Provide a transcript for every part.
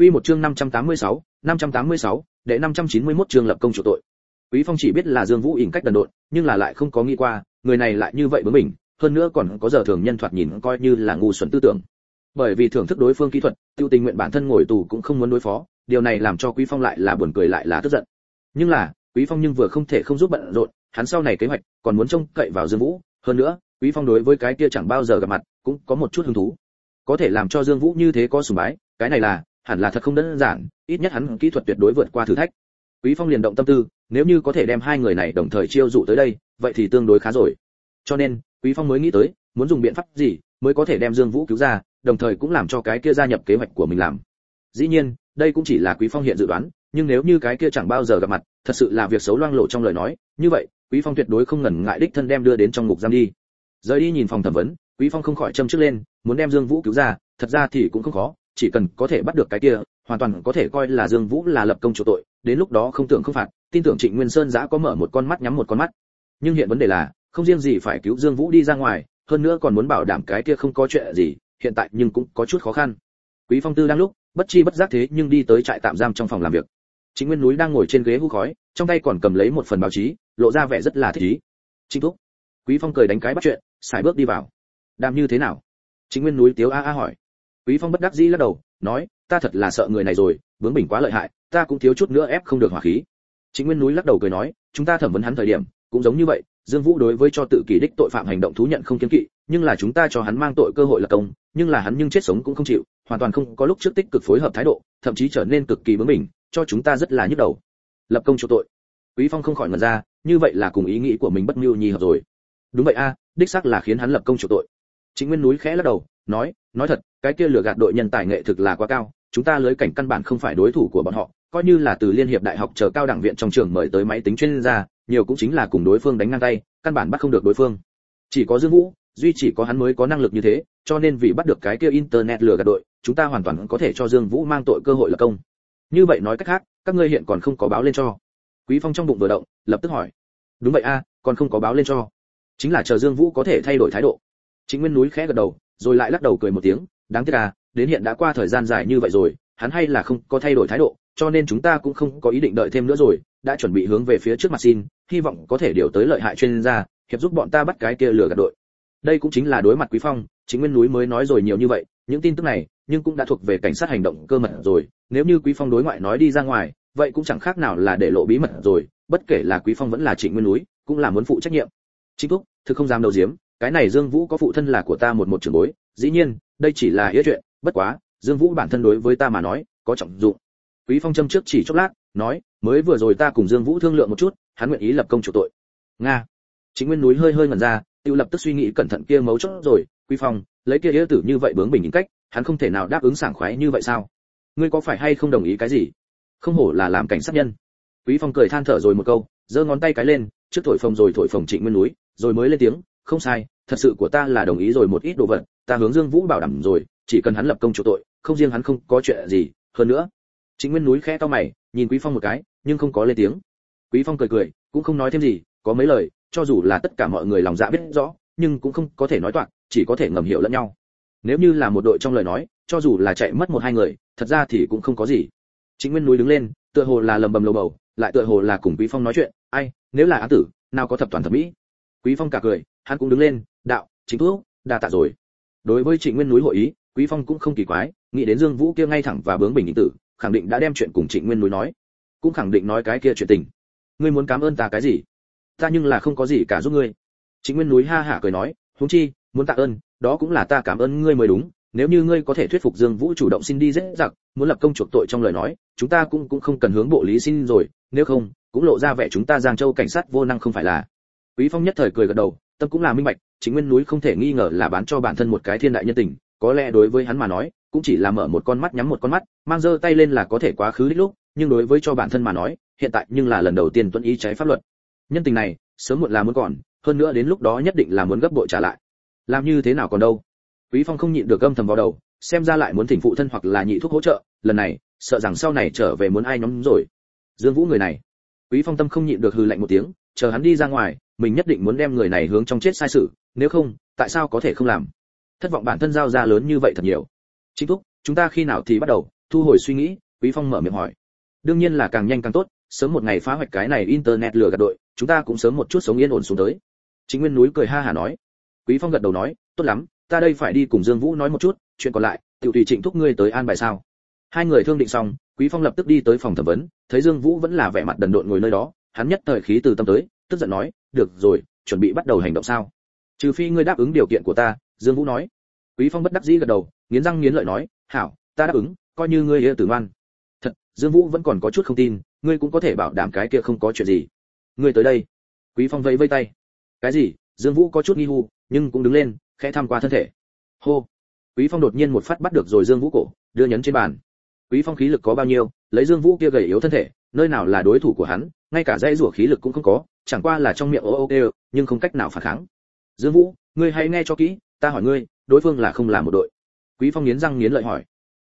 Quy một chương 586, 586, đệ 591 chương lập công chủ tội. Quý Phong chỉ biết là Dương Vũ ỉn cách đần độn, nhưng là lại không có nghĩ qua, người này lại như vậy với mình, hơn nữa còn có giờ thường nhân thoạt nhìn coi như là ngu xuẩn tư tưởng. Bởi vì thưởng thức đối phương kỹ thuật, tiêu tình nguyện bản thân ngồi tù cũng không muốn đối phó, điều này làm cho Quý Phong lại là buồn cười lại là tức giận. Nhưng là, Quý Phong nhưng vừa không thể không giúp bận rộn, hắn sau này kế hoạch còn muốn trông cậy vào Dương Vũ, hơn nữa, Quý Phong đối với cái kia chẳng bao giờ gặp mặt, cũng có một chút hứng thú. Có thể làm cho Dương Vũ như thế có sủng bái, cái này là hẳn là thật không đơn giản, ít nhất hắn kỹ thuật tuyệt đối vượt qua thử thách. Quý Phong liền động tâm tư, nếu như có thể đem hai người này đồng thời chiêu dụ tới đây, vậy thì tương đối khá rồi. Cho nên, Quý Phong mới nghĩ tới, muốn dùng biện pháp gì mới có thể đem Dương Vũ cứu ra, đồng thời cũng làm cho cái kia gia nhập kế hoạch của mình làm. Dĩ nhiên, đây cũng chỉ là Quý Phong hiện dự đoán, nhưng nếu như cái kia chẳng bao giờ gặp mặt, thật sự là việc xấu loang lộ trong lời nói, như vậy, Quý Phong tuyệt đối không ngần ngại đích thân đem đưa đến trong ngục giam đi. Rời đi nhìn phòng thẩm vấn, Quý Phong không khỏi châm trước lên, muốn đem Dương Vũ cứu ra, thật ra thì cũng không khó, chỉ cần có thể bắt được cái kia, hoàn toàn có thể coi là Dương Vũ là lập công chủ tội, đến lúc đó không tưởng không phạt, tin tưởng Trịnh Nguyên Sơn dã có mở một con mắt nhắm một con mắt. Nhưng hiện vấn đề là, không riêng gì phải cứu Dương Vũ đi ra ngoài, hơn nữa còn muốn bảo đảm cái kia không có chuyện gì, hiện tại nhưng cũng có chút khó khăn. Quý Phong Tư đang lúc, bất chi bất giác thế nhưng đi tới trại tạm giam trong phòng làm việc. Trịnh Nguyên núi đang ngồi trên ghế hú khói, trong tay còn cầm lấy một phần báo chí, lộ ra vẻ rất là thích ý. Trịnh thúc. Quý Phong cười đánh cái bắt chuyện, xài bước đi vào. Đam như thế nào? Trịnh Nguyên núi tiếu a a hỏi. Quý Phong bất đắc dĩ lắc đầu, nói, ta thật là sợ người này rồi, bướng bỉnh quá lợi hại, ta cũng thiếu chút nữa ép không được hỏa khí. Trịnh Nguyên núi lắc đầu cười nói, chúng ta thẩm vấn hắn thời điểm, cũng giống như vậy, Dương Vũ đối với cho tự kỷ đích tội phạm hành động thú nhận không kiêng kỵ, nhưng là chúng ta cho hắn mang tội cơ hội là công, nhưng là hắn nhưng chết sống cũng không chịu, hoàn toàn không có lúc trước tích cực phối hợp thái độ, thậm chí trở nên cực kỳ bướng bỉnh, cho chúng ta rất là nhức đầu. Lập công chỗ tội. Quý Phong không khỏi ngẩn ra, như vậy là cùng ý nghĩ của mình bất mưu nhi hợp rồi. Đúng vậy a, đích xác là khiến hắn lập công chỗ tội. Trịnh Nguyên núi khẽ lắc đầu, nói, nói thật, cái kia lừa gạt đội nhân tài nghệ thực là quá cao, chúng ta lưới cảnh căn bản không phải đối thủ của bọn họ, coi như là từ liên hiệp đại học chờ cao đẳng viện trong trường mời tới máy tính chuyên gia, nhiều cũng chính là cùng đối phương đánh ngang tay, căn bản bắt không được đối phương. Chỉ có Dương Vũ, duy chỉ có hắn mới có năng lực như thế, cho nên vì bắt được cái kia internet lừa gạt đội, chúng ta hoàn toàn có thể cho Dương Vũ mang tội cơ hội là công. Như vậy nói cách khác, các ngươi hiện còn không có báo lên cho. Quý Phong trong bụng vừa động, lập tức hỏi. Đúng vậy a, còn không có báo lên cho. Chính là chờ Dương Vũ có thể thay đổi thái độ. Chính Nguyên núi khẽ gật đầu, rồi lại lắc đầu cười một tiếng, đáng tiếc à, đến hiện đã qua thời gian dài như vậy rồi, hắn hay là không có thay đổi thái độ, cho nên chúng ta cũng không có ý định đợi thêm nữa rồi, đã chuẩn bị hướng về phía trước mặt xin, hy vọng có thể điều tới lợi hại chuyên gia, hiệp giúp bọn ta bắt cái kia lừa gạt đội. Đây cũng chính là đối mặt Quý Phong, chính Nguyên núi mới nói rồi nhiều như vậy, những tin tức này, nhưng cũng đã thuộc về cảnh sát hành động cơ mật rồi, nếu như Quý Phong đối ngoại nói đi ra ngoài, vậy cũng chẳng khác nào là để lộ bí mật rồi, bất kể là Quý Phong vẫn là Trịnh Nguyên núi, cũng là muốn phụ trách nhiệm. Chính thúc, thực không dám đầu diếm, cái này Dương Vũ có phụ thân là của ta một một trưởng bối, dĩ nhiên, đây chỉ là ý chuyện, bất quá, Dương Vũ bản thân đối với ta mà nói, có trọng dụng. Quý Phong châm trước chỉ chốc lát, nói, mới vừa rồi ta cùng Dương Vũ thương lượng một chút, hắn nguyện ý lập công chủ tội. Nga. Chính Nguyên núi hơi hơi ngẩn ra, tiêu lập tức suy nghĩ cẩn thận kia mấu chốt rồi, Quý Phong, lấy kia ý tử như vậy bướng bình những cách, hắn không thể nào đáp ứng sảng khoái như vậy sao? Ngươi có phải hay không đồng ý cái gì? Không hổ là làm cảnh sát nhân. Quý Phong cười than thở rồi một câu, giơ ngón tay cái lên, trước thổi phồng rồi thổi phồng Trịnh Nguyên núi, rồi mới lên tiếng, không sai, thật sự của ta là đồng ý rồi một ít đồ vật, ta hướng Dương Vũ bảo đảm rồi, chỉ cần hắn lập công chủ tội, không riêng hắn không có chuyện gì, hơn nữa. Trịnh Nguyên núi khẽ to mày, nhìn Quý Phong một cái, nhưng không có lên tiếng. Quý Phong cười cười, cũng không nói thêm gì, có mấy lời, cho dù là tất cả mọi người lòng dạ biết rõ, nhưng cũng không có thể nói toạc, chỉ có thể ngầm hiểu lẫn nhau. Nếu như là một đội trong lời nói, cho dù là chạy mất một hai người, thật ra thì cũng không có gì. Trịnh Nguyên núi đứng lên, tựa hồ là lầm bầm lầu bầu, lại tựa hồ là cùng Quý Phong nói chuyện, ai, nếu là án tử, nào có thập toàn thẩm mỹ. Quý Phong cả cười, hắn cũng đứng lên, đạo, chính thuốc, đa tạ rồi. Đối với Trịnh Nguyên núi hội ý, Quý Phong cũng không kỳ quái, nghĩ đến Dương Vũ kia ngay thẳng và bướng bình ý tử, khẳng định đã đem chuyện cùng Trịnh Nguyên núi nói, cũng khẳng định nói cái kia chuyện tình. Ngươi muốn cảm ơn ta cái gì? Ta nhưng là không có gì cả giúp ngươi. Trịnh Nguyên núi ha hả cười nói, huống chi, muốn tạ ơn, đó cũng là ta cảm ơn ngươi mới đúng, nếu như ngươi có thể thuyết phục Dương Vũ chủ động xin đi dễ dặc, muốn lập công chuộc tội trong lời nói, chúng ta cũng cũng không cần hướng bộ lý xin rồi, nếu không, cũng lộ ra vẻ chúng ta Giang Châu cảnh sát vô năng không phải là. Quý Phong nhất thời cười gật đầu, tâm cũng là minh bạch, chính nguyên núi không thể nghi ngờ là bán cho bản thân một cái thiên đại nhân tình, có lẽ đối với hắn mà nói, cũng chỉ là mở một con mắt nhắm một con mắt, mang giơ tay lên là có thể quá khứ đích lúc, nhưng đối với cho bản thân mà nói, hiện tại nhưng là lần đầu tiên tuân ý trái pháp luật. Nhân tình này, sớm muộn là muốn còn, hơn nữa đến lúc đó nhất định là muốn gấp bội trả lại. Làm như thế nào còn đâu? Quý Phong không nhịn được âm thầm vào đầu, xem ra lại muốn thỉnh phụ thân hoặc là nhị thuốc hỗ trợ, lần này, sợ rằng sau này trở về muốn ai nhóm rồi. Dương Vũ người này. Quý Phong tâm không nhịn được hừ lạnh một tiếng, chờ hắn đi ra ngoài, mình nhất định muốn đem người này hướng trong chết sai sự, nếu không, tại sao có thể không làm? Thất vọng bản thân giao ra lớn như vậy thật nhiều. Chính thúc, chúng ta khi nào thì bắt đầu, thu hồi suy nghĩ quý phong mở miệng hỏi. Đương nhiên là càng nhanh càng tốt sớm một ngày phá hoạch cái này internet lừa gạt đội chúng ta cũng sớm một chút sống yên ổn xuống tới. Chính nguyên núi cười ha hà nói. Quý phong gật đầu nói tốt lắm ta đây phải đi cùng dương vũ nói một chút chuyện còn lại tiểu tùy trịnh thúc ngươi tới an bài sao? Hai người thương định xong quý phong lập tức đi tới phòng thẩm vấn thấy dương vũ vẫn là vẻ mặt đần độn ngồi nơi đó hắn nhất thời khí từ tâm tới tức giận nói, được rồi, chuẩn bị bắt đầu hành động sao? Trừ phi ngươi đáp ứng điều kiện của ta, dương vũ nói. Quý phong bất đắc dĩ gật đầu, nghiến răng nghiến lợi nói, hảo, ta đáp ứng, coi như ngươi yêu tử ngoan. Thật, dương vũ vẫn còn có chút không tin, ngươi cũng có thể bảo đảm cái kia không có chuyện gì. Ngươi tới đây. Quý phong vẫy vây tay. Cái gì? Dương vũ có chút nghi hu nhưng cũng đứng lên, khẽ thăm qua thân thể. Hô. Quý phong đột nhiên một phát bắt được rồi dương vũ cổ, đưa nhấn trên bàn. Quý phong khí lực có bao nhiêu, lấy dương vũ kia gầy yếu thân thể nơi nào là đối thủ của hắn, ngay cả dây rủa khí lực cũng không có, chẳng qua là trong miệng ô ô kêu, nhưng không cách nào phản kháng. Dương vũ, ngươi hãy nghe cho kỹ, ta hỏi ngươi, đối phương là không là một đội? Quý phong nghiến răng nghiến lợi hỏi.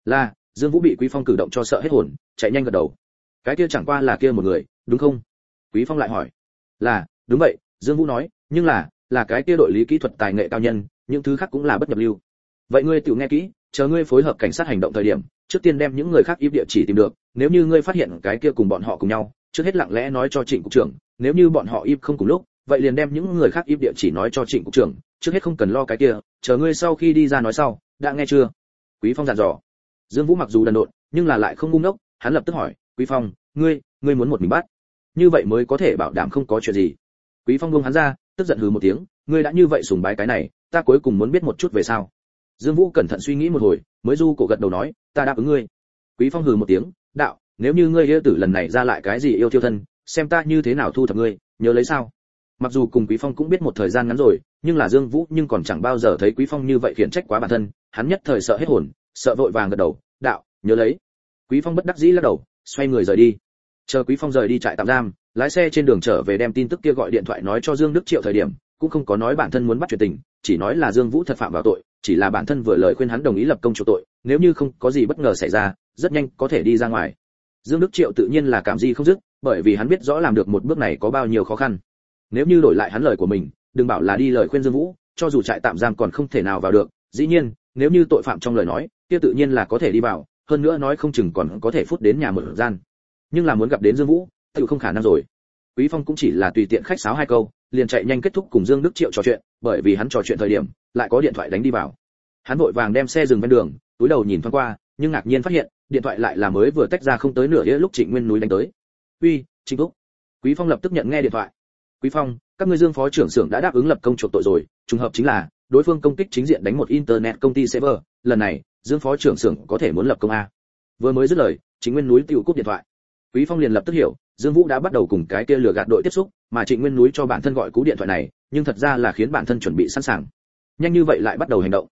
Là, dương vũ bị quý phong cử động cho sợ hết hồn, chạy nhanh gật đầu. Cái kia chẳng qua là kia một người, đúng không? Quý phong lại hỏi. Là, đúng vậy, dương vũ nói, nhưng là là cái kia đội lý kỹ thuật tài nghệ cao nhân, những thứ khác cũng là bất nhập lưu. Vậy ngươi tự nghe kỹ, chờ ngươi phối hợp cảnh sát hành động thời điểm, trước tiên đem những người khác íp địa chỉ tìm được nếu như ngươi phát hiện cái kia cùng bọn họ cùng nhau, trước hết lặng lẽ nói cho trịnh cục trưởng, nếu như bọn họ im không cùng lúc, vậy liền đem những người khác im địa chỉ nói cho trịnh cục trưởng, trước hết không cần lo cái kia, chờ ngươi sau khi đi ra nói sau, đã nghe chưa? Quý phong dặn dò. Dương vũ mặc dù đần độn, nhưng là lại không ngu ngốc, hắn lập tức hỏi, quý phong, ngươi ngươi muốn một mình bắt? Như vậy mới có thể bảo đảm không có chuyện gì. Quý phong buông hắn ra, tức giận hừ một tiếng, ngươi đã như vậy sùng bái cái này, ta cuối cùng muốn biết một chút về sao? Dương vũ cẩn thận suy nghĩ một hồi, mới du cổ gật đầu nói, ta đáp ứng ngươi. Quý phong hừ một tiếng đạo, nếu như ngươi yêu tử lần này ra lại cái gì yêu thiêu thân, xem ta như thế nào thu thập ngươi, nhớ lấy sao? Mặc dù cùng quý phong cũng biết một thời gian ngắn rồi, nhưng là dương vũ nhưng còn chẳng bao giờ thấy quý phong như vậy khiển trách quá bản thân, hắn nhất thời sợ hết hồn, sợ vội vàng gật đầu, đạo, nhớ lấy. Quý phong bất đắc dĩ lắc đầu, xoay người rời đi. Chờ quý phong rời đi trại tạm giam, lái xe trên đường trở về đem tin tức kia gọi điện thoại nói cho dương đức triệu thời điểm, cũng không có nói bản thân muốn bắt chuyện tình, chỉ nói là dương vũ thật phạm vào tội, chỉ là bản thân vừa lời khuyên hắn đồng ý lập công chủ tội, nếu như không có gì bất ngờ xảy ra rất nhanh có thể đi ra ngoài. Dương đức triệu tự nhiên là cảm gì không dứt, bởi vì hắn biết rõ làm được một bước này có bao nhiêu khó khăn. Nếu như đổi lại hắn lời của mình, đừng bảo là đi lời khuyên dương vũ, cho dù trại tạm giam còn không thể nào vào được, dĩ nhiên, nếu như tội phạm trong lời nói, kia tự nhiên là có thể đi vào, hơn nữa nói không chừng còn có thể phút đến nhà mở gian. Nhưng là muốn gặp đến dương vũ, tự không khả năng rồi. Quý phong cũng chỉ là tùy tiện khách sáo hai câu, liền chạy nhanh kết thúc cùng dương đức triệu trò chuyện, bởi vì hắn trò chuyện thời điểm, lại có điện thoại đánh đi vào. Hắn vội vàng đem xe dừng bên đường, túi đầu nhìn thoáng qua, nhưng ngạc nhiên phát hiện điện thoại lại là mới vừa tách ra không tới nửa nghĩa lúc trịnh nguyên núi đánh tới. Uy, trịnh thúc. Quý phong lập tức nhận nghe điện thoại. Quý phong, các ngươi dương phó trưởng xưởng đã đáp ứng lập công chuộc tội rồi, trùng hợp chính là, đối phương công kích chính diện đánh một internet công ty server, lần này, dương phó trưởng xưởng có thể muốn lập công a. Vừa mới dứt lời chính nguyên núi tiêu cúp điện thoại. Quý phong liền lập tức hiểu, dương vũ đã bắt đầu cùng cái kia lừa gạt đội tiếp xúc, mà trịnh nguyên núi cho bản thân gọi cú điện thoại này, nhưng thật ra là khiến bản thân chuẩn bị sẵn sàng. Nhanh như vậy lại bắt đầu hành động.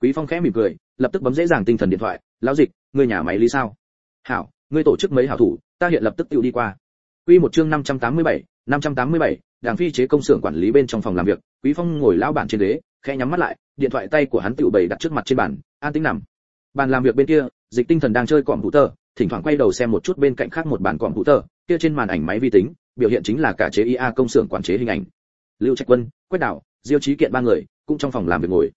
Quý phong khẽ mỉm cười, lập tức bấm dễ dàng tinh thần điện thoại, lão dịch ngươi nhà máy lý sao? Hảo ngươi tổ chức mấy hảo thủ ta hiện lập tức tiêu đi qua. Quy một chương 587, 587, đảng phi chế công xưởng quản lý bên trong phòng làm việc quý phong ngồi lão bản trên ghế khẽ nhắm mắt lại điện thoại tay của hắn tự bày đặt trước mặt trên bàn an tĩnh nằm. Bàn làm việc bên kia dịch tinh thần đang chơi cọm hữu tờ thỉnh thoảng quay đầu xem một chút bên cạnh khác một bàn cọm hữu tờ kia trên màn ảnh máy vi tính biểu hiện chính là cả chế ia công xưởng quản chế hình ảnh. Lưu trạch quân quách đảo diêu trí kiện ba người cũng trong phòng làm việc ngồi.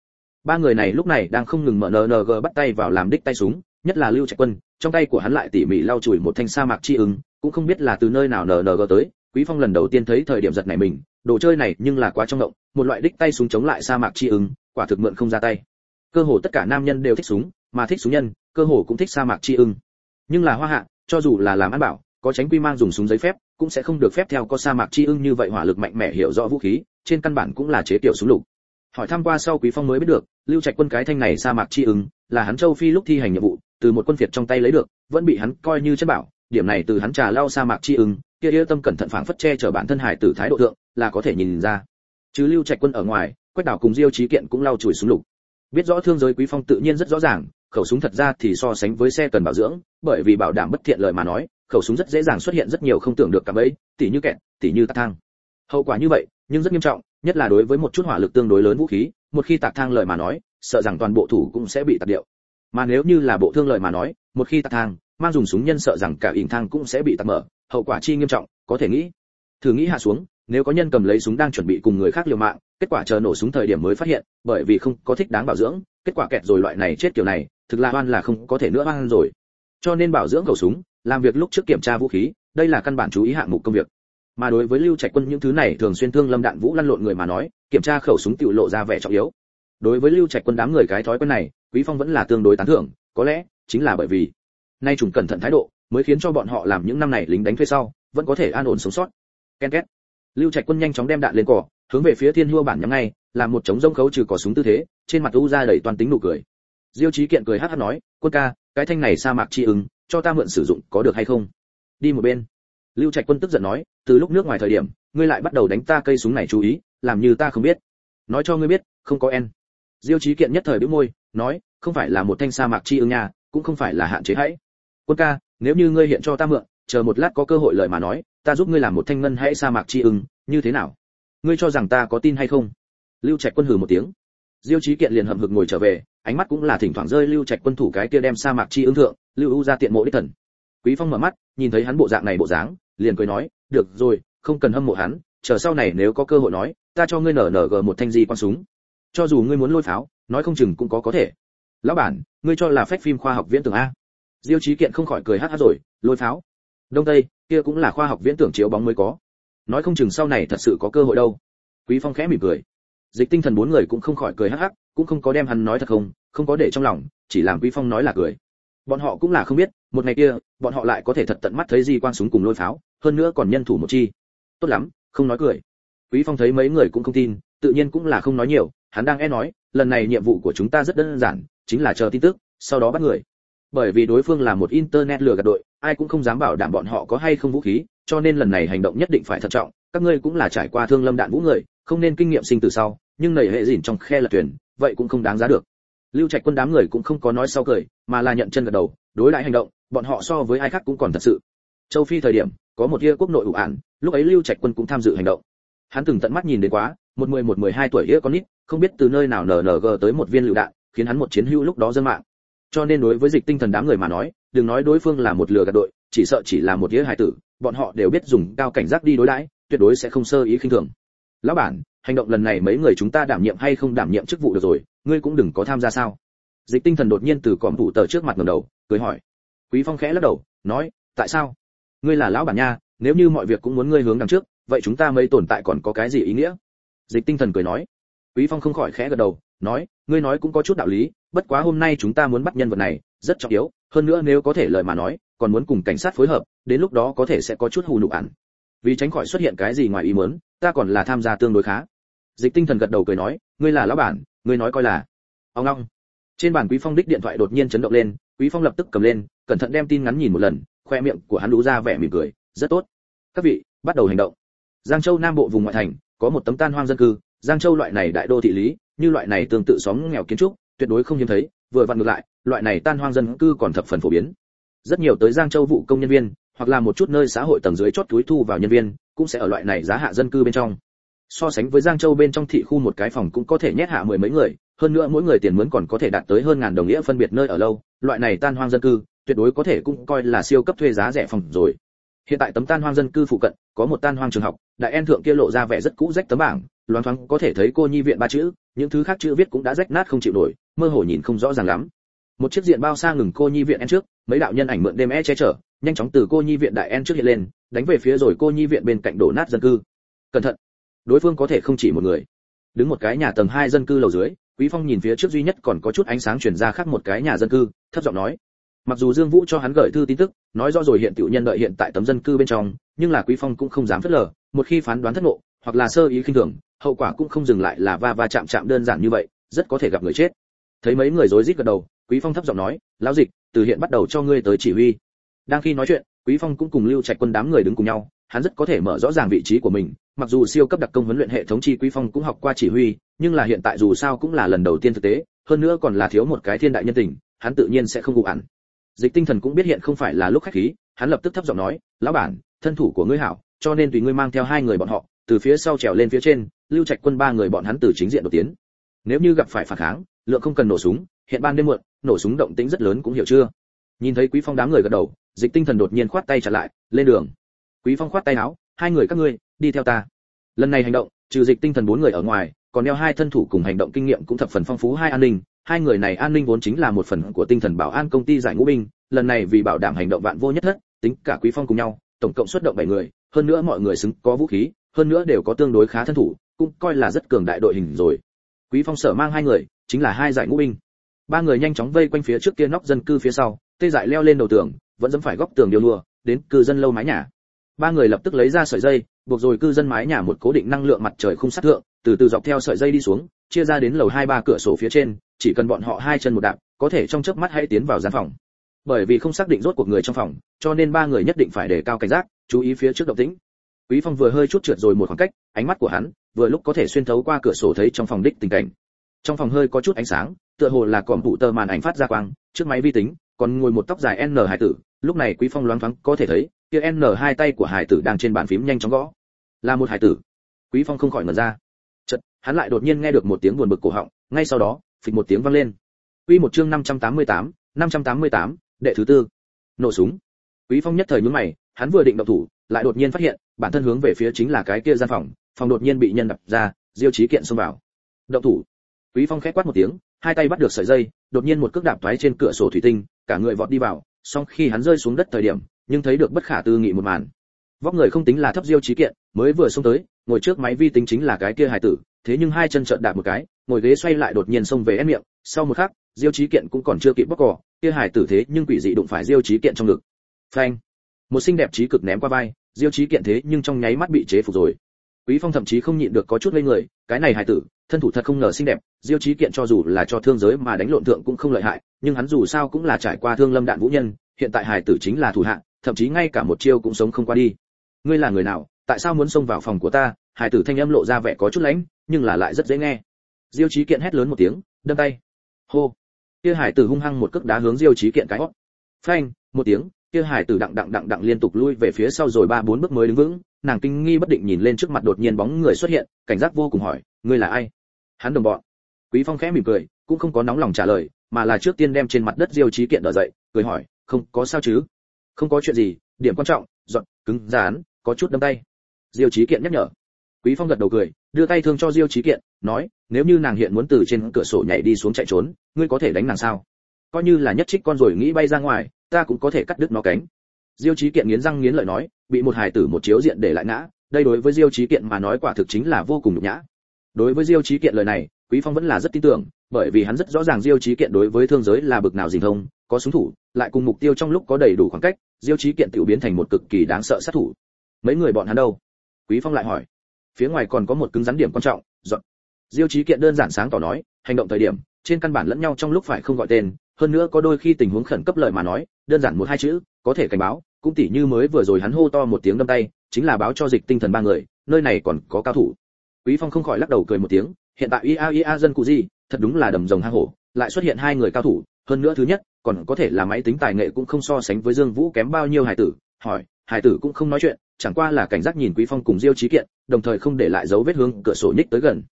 Ba người này lúc này đang không ngừng mở ng bắt tay vào làm đích tay súng nhất là lưu trạch quân, trong tay của hắn lại tỉ mỉ lau chùi một thanh sa mạc chi ứng, cũng không biết là từ nơi nào nng tới, quý phong lần đầu tiên thấy thời điểm giật này mình, đồ chơi này nhưng là quá trong động, một loại đích tay súng chống lại sa mạc chi ứng, quả thực mượn không ra tay. Cơ hồ tất cả nam nhân đều thích súng, mà thích súng nhân, cơ hồ cũng thích sa mạc chi ứng. Nhưng là hoa hạ, cho dù là làm ăn bảo, có tránh quy mang dùng súng giấy phép, cũng sẽ không được phép theo có sa mạc chi ưng như vậy hỏa lực mạnh mẽ hiểu rõ vũ khí, trên căn bản cũng là chế tiểu súng lục. Hỏi thăm qua sau quý phong mới biết được, lưu trạch quân cái thanh này sa mạc chi ưng là hắn châu phi lúc thi hành nhiệm vụ từ một quân phiệt trong tay lấy được, vẫn bị hắn coi như chất bảo, điểm này từ hắn trà lao sa mạc chi ưng, kia yêu tâm cẩn thận phảng phất che chở bản thân hải tử thái độ thượng, là có thể nhìn ra. Chứ lưu trạch quân ở ngoài, quách đảo cùng diêu trí kiện cũng lau chùi xuống lục. Biết rõ thương giới quý phong tự nhiên rất rõ ràng, khẩu súng thật ra thì so sánh với xe cần bảo dưỡng, bởi vì bảo đảm bất thiện lời mà nói, khẩu súng rất dễ dàng xuất hiện rất nhiều không tưởng được cả ấy, tỉ như kẹt, tỉ như tạc thang. Hậu quả như vậy, nhưng rất nghiêm trọng, nhất là đối với một chút hỏa lực tương đối lớn vũ khí, một khi tạc thang lời mà nói, sợ rằng toàn bộ thủ cũng sẽ bị tạc điệu mà nếu như là bộ thương lợi mà nói, một khi tạc thang, mang dùng súng nhân sợ rằng cả ỉn thang cũng sẽ bị tạc mở, hậu quả chi nghiêm trọng, có thể nghĩ. Thử nghĩ hạ xuống, nếu có nhân cầm lấy súng đang chuẩn bị cùng người khác liều mạng, kết quả chờ nổ súng thời điểm mới phát hiện, bởi vì không có thích đáng bảo dưỡng, kết quả kẹt rồi loại này chết kiểu này, thực là oan là không có thể nữa oan rồi. Cho nên bảo dưỡng khẩu súng, làm việc lúc trước kiểm tra vũ khí, đây là căn bản chú ý hạng mục công việc. Mà đối với lưu trạch quân những thứ này thường xuyên thương lâm đạn vũ lăn lộn người mà nói, kiểm tra khẩu súng tự lộ ra vẻ trọng yếu. Đối với lưu trạch quân đám người cái thói quen này quý phong vẫn là tương đối tán thưởng, có lẽ chính là bởi vì nay trùng cẩn thận thái độ mới khiến cho bọn họ làm những năm này lính đánh thuê sau vẫn có thể an ổn sống sót. Ken két. Lưu trạch quân nhanh chóng đem đạn lên cỏ, hướng về phía thiên hua bản nhắm ngay làm một chống rông khấu trừ cỏ súng tư thế, trên mặt u ra đầy toàn tính nụ cười. Diêu chí kiện cười hát hát nói, quân ca, cái thanh này sa mạc chi ứng, cho ta mượn sử dụng có được hay không? Đi một bên. Lưu trạch quân tức giận nói, từ lúc nước ngoài thời điểm, ngươi lại bắt đầu đánh ta cây súng này chú ý, làm như ta không biết. Nói cho ngươi biết, không có en. Diêu chí kiện nhất thời bĩu môi, nói không phải là một thanh sa mạc chi ứng nha, cũng không phải là hạn chế hãy. Quân ca, nếu như ngươi hiện cho ta mượn, chờ một lát có cơ hội lời mà nói, ta giúp ngươi làm một thanh ngân hãy sa mạc chi ưng, như thế nào? Ngươi cho rằng ta có tin hay không? Lưu trạch quân hừ một tiếng. Diêu chí kiện liền hậm hực ngồi trở về, ánh mắt cũng là thỉnh thoảng rơi lưu trạch quân thủ cái kia đem sa mạc chi ưng thượng, lưu u ra tiện mộ đích thần. Quý phong mở mắt, nhìn thấy hắn bộ dạng này bộ dáng, liền cười nói, được rồi, không cần hâm mộ hắn, chờ sau này nếu có cơ hội nói, ta cho ngươi nở nở gờ một thanh di quan súng. Cho dù ngươi muốn lôi pháo, nói không chừng cũng có có thể lão bản, ngươi cho là phách phim khoa học viễn tưởng a? Diêu chí kiện không khỏi cười hát hát rồi, lôi pháo. Đông tây, kia cũng là khoa học viễn tưởng chiếu bóng mới có. Nói không chừng sau này thật sự có cơ hội đâu. Quý phong khẽ mỉm cười. Dịch tinh thần bốn người cũng không khỏi cười hắc hắc cũng không có đem hắn nói thật không không có để trong lòng, chỉ làm quý phong nói là cười. Bọn họ cũng là không biết, một ngày kia, bọn họ lại có thể thật tận mắt thấy gì quang súng cùng lôi pháo, hơn nữa còn nhân thủ một chi. Tốt lắm, không nói cười. Quý phong thấy mấy người cũng không tin, tự nhiên cũng là không nói nhiều, hắn đang e nói, lần này nhiệm vụ của chúng ta rất đơn giản chính là chờ tin tức, sau đó bắt người. Bởi vì đối phương là một internet lừa gạt đội, ai cũng không dám bảo đảm bọn họ có hay không vũ khí, cho nên lần này hành động nhất định phải thận trọng. Các ngươi cũng là trải qua thương lâm đạn vũ người, không nên kinh nghiệm sinh từ sau, nhưng nảy hệ dỉn trong khe là tuyển vậy cũng không đáng giá được. Lưu trạch quân đám người cũng không có nói sau cười, mà là nhận chân gật đầu, đối lại hành động, bọn họ so với ai khác cũng còn thật sự. Châu phi thời điểm, có một kia quốc nội ủ ản lúc ấy lưu trạch quân cũng tham dự hành động. Hắn từng tận mắt nhìn đến quá, một mười một mười hai tuổi kia con nít, không biết từ nơi nào nở nở gờ tới một viên lựu đạn khiến hắn một chiến hữu lúc đó dân mạng. Cho nên đối với dịch tinh thần đám người mà nói, đừng nói đối phương là một lừa gạt đội, chỉ sợ chỉ là một đĩa hài tử, bọn họ đều biết dùng cao cảnh giác đi đối đãi, tuyệt đối sẽ không sơ ý khinh thường. Lão bản, hành động lần này mấy người chúng ta đảm nhiệm hay không đảm nhiệm chức vụ được rồi, ngươi cũng đừng có tham gia sao? Dịch tinh thần đột nhiên từ cõm thủ tờ trước mặt ngẩng đầu, cười hỏi. Quý phong khẽ lắc đầu, nói, tại sao? Ngươi là lão bản nha, nếu như mọi việc cũng muốn ngươi hướng đằng trước, vậy chúng ta mấy tồn tại còn có cái gì ý nghĩa? Dịch tinh thần cười nói. Quý phong không khỏi khẽ gật đầu, nói ngươi nói cũng có chút đạo lý, bất quá hôm nay chúng ta muốn bắt nhân vật này, rất trọng yếu, hơn nữa nếu có thể lời mà nói, còn muốn cùng cảnh sát phối hợp, đến lúc đó có thể sẽ có chút hù nụ ản vì tránh khỏi xuất hiện cái gì ngoài ý muốn, ta còn là tham gia tương đối khá. Dịch tinh thần gật đầu cười nói, ngươi là lão bản, ngươi nói coi là. Ông long trên bàn quý phong đích điện thoại đột nhiên chấn động lên, quý phong lập tức cầm lên, cẩn thận đem tin ngắn nhìn một lần, khoe miệng của hắn lú ra vẻ mỉm cười, rất tốt. Các vị, bắt đầu hành động. Giang châu nam bộ vùng ngoại thành, có một tấm tan hoang dân cư, giang châu loại này đại đô thị lý như loại này tương tự xóm nghèo kiến trúc, tuyệt đối không hiếm thấy, vừa vặn ngược lại, loại này tan hoang dân cư còn thập phần phổ biến. Rất nhiều tới giang châu vụ công nhân viên, hoặc là một chút nơi xã hội tầng dưới chót túi thu vào nhân viên, cũng sẽ ở loại này giá hạ dân cư bên trong. So sánh với giang châu bên trong thị khu một cái phòng cũng có thể nhét hạ mười mấy người, hơn nữa mỗi người tiền mướn còn có thể đạt tới hơn ngàn đồng nghĩa phân biệt nơi ở lâu, loại này tan hoang dân cư, tuyệt đối có thể cũng coi là siêu cấp thuê giá rẻ phòng rồi. Hiện tại tấm tan hoang dân cư phụ cận, có một tan hoang trường học, đại en thượng kia lộ ra vẻ rất cũ rách tấm bảng loáng thoáng có thể thấy cô nhi viện ba chữ, những thứ khác chữ viết cũng đã rách nát không chịu nổi, mơ hồ nhìn không rõ ràng lắm. Một chiếc diện bao xa ngừng cô nhi viện en trước, mấy đạo nhân ảnh mượn đêm e che chở, nhanh chóng từ cô nhi viện đại en trước hiện lên, đánh về phía rồi cô nhi viện bên cạnh đổ nát dân cư. Cẩn thận, đối phương có thể không chỉ một người. Đứng một cái nhà tầng hai dân cư lầu dưới, quý phong nhìn phía trước duy nhất còn có chút ánh sáng truyền ra khác một cái nhà dân cư, thấp giọng nói. Mặc dù dương vũ cho hắn gửi thư tin tức, nói rõ rồi hiện tiểu nhân đợi hiện tại tấm dân cư bên trong, nhưng là quý phong cũng không dám phớt lờ, một khi phán đoán thất ngộ, hoặc là sơ ý khinh thường hậu quả cũng không dừng lại là va va chạm chạm đơn giản như vậy, rất có thể gặp người chết. Thấy mấy người rối rít gật đầu, quý phong thấp giọng nói, lão dịch, từ hiện bắt đầu cho ngươi tới chỉ huy. Đang khi nói chuyện, quý phong cũng cùng lưu trạch quân đám người đứng cùng nhau, hắn rất có thể mở rõ ràng vị trí của mình, mặc dù siêu cấp đặc công huấn luyện hệ thống chi quý phong cũng học qua chỉ huy, nhưng là hiện tại dù sao cũng là lần đầu tiên thực tế, hơn nữa còn là thiếu một cái thiên đại nhân tình, hắn tự nhiên sẽ không gục ẩn dịch tinh thần cũng biết hiện không phải là lúc khách khí, hắn lập tức thấp giọng nói, lão bản, thân thủ của ngươi hảo, cho nên tùy ngươi mang theo hai người bọn họ, từ phía sau trèo lên phía trên lưu trạch quân ba người bọn hắn từ chính diện đột tiến. Nếu như gặp phải phản kháng, lượng không cần nổ súng, hiện ban đêm muộn, nổ súng động tĩnh rất lớn cũng hiểu chưa? Nhìn thấy quý phong đám người gật đầu, dịch tinh thần đột nhiên khoát tay trả lại, lên đường. Quý phong khoát tay áo, hai người các ngươi, đi theo ta. Lần này hành động, trừ dịch tinh thần bốn người ở ngoài, còn đeo hai thân thủ cùng hành động kinh nghiệm cũng thập phần phong phú hai an ninh. Hai người này an ninh vốn chính là một phần của tinh thần bảo an công ty giải ngũ binh, lần này vì bảo đảm hành động vạn vô nhất thất, tính cả quý phong cùng nhau, tổng cộng xuất động 7 người, hơn nữa mọi người xứng có vũ khí, hơn nữa đều có tương đối khá thân thủ cũng coi là rất cường đại đội hình rồi. Quý phong sở mang hai người, chính là hai giải ngũ binh. Ba người nhanh chóng vây quanh phía trước kia nóc dân cư phía sau, tê dại leo lên đầu tường, vẫn dẫm phải góc tường điều lùa, đến cư dân lâu mái nhà. Ba người lập tức lấy ra sợi dây, buộc rồi cư dân mái nhà một cố định năng lượng mặt trời không sát thượng, từ từ dọc theo sợi dây đi xuống, chia ra đến lầu hai ba cửa sổ phía trên, chỉ cần bọn họ hai chân một đạp, có thể trong chớp mắt hãy tiến vào gian phòng. Bởi vì không xác định rốt cuộc người trong phòng, cho nên ba người nhất định phải đề cao cảnh giác, chú ý phía trước động tĩnh. Quý phong vừa hơi chút trượt rồi một khoảng cách, ánh mắt của hắn vừa lúc có thể xuyên thấu qua cửa sổ thấy trong phòng đích tình cảnh. Trong phòng hơi có chút ánh sáng tựa hồ là còm tụ tờ màn ảnh phát ra quang trước máy vi tính còn ngồi một tóc dài n hải tử lúc này quý phong loáng thoáng có thể thấy kia n hai tay của hải tử đang trên bàn phím nhanh chóng gõ. Là một hải tử. Quý phong không khỏi ngẩn ra. Chợt hắn lại đột nhiên nghe được một tiếng buồn bực cổ họng ngay sau đó phịch một tiếng vang lên. Quy một chương 588, 588, đệ thứ tư. Nổ súng. Quý phong nhất thời nhướng mày hắn vừa định động thủ lại đột nhiên phát hiện bản thân hướng về phía chính là cái kia gian phòng phòng đột nhiên bị nhân đập ra, diêu chí kiện xông vào. Động thủ. Quý phong khẽ quát một tiếng, hai tay bắt được sợi dây, đột nhiên một cước đạp thoái trên cửa sổ thủy tinh, cả người vọt đi vào, song khi hắn rơi xuống đất thời điểm, nhưng thấy được bất khả tư nghị một màn. Vóc người không tính là thấp diêu chí kiện, mới vừa xông tới, ngồi trước máy vi tính chính là cái kia hài tử, thế nhưng hai chân trợn đạp một cái, ngồi ghế xoay lại đột nhiên xông về ép miệng, sau một khắc, diêu chí kiện cũng còn chưa kịp bóc cỏ kia hài tử thế nhưng quỷ dị đụng phải diêu chí kiện trong ngực. Phanh! Một xinh đẹp trí cực ném qua vai, diêu chí kiện thế nhưng trong nháy mắt bị chế phục rồi quý phong thậm chí không nhịn được có chút lên người, cái này hài tử, thân thủ thật không ngờ xinh đẹp, diêu chí kiện cho dù là cho thương giới mà đánh lộn thượng cũng không lợi hại, nhưng hắn dù sao cũng là trải qua thương lâm đạn vũ nhân, hiện tại hài tử chính là thủ hạ, thậm chí ngay cả một chiêu cũng sống không qua đi. Ngươi là người nào? Tại sao muốn xông vào phòng của ta? Hài tử thanh âm lộ ra vẻ có chút lãnh, nhưng là lại rất dễ nghe. Diêu chí kiện hét lớn một tiếng, đâm tay. Hô. Kia hải tử hung hăng một cước đá hướng diêu chí kiện cái hót. Phanh, một tiếng, kia hải tử đặng đặng đặng đặng liên tục lui về phía sau rồi ba bốn bước mới đứng vững nàng kinh nghi bất định nhìn lên trước mặt đột nhiên bóng người xuất hiện, cảnh giác vô cùng hỏi, ngươi là ai? Hắn đồng bọn. Quý phong khẽ mỉm cười, cũng không có nóng lòng trả lời, mà là trước tiên đem trên mặt đất diêu chí kiện đỡ dậy, cười hỏi, không, có sao chứ? Không có chuyện gì, điểm quan trọng, dọn, cứng, dán, có chút đâm tay. Diêu chí kiện nhắc nhở. Quý phong gật đầu cười, đưa tay thương cho diêu chí kiện, nói, nếu như nàng hiện muốn từ trên cửa sổ nhảy đi xuống chạy trốn, ngươi có thể đánh nàng sao? Coi như là nhất trích con rồi nghĩ bay ra ngoài, ta cũng có thể cắt đứt nó cánh diêu chí kiện nghiến răng nghiến lợi nói, bị một hài tử một chiếu diện để lại ngã, đây đối với diêu chí kiện mà nói quả thực chính là vô cùng nhục nhã. Đối với diêu chí kiện lời này, quý phong vẫn là rất tin tưởng, bởi vì hắn rất rõ ràng diêu chí kiện đối với thương giới là bực nào dình thông, có súng thủ, lại cùng mục tiêu trong lúc có đầy đủ khoảng cách, diêu chí kiện tiểu biến thành một cực kỳ đáng sợ sát thủ. Mấy người bọn hắn đâu? Quý phong lại hỏi. Phía ngoài còn có một cứng rắn điểm quan trọng, dọn. Diêu chí kiện đơn giản sáng tỏ nói, hành động thời điểm, trên căn bản lẫn nhau trong lúc phải không gọi tên, hơn nữa có đôi khi tình huống khẩn cấp lời mà nói, đơn giản một hai chữ có thể cảnh báo, cũng tỉ như mới vừa rồi hắn hô to một tiếng đâm tay, chính là báo cho dịch tinh thần ba người, nơi này còn có cao thủ. Quý phong không khỏi lắc đầu cười một tiếng, hiện tại ia ia dân cụ gì, thật đúng là đầm rồng hang hổ, lại xuất hiện hai người cao thủ, hơn nữa thứ nhất, còn có thể là máy tính tài nghệ cũng không so sánh với dương vũ kém bao nhiêu hải tử, hỏi, hải tử cũng không nói chuyện, chẳng qua là cảnh giác nhìn quý phong cùng diêu trí kiện, đồng thời không để lại dấu vết hướng cửa sổ nhích tới gần.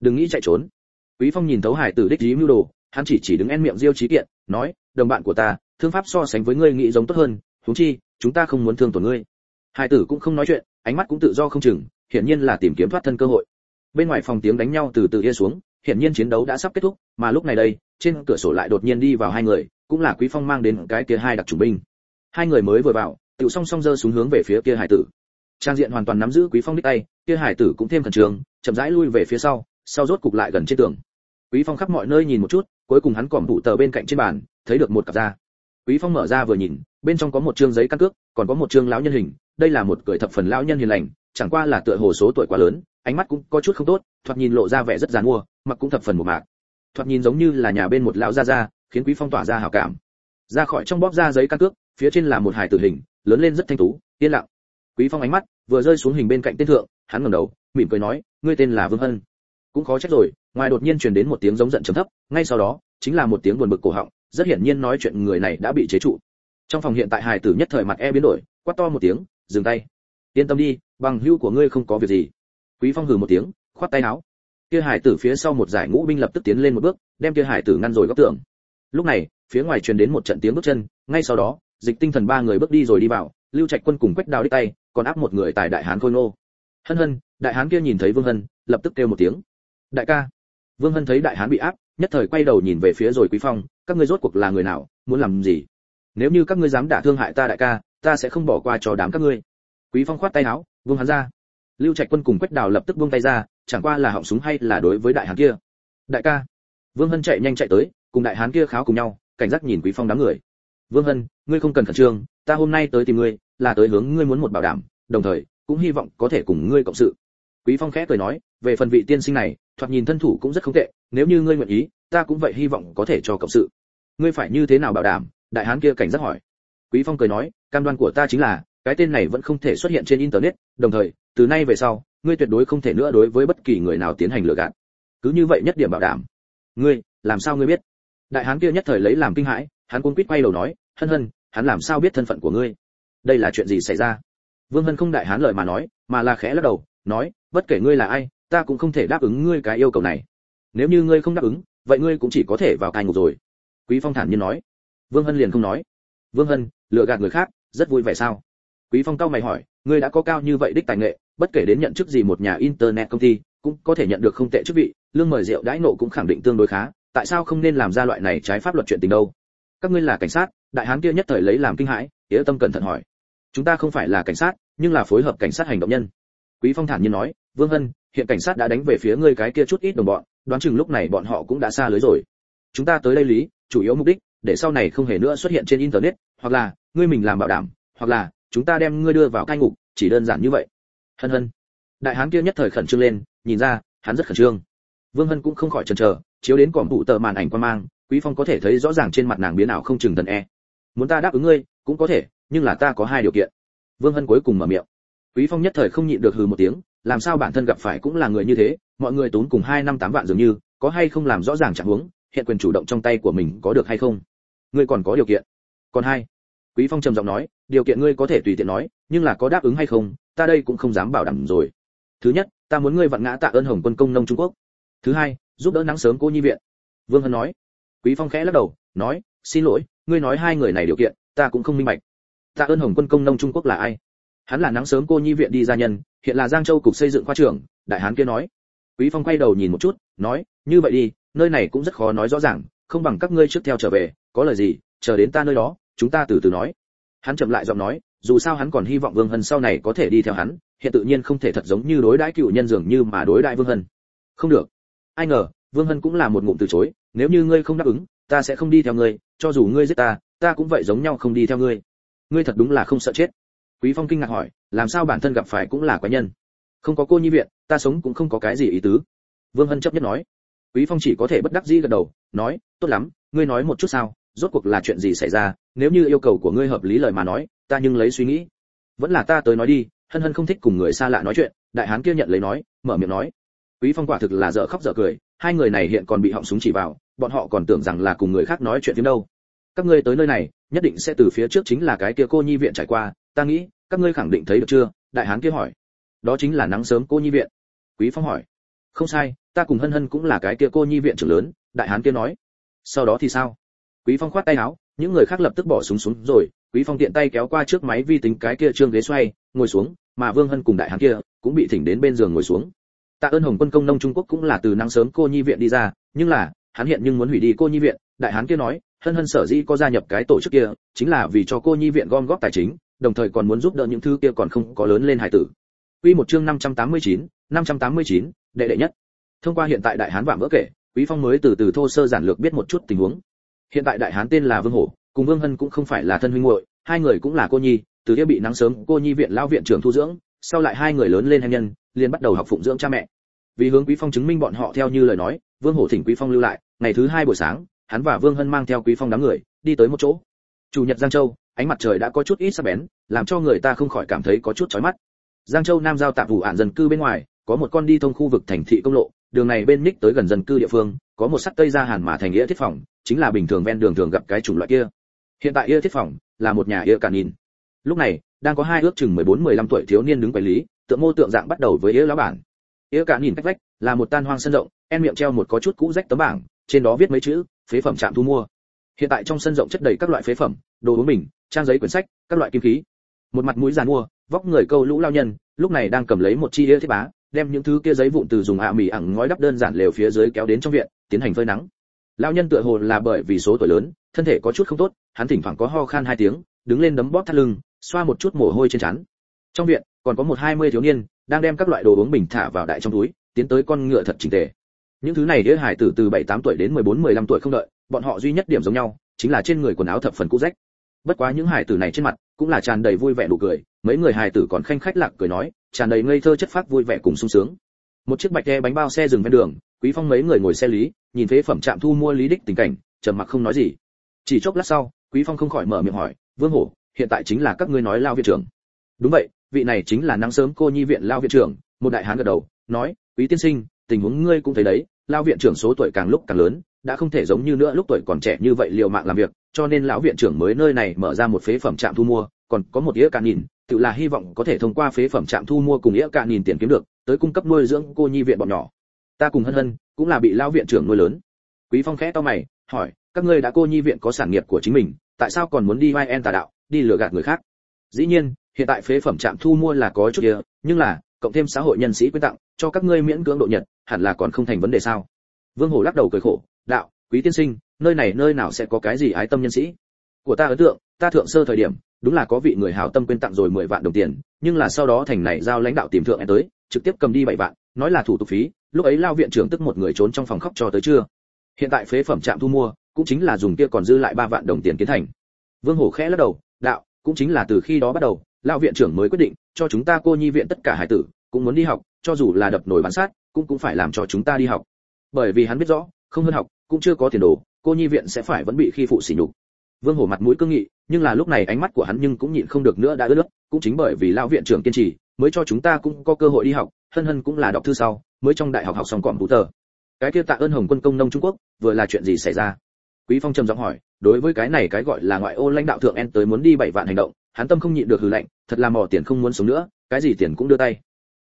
Đừng nghĩ chạy trốn. Quý phong nhìn thấu hải tử đích dí mưu đồ, hắn chỉ chỉ đứng en miệng diêu trí kiện, nói, đồng bạn của ta thương pháp so sánh với ngươi nghĩ giống tốt hơn, huống chi, chúng ta không muốn thương tổn ngươi. Hải tử cũng không nói chuyện, ánh mắt cũng tự do không chừng, hiển nhiên là tìm kiếm thoát thân cơ hội. Bên ngoài phòng tiếng đánh nhau từ từ yên xuống, hiển nhiên chiến đấu đã sắp kết thúc, mà lúc này đây, trên cửa sổ lại đột nhiên đi vào hai người, cũng là quý phong mang đến cái kia hai đặc chủ binh. Hai người mới vừa vào tự song song giơ xuống hướng về phía kia hải tử. Trang diện hoàn toàn nắm giữ quý phong đích tay, kia hải tử cũng thêm thần trường chậm rãi lui về phía sau sau rốt cục lại gần trên tường. Quý phong khắp mọi nơi nhìn một chút, cuối cùng hắn còm đủ tờ bên cạnh trên bàn, thấy được một cặp da quý phong mở ra vừa nhìn, bên trong có một trương giấy căn cước, còn có một trương lão nhân hình, đây là một cười thập phần lão nhân hiền lành, chẳng qua là tựa hồ số tuổi quá lớn, ánh mắt cũng có chút không tốt, thoạt nhìn lộ ra vẻ rất giàn mua, mặc cũng thập phần một mạc. Thoạt nhìn giống như là nhà bên một lão gia gia, khiến quý phong tỏa ra hảo cảm. Ra khỏi trong bóp ra giấy căn cước, phía trên là một hài tử hình, lớn lên rất thanh tú, yên lặng. Quý phong ánh mắt vừa rơi xuống hình bên cạnh tên thượng, hắn ngẩng đầu, mỉm cười nói, ngươi tên là vương hân. Cũng khó trách rồi, ngoài đột nhiên truyền đến một tiếng giống giận trầm thấp, ngay sau đó, chính là một tiếng buồn bực cổ họng rất hiển nhiên nói chuyện người này đã bị chế trụ. Trong phòng hiện tại hài tử nhất thời mặt e biến đổi, quát to một tiếng, dừng tay. Yên tâm đi, bằng hưu của ngươi không có việc gì. Quý phong hừ một tiếng, khoát tay áo. Kia hải tử phía sau một giải ngũ binh lập tức tiến lên một bước, đem kia hải tử ngăn rồi góc tường. Lúc này, phía ngoài truyền đến một trận tiếng bước chân, ngay sau đó, dịch tinh thần ba người bước đi rồi đi vào, lưu trạch quân cùng quách đào đích tay, còn áp một người tại đại hán khôi ngô. Hân hân, đại hán kia nhìn thấy vương hân, lập tức kêu một tiếng. Đại ca. Vương hân thấy đại hán bị áp nhất thời quay đầu nhìn về phía rồi quý phong, các ngươi rốt cuộc là người nào, muốn làm gì? Nếu như các ngươi dám đả thương hại ta đại ca, ta sẽ không bỏ qua cho đám các ngươi. Quý phong khoát tay áo vương hắn ra. Lưu trạch quân cùng quách đào lập tức buông tay ra, chẳng qua là họng súng hay là đối với đại hán kia. Đại ca. Vương hân chạy nhanh chạy tới, cùng đại hán kia kháo cùng nhau, cảnh giác nhìn quý phong đám người. Vương hân, ngươi không cần khẩn trương, ta hôm nay tới tìm ngươi, là tới hướng ngươi muốn một bảo đảm, đồng thời, cũng hy vọng có thể cùng ngươi cộng sự. Quý phong khẽ cười nói, về phần vị tiên sinh này thoạt nhìn thân thủ cũng rất không tệ, nếu như ngươi nguyện ý, ta cũng vậy hy vọng có thể cho cộng sự. Ngươi phải như thế nào bảo đảm? Đại hán kia cảnh giác hỏi. Quý phong cười nói, cam đoan của ta chính là, cái tên này vẫn không thể xuất hiện trên internet, đồng thời, từ nay về sau, ngươi tuyệt đối không thể nữa đối với bất kỳ người nào tiến hành lừa gạt. Cứ như vậy nhất điểm bảo đảm. Ngươi, làm sao ngươi biết? Đại hán kia nhất thời lấy làm kinh hãi, hắn cuống quýt quay đầu nói, hân hân, hắn làm sao biết thân phận của ngươi? Đây là chuyện gì xảy ra? Vương hân không đại hán lời mà nói, mà là khẽ lắc đầu, nói, bất kể ngươi là ai ta cũng không thể đáp ứng ngươi cái yêu cầu này. Nếu như ngươi không đáp ứng, vậy ngươi cũng chỉ có thể vào cai ngục rồi. Quý phong thản nhiên nói. Vương hân liền không nói. Vương hân, lừa gạt người khác, rất vui vẻ sao? Quý phong cao mày hỏi. Ngươi đã có cao như vậy đích tài nghệ, bất kể đến nhận chức gì một nhà internet công ty, cũng có thể nhận được không tệ chức vị, lương mời rượu đãi nộ cũng khẳng định tương đối khá, tại sao không nên làm ra loại này trái pháp luật chuyện tình đâu? Các ngươi là cảnh sát, đại hán kia nhất thời lấy làm kinh hãi nghĩa tâm cẩn thận hỏi. Chúng ta không phải là cảnh sát, nhưng là phối hợp cảnh sát hành động nhân. Quý phong thản nhiên nói. Vương hân hiện cảnh sát đã đánh về phía ngươi cái kia chút ít đồng bọn, đoán chừng lúc này bọn họ cũng đã xa lưới rồi. Chúng ta tới đây lý, chủ yếu mục đích, để sau này không hề nữa xuất hiện trên internet, hoặc là, ngươi mình làm bảo đảm, hoặc là, chúng ta đem ngươi đưa vào cai ngục, chỉ đơn giản như vậy. Hân hân. Đại hán kia nhất thời khẩn trương lên, nhìn ra, hắn rất khẩn trương. Vương hân cũng không khỏi chần chờ, chiếu đến cỏm tụ tờ màn ảnh quan mang, quý phong có thể thấy rõ ràng trên mặt nàng biến ảo không chừng tần e. Muốn ta đáp ứng ngươi, cũng có thể, nhưng là ta có hai điều kiện. Vương hân cuối cùng mở miệng. Quý phong nhất thời không nhịn được hừ một tiếng làm sao bản thân gặp phải cũng là người như thế, mọi người tốn cùng hai năm tám vạn dường như, có hay không làm rõ ràng chẳng huống, hiện quyền chủ động trong tay của mình có được hay không? Ngươi còn có điều kiện. Còn hai. Quý phong trầm giọng nói, điều kiện ngươi có thể tùy tiện nói, nhưng là có đáp ứng hay không, ta đây cũng không dám bảo đảm rồi. Thứ nhất, ta muốn ngươi vặn ngã tạ ơn hồng quân công nông trung quốc. Thứ hai, giúp đỡ nắng sớm cô nhi viện. Vương hân nói. Quý phong khẽ lắc đầu, nói, xin lỗi, ngươi nói hai người này điều kiện, ta cũng không minh bạch. Tạ ơn hồng quân công nông trung quốc là ai? Hắn là nắng sớm cô nhi viện đi gia nhân, hiện là giang châu cục xây dựng khoa trưởng, đại hán kia nói. Quý phong quay đầu nhìn một chút, nói, như vậy đi, nơi này cũng rất khó nói rõ ràng, không bằng các ngươi trước theo trở về, có lời gì, chờ đến ta nơi đó, chúng ta từ từ nói. Hắn chậm lại giọng nói, dù sao hắn còn hy vọng vương hân sau này có thể đi theo hắn, hiện tự nhiên không thể thật giống như đối đãi cựu nhân dường như mà đối đãi vương hân. Không được. Ai ngờ, vương hân cũng là một ngụm từ chối, nếu như ngươi không đáp ứng, ta sẽ không đi theo ngươi, cho dù ngươi giết ta ta cũng vậy giống nhau không đi theo ngươi. Ngươi thật đúng là không sợ chết quý phong kinh ngạc hỏi, làm sao bản thân gặp phải cũng là quái nhân? Không có cô nhi viện, ta sống cũng không có cái gì ý tứ. Vương hân chấp nhất nói. Quý phong chỉ có thể bất đắc dĩ gật đầu, nói, tốt lắm, ngươi nói một chút sao, rốt cuộc là chuyện gì xảy ra, nếu như yêu cầu của ngươi hợp lý lời mà nói, ta nhưng lấy suy nghĩ. Vẫn là ta tới nói đi. Hân hân không thích cùng người xa lạ nói chuyện, đại hán kia nhận lấy nói, mở miệng nói. Quý phong quả thực là dở khóc dở cười, hai người này hiện còn bị họng súng chỉ vào, bọn họ còn tưởng rằng là cùng người khác nói chuyện tiếng đâu. Các ngươi tới nơi này nhất định sẽ từ phía trước chính là cái kia cô nhi viện trải qua, ta nghĩ, các ngươi khẳng định thấy được chưa? Đại hán kia hỏi. Đó chính là nắng sớm cô nhi viện. Quý phong hỏi. Không sai, ta cùng hân hân cũng là cái kia cô nhi viện trưởng lớn, đại hán kia nói. Sau đó thì sao? Quý phong khoát tay áo, những người khác lập tức bỏ súng xuống rồi, quý phong tiện tay kéo qua trước máy vi tính cái kia trương ghế xoay, ngồi xuống, mà vương hân cùng đại hán kia cũng bị thỉnh đến bên giường ngồi xuống. Tạ ơn hồng quân công nông trung quốc cũng là từ nắng sớm cô nhi viện đi ra, nhưng là, hắn hiện nhưng muốn hủy đi cô nhi viện, đại hán kia nói hân hân sở dĩ có gia nhập cái tổ chức kia chính là vì cho cô nhi viện gom góp tài chính đồng thời còn muốn giúp đỡ những thứ kia còn không có lớn lên hải tử. Quy một chương 589, 589, đệ đệ nhất. Thông qua hiện tại đại hán vạm vỡ kể quý phong mới từ từ thô sơ giản lược biết một chút tình huống. Hiện tại đại hán tên là vương hổ cùng vương hân cũng không phải là thân huynh muội hai người cũng là cô nhi từ kia bị nắng sớm cô nhi viện lao viện trưởng thu dưỡng sau lại hai người lớn lên hành nhân liền bắt đầu học phụng dưỡng cha mẹ. Vì hướng quý phong chứng minh bọn họ theo như lời nói vương hổ thỉnh quý phong lưu lại ngày thứ hai buổi sáng hắn và vương hân mang theo quý phong đám người, đi tới một chỗ. Chủ nhật giang châu, ánh mặt trời đã có chút ít sắc bén, làm cho người ta không khỏi cảm thấy có chút chói mắt. Giang châu nam giao tạm vụ hạn dân cư bên ngoài, có một con đi thông khu vực thành thị công lộ, đường này bên ních tới gần dân cư địa phương, có một sắt cây ra hàn mà thành nghĩa thiết phòng, chính là bình thường ven đường thường gặp cái chủng loại kia. Hiện tại nghĩa thiết phòng là một nhà nghĩa cản nhìn lúc này, đang có hai ước chừng 14-15 tuổi thiếu niên đứng quầy lý, tượng mô tượng dạng bắt đầu với nghĩa lão bản. Nghĩa cản nhìn cách vách là một tan hoang sân rộng, en miệng treo một có chút cũ rách tấm bảng trên đó viết mấy chữ, phế phẩm trạm thu mua. Hiện tại trong sân rộng chất đầy các loại phế phẩm, đồ uống bình, trang giấy quyển sách, các loại kim khí. Một mặt mũi giàn mua vóc người câu lũ lao nhân, lúc này đang cầm lấy một chi đĩa thiết bá, đem những thứ kia giấy vụn từ dùng ạ mì ẳng ngói đắp đơn giản lều phía dưới kéo đến trong viện, tiến hành phơi nắng. Lao nhân tựa hồ là bởi vì số tuổi lớn, thân thể có chút không tốt, hắn thỉnh thoảng có ho khan hai tiếng, đứng lên đấm bóp thắt lưng, xoa một chút mồ hôi trên trán. Trong viện, còn có một hai mươi thiếu niên, đang đem các loại đồ uống bình thả vào đại trong túi, tiến tới con ngựa thật chỉnh tề những thứ này đĩa hải tử từ bảy, tám tuổi đến mười bốn, mười lăm tuổi không đợi, bọn họ duy nhất điểm giống nhau, chính là trên người quần áo thập phần cũ rách. Bất quá những hải tử này trên mặt cũng là tràn đầy vui vẻ nụ cười, mấy người hải tử còn khanh khách lạc cười nói, tràn đầy ngây thơ chất phác vui vẻ cùng sung sướng. Một chiếc bạch xe bánh bao xe dừng ven đường, quý phong mấy người ngồi xe lý, nhìn phế phẩm trạm thu mua lý đích tình cảnh, trầm mặc không nói gì. Chỉ chốc lát sau, quý phong không khỏi mở miệng hỏi, vương hổ, hiện tại chính là các ngươi nói lao viện trưởng. Đúng vậy, vị này chính là nắng sớm cô nhi viện lao viện trưởng, một đại hán gật đầu, nói, quý tiên sinh tình huống ngươi cũng thấy đấy, lão viện trưởng số tuổi càng lúc càng lớn, đã không thể giống như nữa lúc tuổi còn trẻ như vậy liều mạng làm việc, cho nên lão viện trưởng mới nơi này mở ra một phế phẩm trạm thu mua, còn có một đĩa cạn nhìn tự là hy vọng có thể thông qua phế phẩm trạm thu mua cùng đĩa cạn nhìn tiền kiếm được, tới cung cấp nuôi dưỡng cô nhi viện bọn nhỏ. Ta cùng hân hân cũng là bị lão viện trưởng nuôi lớn. Quý phong khẽ to mày, hỏi, các ngươi đã cô nhi viện có sản nghiệp của chính mình, tại sao còn muốn đi vai en tà đạo, đi lừa gạt người khác? Dĩ nhiên, hiện tại phế phẩm trạm thu mua là có chút kia, nhưng là, cộng thêm xã hội nhân sĩ quyên tặng cho các ngươi miễn cưỡng độ nhật, hẳn là còn không thành vấn đề sao? Vương hổ lắc đầu cười khổ, đạo, quý tiên sinh, nơi này nơi nào sẽ có cái gì ái tâm nhân sĩ? Của ta ấn tượng, ta thượng sơ thời điểm, đúng là có vị người hảo tâm quyên tặng rồi 10 vạn đồng tiền, nhưng là sau đó thành này giao lãnh đạo tìm thượng em tới, trực tiếp cầm đi 7 vạn, nói là thủ tục phí, lúc ấy lao viện trưởng tức một người trốn trong phòng khóc cho tới trưa. hiện tại phế phẩm trạm thu mua, cũng chính là dùng kia còn dư lại 3 vạn đồng tiền kiến thành. Vương hổ khẽ lắc đầu, đạo, cũng chính là từ khi đó bắt đầu, lao viện trưởng mới quyết định, cho chúng ta cô nhi viện tất cả hải tử, cũng muốn đi học cho dù là đập nổi bán sát, cũng cũng phải làm cho chúng ta đi học. Bởi vì hắn biết rõ, không hơn học, cũng chưa có tiền đồ, cô nhi viện sẽ phải vẫn bị khi phụ sỉ nhục. Vương hổ mặt mũi cương nghị, nhưng là lúc này ánh mắt của hắn nhưng cũng nhịn không được nữa đã ướt nước cũng chính bởi vì lão viện trưởng kiên trì, mới cho chúng ta cũng có cơ hội đi học, hân hân cũng là đọc thư sau, mới trong đại học học xong cọm vũ tờ. Cái kia tạ ơn hồng quân công nông trung quốc, vừa là chuyện gì xảy ra? Quý phong trầm giọng hỏi, đối với cái này cái gọi là ngoại ô lãnh đạo thượng en tới muốn đi bảy vạn hành động, hắn tâm không nhịn được hừ lạnh, thật là mò tiền không muốn sống nữa, cái gì tiền cũng đưa tay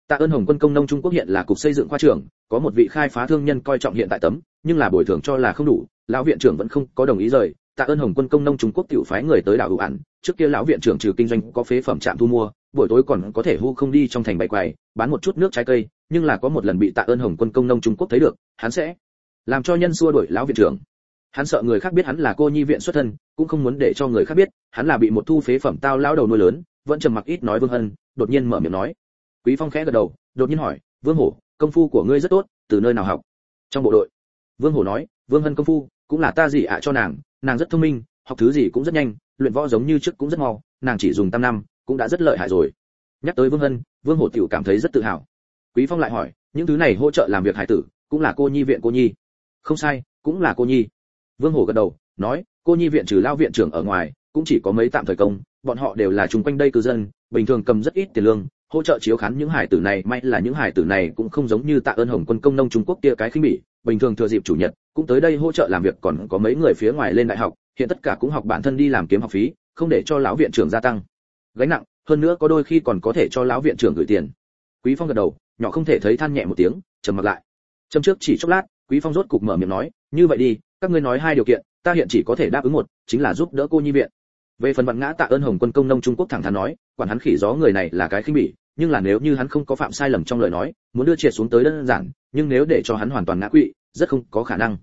tạ ơn hồng quân công nông trung quốc hiện là cục xây dựng khoa trưởng, có một vị khai phá thương nhân coi trọng hiện tại tấm, nhưng là bồi thường cho là không đủ, lão viện trưởng vẫn không có đồng ý rời. Tạ ơn hồng quân công nông trung quốc tiểu phái người tới đảo hữu ản trước kia lão viện trưởng trừ kinh doanh có phế phẩm trạm thu mua, buổi tối còn có thể hu không đi trong thành bày quầy, bán một chút nước trái cây, nhưng là có một lần bị tạ ơn hồng quân công nông trung quốc thấy được, hắn sẽ làm cho nhân xua đuổi lão viện trưởng. Hắn sợ người khác biết hắn là cô nhi viện xuất thân, cũng không muốn để cho người khác biết, hắn là bị một thu phế phẩm tao lão đầu nuôi lớn, vẫn trầm mặc ít nói vương hân, đột nhiên mở miệng nói quý phong khẽ gật đầu, đột nhiên hỏi, vương hổ, công phu của ngươi rất tốt, từ nơi nào học? Trong bộ đội, vương hổ nói, vương hân công phu, cũng là ta gì ạ cho nàng nàng rất thông minh, học thứ gì cũng rất nhanh, luyện võ giống như trước cũng rất mau, nàng chỉ dùng tam năm, cũng đã rất lợi hại rồi. Nhắc tới vương hân, vương hổ tiểu cảm thấy rất tự hào. Quý phong lại hỏi, những thứ này hỗ trợ làm việc hải tử, cũng là cô nhi viện cô nhi? Không sai, cũng là cô nhi. Vương hổ gật đầu, nói, cô nhi viện trừ lao viện trưởng ở ngoài, cũng chỉ có mấy tạm thời công, bọn họ đều là chung quanh đây cư dân, bình thường cầm rất ít tiền lương hỗ trợ chiếu khán những hải tử này, may là những hải tử này cũng không giống như tạ ơn hồng quân công nông trung quốc kia cái khinh bỉ. Bình thường thừa dịp chủ nhật, cũng tới đây hỗ trợ làm việc, còn có mấy người phía ngoài lên đại học, hiện tất cả cũng học bản thân đi làm kiếm học phí, không để cho lão viện trưởng gia tăng. Gánh nặng, hơn nữa có đôi khi còn có thể cho lão viện trưởng gửi tiền. Quý phong gật đầu, nhỏ không thể thấy than nhẹ một tiếng, trầm mặc lại. Châm trước chỉ chốc lát, quý phong rốt cục mở miệng nói, như vậy đi, các ngươi nói hai điều kiện, ta hiện chỉ có thể đáp ứng một, chính là giúp đỡ cô nhi viện. Về phần vạn ngã tạ ơn hồng quân công nông trung quốc thẳng thắn nói quản hắn khỉ gió người này là cái khinh bỉ, nhưng là nếu như hắn không có phạm sai lầm trong lời nói, muốn đưa triệt xuống tới đơn giản, nhưng nếu để cho hắn hoàn toàn ngã quỵ, rất không có khả năng.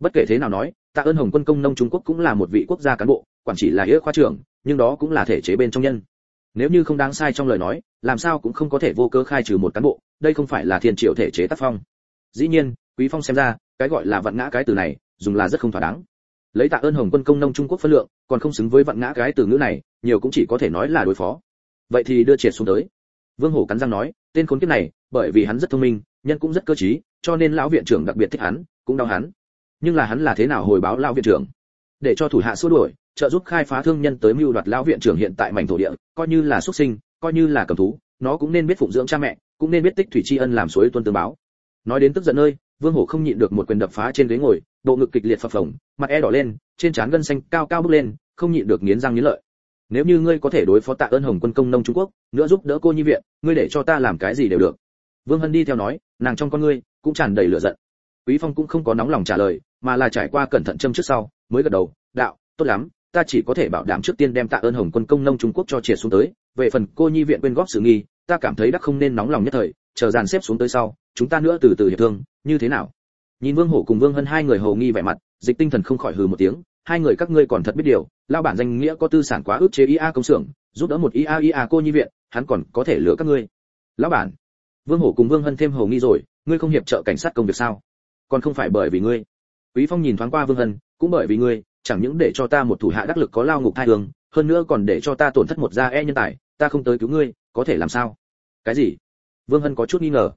Bất kể thế nào nói, tạ ơn hồng quân công nông trung quốc cũng là một vị quốc gia cán bộ, quản chỉ là hiệu khoa trưởng, nhưng đó cũng là thể chế bên trong nhân. Nếu như không đáng sai trong lời nói, làm sao cũng không có thể vô cơ khai trừ một cán bộ, đây không phải là thiên triệu thể chế tác phong. Dĩ nhiên, quý phong xem ra, cái gọi là vặn ngã cái từ này, dùng là rất không thỏa đáng. Lấy tạ ơn hồng quân công nông trung quốc phân lượng, còn không xứng với vặn ngã cái từ ngữ này, nhiều cũng chỉ có thể nói là đối phó vậy thì đưa triệt xuống tới. Vương hổ cắn răng nói, tên khốn kiếp này, bởi vì hắn rất thông minh, nhân cũng rất cơ trí, cho nên lão viện trưởng đặc biệt thích hắn, cũng đau hắn. Nhưng là hắn là thế nào hồi báo lão viện trưởng? Để cho thủ hạ xua đuổi, trợ giúp khai phá thương nhân tới mưu đoạt lão viện trưởng hiện tại mảnh thổ địa, coi như là xuất sinh, coi như là cầm thú, nó cũng nên biết phụng dưỡng cha mẹ, cũng nên biết tích thủy tri ân làm suối tuân tương báo. Nói đến tức giận nơi, vương hổ không nhịn được một quyền đập phá trên ghế ngồi, bộ ngực kịch liệt phập phồng, mặt e đỏ lên, trên trán gân xanh cao cao bước lên, không nhịn được nghiến răng nghiến lợi nếu như ngươi có thể đối phó tạ ơn hồng quân công nông trung quốc, nữa giúp đỡ cô nhi viện, ngươi để cho ta làm cái gì đều được. Vương hân đi theo nói, nàng trong con ngươi cũng tràn đầy lửa giận. Quý phong cũng không có nóng lòng trả lời, mà là trải qua cẩn thận châm trước sau, mới gật đầu, đạo, tốt lắm, ta chỉ có thể bảo đảm trước tiên đem tạ ơn hồng quân công nông trung quốc cho triệt xuống tới. Về phần cô nhi viện quên góp sự nghi, ta cảm thấy đắc không nên nóng lòng nhất thời, chờ dàn xếp xuống tới sau, chúng ta nữa từ từ hiệp thương, như thế nào? Nhìn vương hổ cùng vương hân hai người hầu nghi vẻ mặt, dịch tinh thần không khỏi hừ một tiếng hai người các ngươi còn thật biết điều lao bản danh nghĩa có tư sản quá ước chế ia công xưởng, giúp đỡ một ia ia cô nhi viện, hắn còn có thể lừa các ngươi. Lão bản, vương hổ cùng vương hân thêm hầu nghi rồi, ngươi không hiệp trợ cảnh sát công việc sao? Còn không phải bởi vì ngươi. Quý phong nhìn thoáng qua vương hân, cũng bởi vì ngươi, chẳng những để cho ta một thủ hạ đắc lực có lao ngục thai hương, hơn nữa còn để cho ta tổn thất một gia e nhân tài, ta không tới cứu ngươi, có thể làm sao? Cái gì? Vương hân có chút nghi ngờ.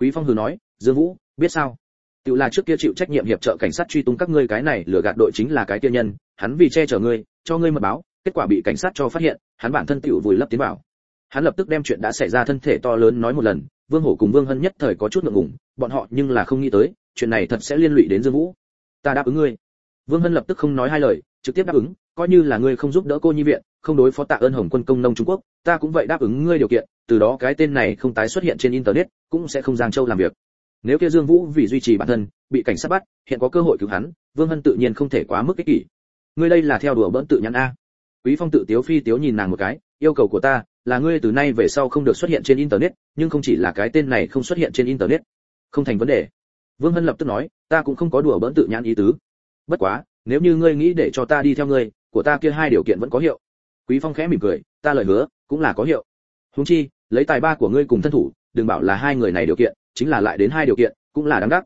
Quý phong hừ nói, dương vũ, biết sao? Tự là trước kia chịu trách nhiệm hiệp trợ cảnh sát truy tung các ngươi cái này, lừa gạt đội chính là cái kia nhân, hắn vì che chở ngươi, cho ngươi mật báo, kết quả bị cảnh sát cho phát hiện, hắn bản thân tiểu vùi lấp tiến vào. Hắn lập tức đem chuyện đã xảy ra thân thể to lớn nói một lần, vương hổ cùng vương hân nhất thời có chút ngượng ngùng, bọn họ nhưng là không nghĩ tới, chuyện này thật sẽ liên lụy đến dương vũ. Ta đáp ứng ngươi. Vương hân lập tức không nói hai lời, trực tiếp đáp ứng, coi như là ngươi không giúp đỡ cô nhi viện, không đối phó tạ ơn hồng quân công nông trung quốc, ta cũng vậy đáp ứng ngươi điều kiện, từ đó cái tên này không tái xuất hiện trên internet, cũng sẽ không giang châu làm việc nếu kia dương vũ vì duy trì bản thân, bị cảnh sát bắt, hiện có cơ hội cứu hắn, vương hân tự nhiên không thể quá mức ích kỷ. Ngươi đây là theo đùa bỡn tự nhắn a. Quý phong tự tiếu phi tiếu nhìn nàng một cái, yêu cầu của ta là ngươi từ nay về sau không được xuất hiện trên internet, nhưng không chỉ là cái tên này không xuất hiện trên internet. Không thành vấn đề. Vương hân lập tức nói, ta cũng không có đùa bỡn tự nhãn ý tứ. Bất quá, nếu như ngươi nghĩ để cho ta đi theo ngươi, của ta kia hai điều kiện vẫn có hiệu. Quý phong khẽ mỉm cười, ta lời hứa, cũng là có hiệu. Huống chi, lấy tài ba của ngươi cùng thân thủ, đừng bảo là hai người này điều kiện chính là lại đến hai điều kiện, cũng là đáng đắc.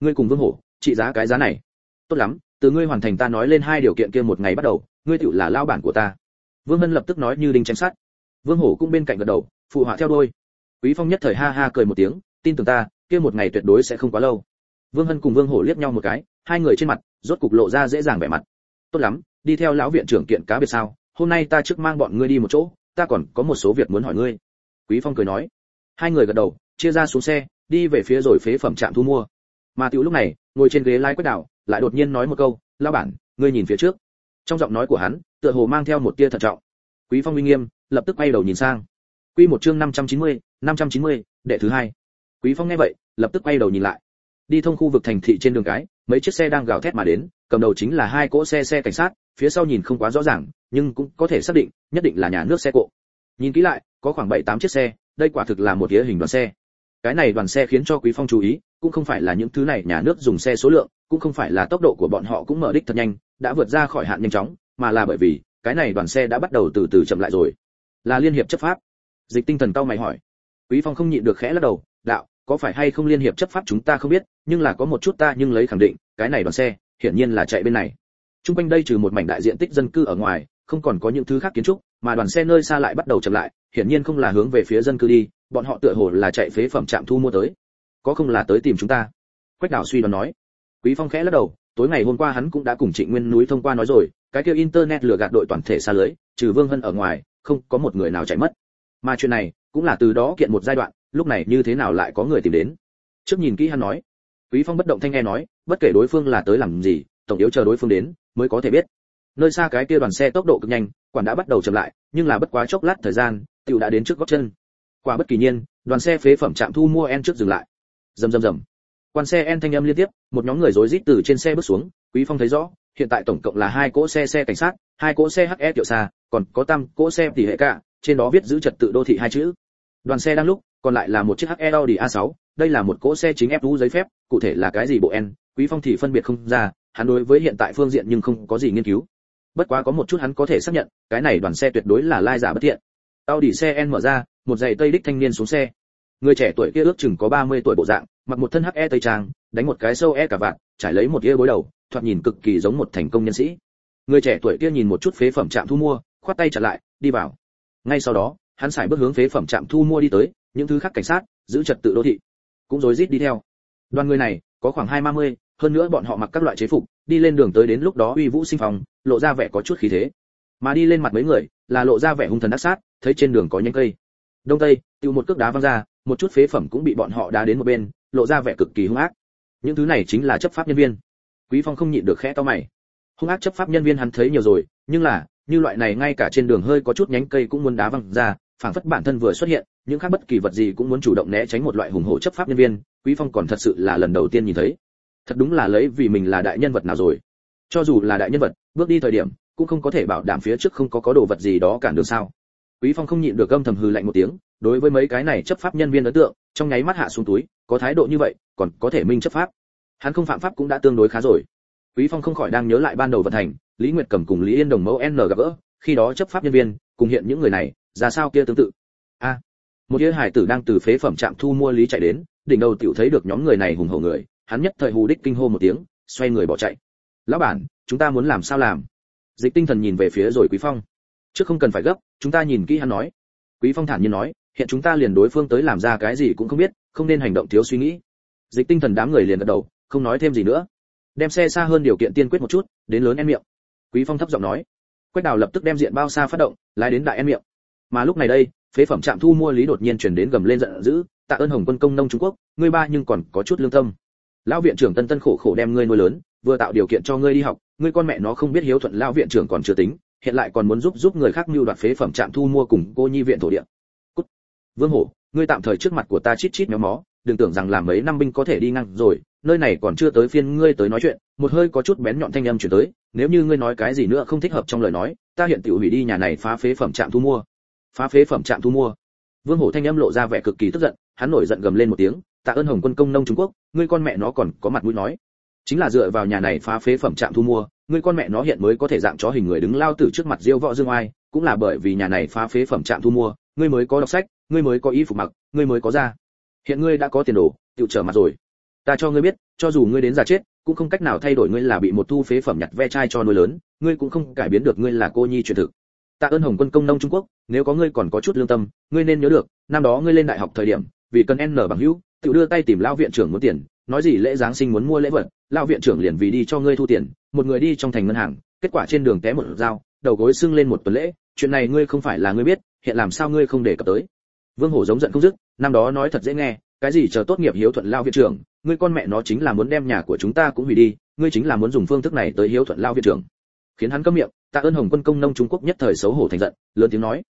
Ngươi cùng vương hổ, trị giá cái giá này. Tốt lắm, từ ngươi hoàn thành ta nói lên hai điều kiện kia một ngày bắt đầu, ngươi tựu là lao bản của ta. Vương hân lập tức nói như đinh chém sắt. Vương hổ cũng bên cạnh gật đầu, phụ họa theo đôi. Quý phong nhất thời ha ha cười một tiếng, tin tưởng ta, kia một ngày tuyệt đối sẽ không quá lâu. Vương hân cùng vương hổ liếc nhau một cái, hai người trên mặt, rốt cục lộ ra dễ dàng vẻ mặt. Tốt lắm, đi theo lão viện trưởng kiện cá biệt sao, hôm nay ta trước mang bọn ngươi đi một chỗ, ta còn có một số việc muốn hỏi ngươi. Quý phong cười nói. Hai người gật đầu, chia ra xuống xe đi về phía rồi phế phẩm trạm thu mua. Mà tiểu lúc này ngồi trên ghế lái quách đảo lại đột nhiên nói một câu lão bản ngươi nhìn phía trước. Trong giọng nói của hắn tựa hồ mang theo một tia thận trọng. Quý phong uy nghiêm lập tức quay đầu nhìn sang. Quy một chương 590, 590, đệ thứ hai. Quý phong nghe vậy lập tức quay đầu nhìn lại. Đi thông khu vực thành thị trên đường cái mấy chiếc xe đang gào thét mà đến cầm đầu chính là hai cỗ xe xe cảnh sát phía sau nhìn không quá rõ ràng nhưng cũng có thể xác định nhất định là nhà nước xe cộ. Nhìn kỹ lại có khoảng bảy tám chiếc xe đây quả thực là một địa hình đoàn xe cái này đoàn xe khiến cho quý phong chú ý, cũng không phải là những thứ này nhà nước dùng xe số lượng, cũng không phải là tốc độ của bọn họ cũng mở đích thật nhanh, đã vượt ra khỏi hạn nhanh chóng, mà là bởi vì, cái này đoàn xe đã bắt đầu từ từ chậm lại rồi. Là liên hiệp chấp pháp. Dịch tinh thần cao mày hỏi. Quý phong không nhịn được khẽ lắc đầu, đạo, có phải hay không liên hiệp chấp pháp chúng ta không biết, nhưng là có một chút ta nhưng lấy khẳng định, cái này đoàn xe, hiển nhiên là chạy bên này. Trung quanh đây trừ một mảnh đại diện tích dân cư ở ngoài, không còn có những thứ khác kiến trúc, mà đoàn xe nơi xa lại bắt đầu chậm lại, hiển nhiên không là hướng về phía dân cư đi bọn họ tựa hồ là chạy phế phẩm trạm thu mua tới. Có không là tới tìm chúng ta? Quách đảo suy đoán nói. Quý phong khẽ lắc đầu, tối ngày hôm qua hắn cũng đã cùng trịnh nguyên núi thông qua nói rồi, cái kia internet lừa gạt đội toàn thể xa lưới, trừ vương hân ở ngoài, không có một người nào chạy mất. Mà chuyện này, cũng là từ đó kiện một giai đoạn, lúc này như thế nào lại có người tìm đến? Trước nhìn kỹ hắn nói. Quý phong bất động thanh nghe nói, bất kể đối phương là tới làm gì, tổng yếu chờ đối phương đến, mới có thể biết. Nơi xa cái kia đoàn xe tốc độ cực nhanh, quản đã bắt đầu chậm lại, nhưng là bất quá chốc lát thời gian, tiểu đã đến trước góc chân quả bất kỳ nhiên, đoàn xe phế phẩm trạm thu mua en trước dừng lại. Rầm rầm rầm. Quan xe en thanh âm liên tiếp, một nhóm người rối rít từ trên xe bước xuống. Quý phong thấy rõ, hiện tại tổng cộng là hai cỗ xe xe cảnh sát, hai cỗ xe he tiểu xa còn có tam cỗ xe tỷ hệ cả, trên đó viết giữ trật tự đô thị hai chữ. Đoàn xe đang lúc, còn lại là một chiếc he audi a 6 đây là một cỗ xe chính ép giấy phép, cụ thể là cái gì bộ en? Quý phong thì phân biệt không ra, hắn đối với hiện tại phương diện nhưng không có gì nghiên cứu. Bất quá có một chút hắn có thể xác nhận, cái này đoàn xe tuyệt đối là lai giả bất thiện. Audi xe n mở ra một giày tây đích thanh niên xuống xe. Người trẻ tuổi kia ước chừng có 30 tuổi bộ dạng mặc một thân hắc e tây trang đánh một cái sâu e cả vạn trải lấy một ghế bối đầu thoạt nhìn cực kỳ giống một thành công nhân sĩ. Người trẻ tuổi kia nhìn một chút phế phẩm trạm thu mua khoát tay trả lại đi vào. Ngay sau đó hắn xài bước hướng phế phẩm trạm thu mua đi tới những thứ khác cảnh sát giữ trật tự đô thị cũng rối rít đi theo. Đoàn người này có khoảng hai ba mươi hơn nữa bọn họ mặc các loại chế phục đi lên đường tới đến lúc đó uy vũ sinh phòng, lộ ra vẻ có chút khí thế. Mà đi lên mặt mấy người là lộ ra vẻ hung thần đắc sát thấy trên đường có nhánh cây đông tây, tiêu một cước đá văng ra, một chút phế phẩm cũng bị bọn họ đá đến một bên, lộ ra vẻ cực kỳ hung ác. Những thứ này chính là chấp pháp nhân viên. Quý phong không nhịn được khẽ to mày. Hung ác chấp pháp nhân viên hắn thấy nhiều rồi, nhưng là, như loại này ngay cả trên đường hơi có chút nhánh cây cũng muốn đá văng ra, phảng phất bản thân vừa xuất hiện, những khác bất kỳ vật gì cũng muốn chủ động né tránh một loại hùng hổ chấp pháp nhân viên, quý phong còn thật sự là lần đầu tiên nhìn thấy. Thật đúng là lấy vì mình là đại nhân vật nào rồi. Cho dù là đại nhân vật, bước đi thời điểm, cũng không có thể bảo đảm phía trước không có có đồ vật gì đó cản đường sao quý phong không nhịn được âm thầm hừ lạnh một tiếng, đối với mấy cái này chấp pháp nhân viên ấn tượng, trong nháy mắt hạ xuống túi, có thái độ như vậy, còn có thể minh chấp pháp. Hắn không phạm pháp cũng đã tương đối khá rồi. Quý phong không khỏi đang nhớ lại ban đầu vận thành lý nguyệt cầm cùng lý yên đồng mẫu n gặp gỡ, khi đó chấp pháp nhân viên, cùng hiện những người này, ra sao kia tương tự. A, một đứa hải tử đang từ phế phẩm trạm thu mua lý chạy đến, đỉnh đầu tiểu thấy được nhóm người này hùng hổ người, hắn nhất thời hù đích kinh hô một tiếng, xoay người bỏ chạy. Lão bản, chúng ta muốn làm sao làm? Dịch tinh thần nhìn về phía rồi quý phong trước không cần phải gấp, chúng ta nhìn kỹ hắn nói. Quý phong thản nhiên nói, hiện chúng ta liền đối phương tới làm ra cái gì cũng không biết, không nên hành động thiếu suy nghĩ. Dịch tinh thần đám người liền gật đầu, không nói thêm gì nữa. Đem xe xa hơn điều kiện tiên quyết một chút, đến lớn en miệng. Quý phong thấp giọng nói. Quách đào lập tức đem diện bao xa phát động, lái đến đại en miệng. Mà lúc này đây, phế phẩm trạm thu mua lý đột nhiên chuyển đến gầm lên giận dữ, tạ ơn hồng quân công nông trung quốc, ngươi ba nhưng còn có chút lương tâm. Lão viện trưởng tân tân khổ khổ đem ngươi nuôi lớn, vừa tạo điều kiện cho ngươi đi học, ngươi con mẹ nó không biết hiếu thuận lão viện trưởng còn chưa tính hiện lại còn muốn giúp giúp người khác mưu đoạt phế phẩm trạm thu mua cùng cô nhi viện thổ địa. Cút. vương hổ, ngươi tạm thời trước mặt của ta chít chít méo mó, đừng tưởng rằng làm mấy năm binh có thể đi ngang rồi, nơi này còn chưa tới phiên ngươi tới nói chuyện, một hơi có chút bén nhọn thanh âm chuyển tới, nếu như ngươi nói cái gì nữa không thích hợp trong lời nói, ta hiện tiểu hủy đi nhà này phá phế phẩm trạm thu mua. Phá phế phẩm trạm thu mua. Vương hổ thanh âm lộ ra vẻ cực kỳ tức giận, hắn nổi giận gầm lên một tiếng, tạ ơn hồng quân công nông trung quốc, ngươi con mẹ nó còn có mặt mũi nói chính là dựa vào nhà này phá phế phẩm trạm thu mua ngươi con mẹ nó hiện mới có thể dạng chó hình người đứng lao tử trước mặt diêu võ dương oai, cũng là bởi vì nhà này phá phế phẩm trạm thu mua, ngươi mới có đọc sách, ngươi mới có y phục mặc, ngươi mới có ra hiện ngươi đã có tiền đồ tự trở mặt rồi. Ta cho ngươi biết, cho dù ngươi đến già chết, cũng không cách nào thay đổi ngươi là bị một thu phế phẩm nhặt ve chai cho nuôi lớn, ngươi cũng không cải biến được ngươi là cô nhi truyền thực. Tạ ơn hồng quân công nông trung quốc, nếu có ngươi còn có chút lương tâm, ngươi nên nhớ được, năm đó ngươi lên đại học thời điểm, vì cần n bằng hữu tự đưa tay tìm lao viện trưởng muốn tiền nói gì lễ giáng sinh muốn mua lễ vật lao viện trưởng liền vì đi cho ngươi thu tiền, một người đi trong thành ngân hàng, kết quả trên đường té một dao, đầu gối sưng lên một tuần lễ, chuyện này ngươi không phải là ngươi biết, hiện làm sao ngươi không để cập tới. Vương hổ giống giận không dứt, năm đó nói thật dễ nghe, cái gì chờ tốt nghiệp hiếu thuận lao viện trưởng, ngươi con mẹ nó chính là muốn đem nhà của chúng ta cũng hủy đi, ngươi chính là muốn dùng phương thức này tới hiếu thuận lao viện trưởng. Khiến hắn câm miệng, tạ ơn hồng quân công nông trung quốc nhất thời xấu hổ thành giận, lớn tiếng nói.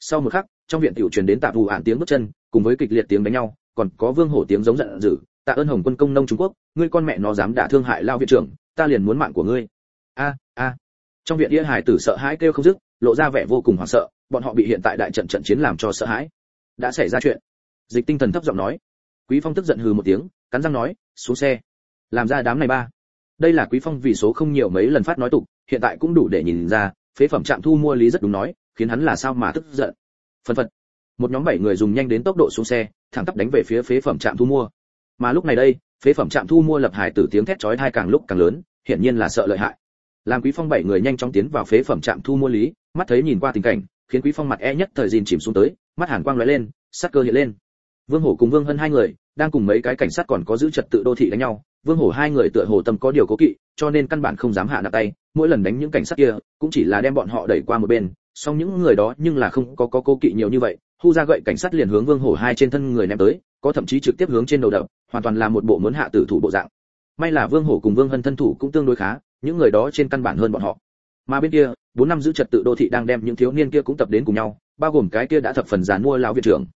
Sau một khắc, trong viện tiểu truyền đến tạ vụ ản tiếng bước chân, cùng với kịch liệt tiếng đánh nhau, còn có vương hổ tiếng giống giận dữ tạ ơn hồng quân công nông trung quốc, ngươi con mẹ nó dám đả thương hại lao viện trưởng, ta liền muốn mạng của ngươi. A a. Trong viện đĩa hải tử sợ hãi kêu không dứt, lộ ra vẻ vô cùng hoảng sợ, bọn họ bị hiện tại đại trận trận chiến làm cho sợ hãi. Đã xảy ra chuyện. Dịch tinh thần thấp giọng nói. Quý phong tức giận hừ một tiếng, cắn răng nói, xuống xe. Làm ra đám này ba. Đây là quý phong vì số không nhiều mấy lần phát nói tục, hiện tại cũng đủ để nhìn ra, phế phẩm trạm thu mua lý rất đúng nói, khiến hắn là sao mà tức giận. Phân phật. Một nhóm bảy người dùng nhanh đến tốc độ xuống xe, thẳng tắp đánh về phía phế phẩm trạm thu mua mà lúc này đây, phế phẩm trạm thu mua lập hải tử tiếng thét chói tai càng lúc càng lớn, hiển nhiên là sợ lợi hại. Làm quý phong bảy người nhanh chóng tiến vào phế phẩm trạm thu mua lý, mắt thấy nhìn qua tình cảnh, khiến quý phong mặt e nhất thời gìn chìm xuống tới, mắt hàn quang lóe lên, sắc cơ hiện lên. Vương hổ cùng vương hân hai người, đang cùng mấy cái cảnh sát còn có giữ trật tự đô thị đánh nhau. Vương hổ hai người tựa hồ tâm có điều cố kỵ, cho nên căn bản không dám hạ nặng tay. Mỗi lần đánh những cảnh sát kia, cũng chỉ là đem bọn họ đẩy qua một bên. Song những người đó nhưng là không có có cố kỵ nhiều như vậy. Hu ra gậy cảnh sát liền hướng vương hổ hai trên thân người ném tới, có thậm chí trực tiếp hướng trên đầu đập hoàn toàn là một bộ muốn hạ tử thủ bộ dạng. May là vương hổ cùng vương hân thân thủ cũng tương đối khá, những người đó trên căn bản hơn bọn họ. Mà bên kia, bốn năm giữ trật tự đô thị đang đem những thiếu niên kia cũng tập đến cùng nhau, bao gồm cái kia đã thập phần giàn mua lão viện trưởng.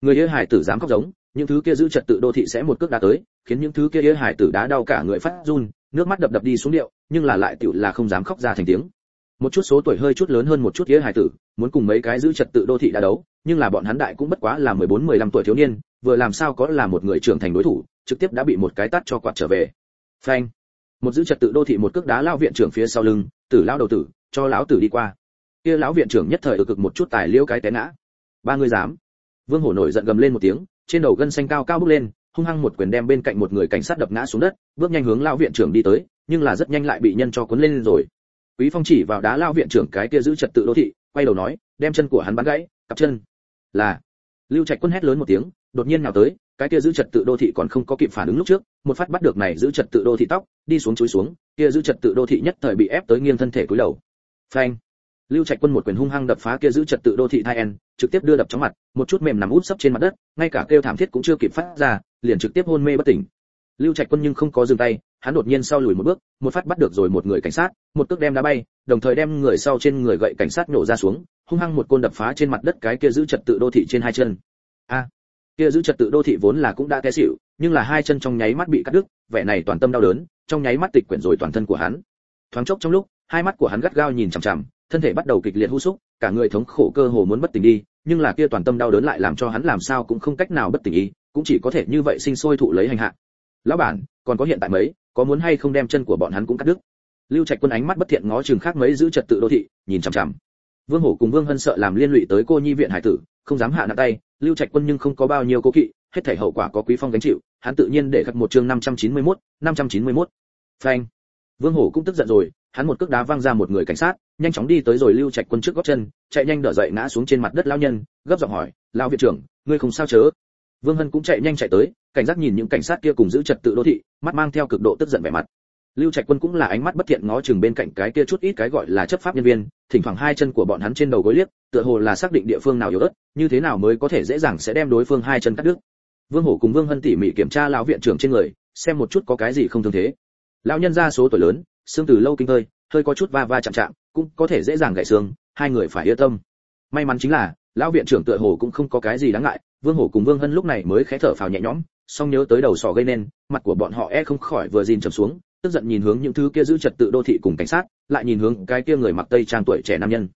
Người yêu hải tử dám khóc giống, những thứ kia giữ trật tự đô thị sẽ một cước đá tới, khiến những thứ kia yêu hải tử đá đau cả người phát run, nước mắt đập đập đi xuống điệu, nhưng là lại tiểu là không dám khóc ra thành tiếng. Một chút số tuổi hơi chút lớn hơn một chút yêu hải tử, muốn cùng mấy cái giữ trật tự đô thị đá đấu nhưng là bọn hắn đại cũng bất quá là 14 15 tuổi thiếu niên, vừa làm sao có là một người trưởng thành đối thủ, trực tiếp đã bị một cái tát cho quạt trở về. Phanh. Một giữ trật tự đô thị một cước đá lao viện trưởng phía sau lưng, tử lao đầu tử, cho lão tử đi qua. Kia lão viện trưởng nhất thời ở cực một chút tài liêu cái té ngã. Ba người dám. Vương hổ nổi giận gầm lên một tiếng, trên đầu gân xanh cao cao bốc lên, hung hăng một quyền đem bên cạnh một người cảnh sát đập ngã xuống đất, bước nhanh hướng lão viện trưởng đi tới, nhưng là rất nhanh lại bị nhân cho cuốn lên rồi. Quý phong chỉ vào đá lao viện trưởng cái kia giữ trật tự đô thị, quay đầu nói, đem chân của hắn bắn gãy, cặp chân là, lưu trạch quân hét lớn một tiếng, đột nhiên nào tới, cái kia giữ trật tự đô thị còn không có kịp phản ứng lúc trước, một phát bắt được này giữ trật tự đô thị tóc, đi xuống chúi xuống, kia giữ trật tự đô thị nhất thời bị ép tới nghiêng thân thể cúi đầu. Phanh! Lưu trạch quân một quyền hung hăng đập phá kia giữ trật tự đô thị thai en, trực tiếp đưa đập chóng mặt, một chút mềm nằm út sấp trên mặt đất, ngay cả kêu thảm thiết cũng chưa kịp phát ra, liền trực tiếp hôn mê bất tỉnh. Lưu trạch quân nhưng không có dừng tay hắn đột nhiên sau lùi một bước, một phát bắt được rồi một người cảnh sát, một cước đem đá bay, đồng thời đem người sau trên người gậy cảnh sát nổ ra xuống, hung hăng một côn đập phá trên mặt đất cái kia giữ trật tự đô thị trên hai chân. A, kia giữ trật tự đô thị vốn là cũng đã té xỉu, nhưng là hai chân trong nháy mắt bị cắt đứt, vẻ này toàn tâm đau đớn, trong nháy mắt tịch quyển rồi toàn thân của hắn. Thoáng chốc trong lúc, hai mắt của hắn gắt gao nhìn chằm chằm, thân thể bắt đầu kịch liệt hú xúc cả người thống khổ cơ hồ muốn bất tỉnh đi, nhưng là kia toàn tâm đau đớn lại làm cho hắn làm sao cũng không cách nào bất tỉnh ý cũng chỉ có thể như vậy sinh sôi thụ lấy hành hạ. Lão bản, còn có hiện tại mấy? Có muốn hay không đem chân của bọn hắn cũng cắt đứt. Lưu trạch quân ánh mắt bất thiện ngó chừng khác mấy giữ trật tự đô thị nhìn chằm chằm. Vương hổ cùng vương hân sợ làm liên lụy tới cô nhi viện hải tử không dám hạ nặng tay lưu trạch quân nhưng không có bao nhiêu cố kỵ hết thảy hậu quả có quý phong gánh chịu hắn tự nhiên để khắc một chương 591, 591. phanh. Vương hổ cũng tức giận rồi hắn một cước đá văng ra một người cảnh sát nhanh chóng đi tới rồi lưu trạch quân trước gót chân chạy nhanh đỡ dậy ngã xuống trên mặt đất lão nhân gấp giọng hỏi lão viện trưởng ngươi không sao chớ? Vương hân cũng chạy nhanh chạy tới, cảnh giác nhìn những cảnh sát kia cùng giữ trật tự đô thị, mắt mang theo cực độ tức giận vẻ mặt. Lưu trạch quân cũng là ánh mắt bất thiện ngó chừng bên cạnh cái kia chút ít cái gọi là chấp pháp nhân viên, thỉnh thoảng hai chân của bọn hắn trên đầu gối liếc, tựa hồ là xác định địa phương nào yếu ớt, như thế nào mới có thể dễ dàng sẽ đem đối phương hai chân cắt đứt. Vương hổ cùng vương hân tỉ mỉ kiểm tra lão viện trưởng trên người, xem một chút có cái gì không thương thế. Lão nhân ra số tuổi lớn, xương từ lâu kinh hơi hơi có chút va va chạm chạm, cũng có thể dễ dàng gãy xương, hai người phải yên tâm. May mắn chính là, lão viện trưởng tựa hồ cũng không có cái gì đáng ngại vương hổ cùng vương hân lúc này mới khẽ thở phào nhẹ nhõm, song nhớ tới đầu sỏ gây nên, mặt của bọn họ e không khỏi vừa dìn trầm xuống, tức giận nhìn hướng những thứ kia giữ trật tự đô thị cùng cảnh sát, lại nhìn hướng cái kia người mặc tây trang tuổi trẻ nam nhân.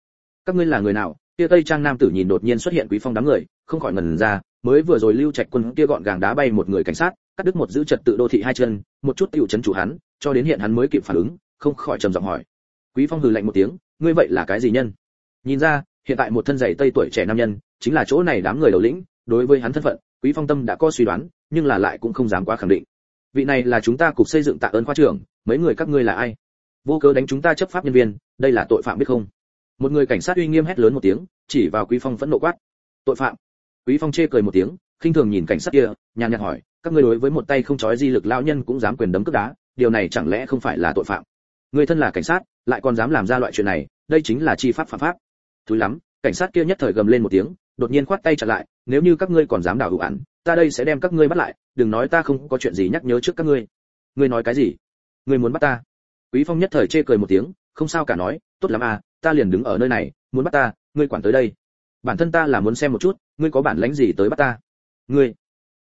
Các ngươi là người nào? Kia tây trang nam tử nhìn đột nhiên xuất hiện quý phong đám người, không khỏi ngần ra, mới vừa rồi lưu trạch quân kia gọn gàng đá bay một người cảnh sát, cắt đứt một giữ trật tự đô thị hai chân, một chút tiểu chấn chủ hắn, cho đến hiện hắn mới kịp phản ứng, không khỏi trầm giọng hỏi. Quý phong hừ lạnh một tiếng, ngươi vậy là cái gì nhân? Nhìn ra, hiện tại một thân giày tây tuổi trẻ nam nhân, chính là chỗ này đám người đầu lĩnh đối với hắn thân phận, quý phong tâm đã có suy đoán, nhưng là lại cũng không dám quá khẳng định. Vị này là chúng ta cục xây dựng tạ ơn khoa trưởng, mấy người các ngươi là ai? Vô cớ đánh chúng ta chấp pháp nhân viên, đây là tội phạm biết không? Một người cảnh sát uy nghiêm hét lớn một tiếng, chỉ vào quý phong phẫn nộ quát. Tội phạm. Quý phong chê cười một tiếng, khinh thường nhìn cảnh sát kia, nhàn nhạt hỏi, các ngươi đối với một tay không chói di lực lão nhân cũng dám quyền đấm cước đá, điều này chẳng lẽ không phải là tội phạm? Người thân là cảnh sát, lại còn dám làm ra loại chuyện này, đây chính là chi pháp phạm pháp. Thúi lắm, cảnh sát kia nhất thời gầm lên một tiếng đột nhiên khoát tay chặn lại, nếu như các ngươi còn dám đảo hữu án ta đây sẽ đem các ngươi bắt lại, đừng nói ta không có chuyện gì nhắc nhớ trước các ngươi. Ngươi nói cái gì? Ngươi muốn bắt ta? Quý phong nhất thời chê cười một tiếng, không sao cả nói, tốt lắm à ta liền đứng ở nơi này, muốn bắt ta, ngươi quản tới đây. Bản thân ta là muốn xem một chút, ngươi có bản lãnh gì tới bắt ta? Ngươi.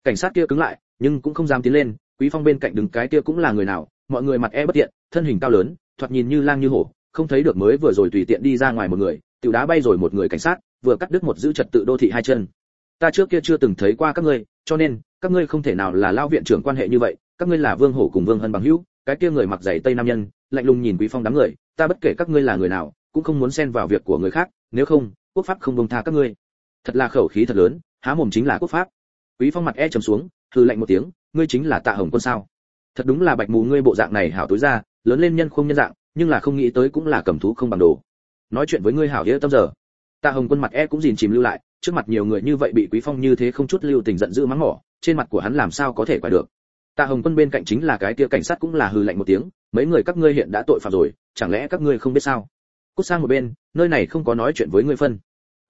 Cảnh sát kia cứng lại, nhưng cũng không dám tiến lên, quý phong bên cạnh đứng cái kia cũng là người nào, mọi người mặt e bất tiện thân hình cao lớn, thoạt nhìn như lang như hổ, không thấy được mới vừa rồi tùy tiện đi ra ngoài một người, tiểu đá bay rồi một người cảnh sát vừa cắt đứt một giữ trật tự đô thị hai chân. Ta trước kia chưa từng thấy qua các ngươi, cho nên, các ngươi không thể nào là lao viện trưởng quan hệ như vậy, các ngươi là vương hổ cùng vương hân bằng hữu, cái kia người mặc giày tây nam nhân, lạnh lùng nhìn quý phong đám người, ta bất kể các ngươi là người nào, cũng không muốn xen vào việc của người khác, nếu không, quốc pháp không bông tha các ngươi. Thật là khẩu khí thật lớn, há mồm chính là quốc pháp. Quý phong mặt e trầm xuống, hừ lạnh một tiếng, ngươi chính là tạ hồng quân sao? Thật đúng là bạch mù ngươi bộ dạng này hảo tối ra, lớn lên nhân không nhân dạng, nhưng là không nghĩ tới cũng là cầm thú không bằng đồ. Nói chuyện với ngươi hảo nghĩa tâm giờ tạ hồng quân mặt e cũng dìn chìm lưu lại trước mặt nhiều người như vậy bị quý phong như thế không chút lưu tình giận dữ mắng mỏ trên mặt của hắn làm sao có thể qua được? Tạ hồng quân bên cạnh chính là cái kia cảnh sát cũng là hừ lạnh một tiếng mấy người các ngươi hiện đã tội phạm rồi chẳng lẽ các ngươi không biết sao? Cút sang một bên nơi này không có nói chuyện với ngươi phân.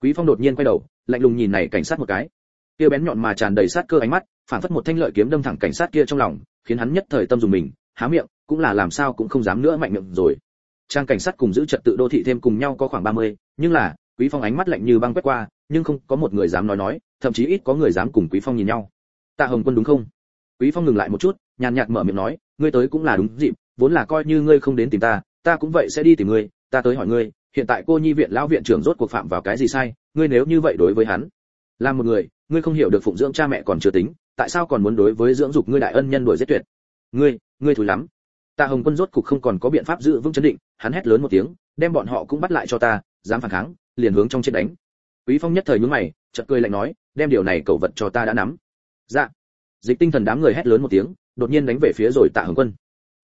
Quý phong đột nhiên quay đầu lạnh lùng nhìn này cảnh sát một cái. Kia bén nhọn mà tràn đầy sát cơ ánh mắt phản phất một thanh lợi kiếm đâm thẳng cảnh sát kia trong lòng khiến hắn nhất thời tâm dùng mình há miệng cũng là làm sao cũng không dám nữa mạnh miệng rồi. Trang cảnh sát cùng giữ trật tự đô thị thêm cùng nhau có khoảng 30, nhưng là quý phong ánh mắt lạnh như băng quét qua, nhưng không có một người dám nói nói, thậm chí ít có người dám cùng quý phong nhìn nhau. Tạ hồng quân đúng không? Quý phong ngừng lại một chút, nhàn nhạt mở miệng nói, ngươi tới cũng là đúng dịp, vốn là coi như ngươi không đến tìm ta ta cũng vậy sẽ đi tìm ngươi, ta tới hỏi ngươi, hiện tại cô nhi viện lão viện trưởng rốt cuộc phạm vào cái gì sai, ngươi nếu như vậy đối với hắn, là một người, ngươi không hiểu được phụng dưỡng cha mẹ còn chưa tính, tại sao còn muốn đối với dưỡng dục ngươi đại ân nhân đuổi giết tuyệt? Ngươi ngươi thúi lắm. Tạ hồng quân rốt cục không còn có biện pháp giữ vững chấn định, hắn hét lớn một tiếng, đem bọn họ cũng bắt lại cho ta, dám phản kháng liền hướng trong chết đánh. Quý phong nhất thời nhướng mày, chợt cười lạnh nói, đem điều này cẩu vật cho ta đã nắm. Dạ. Dịch tinh thần đám người hét lớn một tiếng, đột nhiên đánh về phía rồi tạ hồng quân.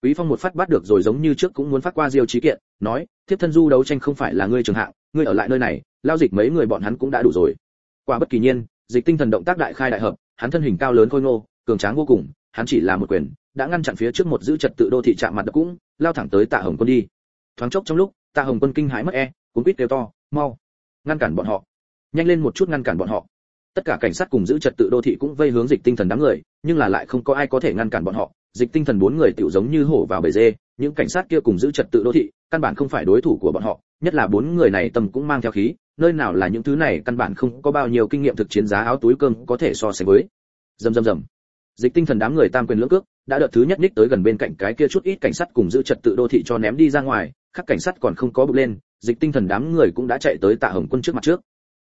Quý phong một phát bắt được rồi giống như trước cũng muốn phát qua diêu trí kiện, nói, thiếp thân du đấu tranh không phải là ngươi trường hạng, ngươi ở lại nơi này, lao dịch mấy người bọn hắn cũng đã đủ rồi. Quả bất kỳ nhiên, dịch tinh thần động tác đại khai đại hợp, hắn thân hình cao lớn khôi ngô, cường tráng vô cùng, hắn chỉ là một quyền, đã ngăn chặn phía trước một giữ trật tự đô thị chạm mặt đập cũng, lao thẳng tới tạ hồng quân đi. Thoáng chốc trong lúc, tạ hồng quân kinh hãi mất e cuốn quýt kêu to, mau, ngăn cản bọn họ. Nhanh lên một chút ngăn cản bọn họ. Tất cả cảnh sát cùng giữ trật tự đô thị cũng vây hướng dịch tinh thần đám người, nhưng là lại không có ai có thể ngăn cản bọn họ. Dịch tinh thần bốn người tiểu giống như hổ vào bầy dê, những cảnh sát kia cùng giữ trật tự đô thị, căn bản không phải đối thủ của bọn họ, nhất là bốn người này tầm cũng mang theo khí, nơi nào là những thứ này, căn bản không có bao nhiêu kinh nghiệm thực chiến giá áo túi cơm có thể so sánh với. Rầm rầm rầm. Dịch tinh thần đám người tam quyền lưỡng cước, đã đợt thứ nhất ních tới gần bên cạnh cái kia chút ít cảnh sát cùng giữ trật tự đô thị cho ném đi ra ngoài các cảnh sát còn không có bực lên dịch tinh thần đám người cũng đã chạy tới tạ hồng quân trước mặt trước.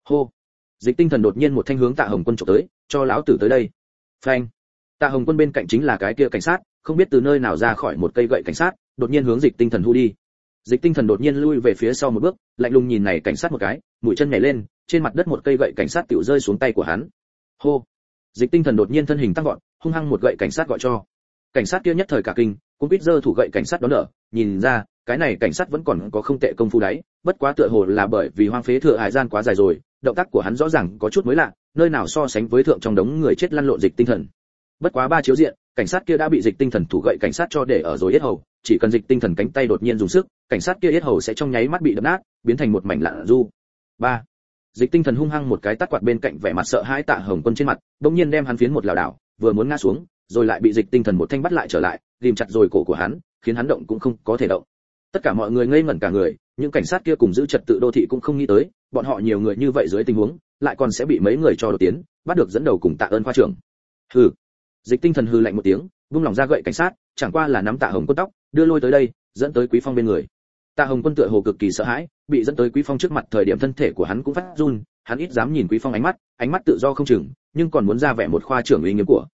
Hô! Dịch tinh thần đột nhiên một thanh hướng tạ hồng quân trộm tới, cho lão tử tới đây. Phanh! Tạ hồng quân bên cạnh chính là cái kia cảnh sát, không biết từ nơi nào ra khỏi một cây gậy cảnh sát, đột nhiên hướng dịch tinh thần hu đi. Dịch tinh thần đột nhiên lui về phía sau một bước, lạnh lùng nhìn này cảnh sát một cái, mũi chân nhảy lên, trên mặt đất một cây gậy cảnh sát tiểu rơi xuống tay của hắn. Hô! Dịch tinh thần đột nhiên thân hình tăng vọt, hung hăng một gậy cảnh sát gọi cho. Cảnh sát kia nhất thời cả kinh cũng biết giơ thủ gậy cảnh sát đó nở nhìn ra, cái này cảnh sát vẫn còn có không tệ công phu đấy, bất quá tựa hồ là bởi vì hoang phế thừa hải gian quá dài rồi, động tác của hắn rõ ràng có chút mới lạ, nơi nào so sánh với thượng trong đống người chết lăn lộn dịch tinh thần. Bất quá ba chiếu diện, cảnh sát kia đã bị dịch tinh thần thủ gậy cảnh sát cho để ở rồi yết hầu, chỉ cần dịch tinh thần cánh tay đột nhiên dùng sức, cảnh sát kia yết hầu sẽ trong nháy mắt bị đập nát, biến thành một mảnh lạ du. Ba. Dịch tinh thần hung hăng một cái tát quạt bên cạnh vẻ mặt sợ hãi tạ hồng quân trên mặt, bỗng nhiên đem hắn phiến một lảo đảo, vừa muốn ngã xuống, rồi lại bị dịch tinh thần một thanh bắt lại trở lại ghìm chặt rồi cổ của hắn, khiến hắn động cũng không có thể động. Tất cả mọi người ngây ngẩn cả người, những cảnh sát kia cùng giữ trật tự đô thị cũng không nghĩ tới, bọn họ nhiều người như vậy dưới tình huống, lại còn sẽ bị mấy người cho đột tiến, bắt được dẫn đầu cùng tạ ơn khoa trưởng. Hừ. Dịch tinh thần hừ lạnh một tiếng, vung lòng ra gậy cảnh sát, chẳng qua là nắm tạ hồng quân tóc, đưa lôi tới đây, dẫn tới quý phong bên người. Tạ hồng quân tựa hồ cực kỳ sợ hãi, bị dẫn tới quý phong trước mặt thời điểm thân thể của hắn cũng phát run, hắn ít dám nhìn quý phong ánh mắt ánh mắt tự do không chừng, nhưng còn muốn ra vẻ một khoa trưởng uy nghiêm của.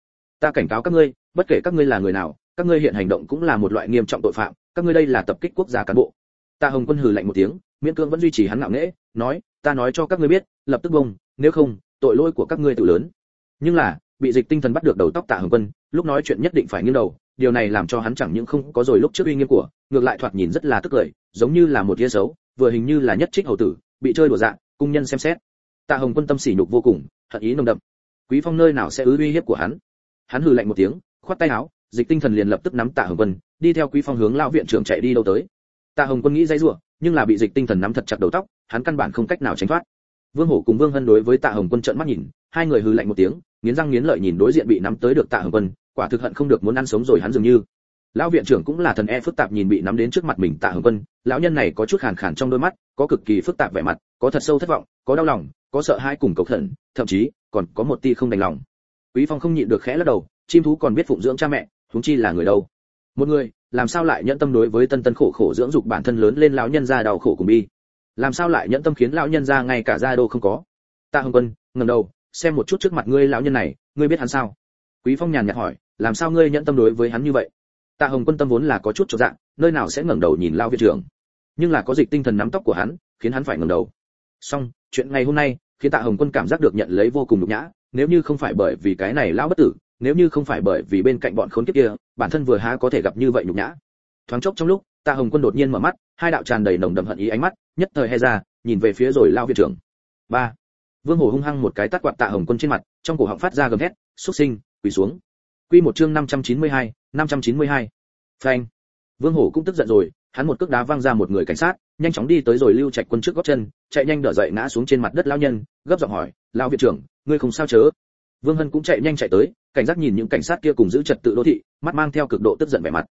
Ta cảnh cáo các ngươi, bất kể các ngươi là người nào các ngươi hiện hành động cũng là một loại nghiêm trọng tội phạm, các ngươi đây là tập kích quốc gia cán bộ. Tạ hồng quân hừ lạnh một tiếng, miễn Cương vẫn duy trì hắn ngạo nghễ, nói, ta nói cho các ngươi biết, lập tức bông nếu không, tội lỗi của các ngươi tự lớn. Nhưng là, bị dịch tinh thần bắt được đầu tóc tạ hồng quân, lúc nói chuyện nhất định phải nghiêng đầu, điều này làm cho hắn chẳng những không có rồi lúc trước uy nghiêm của, ngược lại thoạt nhìn rất là tức cười, giống như là một tia xấu, vừa hình như là nhất trích hầu tử, bị chơi đùa dạng cung nhân xem xét. Tạ hồng quân tâm sỉ nhục vô cùng thật ý nồng đậm. Quý phong nơi nào sẽ ứ uy hiếp của hắn? Hắn hừ lạnh một tiếng, khoát tay áo dịch tinh thần liền lập tức nắm tạ hồng quân, đi theo quý phong hướng lão viện trưởng chạy đi đâu tới. Tạ hồng quân nghĩ dây rủa, nhưng là bị dịch tinh thần nắm thật chặt đầu tóc, hắn căn bản không cách nào tránh thoát. Vương hổ cùng vương hân đối với tạ hồng quân trợn mắt nhìn, hai người hừ lạnh một tiếng, nghiến răng nghiến lợi nhìn đối diện bị nắm tới được tạ hồng quân, quả thực hận không được muốn ăn sống rồi hắn dường như. Lão viện trưởng cũng là thần e phức tạp nhìn bị nắm đến trước mặt mình tạ hồng quân, lão nhân này có chút khàn khàn trong đôi mắt, có cực kỳ phức tạp vẻ mặt, có thật sâu thất vọng, có đau lòng, có sợ hãi cùng cầu khẩn, thậm chí còn có một tia không đành lòng. Quý phong không nhịn được khẽ lắc đầu, chim thú còn biết phụng dưỡng cha mẹ huống chi là người đâu? Một người, làm sao lại nhẫn tâm đối với tân tân khổ khổ dưỡng dục bản thân lớn lên lão nhân gia đau khổ cùng bi? Làm sao lại nhẫn tâm khiến lão nhân gia ngay cả gia đô không có? Tạ hồng quân, ngẩng đầu, xem một chút trước mặt ngươi lão nhân này, ngươi biết hắn sao? Quý phong nhàn nhạt hỏi, làm sao ngươi nhẫn tâm đối với hắn như vậy? Tạ hồng quân tâm vốn là có chút cho dạng nơi nào sẽ ngẩng đầu nhìn lão viện trưởng? Nhưng là có dịch tinh thần nắm tóc của hắn, khiến hắn phải ngẩng đầu. Xong, chuyện ngày hôm nay, khiến tạ hồng quân cảm giác được nhận lấy vô cùng nhục nhã, nếu như không phải bởi vì cái này lão bất tử nếu như không phải bởi vì bên cạnh bọn khốn kiếp kia bản thân vừa há có thể gặp như vậy nhục nhã. Thoáng chốc trong lúc tạ hồng quân đột nhiên mở mắt hai đạo tràn đầy nồng đậm hận ý ánh mắt nhất thời hay ra nhìn về phía rồi lao viện trưởng. Ba. Vương hổ hung hăng một cái tát quạt tạ hồng quân trên mặt trong cổ họng phát ra gầm thét xuất sinh quỳ xuống. Quy một chương 592, 592. phanh. Vương hổ cũng tức giận rồi hắn một cước đá văng ra một người cảnh sát nhanh chóng đi tới rồi lưu trạch quân trước gót chân chạy nhanh đỡ dậy ngã xuống trên mặt đất lao nhân gấp giọng hỏi lao viện trưởng ngươi không sao chớ? Vương hân cũng chạy nhanh chạy tới cảnh giác nhìn những cảnh sát kia cùng giữ trật tự đô thị, mắt mang theo cực độ tức giận vẻ mặt.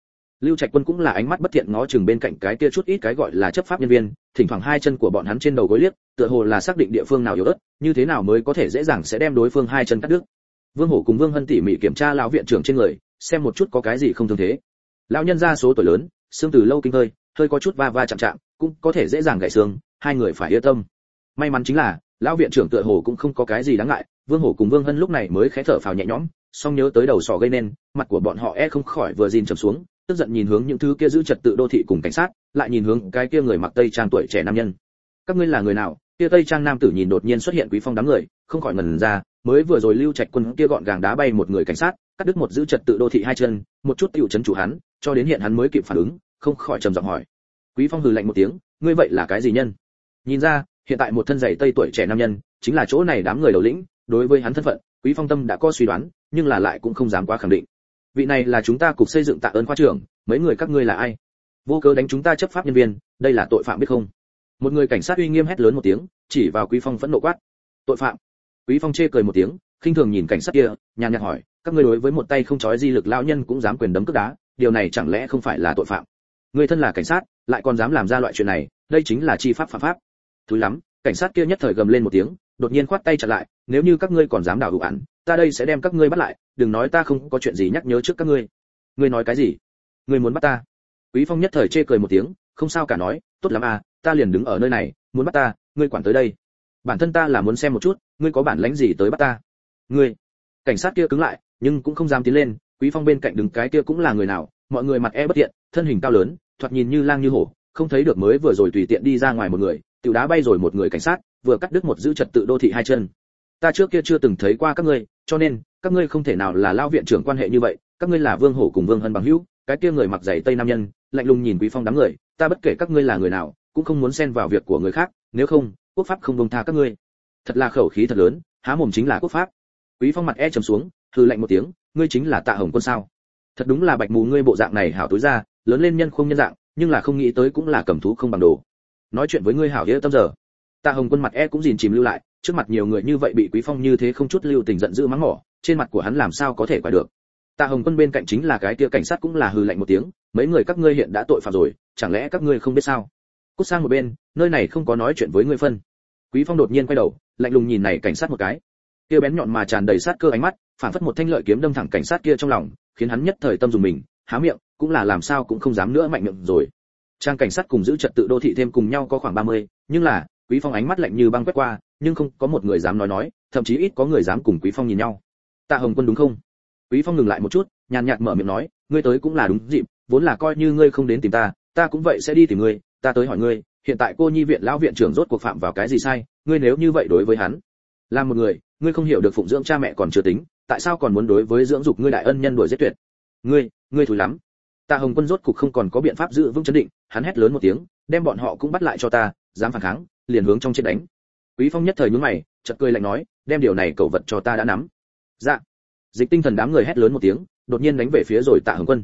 Lưu trạch quân cũng là ánh mắt bất thiện ngó chừng bên cạnh cái kia chút ít cái gọi là chấp pháp nhân viên, thỉnh thoảng hai chân của bọn hắn trên đầu gối liếc, tựa hồ là xác định địa phương nào yếu ớt, như thế nào mới có thể dễ dàng sẽ đem đối phương hai chân cắt đứt. Vương hổ cùng vương hân tỉ mỉ kiểm tra lão viện trưởng trên người, xem một chút có cái gì không thường thế. Lão nhân ra số tuổi lớn, xương từ lâu kinh hơi hơi có chút va va chạm chạm, cũng có thể dễ dàng gãy xương, hai người phải yên tâm. May mắn chính là, lão viện trưởng tựa hồ cũng không có cái gì đáng ngại, vương hổ cùng vương hân lúc này mới khẽ thở phào nhẹ nhõm song nhớ tới đầu sỏ gây nên, mặt của bọn họ e không khỏi vừa dìn trầm xuống, tức giận nhìn hướng những thứ kia giữ trật tự đô thị cùng cảnh sát, lại nhìn hướng cái kia người mặc tây trang tuổi trẻ nam nhân. Các ngươi là người nào? Kia tây trang nam tử nhìn đột nhiên xuất hiện quý phong đám người, không khỏi ngần ra, mới vừa rồi lưu trạch quân kia gọn gàng đá bay một người cảnh sát, cắt đứt một giữ trật tự đô thị hai chân, một chút tiểu chấn chủ hắn, cho đến hiện hắn mới kịp phản ứng, không khỏi trầm giọng hỏi. Quý phong hừ lạnh một tiếng, ngươi vậy là cái gì nhân? Nhìn ra, hiện tại một thân giày tây tuổi trẻ nam nhân, chính là chỗ này đám người đầu lĩnh, đối với hắn thân phận, quý phong tâm đã có suy đoán nhưng là lại cũng không dám quá khẳng định. Vị này là chúng ta cục xây dựng tạ ơn khoa trưởng, mấy người các ngươi là ai? Vô cớ đánh chúng ta chấp pháp nhân viên, đây là tội phạm biết không? Một người cảnh sát uy nghiêm hét lớn một tiếng, chỉ vào quý phong phẫn nộ quát. Tội phạm. Quý phong chê cười một tiếng, khinh thường nhìn cảnh sát kia, nhàn nhạt hỏi, các ngươi đối với một tay không chói di lực lão nhân cũng dám quyền đấm cước đá, điều này chẳng lẽ không phải là tội phạm? Người thân là cảnh sát, lại còn dám làm ra loại chuyện này, đây chính là chi pháp phạm pháp. Thúi lắm, cảnh sát kia nhất thời gầm lên một tiếng, đột nhiên khoát tay chặn lại, nếu như các ngươi còn dám đảo hữu án ta đây sẽ đem các ngươi bắt lại, đừng nói ta không có chuyện gì nhắc nhớ trước các ngươi. Ngươi nói cái gì? Ngươi muốn bắt ta? Quý phong nhất thời chê cười một tiếng, không sao cả nói, tốt lắm à ta liền đứng ở nơi này, muốn bắt ta, ngươi quản tới đây. Bản thân ta là muốn xem một chút, ngươi có bản lãnh gì tới bắt ta? Ngươi. Cảnh sát kia cứng lại, nhưng cũng không dám tiến lên, quý phong bên cạnh đứng cái kia cũng là người nào, mọi người mặt e bất tiện thân hình cao lớn, thoạt nhìn như lang như hổ, không thấy được mới vừa rồi tùy tiện đi ra ngoài một người, tiểu đá bay rồi một người cảnh sát, vừa cắt đứt một giữ trật tự đô thị hai chân ta trước kia chưa từng thấy qua các ngươi, cho nên, các ngươi không thể nào là lao viện trưởng quan hệ như vậy, các ngươi là vương hổ cùng vương hân bằng hữu, cái kia người mặc giày tây nam nhân, lạnh lùng nhìn quý phong đám người, ta bất kể các ngươi là người nào, cũng không muốn xen vào việc của người khác, nếu không, quốc pháp không bông tha các ngươi. Thật là khẩu khí thật lớn, há mồm chính là quốc pháp. Quý phong mặt e trầm xuống, hừ lạnh một tiếng, ngươi chính là tạ hồng quân sao? Thật đúng là bạch mù ngươi bộ dạng này hảo tối ra, lớn lên nhân không nhân dạng, nhưng là không nghĩ tới cũng là cầm thú không bằng đồ. Nói chuyện với ngươi hảo nghĩa tâm giờ tạ hồng quân mặt e cũng dìn chìm lưu lại trước mặt nhiều người như vậy bị quý phong như thế không chút lưu tình giận dữ mắng mỏ trên mặt của hắn làm sao có thể quả được? Tạ hồng quân bên cạnh chính là cái kia cảnh sát cũng là hừ lạnh một tiếng mấy người các ngươi hiện đã tội phạm rồi chẳng lẽ các ngươi không biết sao? Cút sang một bên nơi này không có nói chuyện với ngươi phân. Quý phong đột nhiên quay đầu lạnh lùng nhìn này cảnh sát một cái. Kia bén nhọn mà tràn đầy sát cơ ánh mắt phản phất một thanh lợi kiếm đâm thẳng cảnh sát kia trong lòng khiến hắn nhất thời tâm dùng mình há miệng cũng là làm sao cũng không dám nữa mạnh miệng rồi. Trang cảnh sát cùng giữ trật tự đô thị thêm cùng nhau có khoảng 30, nhưng là quý phong ánh mắt lạnh như băng quét qua, nhưng không có một người dám nói nói, thậm chí ít có người dám cùng quý phong nhìn nhau. Tạ hồng quân đúng không? Quý phong ngừng lại một chút, nhàn nhạt mở miệng nói, ngươi tới cũng là đúng dịp, vốn là coi như ngươi không đến tìm ta ta cũng vậy sẽ đi tìm ngươi, ta tới hỏi ngươi, hiện tại cô nhi viện lão viện trưởng rốt cuộc phạm vào cái gì sai, ngươi nếu như vậy đối với hắn, là một người, ngươi không hiểu được phụng dưỡng cha mẹ còn chưa tính, tại sao còn muốn đối với dưỡng dục ngươi đại ân nhân đuổi giết tuyệt? Ngươi ngươi thúi lắm. Ta hồng quân rốt cục không còn có biện pháp giữ vững chấn định, hắn hét lớn một tiếng, đem bọn họ cũng bắt lại cho ta, dám phản kháng liền hướng trong chết đánh. Quý phong nhất thời nhướng mày, chợt cười lạnh nói, đem điều này cậu vật cho ta đã nắm. Dạ. Dịch tinh thần đám người hét lớn một tiếng, đột nhiên đánh về phía rồi tạ hồng quân.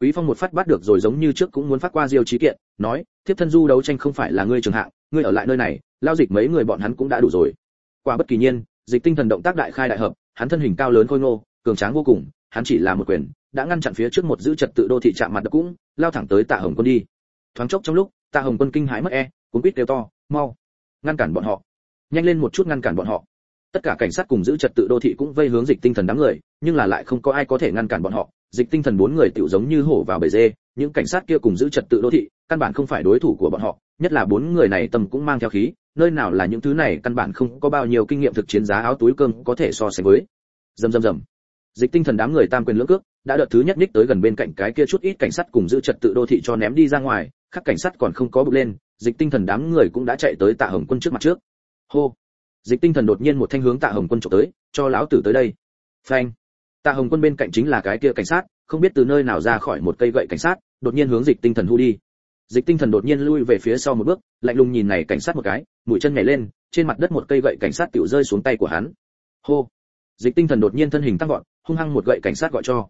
Quý phong một phát bắt được rồi giống như trước cũng muốn phát qua diêu trí kiện, nói, thiếp thân du đấu tranh không phải là ngươi trường hạng, ngươi ở lại nơi này, lao dịch mấy người bọn hắn cũng đã đủ rồi. Qua bất kỳ nhiên, dịch tinh thần động tác đại khai đại hợp, hắn thân hình cao lớn khôi ngô, cường tráng vô cùng, hắn chỉ là một quyền, đã ngăn chặn phía trước một giữ trật tự đô thị chạm mặt đập cũng, lao thẳng tới tạ hồng quân đi. Thoáng chốc trong lúc, tạ hồng quân kinh hãi mất e cuốn quýt đều to mau, ngăn cản bọn họ. Nhanh lên một chút ngăn cản bọn họ. Tất cả cảnh sát cùng giữ trật tự đô thị cũng vây hướng dịch tinh thần đám người, nhưng là lại không có ai có thể ngăn cản bọn họ. Dịch tinh thần bốn người tiểu giống như hổ vào bầy dê, những cảnh sát kia cùng giữ trật tự đô thị căn bản không phải đối thủ của bọn họ, nhất là bốn người này tâm cũng mang theo khí, nơi nào là những thứ này căn bản không có bao nhiêu kinh nghiệm thực chiến giá áo túi cơm có thể so sánh với. Rầm rầm rầm. Dịch tinh thần đám người tam quyền lưỡng cước, đã đợt thứ nhất ních tới gần bên cạnh cái kia chút ít cảnh sát cùng giữ trật tự đô thị cho ném đi ra ngoài các cảnh sát còn không có bực lên dịch tinh thần đám người cũng đã chạy tới tạ hồng quân trước mặt trước. Hô! Dịch tinh thần đột nhiên một thanh hướng tạ hồng quân trộm tới cho lão tử tới đây. Phanh! Tạ hồng quân bên cạnh chính là cái kia cảnh sát không biết từ nơi nào ra khỏi một cây gậy cảnh sát đột nhiên hướng dịch tinh thần hu đi. Dịch tinh thần đột nhiên lui về phía sau một bước lạnh lùng nhìn này cảnh sát một cái mũi chân nhảy lên trên mặt đất một cây gậy cảnh sát tiểu rơi xuống tay của hắn. Hô! Dịch tinh thần đột nhiên thân hình tăng gọn, hung hăng một gậy cảnh sát gọi cho.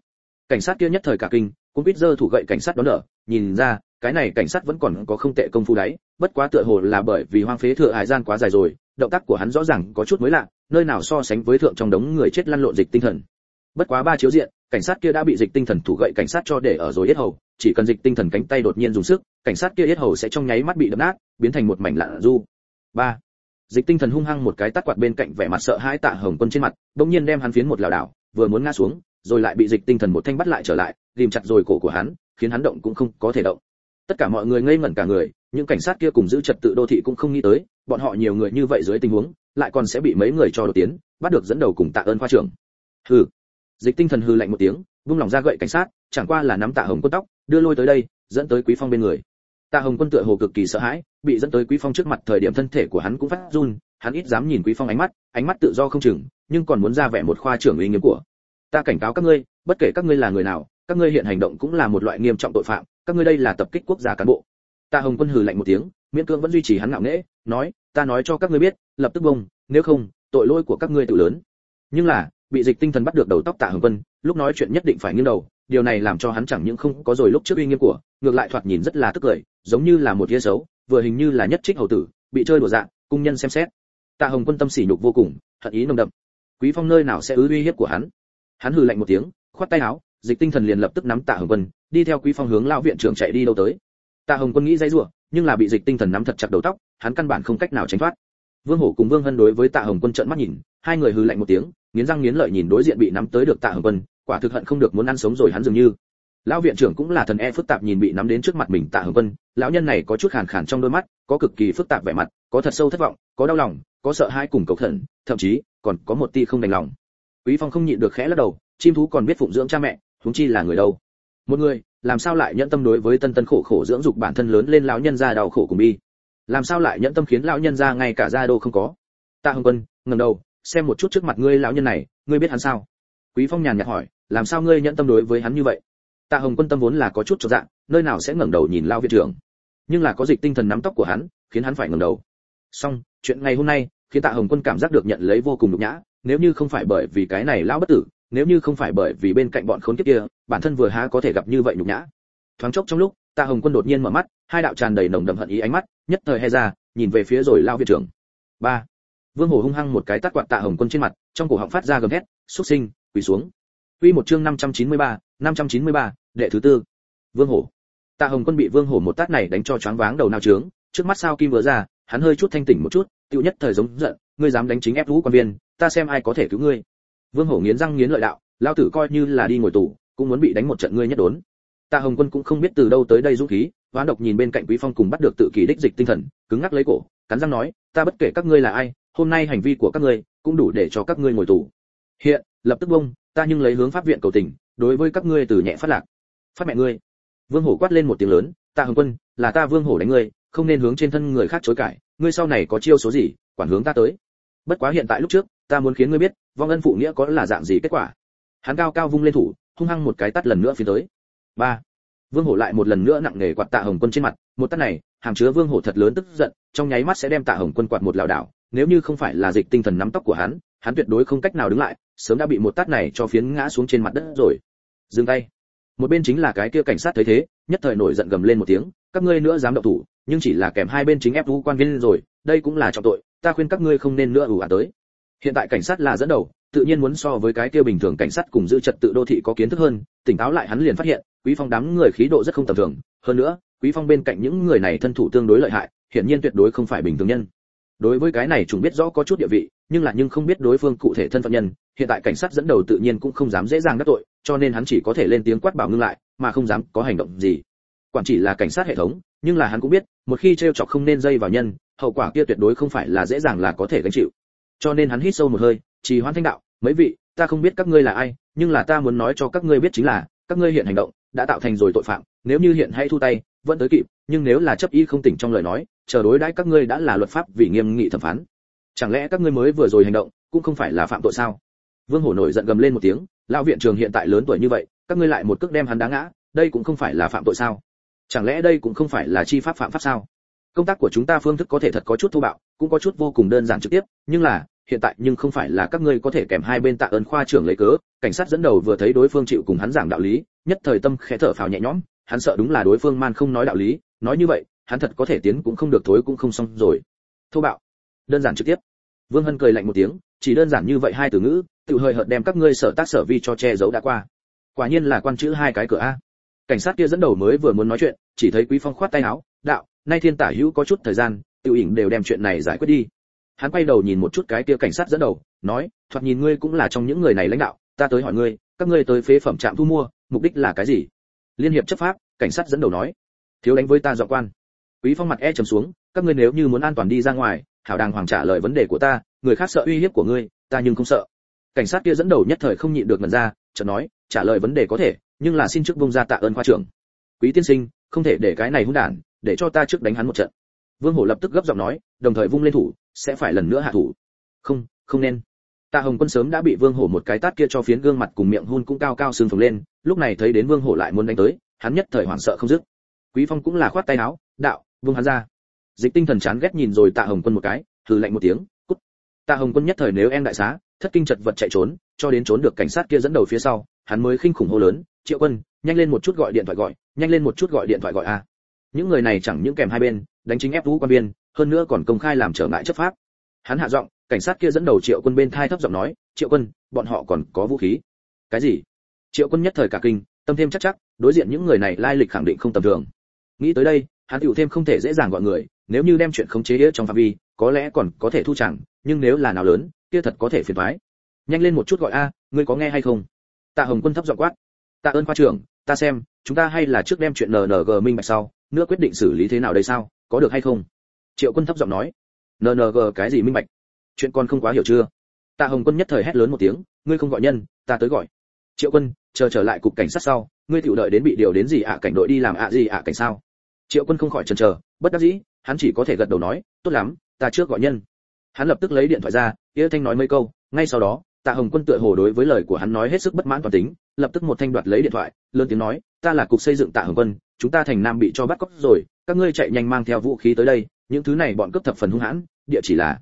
Cảnh sát kia nhất thời cả kinh cũng biết giơ thủ gậy cảnh sát đón đỡ nhìn ra cái này cảnh sát vẫn còn có không tệ công phu đấy, bất quá tựa hồ là bởi vì hoang phế thừa hải gian quá dài rồi, động tác của hắn rõ ràng có chút mới lạ, nơi nào so sánh với thượng trong đống người chết lăn lộn dịch tinh thần. Bất quá ba chiếu diện, cảnh sát kia đã bị dịch tinh thần thủ gậy cảnh sát cho để ở rồi yết hầu, chỉ cần dịch tinh thần cánh tay đột nhiên dùng sức, cảnh sát kia yết hầu sẽ trong nháy mắt bị đập nát, biến thành một mảnh lạ du. Ba, dịch tinh thần hung hăng một cái tát quạt bên cạnh vẻ mặt sợ hãi tạ hồng quân trên mặt, bỗng nhiên đem hắn phiến một lảo đảo, vừa muốn ngã xuống, rồi lại bị dịch tinh thần một thanh bắt lại trở lại ghìm chặt rồi cổ của hắn, khiến hắn động cũng không có thể động tất cả mọi người ngây ngẩn cả người, những cảnh sát kia cùng giữ trật tự đô thị cũng không nghĩ tới, bọn họ nhiều người như vậy dưới tình huống, lại còn sẽ bị mấy người cho đột tiến, bắt được dẫn đầu cùng tạ ơn khoa trưởng. Hừ. Dịch tinh thần hừ lạnh một tiếng, vung lòng ra gậy cảnh sát, chẳng qua là nắm tạ hồng quân tóc, đưa lôi tới đây, dẫn tới quý phong bên người. Tạ hồng quân tựa hồ cực kỳ sợ hãi, bị dẫn tới quý phong trước mặt thời điểm thân thể của hắn cũng phát run, hắn ít dám nhìn quý phong ánh mắt ánh mắt tự do không chừng, nhưng còn muốn ra vẻ một khoa trưởng uy nghiêm của. Ta cảnh cáo các ngươi, bất kể các ngươi là người nào các ngươi hiện hành động cũng là một loại nghiêm trọng tội phạm, các ngươi đây là tập kích quốc gia cán bộ. Tạ hồng quân hừ lạnh một tiếng, miễn cưỡng vẫn duy trì hắn ngạo nghễ, nói, ta nói cho các ngươi biết, lập tức bông nếu không, tội lỗi của các ngươi tự lớn. Nhưng là, bị dịch tinh thần bắt được đầu tóc tạ hồng quân, lúc nói chuyện nhất định phải nghiêng đầu, điều này làm cho hắn chẳng những không có rồi lúc trước uy nghiêm của, ngược lại thoạt nhìn rất là tức cười, giống như là một tia xấu, vừa hình như là nhất trích hầu tử, bị chơi đùa dạng, cung nhân xem xét. Tạ hồng quân tâm sỉ nhục vô cùng, hận ý nồng đậm. Quý phong nơi nào sẽ ứ uy hiếp của hắn? Hắn hừ lạnh một tiếng, khoát tay áo dịch tinh thần liền lập tức nắm tạ hồng quân, đi theo quý phong hướng lão viện trưởng chạy đi đâu tới. Tạ hồng quân nghĩ dây rủa, nhưng là bị dịch tinh thần nắm thật chặt đầu tóc, hắn căn bản không cách nào tránh thoát. Vương hổ cùng vương hân đối với tạ hồng quân trợn mắt nhìn, hai người hừ lạnh một tiếng, nghiến răng nghiến lợi nhìn đối diện bị nắm tới được tạ hồng quân, quả thực hận không được muốn ăn sống rồi hắn dường như. Lão viện trưởng cũng là thần e phức tạp nhìn bị nắm đến trước mặt mình tạ hồng quân, lão nhân này có chút khàn khàn trong đôi mắt, có cực kỳ phức tạp vẻ mặt, có thật sâu thất vọng, có đau lòng, có sợ hãi cùng cầu thần thậm chí còn có một tia không đành lòng. Quý phong không nhịn được khẽ lắc đầu, chim thú còn biết phụng dưỡng cha mẹ huống chi là người đâu? Một người, làm sao lại nhẫn tâm đối với tân tân khổ khổ dưỡng dục bản thân lớn lên lão nhân gia đau khổ cùng bi? Làm sao lại nhẫn tâm khiến lão nhân gia ngay cả gia đô không có? Tạ hồng quân, ngẩng đầu, xem một chút trước mặt ngươi lão nhân này, ngươi biết hắn sao? Quý phong nhàn nhạt hỏi, làm sao ngươi nhẫn tâm đối với hắn như vậy? Tạ hồng quân tâm vốn là có chút cho dạng, nơi nào sẽ ngẩng đầu nhìn lão viện trưởng? Nhưng là có dịch tinh thần nắm tóc của hắn, khiến hắn phải ngẩng đầu. Xong, chuyện ngày hôm nay, khiến tạ hồng quân cảm giác được nhận lấy vô cùng nhục nhã, nếu như không phải bởi vì cái này lão bất tử nếu như không phải bởi vì bên cạnh bọn khốn kiếp kia bản thân vừa há có thể gặp như vậy nhục nhã thoáng chốc trong lúc tạ hồng quân đột nhiên mở mắt hai đạo tràn đầy nồng đậm hận ý ánh mắt nhất thời hé ra nhìn về phía rồi lao viện trưởng ba vương hổ hung hăng một cái tát quạt tạ hồng quân trên mặt trong cổ họng phát ra gầm thét xuất sinh quỳ xuống Quy một chương 593, 593, đệ thứ tư. Vương Hổ. Tạ Hồng Quân bị Vương Hổ một tát này đánh cho choáng váng đầu nào trướng, trước mắt sao kim vừa ra, hắn hơi chút thanh tỉnh một chút, tiêu nhất thời giống giận, ngươi dám đánh chính ép vũ quan viên, ta xem ai có thể cứu ngươi. Vương Hổ nghiến răng nghiến lợi đạo, lao tử coi như là đi ngồi tù, cũng muốn bị đánh một trận ngươi nhất đốn. Tạ Hồng Quân cũng không biết từ đâu tới đây dũng khí, hoán độc nhìn bên cạnh Quý Phong cùng bắt được tự kỷ đích dịch tinh thần, cứng ngắc lấy cổ, cắn răng nói, ta bất kể các ngươi là ai, hôm nay hành vi của các ngươi cũng đủ để cho các ngươi ngồi tù. Hiện, lập tức bông, ta nhưng lấy hướng pháp viện cầu tình, đối với các ngươi từ nhẹ phát lạc. Phát mẹ ngươi. Vương Hổ quát lên một tiếng lớn, Tạ Hồng Quân, là ta Vương Hổ đánh ngươi, không nên hướng trên thân người khác chối cãi, ngươi sau này có chiêu số gì, quản hướng ta tới. Bất quá hiện tại lúc trước, ta muốn khiến ngươi biết, vong ân phụ nghĩa có là dạng gì kết quả. Hắn cao cao vung lên thủ, hung hăng một cái tát lần nữa phía tới. Ba. Vương Hổ lại một lần nữa nặng nề quạt Tạ Hồng Quân trên mặt, một tát này, hàm chứa Vương Hổ thật lớn tức giận, trong nháy mắt sẽ đem Tạ Hồng Quân quạt một lảo đảo, nếu như không phải là dịch tinh thần nắm tóc của hắn, hắn tuyệt đối không cách nào đứng lại, sớm đã bị một tát này cho phiến ngã xuống trên mặt đất rồi. Dừng tay. Một bên chính là cái kia cảnh sát thấy thế, nhất thời nổi giận gầm lên một tiếng, các ngươi nữa dám động thủ, nhưng chỉ là kèm hai bên chính ép vũ quan viên rồi, đây cũng là trọng tội, ta khuyên các ngươi không nên nữa ủ ả tới. Hiện tại cảnh sát là dẫn đầu, tự nhiên muốn so với cái kia bình thường cảnh sát cùng giữ trật tự đô thị có kiến thức hơn, tỉnh táo lại hắn liền phát hiện, Quý Phong đám người khí độ rất không tầm thường, hơn nữa, Quý Phong bên cạnh những người này thân thủ tương đối lợi hại, hiển nhiên tuyệt đối không phải bình thường nhân. Đối với cái này chúng biết rõ có chút địa vị nhưng là nhưng không biết đối phương cụ thể thân phận nhân. Hiện tại cảnh sát dẫn đầu tự nhiên cũng không dám dễ dàng đắc tội cho nên hắn chỉ có thể lên tiếng quát bảo ngưng lại mà không dám có hành động gì. Quản chỉ là cảnh sát hệ thống nhưng là hắn cũng biết một khi trêu chọc không nên dây vào nhân hậu quả kia tuyệt đối không phải là dễ dàng là có thể gánh chịu cho nên hắn hít sâu một hơi, trì hoãn thanh đạo, mấy vị, ta không biết các ngươi là ai, nhưng là ta muốn nói cho các ngươi biết chính là, các ngươi hiện hành động đã tạo thành rồi tội phạm, nếu như hiện hay thu tay, vẫn tới kịp, nhưng nếu là chấp y không tỉnh trong lời nói, chờ đối đãi các ngươi đã là luật pháp vì nghiêm nghị thẩm phán. Chẳng lẽ các ngươi mới vừa rồi hành động, cũng không phải là phạm tội sao? Vương hổ nổi giận gầm lên một tiếng, lão viện trường hiện tại lớn tuổi như vậy, các ngươi lại một cước đem hắn đá ngã, đây cũng không phải là phạm tội sao? Chẳng lẽ đây cũng không phải là chi pháp phạm pháp sao? Công tác của chúng ta phương thức có thể thật có chút thô bạo, cũng có chút vô cùng đơn giản trực tiếp, nhưng là, hiện tại nhưng không phải là các ngươi có thể kèm hai bên tạ ơn khoa trưởng lấy cớ, cảnh sát dẫn đầu vừa thấy đối phương chịu cùng hắn giảng đạo lý, nhất thời tâm khẽ thở phào nhẹ nhõm, hắn sợ đúng là đối phương man không nói đạo lý, nói như vậy, hắn thật có thể tiến cũng không được thối cũng không xong rồi. Thô bạo. Đơn giản trực tiếp. Vương hân cười lạnh một tiếng, chỉ đơn giản như vậy hai từ ngữ, tự hơi hợt đem các ngươi sở tác sở vi cho che giấu đã qua. Quả nhiên là quan chữ hai cái cửa a. Cảnh sát kia dẫn đầu mới vừa muốn nói chuyện, chỉ thấy quý phong khoát tay áo, đạo nay thiên tả hữu có chút thời gian tiêu ỉn đều đem chuyện này giải quyết đi. Hắn quay đầu nhìn một chút cái kia cảnh sát dẫn đầu, nói, thoạt nhìn ngươi cũng là trong những người này lãnh đạo, ta tới hỏi ngươi, các ngươi tới phế phẩm trạm thu mua, mục đích là cái gì? Liên hiệp chấp pháp, cảnh sát dẫn đầu nói, thiếu đánh với ta dọa quan. Quý phong mặt e trầm xuống, các ngươi nếu như muốn an toàn đi ra ngoài, hảo đàng hoàng trả lời vấn đề của ta, người khác sợ uy hiếp của ngươi, ta nhưng không sợ. Cảnh sát kia dẫn đầu nhất thời không nhịn được ngần ra, chợt nói, trả lời vấn đề có thể, nhưng là xin trước vung ra tạ ơn khoa trưởng. Quý tiên sinh, không thể để cái này hung đản để cho ta trước đánh hắn một trận. Vương hổ lập tức gấp giọng nói, đồng thời vung lên thủ, sẽ phải lần nữa hạ thủ. Không không nên. Tạ hồng quân sớm đã bị vương hổ một cái tát kia cho phiến gương mặt cùng miệng hôn cũng cao cao sưng phồng lên, lúc này thấy đến vương hổ lại muốn đánh tới, hắn nhất thời hoảng sợ không dứt. Quý phong cũng là khoát tay áo, đạo vương hắn ra. Dịch tinh thần chán ghét nhìn rồi tạ hồng quân một cái thử lạnh một tiếng, cút. Tạ hồng quân nhất thời nếu em đại xá, thất kinh chật vật chạy trốn, cho đến trốn được cảnh sát kia dẫn đầu phía sau, hắn mới khinh khủng hô lớn, triệu quân, nhanh lên một chút gọi điện thoại gọi, nhanh lên một chút gọi điện thoại gọi a những người này chẳng những kèm hai bên, đánh chính ép vũ quan viên, hơn nữa còn công khai làm trở ngại chấp pháp. Hắn hạ giọng, cảnh sát kia dẫn đầu triệu quân bên thai thấp giọng nói, triệu quân, bọn họ còn có vũ khí. Cái gì? Triệu quân nhất thời cả kinh, tâm thêm chắc chắc, đối diện những người này lai lịch khẳng định không tầm thường. Nghĩ tới đây, hắn tựu thêm không thể dễ dàng gọi người, nếu như đem chuyện khống chế đĩa trong phạm vi, có lẽ còn có thể thu chẳng, nhưng nếu là nào lớn, kia thật có thể phiền thoái nhanh lên một chút gọi a, ngươi có nghe hay không? Tạ hồng quân thấp giọng quát. Tạ ơn khoa trưởng, ta xem, chúng ta hay là trước đem chuyện nng minh bạch sau nữa quyết định xử lý thế nào đây sao, có được hay không? Triệu quân thấp giọng nói. Nng cái gì minh bạch? Chuyện con không quá hiểu chưa? Tạ hồng quân nhất thời hét lớn một tiếng, ngươi không gọi nhân, ta tới gọi. Triệu quân, chờ trở lại cục cảnh sát sau, ngươi tiểu đợi đến bị điều đến gì ạ, cảnh đội đi làm ạ gì ạ, cảnh sao? Triệu quân không khỏi chần chờ, bất đắc dĩ, hắn chỉ có thể gật đầu nói, tốt lắm, ta trước gọi nhân. Hắn lập tức lấy điện thoại ra kia thanh nói mấy câu, ngay sau đó, tạ hồng quân tựa hồ đối với lời của hắn nói hết sức bất mãn toàn tính lập tức một thanh đoạt lấy điện thoại, lớn tiếng nói, ta là cục xây dựng tạ hồng quân, chúng ta thành nam bị cho bắt cóc rồi, các ngươi chạy nhanh mang theo vũ khí tới đây, những thứ này bọn cướp thập phần hung hãn, địa chỉ là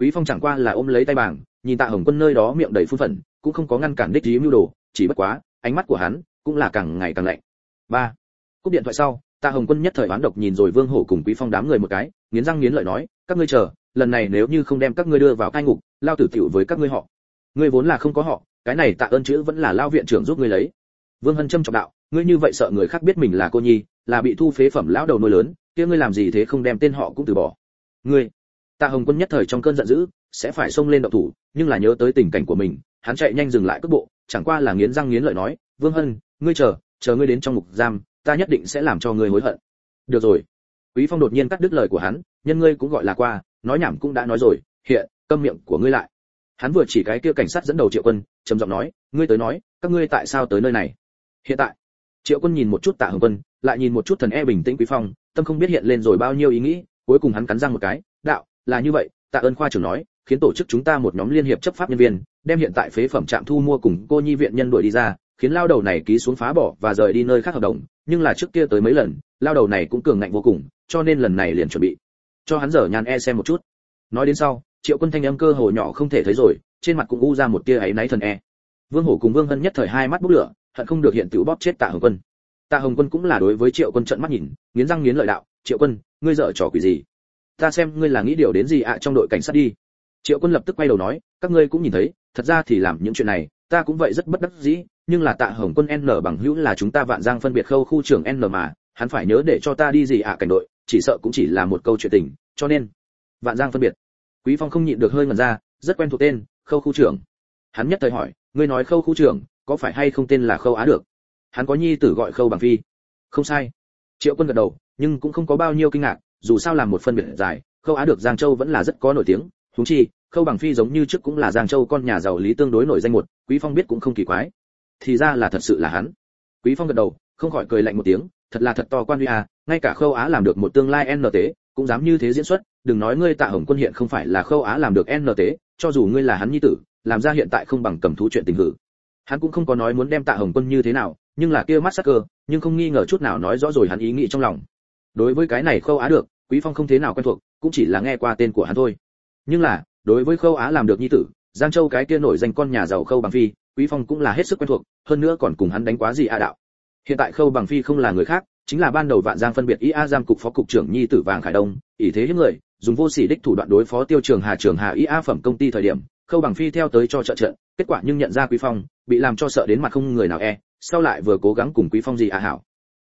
quý phong chẳng qua là ôm lấy tay bảng, nhìn tạ hồng quân nơi đó miệng đầy phun phẫn, cũng không có ngăn cản đích ý mưu đồ, chỉ bất quá, ánh mắt của hắn cũng là càng ngày càng lạnh. Ba, cúp điện thoại sau, tạ hồng quân nhất thời bán độc nhìn rồi vương hổ cùng quý phong đám người một cái, nghiến răng nghiến lợi nói, các ngươi chờ, lần này nếu như không đem các ngươi đưa vào cai ngục, lao tử tiểu với các ngươi họ. Ngươi vốn là không có họ cái này tạ ơn chữ vẫn là lao viện trưởng giúp ngươi lấy. Vương hân trâm trọng đạo, ngươi như vậy sợ người khác biết mình là cô nhi, là bị thu phế phẩm lão đầu nuôi lớn, kia ngươi làm gì thế không đem tên họ cũng từ bỏ. Ngươi, tạ hồng quân nhất thời trong cơn giận dữ, sẽ phải xông lên động thủ, nhưng là nhớ tới tình cảnh của mình, hắn chạy nhanh dừng lại cước bộ, chẳng qua là nghiến răng nghiến lợi nói, vương hân, ngươi chờ chờ ngươi đến trong ngục giam, ta nhất định sẽ làm cho ngươi hối hận. Được rồi. Quý phong đột nhiên cắt đứt lời của hắn, nhân ngươi cũng gọi là qua, nói nhảm cũng đã nói rồi, hiện, câm miệng của ngươi lại hắn vừa chỉ cái kia cảnh sát dẫn đầu triệu quân, trầm giọng nói, ngươi tới nói, các ngươi tại sao tới nơi này? Hiện tại. Triệu quân nhìn một chút tạ hồng quân, lại nhìn một chút thần e bình tĩnh quý phong, tâm không biết hiện lên rồi bao nhiêu ý nghĩ, cuối cùng hắn cắn răng một cái, đạo, là như vậy, tạ ơn khoa trưởng nói, khiến tổ chức chúng ta một nhóm liên hiệp chấp pháp nhân viên, đem hiện tại phế phẩm trạm thu mua cùng cô nhi viện nhân đuổi đi ra, khiến lao đầu này ký xuống phá bỏ và rời đi nơi khác hợp đồng, nhưng là trước kia tới mấy lần, lao đầu này cũng cường ngạnh vô cùng, cho nên lần này liền chuẩn bị. Cho hắn dở nhàn e xem một chút. Nói đến sau triệu quân thanh âm cơ hồ nhỏ không thể thấy rồi, trên mặt cũng u ra một tia ấy náy thần e. Vương hổ cùng vương hân nhất thời hai mắt bốc lửa, hận không được hiện tiểu bóp chết tạ hồng quân. Tạ hồng quân cũng là đối với triệu quân trận mắt nhìn, nghiến răng nghiến lợi đạo, triệu quân, ngươi dở trò quỷ gì? Ta xem ngươi là nghĩ điều đến gì ạ à trong đội cảnh sát đi. Triệu quân lập tức quay đầu nói, các ngươi cũng nhìn thấy, thật ra thì làm những chuyện này, ta cũng vậy rất bất đắc dĩ, nhưng là tạ hồng quân n bằng hữu là chúng ta vạn giang phân biệt khâu khu trưởng n mà, hắn phải nhớ để cho ta đi gì ạ à cảnh đội, chỉ sợ cũng chỉ là một câu chuyện tình, cho nên, vạn giang phân biệt quý phong không nhịn được hơi ngẩn ra, rất quen thuộc tên, khâu khu trưởng. Hắn nhất thời hỏi, ngươi nói khâu khu trưởng, có phải hay không tên là khâu á được? Hắn có nhi tử gọi khâu bằng phi. Không sai. Triệu quân gật đầu, nhưng cũng không có bao nhiêu kinh ngạc, dù sao làm một phân biệt dài, khâu á được giang châu vẫn là rất có nổi tiếng. Huống chi, khâu bằng phi giống như trước cũng là giang châu con nhà giàu lý tương đối nổi danh một, quý phong biết cũng không kỳ quái. Thì ra là thật sự là hắn. Quý phong gật đầu, không khỏi cười lạnh một tiếng, thật là thật to quan huy à ngay cả khâu á làm được một tương lai nt cũng dám như thế diễn xuất đừng nói ngươi tạ hồng quân hiện không phải là khâu á làm được nt cho dù ngươi là hắn nhi tử, làm ra hiện tại không bằng cầm thú chuyện tình hử. Hắn cũng không có nói muốn đem tạ hồng quân như thế nào, nhưng là kia mắt sắc cơ, nhưng không nghi ngờ chút nào nói rõ rồi hắn ý nghĩ trong lòng. Đối với cái này khâu á được, quý phong không thế nào quen thuộc, cũng chỉ là nghe qua tên của hắn thôi. Nhưng là, đối với khâu á làm được nhi tử, giang châu cái kia nổi danh con nhà giàu khâu bằng phi, quý phong cũng là hết sức quen thuộc, hơn nữa còn cùng hắn đánh quá gì a đạo. Hiện tại khâu bằng phi không là người khác, chính là ban đầu vạn giang phân biệt ia giang cục phó cục trưởng nhi tử vàng khải đông ý thế hiếp người dùng vô sỉ đích thủ đoạn đối phó tiêu trường hà trường hà y a phẩm công ty thời điểm, khâu bằng phi theo tới cho trợ trận, kết quả nhưng nhận ra quý phong, bị làm cho sợ đến mặt không người nào e sau lại vừa cố gắng cùng quý phong gì à hảo.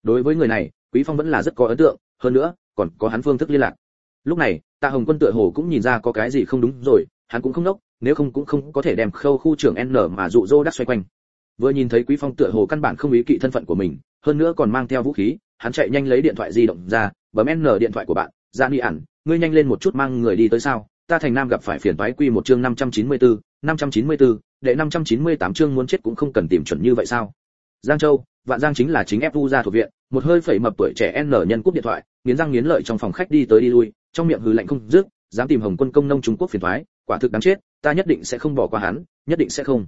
Đối với người này, quý phong vẫn là rất có ấn tượng, hơn nữa, còn có hắn phương thức liên lạc. Lúc này, tạ hồng quân tựa hồ cũng nhìn ra có cái gì không đúng rồi, hắn cũng không nốc nếu không cũng không có thể đem khâu khu trưởng n mà dụ dỗ đắc xoay quanh. Vừa nhìn thấy quý phong tựa hồ căn bản không ý kỵ thân phận của mình, hơn nữa còn mang theo vũ khí, hắn chạy nhanh lấy điện thoại di động ra, bấm n điện thoại của bạn, ra đi ẩn ngươi nhanh lên một chút mang người đi tới sao? Ta thành nam gặp phải phiền toái quy một chương 594, 594, đệ 598 chương muốn chết cũng không cần tìm chuẩn như vậy sao? Giang châu vạn giang chính là chính fu ra thuộc viện một hơi phẩy mập tuổi trẻ n nhân cúp điện thoại nghiến răng nghiến lợi trong phòng khách đi tới đi lui trong miệng hừ lạnh không dứt dám tìm hồng quân công nông trung quốc phiền toái quả thực đáng chết ta nhất định sẽ không bỏ qua hắn nhất định sẽ không.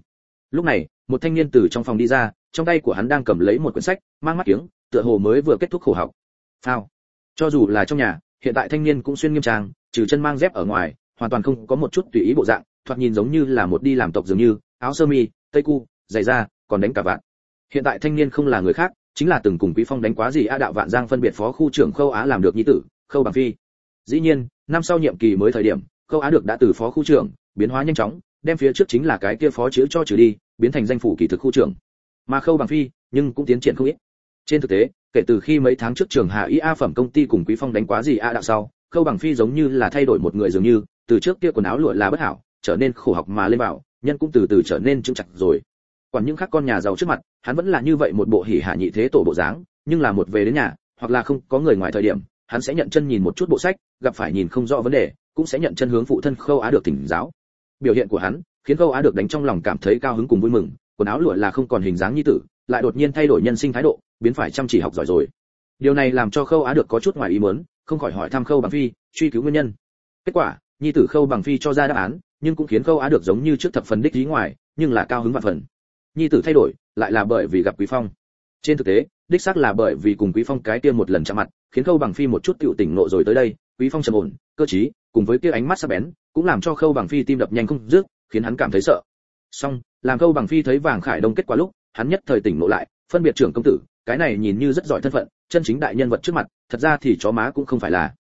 Lúc này một thanh niên từ trong phòng đi ra trong tay của hắn đang cầm lấy một quyển sách mang mắt kiếng tựa hồ mới vừa kết thúc khổ học. Phao. Cho dù là trong nhà hiện tại thanh niên cũng xuyên nghiêm trang, trừ chân mang dép ở ngoài, hoàn toàn không có một chút tùy ý bộ dạng, thoạt nhìn giống như là một đi làm tộc dường như, áo sơ mi, tây cu, giày da, còn đánh cả vạn. Hiện tại thanh niên không là người khác, chính là từng cùng quý phong đánh quá gì a đạo vạn giang phân biệt phó khu trưởng khâu á làm được nhi tử, khâu bằng phi. Dĩ nhiên, năm sau nhiệm kỳ mới thời điểm, khâu á được đã từ phó khu trưởng, biến hóa nhanh chóng, đem phía trước chính là cái kia phó chữ cho trừ đi, biến thành danh phủ kỳ thực khu trưởng. Mà khâu bằng phi, nhưng cũng tiến triển không ít. Trên thực tế kể từ khi mấy tháng trước trường hạ y a phẩm công ty cùng quý phong đánh quá gì a đạo sau, khâu bằng phi giống như là thay đổi một người dường như, từ trước kia quần áo lụa là bất hảo, trở nên khổ học mà lên bảo nhân cũng từ từ trở nên trưng chặt rồi. Còn những khác con nhà giàu trước mặt, hắn vẫn là như vậy một bộ hỉ hạ nhị thế tổ bộ dáng, nhưng là một về đến nhà, hoặc là không có người ngoài thời điểm, hắn sẽ nhận chân nhìn một chút bộ sách, gặp phải nhìn không rõ vấn đề, cũng sẽ nhận chân hướng phụ thân khâu á được tỉnh giáo. Biểu hiện của hắn khiến khâu á được đánh trong lòng cảm thấy cao hứng cùng vui mừng, quần áo lụa là không còn hình dáng như tử lại đột nhiên thay đổi nhân sinh thái độ, biến phải chăm chỉ học giỏi rồi. Điều này làm cho khâu á được có chút ngoài ý muốn, không khỏi hỏi thăm khâu bằng phi, truy cứu nguyên nhân. Kết quả, nhi tử khâu bằng phi cho ra đáp án, nhưng cũng khiến khâu á được giống như trước thập phần đích ý ngoài, nhưng là cao hứng vạn phần. Nhi tử thay đổi, lại là bởi vì gặp quý phong. Trên thực tế, đích xác là bởi vì cùng quý phong cái kia một lần chạm mặt, khiến khâu bằng phi một chút tiểu tỉnh nộ rồi tới đây, quý phong trầm ổn, cơ trí, cùng với kia ánh mắt sắc bén, cũng làm cho khâu bằng phi tim đập nhanh không dứt, khiến hắn cảm thấy sợ. Song làm khâu bằng phi thấy vàng khải đông kết quả lúc hắn nhất thời tỉnh ngộ lại, phân biệt trưởng công tử, cái này nhìn như rất giỏi thân phận, chân chính đại nhân vật trước mặt, thật ra thì chó má cũng không phải là.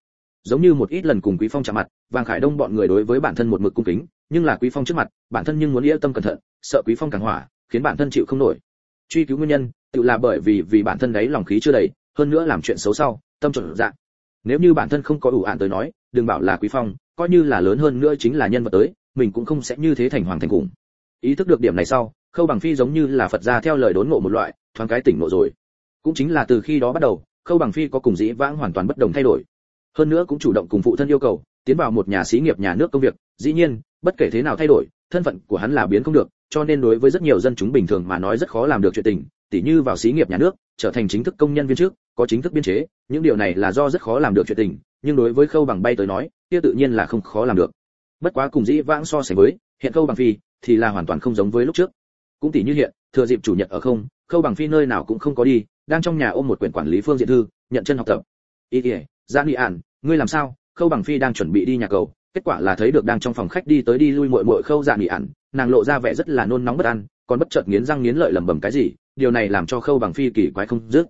Giống như một ít lần cùng quý phong chạm mặt, vàng khải đông bọn người đối với bản thân một mực cung kính, nhưng là quý phong trước mặt, bản thân nhưng muốn yếu tâm cẩn thận, sợ quý phong càng hỏa, khiến bản thân chịu không nổi. Truy cứu nguyên nhân, tự là bởi vì vì bản thân đấy lòng khí chưa đầy, hơn nữa làm chuyện xấu sau, tâm chuẩn dạng nếu như bản thân không có ủ án tới nói, đừng bảo là quý phong, coi như là lớn hơn nữa chính là nhân vật tới, mình cũng không sẽ như thế thành hoàng thành cùng ý thức được điểm này sau khâu bằng phi giống như là phật gia theo lời đốn ngộ một loại, thoáng cái tỉnh ngộ rồi. Cũng chính là từ khi đó bắt đầu, khâu bằng phi có cùng dĩ vãng hoàn toàn bất đồng thay đổi. Hơn nữa cũng chủ động cùng phụ thân yêu cầu, tiến vào một nhà xí nghiệp nhà nước công việc. Dĩ nhiên, bất kể thế nào thay đổi, thân phận của hắn là biến không được, cho nên đối với rất nhiều dân chúng bình thường mà nói rất khó làm được chuyện tình, tỉ như vào xí nghiệp nhà nước, trở thành chính thức công nhân viên trước, có chính thức biên chế, những điều này là do rất khó làm được chuyện tình, nhưng đối với khâu bằng bay tới nói, kia tự nhiên là không khó làm được. Bất quá cùng dĩ vãng so sánh với, hiện khâu bằng phi thì là hoàn toàn không giống với lúc trước cũng tỉ như hiện, thừa dịp chủ nhật ở không, khâu bằng phi nơi nào cũng không có đi, đang trong nhà ôm một quyển quản lý phương diện thư, nhận chân học tập. Ý ỉa ra nghị ản ngươi làm sao? Khâu bằng phi đang chuẩn bị đi nhà cầu, kết quả là thấy được đang trong phòng khách đi tới đi lui muội muội khâu dạ nghị ản nàng lộ ra vẻ rất là nôn nóng bất an, còn bất chợt nghiến răng nghiến lợi lẩm bẩm cái gì, điều này làm cho khâu bằng phi kỳ quái không dứt.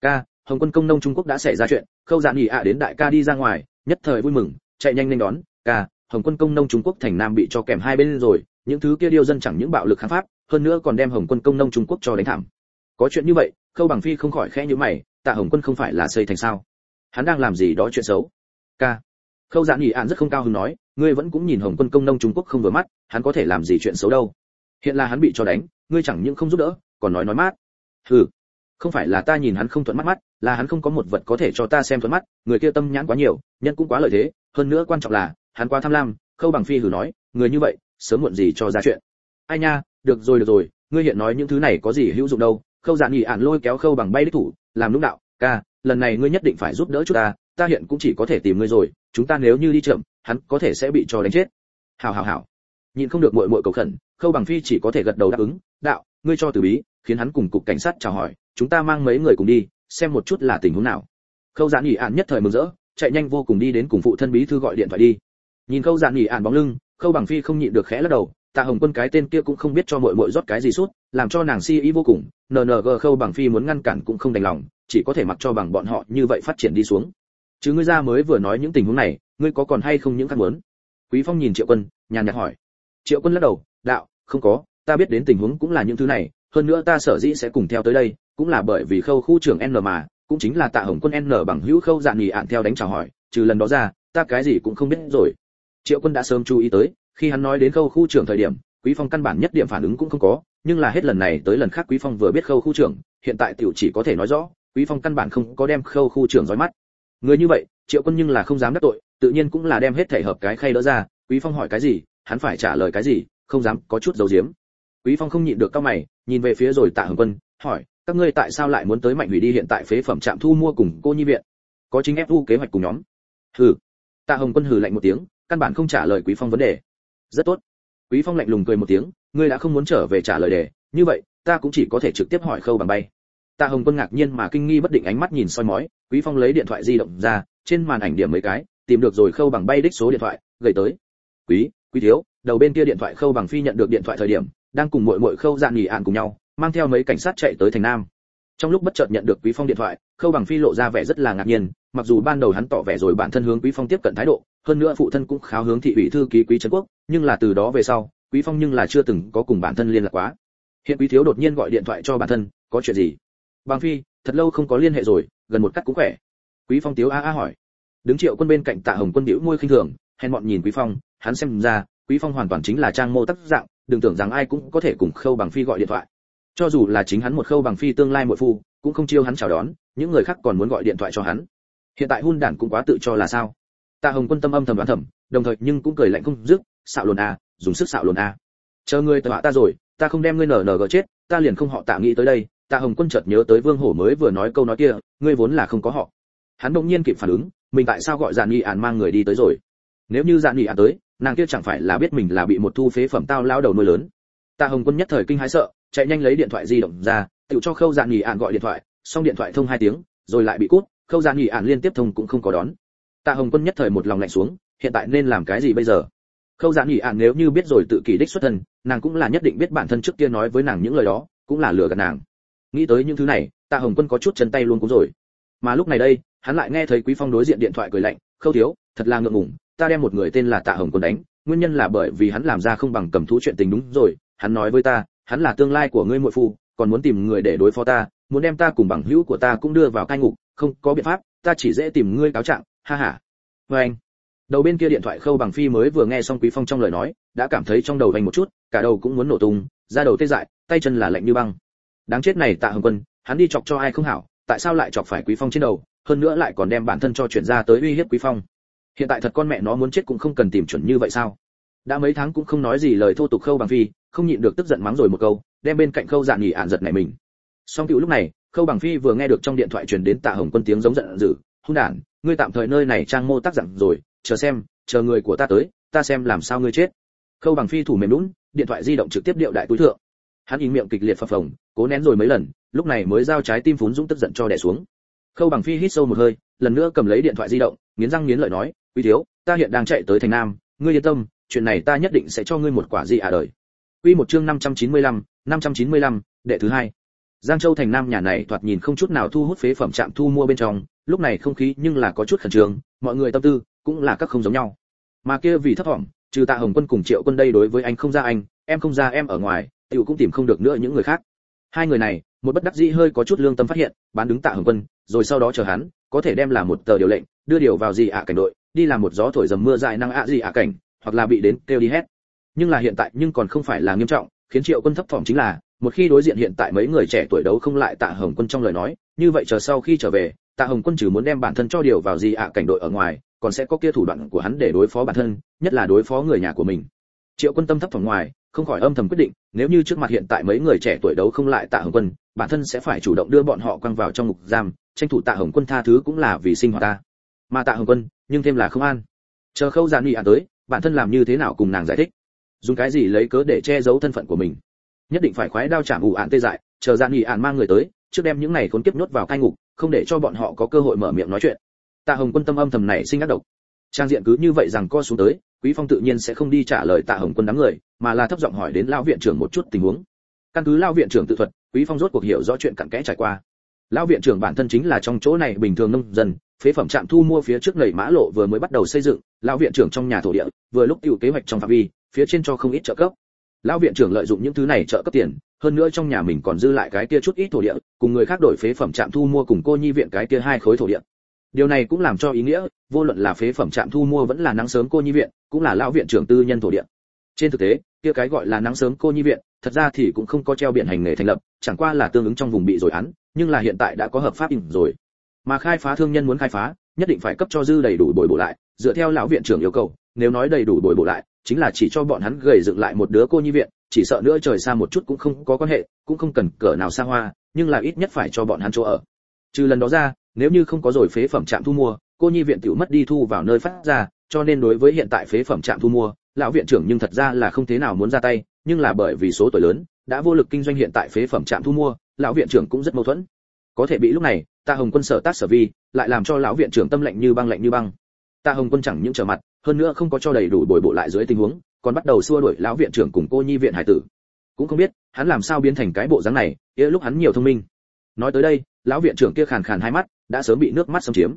Ca, hồng quân công nông trung quốc đã xảy ra chuyện, khâu dạ nghị ạ đến đại ca đi ra ngoài, nhất thời vui mừng, chạy nhanh lên đón, ca, hồng quân công nông trung quốc thành nam bị cho kèm hai bên rồi, những thứ kia điêu dân chẳng những bạo lực kháng pháp hơn nữa còn đem hồng quân công nông trung quốc cho đánh thảm. Có chuyện như vậy, khâu bằng phi không khỏi khẽ nhíu mày, tạ hồng quân không phải là xây thành sao? Hắn đang làm gì đó chuyện xấu? Ca. Khâu dạ nghỉ ạn rất không cao hứng nói, ngươi vẫn cũng nhìn hồng quân công nông trung quốc không vừa mắt, hắn có thể làm gì chuyện xấu đâu? Hiện là hắn bị cho đánh, ngươi chẳng những không giúp đỡ, còn nói nói mát. Hừ, không phải là ta nhìn hắn không thuận mắt mắt, là hắn không có một vật có thể cho ta xem thuận mắt, người kia tâm nhãn quá nhiều, nhân cũng quá lợi thế, hơn nữa quan trọng là, hắn quá tham lam. Khâu bằng phi hừ nói, người như vậy, sớm muộn gì cho ra chuyện. Ai nha được rồi được rồi ngươi hiện nói những thứ này có gì hữu dụng đâu khâu dạ nghỉ ạn lôi kéo khâu bằng bay đích thủ làm lúc đạo ca lần này ngươi nhất định phải giúp đỡ chúng ta ta hiện cũng chỉ có thể tìm ngươi rồi chúng ta nếu như đi chậm hắn có thể sẽ bị cho đánh chết. Hào hào hào, nhìn không được muội muội cầu khẩn khâu bằng phi chỉ có thể gật đầu đáp ứng đạo ngươi cho từ bí khiến hắn cùng cục cảnh sát chào hỏi chúng ta mang mấy người cùng đi xem một chút là tình huống nào. Khâu dạ nghỉ ạn nhất thời mừng rỡ chạy nhanh vô cùng đi đến cùng phụ thân bí thư gọi điện thoại đi. Nhìn khâu dạ nghỉ ạn bóng lưng khâu bằng phi không nhịn được khẽ lắc đầu tạ hồng quân cái tên kia cũng không biết cho muội muội rót cái gì suốt làm cho nàng si ý vô cùng nng khâu bằng phi muốn ngăn cản cũng không đành lòng, chỉ có thể mặc cho bằng bọn họ như vậy phát triển đi xuống. Chứ ngươi ra mới vừa nói những tình huống này, ngươi có còn hay không những căn muốn? Quý phong nhìn triệu quân, nhàn nhạt hỏi. Triệu quân lắc đầu, đạo, không có, ta biết đến tình huống cũng là những thứ này, hơn nữa ta sở dĩ sẽ cùng theo tới đây, cũng là bởi vì khâu khu trưởng n mà, cũng chính là tạ hồng quân n bằng hữu khâu dạn nghỉ ạn theo đánh chào hỏi, trừ lần đó ra, ta cái gì cũng không biết rồi. Triệu quân đã sớm chú ý tới khi hắn nói đến khâu khu trưởng thời điểm, quý phong căn bản nhất điểm phản ứng cũng không có, nhưng là hết lần này tới lần khác quý phong vừa biết khâu khu trưởng, hiện tại tiểu chỉ có thể nói rõ, quý phong căn bản không có đem khâu khu trưởng dõi mắt. Người như vậy, triệu quân nhưng là không dám đắc tội, tự nhiên cũng là đem hết thể hợp cái khay đỡ ra, quý phong hỏi cái gì, hắn phải trả lời cái gì, không dám, có chút giấu giếm. Quý phong không nhịn được cao mày, nhìn về phía rồi tạ hồng quân, hỏi, các ngươi tại sao lại muốn tới mạnh hủy đi hiện tại phế phẩm trạm thu mua cùng cô nhi viện? Có chính ép thu kế hoạch cùng nhóm. Hừ. Tạ hồng quân hừ lạnh một tiếng, căn bản không trả lời quý phong vấn đề rất tốt. Quý phong lạnh lùng cười một tiếng, ngươi đã không muốn trở về trả lời đề, như vậy, ta cũng chỉ có thể trực tiếp hỏi khâu bằng bay. Tạ hồng quân ngạc nhiên mà kinh nghi bất định ánh mắt nhìn soi mói, quý phong lấy điện thoại di động ra, trên màn ảnh điểm mấy cái, tìm được rồi khâu bằng bay đích số điện thoại, gửi tới. Quý quý thiếu, đầu bên kia điện thoại khâu bằng phi nhận được điện thoại thời điểm, đang cùng muội muội khâu dạn nghỉ ạn cùng nhau, mang theo mấy cảnh sát chạy tới thành nam. Trong lúc bất chợt nhận được quý phong điện thoại, khâu bằng phi lộ ra vẻ rất là ngạc nhiên, mặc dù ban đầu hắn tỏ vẻ rồi bản thân hướng quý phong tiếp cận thái độ hơn nữa phụ thân cũng kháo hướng thị ủy thư ký quý trấn quốc, nhưng là từ đó về sau, quý phong nhưng là chưa từng có cùng bản thân liên lạc quá. Hiện quý thiếu đột nhiên gọi điện thoại cho bản thân, có chuyện gì? Bằng phi, thật lâu không có liên hệ rồi, gần một cắt cũng khỏe. Quý phong tiếu a a hỏi. Đứng triệu quân bên cạnh tạ hồng quân biểu môi khinh thường, hèn mọn nhìn quý phong, hắn xem ra, quý phong hoàn toàn chính là trang mô tác dạng, đừng tưởng rằng ai cũng có thể cùng khâu bằng phi gọi điện thoại. Cho dù là chính hắn một khâu bằng phi tương lai muội phu, cũng không chiêu hắn chào đón, những người khác còn muốn gọi điện thoại cho hắn. Hiện tại hun đản cũng quá tự cho là sao? Tạ hồng quân tâm âm thầm đoán thầm, đồng thời nhưng cũng cười lạnh không dứt, xạo lồn a, dùng sức xạo lồn a. Chờ ngươi tọa ta rồi, ta không đem ngươi nở nở gỡ chết, ta liền không họ tạ nghĩ tới đây. Tạ hồng quân chợt nhớ tới vương hổ mới vừa nói câu nói kia, ngươi vốn là không có họ. Hắn đột nhiên kịp phản ứng, mình tại sao gọi dạn nghị ản mang người đi tới rồi? Nếu như dạn nghị ản tới, nàng kia chẳng phải là biết mình là bị một thu phế phẩm tao lao đầu nuôi lớn. Tạ hồng quân nhất thời kinh hãi sợ, chạy nhanh lấy điện thoại di động ra, tự cho khâu dạn nghị ản gọi điện thoại, xong điện thoại thông hai tiếng, rồi lại bị cút, khâu dạn nghị ản liên tiếp thông cũng không có đón tạ hồng quân nhất thời một lòng lạnh xuống, hiện tại nên làm cái gì bây giờ? Khâu dạn nghị ản nếu như biết rồi tự kỷ đích xuất thân, nàng cũng là nhất định biết bản thân trước kia nói với nàng những lời đó, cũng là lừa gạt nàng. Nghĩ tới những thứ này, tạ hồng quân có chút chân tay luôn cũng rồi. Mà lúc này đây, hắn lại nghe thấy quý phong đối diện điện thoại cười lạnh, khâu thiếu, thật là ngượng ngùng, ta đem một người tên là tạ hồng quân đánh, nguyên nhân là bởi vì hắn làm ra không bằng cầm thú chuyện tình đúng rồi, hắn nói với ta, hắn là tương lai của ngươi muội phu, còn muốn tìm người để đối phó ta, muốn đem ta cùng bằng hữu của ta cũng đưa vào cai ngục, không có biện pháp, ta chỉ dễ tìm ngươi cáo trạng ha ha. Với anh, đầu bên kia điện thoại khâu bằng phi mới vừa nghe xong quý phong trong lời nói, đã cảm thấy trong đầu vành một chút, cả đầu cũng muốn nổ tung, da đầu tê dại, tay chân là lạnh như băng. Đáng chết này tạ hồng quân, hắn đi chọc cho ai không hảo, tại sao lại chọc phải quý phong trên đầu, hơn nữa lại còn đem bản thân cho chuyển ra tới uy hiếp quý phong. Hiện tại thật con mẹ nó muốn chết cũng không cần tìm chuẩn như vậy sao? Đã mấy tháng cũng không nói gì lời thô tục khâu bằng phi, không nhịn được tức giận mắng rồi một câu, đem bên cạnh khâu dạn nghỉ ạn giật này mình. Song cựu lúc này, khâu bằng phi vừa nghe được trong điện thoại truyền đến tạ hồng quân tiếng giống giận dữ, hung đản ngươi tạm thời nơi này trang mô tác dặn rồi chờ xem chờ người của ta tới ta xem làm sao ngươi chết. Khâu bằng phi thủ mềm lún điện thoại di động trực tiếp điệu đại túi thượng. Hắn im miệng kịch liệt phập phồng cố nén rồi mấy lần lúc này mới giao trái tim phún dũng tức giận cho đè xuống. Khâu bằng phi hít sâu một hơi lần nữa cầm lấy điện thoại di động nghiến răng nghiến lợi nói quý thiếu ta hiện đang chạy tới thành nam ngươi yên tâm chuyện này ta nhất định sẽ cho ngươi một quả gì à đời. Quy một chương 595, 595, đệ thứ hai giang châu thành nam nhà này thoạt nhìn không chút nào thu hút phế phẩm trạm thu mua bên trong, lúc này không khí nhưng là có chút khẩn trương, mọi người tâm tư cũng là các không giống nhau. Mà kia vì thấp thỏm, trừ tạ hồng quân cùng triệu quân đây đối với anh không ra anh, em không ra em ở ngoài, tiểu cũng tìm không được nữa những người khác. Hai người này, một bất đắc dĩ hơi có chút lương tâm phát hiện, bán đứng tạ hồng quân, rồi sau đó chờ hắn, có thể đem làm một tờ điều lệnh, đưa điều vào gì ạ cảnh đội, đi làm một gió thổi dầm mưa dài năng ạ gì ạ cảnh, hoặc là bị đến kêu đi hết. Nhưng là hiện tại nhưng còn không phải là nghiêm trọng, khiến triệu quân thấp thỏm chính là một khi đối diện hiện tại mấy người trẻ tuổi đấu không lại tạ hồng quân trong lời nói, như vậy chờ sau khi trở về, tạ hồng quân trừ muốn đem bản thân cho điều vào gì ạ cảnh đội ở ngoài, còn sẽ có kia thủ đoạn của hắn để đối phó bản thân, nhất là đối phó người nhà của mình. Triệu quân tâm thấp thỏm ngoài, không khỏi âm thầm quyết định, nếu như trước mặt hiện tại mấy người trẻ tuổi đấu không lại tạ hồng quân, bản thân sẽ phải chủ động đưa bọn họ quăng vào trong ngục giam, tranh thủ tạ hồng quân tha thứ cũng là vì sinh hoạt ta. Mà tạ hồng quân, nhưng thêm là không an. Chờ khâu giàn nghị ạn tới, bản thân làm như thế nào cùng nàng giải thích? Dùng cái gì lấy cớ để che giấu thân phận của mình? Nhất định phải khoái đao chạm ủ ạn tê dại, chờ giàn nghị ạn mang người tới, trước đem những này khốn kiếp nhốt vào cai ngục, không để cho bọn họ có cơ hội mở miệng nói chuyện. Tạ hồng quân tâm âm thầm này sinh ác độc. Trang diện cứ như vậy rằng co xuống tới, quý phong tự nhiên sẽ không đi trả lời tạ hồng quân đám người, mà là thấp giọng hỏi đến lão viện trưởng một chút tình huống. Căn cứ lão viện trưởng tự thuật, quý phong rốt cuộc hiểu rõ chuyện cặn kẽ trải qua. Lão viện trưởng bản thân chính là trong chỗ này bình thường nông dân, phế phẩm trạm thu mua phía trước lầy mã lộ vừa mới bắt đầu xây dựng lão viện trưởng trong nhà thổ địa, vừa lúc tiêu kế hoạch trong phạm vi, phía trên cho không ít trợ cấp lão viện trưởng lợi dụng những thứ này trợ cấp tiền, hơn nữa trong nhà mình còn dư lại cái kia chút ít thổ địa, cùng người khác đổi phế phẩm trạm thu mua cùng cô nhi viện cái kia hai khối thổ địa. Điều này cũng làm cho ý nghĩa, vô luận là phế phẩm trạm thu mua vẫn là nắng sớm cô nhi viện, cũng là lão viện trưởng tư nhân thổ địa. Trên thực tế, kia cái gọi là nắng sớm cô nhi viện, thật ra thì cũng không có treo biển hành nghề thành lập, chẳng qua là tương ứng trong vùng bị rồi án, nhưng là hiện tại đã có hợp pháp ỉnh rồi. Mà khai phá thương nhân muốn khai phá, nhất định phải cấp cho dư đầy đủ bồi bổ lại, dựa theo lão viện trưởng yêu cầu, nếu nói đầy đủ bồi bổ lại chính là chỉ cho bọn hắn gầy dựng lại một đứa cô nhi viện, chỉ sợ nữa trời xa một chút cũng không có quan hệ, cũng không cần cỡ nào xa hoa, nhưng là ít nhất phải cho bọn hắn chỗ ở. Trừ lần đó ra, nếu như không có rồi phế phẩm trạm thu mua, cô nhi viện tiểu mất đi thu vào nơi phát ra, cho nên đối với hiện tại phế phẩm trạm thu mua, lão viện trưởng nhưng thật ra là không thế nào muốn ra tay, nhưng là bởi vì số tuổi lớn, đã vô lực kinh doanh hiện tại phế phẩm trạm thu mua, lão viện trưởng cũng rất mâu thuẫn. Có thể bị lúc này ta hồng quân sở tác sở vi, lại làm cho lão viện trưởng tâm lệnh như băng lạnh như băng. Ta hồng quân chẳng những trở mặt hơn nữa không có cho đầy đủ bồi bộ lại dưới tình huống, còn bắt đầu xua đuổi lão viện trưởng cùng cô nhi viện hải tử. Cũng không biết, hắn làm sao biến thành cái bộ dáng này nghĩa lúc hắn nhiều thông minh. Nói tới đây, lão viện trưởng kia khàn khàn hai mắt, đã sớm bị nước mắt xâm chiếm.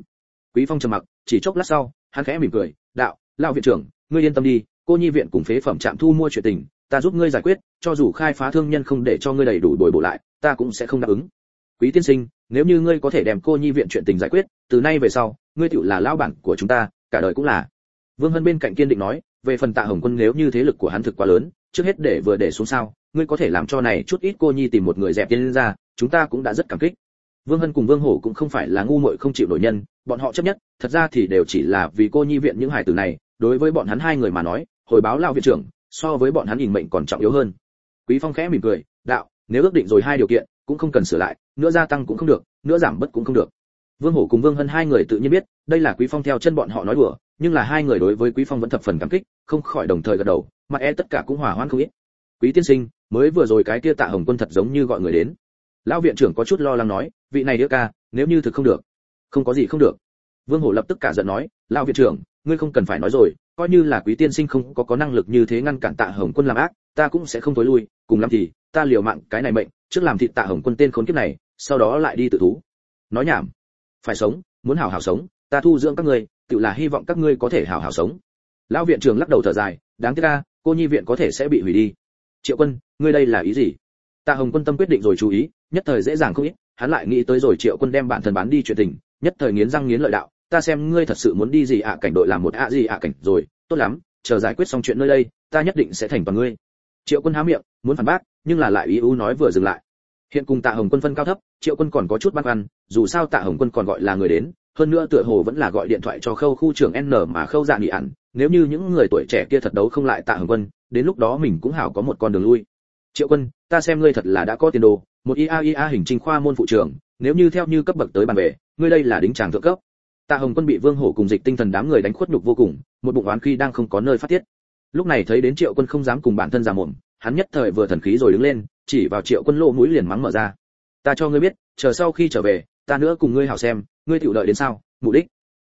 Quý phong trầm mặc, chỉ chốc lát sau, hắn khẽ mỉm cười, đạo, lão viện trưởng, ngươi yên tâm đi, cô nhi viện cùng phế phẩm trạm thu mua chuyện tình, ta giúp ngươi giải quyết, cho dù khai phá thương nhân không để cho ngươi đầy đủ bồi bổ lại, ta cũng sẽ không đáp ứng. Quý tiên sinh, nếu như ngươi có thể đem cô nhi viện chuyện tình giải quyết, từ nay về sau, ngươi tựu là lão bản của chúng ta, cả đời cũng là vương hân bên cạnh kiên định nói, về phần tạ hồng quân nếu như thế lực của hắn thực quá lớn, trước hết để vừa để xuống sao, ngươi có thể làm cho này chút ít cô nhi tìm một người dẹp tiên ra, chúng ta cũng đã rất cảm kích. Vương hân cùng vương hổ cũng không phải là ngu muội không chịu nổi nhân, bọn họ chấp nhất, thật ra thì đều chỉ là vì cô nhi viện những hải tử này, đối với bọn hắn hai người mà nói, hồi báo lão viện trưởng, so với bọn hắn nhìn mệnh còn trọng yếu hơn. Quý phong khẽ mỉm cười, đạo, nếu ước định rồi hai điều kiện, cũng không cần sửa lại, nữa gia tăng cũng không được, nữa giảm bất cũng không được. Vương hổ cùng vương hân hai người tự nhiên biết, đây là quý phong theo chân bọn họ nói đùa nhưng là hai người đối với quý phong vẫn thập phần cảm kích, không khỏi đồng thời gật đầu mặt e tất cả cũng hòa hoãn không ít. Quý tiên sinh, mới vừa rồi cái kia tạ hồng quân thật giống như gọi người đến. Lão viện trưởng có chút lo lắng nói, vị này đĩa ca, nếu như thực không được, không có gì không được. Vương hổ lập tức cả giận nói, lão viện trưởng, ngươi không cần phải nói rồi, coi như là quý tiên sinh không có có năng lực như thế ngăn cản tạ hồng quân làm ác, ta cũng sẽ không tối lui, cùng lắm thì, ta liều mạng cái này mệnh, trước làm thịt tạ hồng quân tên khốn kiếp này, sau đó lại đi tự thú. Nói nhảm, phải sống, muốn hảo hảo sống, ta thu dưỡng các ngươi tự là hy vọng các ngươi có thể hảo hảo sống. Lão viện trưởng lắc đầu thở dài, đáng tiếc ca cô nhi viện có thể sẽ bị hủy đi. Triệu quân, ngươi đây là ý gì? Tạ hồng quân tâm quyết định rồi chú ý, nhất thời dễ dàng không ít, hắn lại nghĩ tới rồi triệu quân đem bản thân bán đi chuyện tình, nhất thời nghiến răng nghiến lợi đạo, ta xem ngươi thật sự muốn đi gì ạ, cảnh đội làm một ạ gì ạ cảnh, rồi, tốt lắm, chờ giải quyết xong chuyện nơi đây, ta nhất định sẽ thành toàn ngươi. Triệu quân há miệng, muốn phản bác, nhưng là lại ý ưu nói vừa dừng lại. Hiện cùng tạ hồng quân phân cao thấp, triệu quân còn có chút băn khoăn, dù sao tạ hồng quân còn gọi là người đến hơn nữa tựa hồ vẫn là gọi điện thoại cho khâu khu trưởng n mà khâu dạ nghỉ ẩn nếu như những người tuổi trẻ kia thật đấu không lại tạ hồng quân, đến lúc đó mình cũng hảo có một con đường lui. Triệu quân, ta xem ngươi thật là đã có tiền đồ, một ia ia hình trình khoa môn phụ trưởng, nếu như theo như cấp bậc tới bàn về, ngươi đây là đính tràng thượng cấp. Tạ hồng quân bị vương hổ cùng dịch tinh thần đám người đánh khuất nhục vô cùng, một bụng oán khi đang không có nơi phát tiết. Lúc này thấy đến triệu quân không dám cùng bản thân ra mồm, hắn nhất thời vừa thần khí rồi đứng lên, chỉ vào triệu quân lỗ mũi liền mắng mở ra. Ta cho ngươi biết, chờ sau khi trở về ta nữa cùng ngươi hảo xem, ngươi tiểu đợi đến sao, mục đích.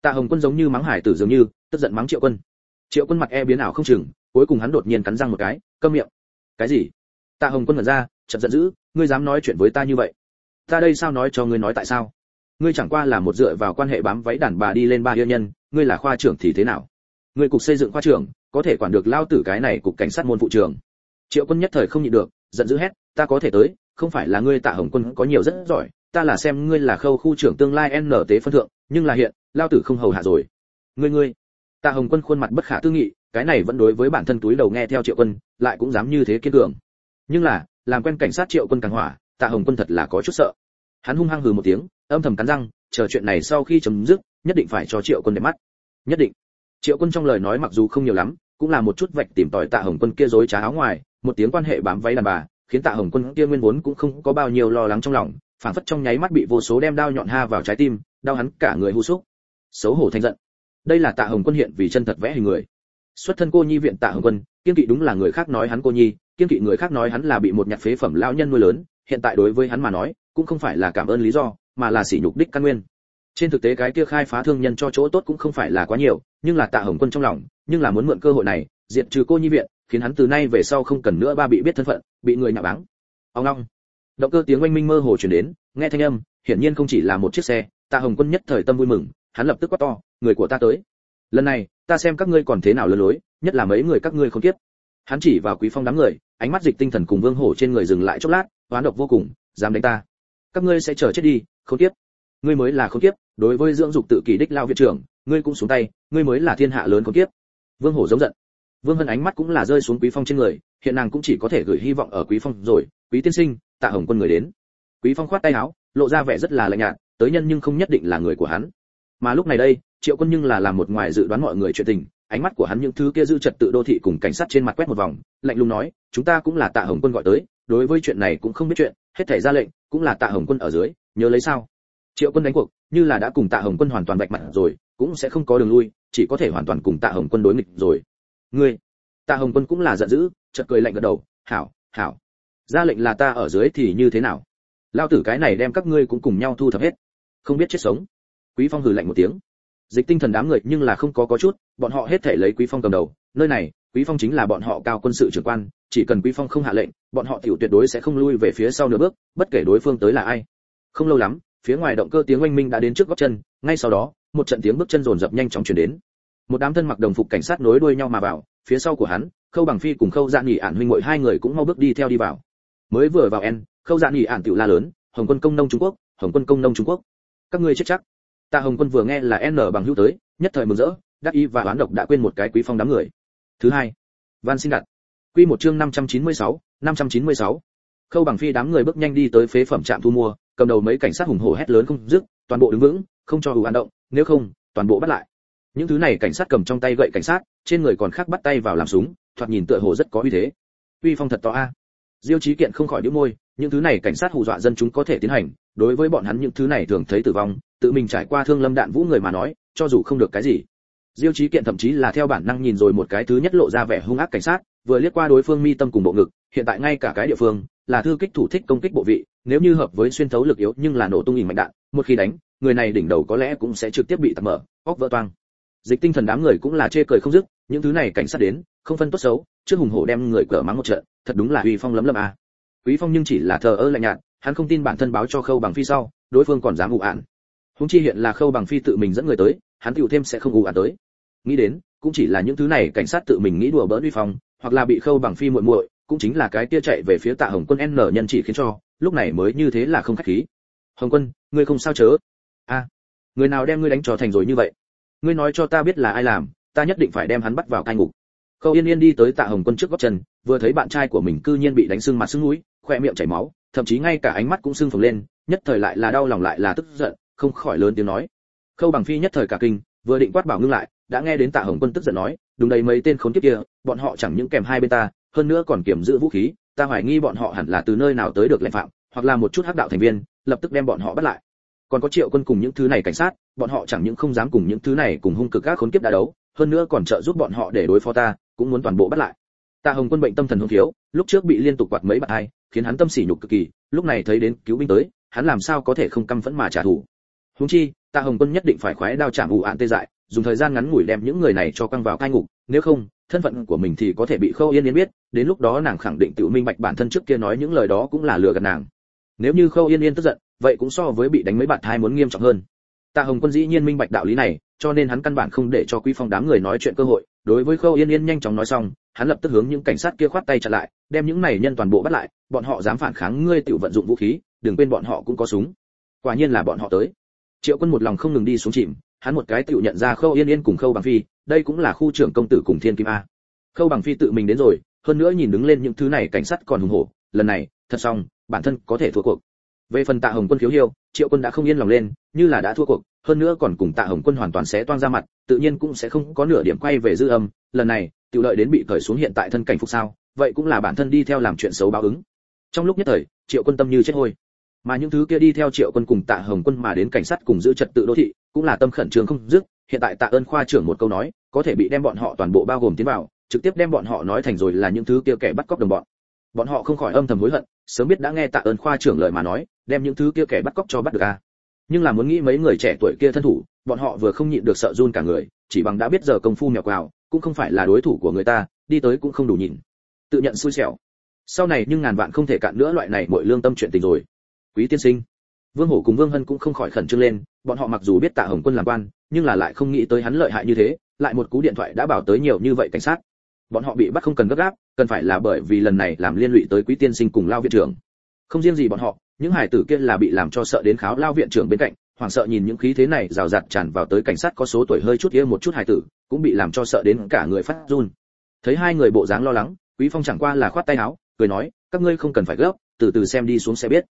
Tạ hồng quân giống như mắng hải tử dường như, tức giận mắng triệu quân. Triệu quân mặt e biến ảo không chừng, cuối cùng hắn đột nhiên cắn răng một cái, câm miệng. Cái gì? Tạ hồng quân mở ra, chợt giận dữ, ngươi dám nói chuyện với ta như vậy? Ta đây sao nói cho ngươi nói tại sao? Ngươi chẳng qua là một dựa vào quan hệ bám váy đàn bà đi lên ba yêu nhân, ngươi là khoa trưởng thì thế nào? Ngươi cục xây dựng khoa trưởng, có thể quản được lao tử cái này cục cảnh sát môn phụ trưởng triệu quân nhất thời không nhịn được, giận dữ hét, ta có thể tới, không phải là ngươi tạ hồng quân có nhiều rất giỏi ta là xem ngươi là khâu khu trưởng tương lai n tế phân thượng, nhưng là hiện, lao tử không hầu hạ rồi. Ngươi ngươi. Tạ hồng quân khuôn mặt bất khả tư nghị, cái này vẫn đối với bản thân túi đầu nghe theo triệu quân, lại cũng dám như thế kiên cường. Nhưng là, làm quen cảnh sát triệu quân càng hỏa tạ hồng quân thật là có chút sợ. Hắn hung hăng hừ một tiếng, âm thầm cắn răng, chờ chuyện này sau khi chấm dứt, nhất định phải cho triệu quân để mắt. Nhất định. Triệu quân trong lời nói mặc dù không nhiều lắm, cũng là một chút vạch tìm tòi tạ hồng quân kia dối trá áo ngoài, một tiếng quan hệ bám váy đàn bà, khiến tạ hồng quân kia nguyên vốn cũng không có bao nhiêu lo lắng trong lòng phảng phất trong nháy mắt bị vô số đem đao nhọn ha vào trái tim, đau hắn cả người hu xúc. Xấu hổ thanh giận. Đây là tạ hồng quân hiện vì chân thật vẽ hình người. Xuất thân cô nhi viện tạ hồng quân, kiên kỵ đúng là người khác nói hắn cô nhi, kiên kỵ người khác nói hắn là bị một nhặt phế phẩm lão nhân nuôi lớn, hiện tại đối với hắn mà nói, cũng không phải là cảm ơn lý do, mà là sỉ nhục đích căn nguyên. Trên thực tế cái kia khai phá thương nhân cho chỗ tốt cũng không phải là quá nhiều, nhưng là tạ hồng quân trong lòng, nhưng là muốn mượn cơ hội này, diệt trừ cô nhi viện, khiến hắn từ nay về sau không cần nữa ba bị biết thân phận, bị người nhạ báng. Ông long động cơ tiếng oanh minh mơ hồ truyền đến, nghe thanh âm, hiển nhiên không chỉ là một chiếc xe, tạ hồng quân nhất thời tâm vui mừng, hắn lập tức quát to, người của ta tới. Lần này, ta xem các ngươi còn thế nào lừa lối, nhất là mấy người các ngươi không tiếp. Hắn chỉ vào quý phong đám người, ánh mắt dịch tinh thần cùng vương hổ trên người dừng lại chốc lát hoán độc vô cùng, dám đánh ta. Các ngươi sẽ chờ chết đi, không tiếp. Ngươi mới là không tiếp, đối với dưỡng dục tự kỷ đích lao viện trưởng, ngươi cũng xuống tay, ngươi mới là thiên hạ lớn không tiếp. Vương hổ giống giận. Vương hân ánh mắt cũng là rơi xuống quý phong trên người, hiện nàng cũng chỉ có thể gửi hy vọng ở quý phong rồi, quý tiên sinh tạ hồng quân người đến. Quý phong khoát tay áo, lộ ra vẻ rất là lạnh nhạt, tới nhân nhưng không nhất định là người của hắn. Mà lúc này đây, triệu quân nhưng là làm một ngoài dự đoán mọi người chuyện tình, ánh mắt của hắn những thứ kia giữ trật tự đô thị cùng cảnh sát trên mặt quét một vòng, lạnh lùng nói, chúng ta cũng là tạ hồng quân gọi tới, đối với chuyện này cũng không biết chuyện, hết thảy ra lệnh, cũng là tạ hồng quân ở dưới, nhớ lấy sao? Triệu quân đánh cuộc, như là đã cùng tạ hồng quân hoàn toàn vạch mặt rồi, cũng sẽ không có đường lui, chỉ có thể hoàn toàn cùng tạ hồng quân đối nghịch rồi. Ngươi? Tạ hồng quân cũng là giận dữ, chợt cười lạnh gật đầu, hảo hảo ra lệnh là ta ở dưới thì như thế nào? Lao tử cái này đem các ngươi cũng cùng nhau thu thập hết. Không biết chết sống. Quý phong hừ lạnh một tiếng. Dịch tinh thần đám người nhưng là không có có chút, bọn họ hết thể lấy quý phong cầm đầu. Nơi này, quý phong chính là bọn họ cao quân sự trưởng quan, chỉ cần quý phong không hạ lệnh, bọn họ tiểu tuyệt đối sẽ không lui về phía sau nửa bước, bất kể đối phương tới là ai. Không lâu lắm, phía ngoài động cơ tiếng oanh minh đã đến trước góc chân, ngay sau đó, một trận tiếng bước chân rồn rập nhanh chóng truyền đến. Một đám thân mặc đồng phục cảnh sát nối đuôi nhau mà vào, phía sau của hắn, khâu bằng phi cùng khâu dạ nghỉ ản huynh ngội hai người cũng mau bước đi theo đi vào mới vừa vào en khâu dạn nghỉ ản tiểu la lớn hồng quân công nông trung quốc hồng quân công nông trung quốc. Các ngươi chết chắc. Tạ hồng quân vừa nghe là n bằng hữu tới nhất thời mừng rỡ đắc ý và oán độc đã quên một cái quý phong đám người. Thứ hai van xin đặt. Quy một chương 596, 596. khâu bằng phi đám người bước nhanh đi tới phế phẩm trạm thu mua cầm đầu mấy cảnh sát hùng hổ hét lớn không dứt toàn bộ đứng vững không cho hù an động nếu không toàn bộ bắt lại. Những thứ này cảnh sát cầm trong tay gậy cảnh sát trên người còn khác bắt tay vào làm súng thoạt nhìn tựa hồ rất có uy thế. Uy phong thật to a diêu chí kiện không khỏi đĩu môi, những thứ này cảnh sát hù dọa dân chúng có thể tiến hành, đối với bọn hắn những thứ này thường thấy tử vong, tự mình trải qua thương lâm đạn vũ người mà nói, cho dù không được cái gì. Diêu chí kiện thậm chí là theo bản năng nhìn rồi một cái thứ nhất lộ ra vẻ hung ác cảnh sát, vừa liếc qua đối phương mi tâm cùng bộ ngực, hiện tại ngay cả cái địa phương, là thư kích thủ thích công kích bộ vị, nếu như hợp với xuyên thấu lực yếu nhưng là nổ tung hình mạnh đạn, một khi đánh, người này đỉnh đầu có lẽ cũng sẽ trực tiếp bị tạt mở, óc vỡ toang. Dịch tinh thần đám người cũng là chê cười không dứt, những thứ này cảnh sát đến, không phân tốt xấu, trước hùng hổ đem người cỡ mắng một trận thật đúng là uy phong lấm lấm à. quý phong nhưng chỉ là thờ ơ lạnh nhạt, hắn không tin bản thân báo cho khâu bằng phi sau, đối phương còn dám ủ ạn. Húng chi hiện là khâu bằng phi tự mình dẫn người tới, hắn tiểu thêm sẽ không ủ ạn tới. Nghĩ đến, cũng chỉ là những thứ này cảnh sát tự mình nghĩ đùa bỡn uy phong, hoặc là bị khâu bằng phi muội muội, cũng chính là cái kia chạy về phía tạ hồng quân n nhân chỉ khiến cho, lúc này mới như thế là không khách khí. Hồng quân, ngươi không sao chớ? A người nào đem ngươi đánh trò thành rồi như vậy? Ngươi nói cho ta biết là ai làm, ta nhất định phải đem hắn bắt vào cai ngục khâu yên yên đi tới tạ hồng quân trước góc chân, vừa thấy bạn trai của mình cư nhiên bị đánh sưng mặt sưng mũi khoe miệng chảy máu, thậm chí ngay cả ánh mắt cũng sưng phồng lên, nhất thời lại là đau lòng lại là tức giận, không khỏi lớn tiếng nói. Khâu bằng phi nhất thời cả kinh, vừa định quát bảo ngưng lại, đã nghe đến tạ hồng quân tức giận nói, đúng đây mấy tên khốn kiếp kia, bọn họ chẳng những kèm hai bên ta, hơn nữa còn kiểm giữ vũ khí, ta hoài nghi bọn họ hẳn là từ nơi nào tới được lệnh phạm, hoặc là một chút hắc đạo thành viên, lập tức đem bọn họ bắt lại. Còn có triệu quân cùng những thứ này cảnh sát, bọn họ chẳng những không dám cùng những thứ này cùng hung cực các khốn kiếp đã đấu, hơn nữa còn trợ giúp bọn họ để đối phó ta cũng muốn toàn bộ bắt lại. Tạ hồng quân bệnh tâm thần hôn thiếu lúc trước bị liên tục quạt mấy bạn hai, khiến hắn tâm sỉ nhục cực kỳ, lúc này thấy đến cứu binh tới, hắn làm sao có thể không căm phẫn mà trả thù. Huống chi, tạ hồng quân nhất định phải khoái đao chạm ủ ạn tê dại, dùng thời gian ngắn ngủi đem những người này cho căng vào cai ngục, nếu không, thân phận của mình thì có thể bị khâu yên yên biết, đến lúc đó nàng khẳng định tự minh bạch bản thân trước kia nói những lời đó cũng là lừa gạt nàng. Nếu như khâu yên yên tức giận, vậy cũng so với bị đánh mấy bạn thai muốn nghiêm trọng hơn. Tạ hồng quân dĩ nhiên minh bạch đạo lý này, cho nên hắn căn bản không để cho quý phong đám người nói chuyện cơ hội đối với khâu yên yên nhanh chóng nói xong, hắn lập tức hướng những cảnh sát kia khoát tay chặn lại, đem những này nhân toàn bộ bắt lại, bọn họ dám phản kháng ngươi tự vận dụng vũ khí, đừng quên bọn họ cũng có súng. Quả nhiên là bọn họ tới. Triệu quân một lòng không ngừng đi xuống chìm, hắn một cái tự nhận ra khâu yên yên cùng khâu bằng phi, đây cũng là khu trưởng công tử cùng thiên kim a. Khâu bằng phi tự mình đến rồi, hơn nữa nhìn đứng lên những thứ này cảnh sát còn hùng hổ, lần này, thật xong, bản thân có thể thua cuộc. Về phần tạ hồng quân khiếu hiêu triệu quân đã không yên lòng lên, như là đã thua cuộc, hơn nữa còn cùng tạ hồng quân hoàn toàn sẽ toan ra mặt, tự nhiên cũng sẽ không có nửa điểm quay về dư âm, lần này, tiểu lợi đến bị cởi xuống hiện tại thân cảnh phục sao, vậy cũng là bản thân đi theo làm chuyện xấu báo ứng. Trong lúc nhất thời, triệu quân tâm như chết hôi. Mà những thứ kia đi theo triệu quân cùng tạ hồng quân mà đến cảnh sát cùng giữ trật tự đô thị, cũng là tâm khẩn trương không dứt, hiện tại tạ ơn khoa trưởng một câu nói, có thể bị đem bọn họ toàn bộ bao gồm tiến vào, trực tiếp đem bọn họ nói thành rồi là những thứ kia kẻ bắt cóc đồng bọn. Bọn họ không khỏi âm thầm hối hận, sớm biết đã nghe tạ ơn khoa trưởng lời mà nói đem những thứ kia kẻ bắt cóc cho bắt được a nhưng là muốn nghĩ mấy người trẻ tuổi kia thân thủ, bọn họ vừa không nhịn được sợ run cả người, chỉ bằng đã biết giờ công phu mèo quào, cũng không phải là đối thủ của người ta, đi tới cũng không đủ nhìn. Tự nhận xui xẻo. Sau này nhưng ngàn vạn không thể cạn nữa loại này mọi lương tâm chuyện tình rồi. Quý tiên sinh. Vương hổ cùng vương hân cũng không khỏi khẩn trương lên, bọn họ mặc dù biết tạ hồng quân làm quan, nhưng là lại không nghĩ tới hắn lợi hại như thế, lại một cú điện thoại đã bảo tới nhiều như vậy cảnh sát. Bọn họ bị bắt không cần gấp gáp, cần phải là bởi vì lần này làm liên lụy tới quý tiên sinh cùng lao viện trưởng. Không riêng gì bọn họ những hải tử kia là bị làm cho sợ đến kháo lao viện trưởng bên cạnh, hoảng sợ nhìn những khí thế này rào rạt tràn vào tới cảnh sát có số tuổi hơi chút kia một chút hải tử, cũng bị làm cho sợ đến cả người phát run. Thấy hai người bộ dáng lo lắng, quý phong chẳng qua là khoát tay áo, cười nói, các ngươi không cần phải gấp, từ từ xem đi xuống sẽ biết.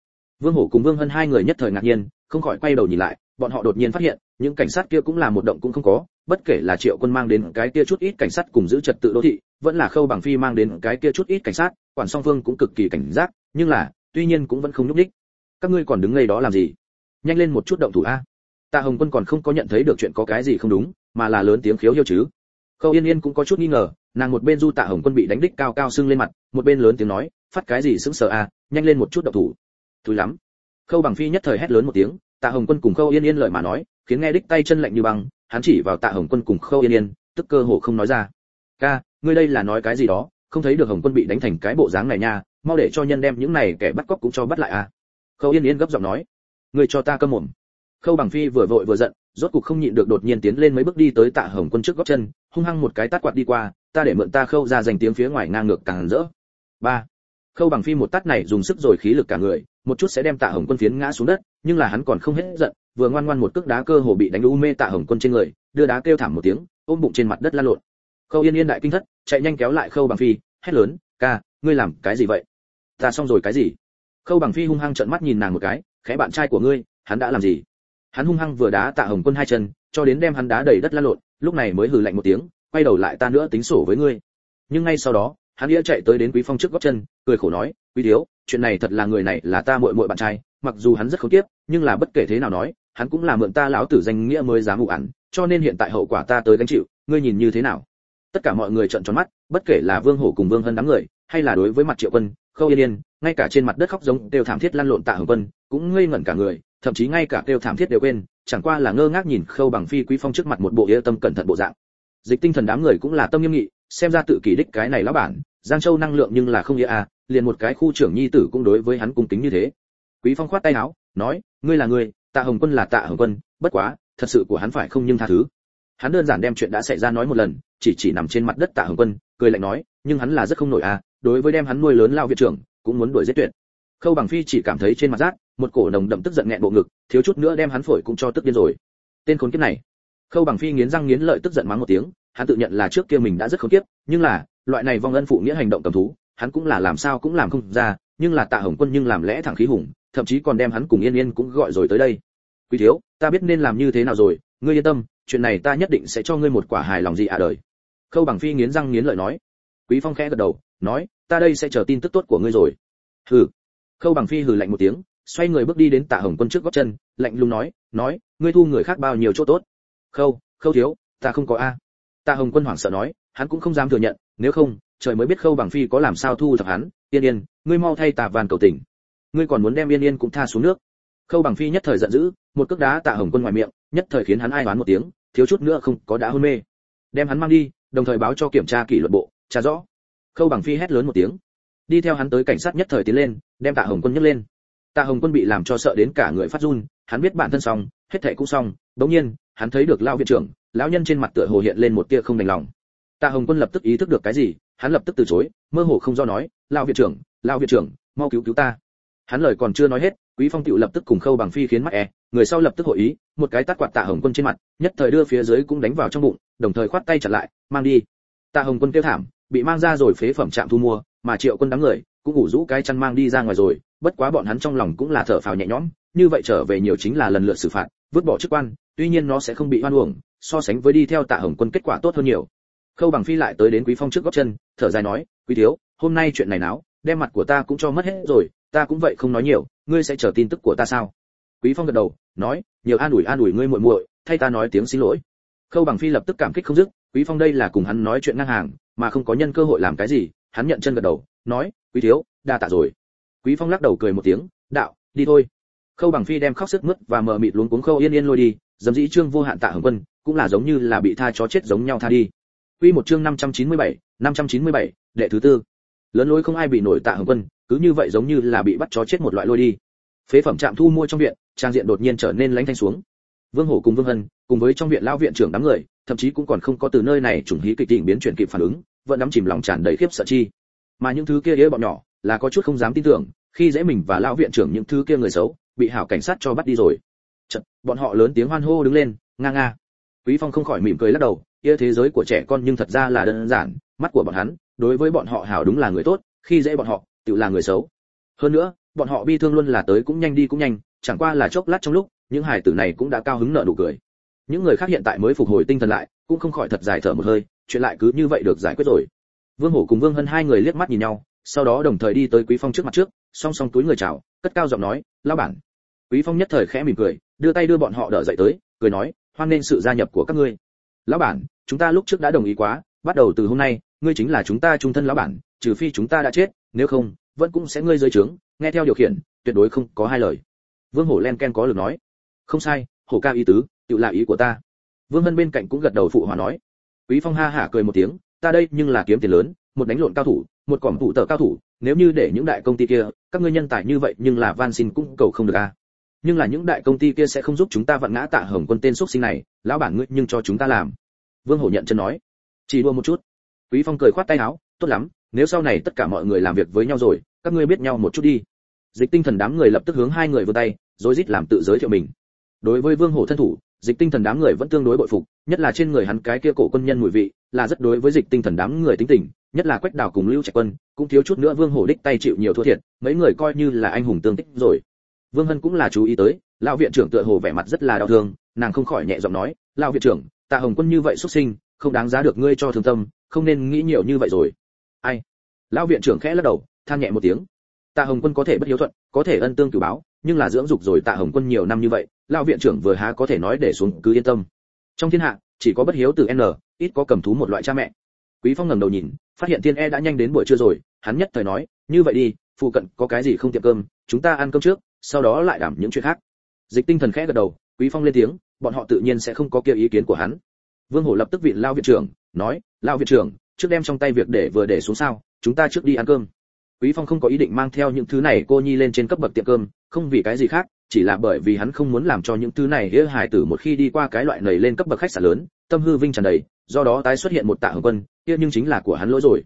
Vương hổ cùng vương hân hai người nhất thời ngạc nhiên, không khỏi quay đầu nhìn lại, bọn họ đột nhiên phát hiện, những cảnh sát kia cũng là một động cũng không có, bất kể là triệu quân mang đến cái kia chút ít cảnh sát cùng giữ trật tự đô thị, vẫn là khâu bằng phi mang đến cái kia chút ít cảnh sát, quản song phương cũng cực kỳ cảnh giác, nhưng là tuy nhiên cũng vẫn không nhúc đích các ngươi còn đứng ngay đó làm gì? Nhanh lên một chút động thủ a. Tạ hồng quân còn không có nhận thấy được chuyện có cái gì không đúng, mà là lớn tiếng khiếu hiêu chứ. Khâu yên yên cũng có chút nghi ngờ, nàng một bên du tạ hồng quân bị đánh đích cao cao sưng lên mặt, một bên lớn tiếng nói, phát cái gì sững sờ a, nhanh lên một chút động thủ. Thúi lắm. Khâu bằng phi nhất thời hét lớn một tiếng, tạ hồng quân cùng khâu yên yên lời mà nói, khiến nghe đích tay chân lạnh như băng, hắn chỉ vào tạ hồng quân cùng khâu yên yên, tức cơ hồ không nói ra. Ca, ngươi đây là nói cái gì đó? Không thấy được hồng quân bị đánh thành cái bộ dáng này nha mau để cho nhân đem những này kẻ bắt cóc cũng cho bắt lại à? Khâu yên yên gấp giọng nói. Ngươi cho ta câm mồm. Khâu bằng phi vừa vội vừa giận, rốt cục không nhịn được đột nhiên tiến lên mấy bước đi tới tạ hồng quân trước góc chân, hung hăng một cái tát quạt đi qua, ta để mượn ta khâu ra dành tiếng phía ngoài ngang ngược càng rỡ. Ba. Khâu bằng phi một tát này dùng sức rồi khí lực cả người, một chút sẽ đem tạ hồng quân phiến ngã xuống đất, nhưng là hắn còn không hết giận, vừa ngoan ngoan một cước đá cơ hồ bị đánh u mê tạ hồng quân trên người, đưa đá kêu thảm một tiếng, ôm bụng trên mặt đất lăn lộn. Khâu yên yên đại kinh thất, chạy nhanh kéo lại khâu bằng phi, hét lớn, ca, ngươi làm cái gì vậy? Ta xong rồi cái gì? Khâu bằng phi hung hăng trợn mắt nhìn nàng một cái, khẽ bạn trai của ngươi, hắn đã làm gì? Hắn hung hăng vừa đá tạ hồng quân hai chân, cho đến đem hắn đá đầy đất lăn lộn, lúc này mới hừ lạnh một tiếng, quay đầu lại ta nữa tính sổ với ngươi. Nhưng ngay sau đó, hắn nghĩa chạy tới đến quý phong trước góc chân, cười khổ nói, quý thiếu, chuyện này thật là người này là ta muội muội bạn trai, mặc dù hắn rất khốn kiếp, nhưng là bất kể thế nào nói, hắn cũng là mượn ta lão tử danh nghĩa mới dám vụ án, cho nên hiện tại hậu quả ta tới gánh chịu, ngươi nhìn như thế nào? Tất cả mọi người trợn tròn mắt, bất kể là vương hổ cùng vương hân đám người hay là đối với mặt triệu quân, khâu yên yên, ngay cả trên mặt đất khóc giống đều thảm thiết lăn lộn tạ hồng quân, cũng ngây ngẩn cả người, thậm chí ngay cả kêu thảm thiết đều quên, chẳng qua là ngơ ngác nhìn khâu bằng phi quý phong trước mặt một bộ yên tâm cẩn thận bộ dạng. Dịch tinh thần đám người cũng là tâm nghiêm nghị, xem ra tự kỷ đích cái này lão bản, giang châu năng lượng nhưng là không nghĩa à liền một cái khu trưởng nhi tử cũng đối với hắn cung kính như thế. Quý phong khoát tay áo, nói, ngươi là ngươi tạ hồng quân là tạ hồng quân, bất quá, thật sự của hắn phải không nhưng tha thứ. Hắn đơn giản đem chuyện đã xảy ra nói một lần, chỉ chỉ nằm trên mặt đất tạ hồng quân, cười lạnh nói, nhưng hắn là rất không nổi à đối với đem hắn nuôi lớn lao viện trưởng, cũng muốn đuổi giết tuyệt. Khâu bằng phi chỉ cảm thấy trên mặt rát một cổ nồng đậm tức giận nghẹn bộ ngực, thiếu chút nữa đem hắn phổi cũng cho tức điên rồi. Tên khốn kiếp này. Khâu bằng phi nghiến răng nghiến lợi tức giận mắng một tiếng, hắn tự nhận là trước kia mình đã rất khốn kiếp, nhưng là, loại này vong ân phụ nghĩa hành động cầm thú, hắn cũng là làm sao cũng làm không ra, nhưng là tạ hồng quân nhưng làm lẽ thẳng khí hùng, thậm chí còn đem hắn cùng yên yên cũng gọi rồi tới đây. Quý thiếu, ta biết nên làm như thế nào rồi, ngươi yên tâm, chuyện này ta nhất định sẽ cho ngươi một quả hài lòng gì à đời. Khâu bằng phi nghiến răng nghiến lợi nói. Quý phong khẽ gật đầu, nói ta đây sẽ chờ tin tức tốt của ngươi rồi. Hừ. Khâu bằng phi hừ lạnh một tiếng, xoay người bước đi đến tạ hồng quân trước gót chân, lạnh lùng nói nói, ngươi thu người khác bao nhiêu chỗ tốt? Khâu khâu thiếu, ta không có a. Tạ hồng quân hoảng sợ nói, hắn cũng không dám thừa nhận, nếu không, trời mới biết khâu bằng phi có làm sao thu thập hắn. Yên yên, ngươi mau thay tạ vàn cầu tình. Ngươi còn muốn đem yên yên cũng tha xuống nước. Khâu bằng phi nhất thời giận dữ, một cước đá tạ hồng quân ngoài miệng, nhất thời khiến hắn ai đoán một tiếng, thiếu chút nữa không có đã hôn mê. Đem hắn mang đi, đồng thời báo cho kiểm tra kỷ luật bộ tra rõ khâu bằng phi hét lớn một tiếng. Đi theo hắn tới cảnh sát nhất thời tiến lên, đem tạ hồng quân nhấc lên. Tạ hồng quân bị làm cho sợ đến cả người phát run, hắn biết bản thân xong, hết thảy cũng xong bỗng nhiên, hắn thấy được lao viện trưởng, lão nhân trên mặt tựa hồ hiện lên một tia không đành lòng. Tạ hồng quân lập tức ý thức được cái gì, hắn lập tức từ chối, mơ hồ không do nói lao viện trưởng lao viện trưởng, mau cứu cứu ta. Hắn lời còn chưa nói hết, quý phong tựu lập tức cùng khâu bằng phi khiến mắt e người sau lập tức hội ý, một cái tát quạt tạ hồng quân trên mặt, nhất thời đưa phía dưới cũng đánh vào trong bụng, đồng thời khoát tay chặt lại, mang đi. Tạ hồng quân kêu thảm bị mang ra rồi phế phẩm trạm thu mua, mà triệu quân đám người cũng ngủ rũ cái chăn mang đi ra ngoài rồi, bất quá bọn hắn trong lòng cũng là thở phào nhẹ nhõm, như vậy trở về nhiều chính là lần lượt xử phạt, vứt bỏ chức quan, tuy nhiên nó sẽ không bị oan uổng, so sánh với đi theo tạ hồng quân kết quả tốt hơn nhiều. Khâu bằng phi lại tới đến quý phong trước gót chân, thở dài nói, quý thiếu, hôm nay chuyện này náo, đem mặt của ta cũng cho mất hết rồi, ta cũng vậy không nói nhiều, ngươi sẽ chờ tin tức của ta sao? Quý phong gật đầu, nói, nhiều an ủi an ủi ngươi muội muội, thay ta nói tiếng xin lỗi. Khâu bằng phi lập tức cảm kích không dứt, quý phong đây là cùng hắn nói chuyện ngang hàng mà không có nhân cơ hội làm cái gì hắn nhận chân gật đầu nói quý thiếu đa tạ rồi. Quý phong lắc đầu cười một tiếng đạo đi thôi. Khâu bằng phi đem khóc sức mướt và mờ mịt luống cuống khâu yên yên lôi đi dầm dĩ trương vô hạn tạ hồng quân cũng là giống như là bị tha chó chết giống nhau tha đi. Quy một chương 597, 597, đệ thứ tư. Lớn lối không ai bị nổi tạ hồng quân cứ như vậy giống như là bị bắt chó chết một loại lôi đi. Phế phẩm trạm thu mua trong viện trang diện đột nhiên trở nên lánh thanh xuống vương hổ cùng vương hân cùng với trong viện lão viện trưởng đám người thậm chí cũng còn không có từ nơi này trùng hí kịch tình biến chuyển kịp phản ứng vẫn đắm chìm lòng tràn đầy khiếp sợ chi. Mà những thứ kia ế bọn nhỏ là có chút không dám tin tưởng khi dễ mình và lão viện trưởng những thứ kia người xấu bị hảo cảnh sát cho bắt đi rồi. Chật, bọn họ lớn tiếng hoan hô đứng lên nga nga. Quý phong không khỏi mỉm cười lắc đầu kia thế giới của trẻ con nhưng thật ra là đơn giản mắt của bọn hắn đối với bọn họ hảo đúng là người tốt khi dễ bọn họ tự là người xấu. Hơn nữa bọn họ bi thương luôn là tới cũng nhanh đi cũng nhanh chẳng qua là chốc lát trong lúc những hải tử này cũng đã cao hứng nợ nụ cười. Những người khác hiện tại mới phục hồi tinh thần lại, cũng không khỏi thật dài thở một hơi, chuyện lại cứ như vậy được giải quyết rồi. Vương hổ cùng vương hân hai người liếc mắt nhìn nhau, sau đó đồng thời đi tới quý phong trước mặt trước, song song túi người chào, cất cao giọng nói, lão bản. Quý phong nhất thời khẽ mỉm cười, đưa tay đưa bọn họ đỡ dậy tới, cười nói, hoan nên sự gia nhập của các ngươi. Lão bản, chúng ta lúc trước đã đồng ý quá, bắt đầu từ hôm nay, ngươi chính là chúng ta trung thân lão bản, trừ phi chúng ta đã chết, nếu không, vẫn cũng sẽ ngươi dưới trướng, nghe theo điều khiển, tuyệt đối không có hai lời. Vương hổ len ken có lực nói không sai hổ ca ý tứ, tự là ý của ta. Vương hân bên cạnh cũng gật đầu phụ hòa nói. Quý phong ha hả cười một tiếng, ta đây nhưng là kiếm tiền lớn, một đánh lộn cao thủ, một cỏm thủ tờ cao thủ, nếu như để những đại công ty kia, các ngươi nhân tài như vậy nhưng là van xin cũng cầu không được a. Nhưng là những đại công ty kia sẽ không giúp chúng ta vặn ngã tạ hồng quân tên xuất sinh này, lão bản ngươi nhưng cho chúng ta làm. Vương hổ nhận chân nói. Chỉ đua một chút. Quý phong cười khoát tay áo, tốt lắm, nếu sau này tất cả mọi người làm việc với nhau rồi, các ngươi biết nhau một chút đi. Dịch tinh thần đám người lập tức hướng hai người vươn tay rồi rít làm tự giới thiệu mình đối với vương hổ thân thủ, dịch tinh thần đám người vẫn tương đối bội phục, nhất là trên người hắn cái kia cổ quân nhân mùi vị, là rất đối với dịch tinh thần đám người tính tình, nhất là quách đào cùng lưu trạch quân, cũng thiếu chút nữa vương hổ đích tay chịu nhiều thua thiệt, mấy người coi như là anh hùng tương tích rồi. Vương hân cũng là chú ý tới, lão viện trưởng tựa hồ vẻ mặt rất là đau thương, nàng không khỏi nhẹ giọng nói, lão viện trưởng, tạ hồng quân như vậy xuất sinh, không đáng giá được ngươi cho thương tâm, không nên nghĩ nhiều như vậy rồi. Ai? Lão viện trưởng khẽ lắc đầu, than nhẹ một tiếng. Tạ hồng quân có thể bất hiếu thuận, có thể ân tương cử báo, nhưng là dưỡng dục rồi tạ hồng quân nhiều năm như vậy Lão viện trưởng vừa há có thể nói để xuống, cứ yên tâm. Trong thiên hạ, chỉ có bất hiếu từ n, ít có cầm thú một loại cha mẹ. Quý phong ngẩng đầu nhìn, phát hiện thiên e đã nhanh đến buổi trưa rồi, hắn nhất thời nói, như vậy đi, phụ cận có cái gì không tiệm cơm, chúng ta ăn cơm trước, sau đó lại đảm những chuyện khác. Dịch tinh thần khẽ gật đầu, quý phong lên tiếng, bọn họ tự nhiên sẽ không có kia ý kiến của hắn. Vương hổ lập tức vị lao viện trưởng, nói lao viện trưởng, trước đem trong tay việc để vừa để xuống sao, chúng ta trước đi ăn cơm. Quý phong không có ý định mang theo những thứ này cô nhi lên trên cấp bậc tiệm cơm, không vì cái gì khác chỉ là bởi vì hắn không muốn làm cho những thứ này hễ hài tử một khi đi qua cái loại nầy lên cấp bậc khách sạn lớn, tâm hư vinh tràn đầy, do đó tái xuất hiện một tạ hồng quân kia nhưng chính là của hắn lỗi rồi.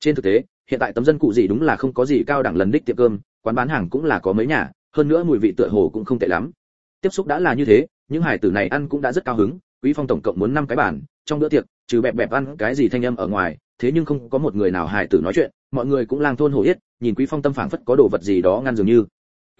Trên thực tế, hiện tại tấm dân cụ gì đúng là không có gì cao đẳng lần đích tiệm cơm, quán bán hàng cũng là có mấy nhà, hơn nữa mùi vị tựa hồ cũng không tệ lắm. Tiếp xúc đã là như thế, những hải tử này ăn cũng đã rất cao hứng, quý phong tổng cộng muốn năm cái bàn, trong bữa tiệc, trừ bẹp bẹp ăn cái gì thanh âm ở ngoài, thế nhưng không có một người nào hải tử nói chuyện, mọi người cũng lang thôn hổ yết, nhìn quý phong tâm phảng phất có đồ vật gì đó ngăn dường như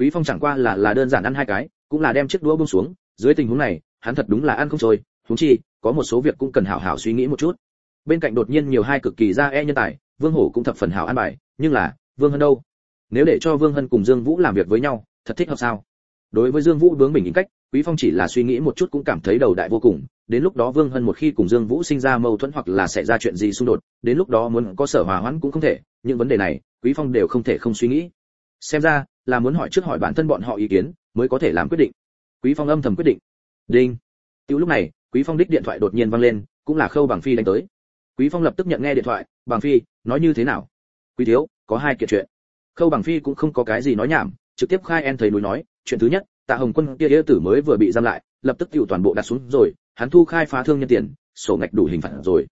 quý phong chẳng qua là là đơn giản ăn hai cái, cũng là đem chiếc đũa buông xuống. Dưới tình huống này, hắn thật đúng là ăn không trôi. Huống chi, có một số việc cũng cần hảo hảo suy nghĩ một chút. Bên cạnh đột nhiên nhiều hai cực kỳ ra e nhân tài, vương hổ cũng thập phần hảo ăn bài, nhưng là, vương hân đâu? Nếu để cho vương hân cùng dương vũ làm việc với nhau, thật thích hợp sao? Đối với dương vũ bướng bình cách, quý phong chỉ là suy nghĩ một chút cũng cảm thấy đầu đại vô cùng. Đến lúc đó vương hân một khi cùng dương vũ sinh ra mâu thuẫn hoặc là xảy ra chuyện gì xung đột, đến lúc đó muốn có sở hòa hoãn cũng không thể. Những vấn đề này, quý phong đều không thể không suy nghĩ. Xem ra là muốn hỏi trước hỏi bản thân bọn họ ý kiến, mới có thể làm quyết định. Quý phong âm thầm quyết định. Đinh. Tiểu lúc này, quý phong đích điện thoại đột nhiên vang lên, cũng là khâu bằng phi đánh tới. Quý phong lập tức nhận nghe điện thoại, bằng phi, nói như thế nào? Quý thiếu, có hai kiện chuyện. Khâu bằng phi cũng không có cái gì nói nhảm, trực tiếp khai en thầy núi nói, chuyện thứ nhất, tạ hồng quân kia yêu tử mới vừa bị giam lại, lập tức tiểu toàn bộ đặt xuống rồi, hắn thu khai phá thương nhân tiền, sổ ngạch đủ hình phạt rồi.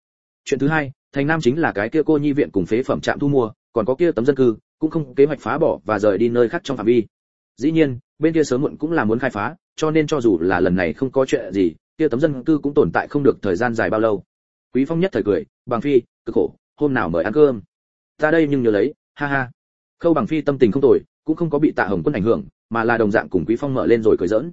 Chuyện thứ hai, thành nam chính là cái kia cô nhi viện cùng phế phẩm trạm thu mua, còn có kia tấm dân cư cũng không kế hoạch phá bỏ và rời đi nơi khác trong phạm vi. Dĩ nhiên, bên kia sớm muộn cũng là muốn khai phá, cho nên cho dù là lần này không có chuyện gì, kia tấm dân cư cũng tồn tại không được thời gian dài bao lâu. Quý phong nhất thời cười, bằng phi, cực khổ, hôm nào mời ăn cơm? Ta đây nhưng nhớ lấy, ha ha. Khâu bằng phi tâm tình không tồi, cũng không có bị tạ hồng quân ảnh hưởng, mà là đồng dạng cùng quý phong mở lên rồi cười giỡn.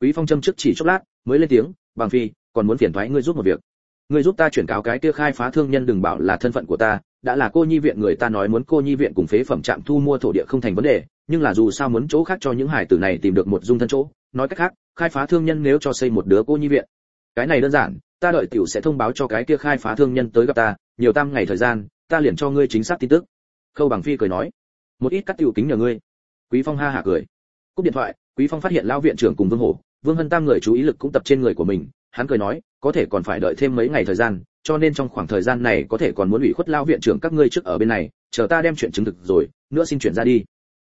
Quý phong châm trước chỉ chốc lát, mới lên tiếng, bằng phi, còn muốn phiền thoái ngươi giúp một việc. Ngươi giúp ta chuyển cáo cái kia khai phá thương nhân đừng bảo là thân phận của ta đã là cô nhi viện người ta nói muốn cô nhi viện cùng phế phẩm trạm thu mua thổ địa không thành vấn đề, nhưng là dù sao muốn chỗ khác cho những hải tử này tìm được một dung thân chỗ, nói cách khác, khai phá thương nhân nếu cho xây một đứa cô nhi viện. Cái này đơn giản, ta đợi tiểu sẽ thông báo cho cái kia khai phá thương nhân tới gặp ta, nhiều tam ngày thời gian, ta liền cho ngươi chính xác tin tức. Khâu bằng phi cười nói. Một ít cắt tiểu kính nhờ ngươi. Quý phong ha hả cười. Cúp điện thoại, quý phong phát hiện lao viện trưởng cùng vương hổ, vương hân tam người chú ý lực cũng tập trên người của mình, hắn cười nói, có thể còn phải đợi thêm mấy ngày thời gian cho nên trong khoảng thời gian này có thể còn muốn ủy khuất lao viện trưởng các ngươi trước ở bên này, chờ ta đem chuyện chứng thực rồi, nữa xin chuyển ra đi.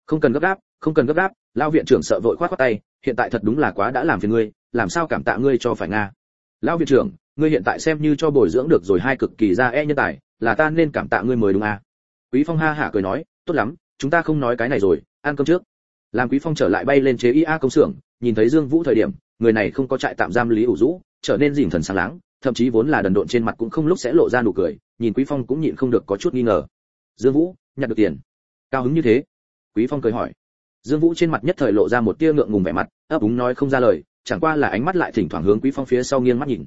Không cần gấp gáp, không cần gấp gáp lao viện trưởng sợ vội khoát khoát tay, hiện tại thật đúng là quá đã làm phiền ngươi, làm sao cảm tạ ngươi cho phải nga. Lao viện trưởng, ngươi hiện tại xem như cho bồi dưỡng được rồi hai cực kỳ ra e nhân tài, là ta nên cảm tạ ngươi mới đúng à? Quý phong ha hả cười nói, tốt lắm, chúng ta không nói cái này rồi, ăn cơm trước. Làm quý phong trở lại bay lên chế ia công xưởng, nhìn thấy dương vũ thời điểm, người này không có trại tạm giam lý ủ rũ trở nên dình thần sáng láng thậm chí vốn là đần độn trên mặt cũng không lúc sẽ lộ ra nụ cười, nhìn quý phong cũng nhịn không được có chút nghi ngờ. Dương vũ, nhặt được tiền. Cao hứng như thế. Quý phong cười hỏi. Dương vũ trên mặt nhất thời lộ ra một tia ngượng ngùng vẻ mặt, ấp úng nói không ra lời, chẳng qua là ánh mắt lại thỉnh thoảng hướng quý phong phía sau nghiêng mắt nhìn.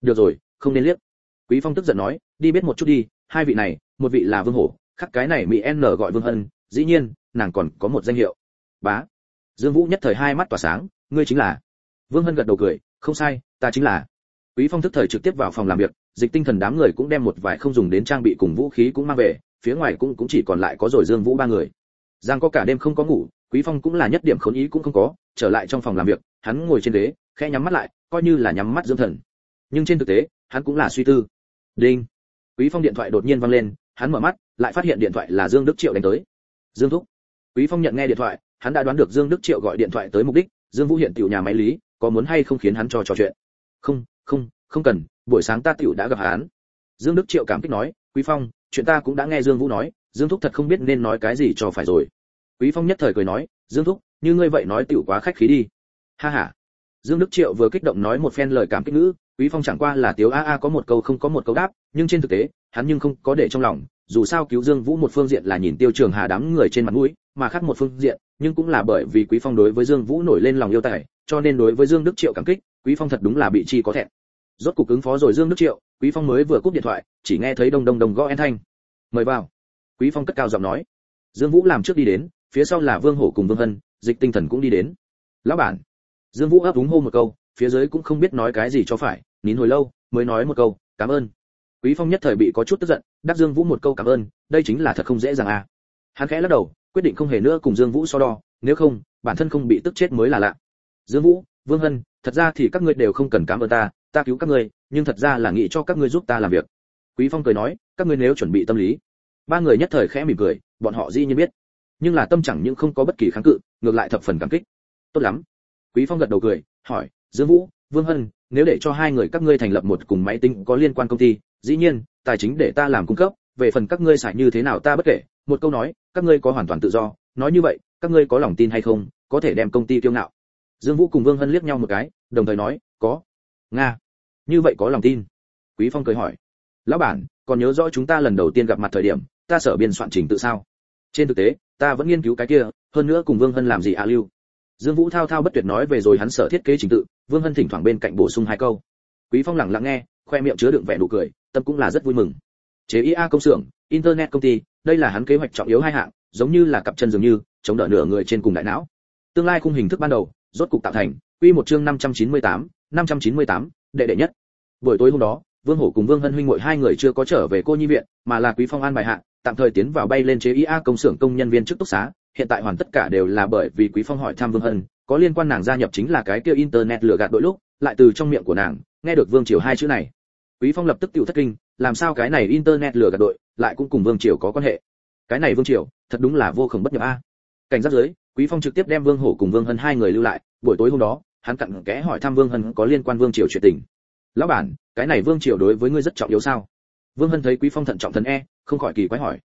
Được rồi, không nên liếc. Quý phong tức giận nói, đi biết một chút đi, hai vị này, một vị là vương hổ, khắc cái này mỹ n gọi vương hân, dĩ nhiên, nàng còn có một danh hiệu. Bá. Dương vũ nhất thời hai mắt tỏa sáng, ngươi chính là. Vương hân gật đầu cười, không sai, ta chính là quý phong thức thời trực tiếp vào phòng làm việc, dịch tinh thần đám người cũng đem một vài không dùng đến trang bị cùng vũ khí cũng mang về, phía ngoài cũng cũng chỉ còn lại có rồi dương vũ ba người. Giang có cả đêm không có ngủ, quý phong cũng là nhất điểm khốn ý cũng không có, trở lại trong phòng làm việc, hắn ngồi trên ghế, khẽ nhắm mắt lại, coi như là nhắm mắt dưỡng thần. Nhưng trên thực tế, hắn cũng là suy tư. Đinh. Quý phong điện thoại đột nhiên vang lên, hắn mở mắt, lại phát hiện điện thoại là dương đức triệu đánh tới. Dương thúc. Quý phong nhận nghe điện thoại, hắn đã đoán được dương đức triệu gọi điện thoại tới mục đích, dương vũ hiện tiểu nhà máy lý, có muốn hay không khiến hắn cho trò chuyện? Không không không cần, buổi sáng ta tiểu đã gặp hắn. Dương đức triệu cảm kích nói, quý phong, chuyện ta cũng đã nghe dương vũ nói, dương thúc thật không biết nên nói cái gì cho phải rồi. Quý phong nhất thời cười nói, dương thúc, như ngươi vậy nói tiểu quá khách khí đi. Ha ha. Dương đức triệu vừa kích động nói một phen lời cảm kích ngữ, quý phong chẳng qua là tiếu a a có một câu không có một câu đáp, nhưng trên thực tế, hắn nhưng không có để trong lòng, dù sao cứu dương vũ một phương diện là nhìn tiêu trường hà đám người trên mặt mũi, mà khác một phương diện, nhưng cũng là bởi vì quý phong đối với dương vũ nổi lên lòng yêu tài, cho nên đối với dương đức triệu cảm kích quý phong thật đúng là bị chi có thẹn. Rốt cục ứng phó rồi dương đức triệu, quý phong mới vừa cúp điện thoại, chỉ nghe thấy đông đông đông gõ en thanh. Mời vào. Quý phong cất cao giọng nói. Dương vũ làm trước đi đến, phía sau là vương hổ cùng vương hân, dịch tinh thần cũng đi đến. Lão bản. Dương vũ ấp úng hô một câu, phía dưới cũng không biết nói cái gì cho phải, nín hồi lâu, mới nói một câu, cảm ơn. Quý phong nhất thời bị có chút tức giận, đáp dương vũ một câu cảm ơn, đây chính là thật không dễ dàng à. Hắn khẽ lắc đầu, quyết định không hề nữa cùng dương vũ so đo, nếu không, bản thân không bị tức chết mới là lạ. Dương vũ vương hân, thật ra thì các ngươi đều không cần cảm ơn ta ta cứu các ngươi, nhưng thật ra là nghĩ cho các ngươi giúp ta làm việc. Quý phong cười nói, các ngươi nếu chuẩn bị tâm lý. Ba người nhất thời khẽ mỉm cười, bọn họ dĩ nhiên biết. Nhưng là tâm chẳng những không có bất kỳ kháng cự, ngược lại thập phần cảm kích. Tốt lắm. Quý phong gật đầu cười, hỏi dương vũ, vương hân, nếu để cho hai người các ngươi thành lập một cùng máy tính có liên quan công ty, dĩ nhiên, tài chính để ta làm cung cấp, về phần các ngươi xài như thế nào ta bất kể. Một câu nói, các ngươi có hoàn toàn tự do, nói như vậy, các ngươi có lòng tin hay không, có thể đem công ty kiêu ngạo dương vũ cùng vương hân liếc nhau một cái, đồng thời nói, có. Nga. Như vậy có lòng tin. Quý phong cười hỏi, lão bản, còn nhớ rõ chúng ta lần đầu tiên gặp mặt thời điểm, ta sở biên soạn trình tự sao? Trên thực tế, ta vẫn nghiên cứu cái kia, hơn nữa cùng vương hân làm gì à lưu? Dương vũ thao thao bất tuyệt nói về rồi hắn sở thiết kế trình tự, vương hân thỉnh thoảng bên cạnh bổ sung hai câu. Quý phong lặng lặng nghe, khoe miệng chứa đựng vẻ nụ cười, tâm cũng là rất vui mừng. Chế ia công xưởng, internet công ty, đây là hắn kế hoạch trọng yếu hai hạng, giống như là cặp chân dường như, chống đỡ nửa người trên cùng đại não. Tương lai khung hình thức ban đầu rốt cục tạo thành quy một chương 598, 598, đệ đệ nhất. Buổi tối hôm đó vương hổ cùng vương hân huynh muội hai người chưa có trở về cô nhi viện mà là quý phong an bài hạ tạm thời tiến vào bay lên chế ia công xưởng công nhân viên chức túc xá. Hiện tại hoàn tất cả đều là bởi vì quý phong hỏi thăm vương hân có liên quan nàng gia nhập chính là cái kia internet lừa gạt đội lúc lại từ trong miệng của nàng nghe được vương triều hai chữ này. Quý phong lập tức tiểu thất kinh làm sao cái này internet lừa gạt đội lại cũng cùng vương triều có quan hệ. Cái này vương triều thật đúng là vô cùng bất nhập a. Cảnh giác dưới quý phong trực tiếp đem vương hổ cùng vương hân hai người lưu lại, buổi tối hôm đó, hắn cặn kẽ hỏi thăm vương hân có liên quan vương triều chuyện tình. Lão bản, cái này vương triều đối với ngươi rất trọng yếu sao? Vương hân thấy quý phong thận trọng thần e không khỏi kỳ quái hỏi.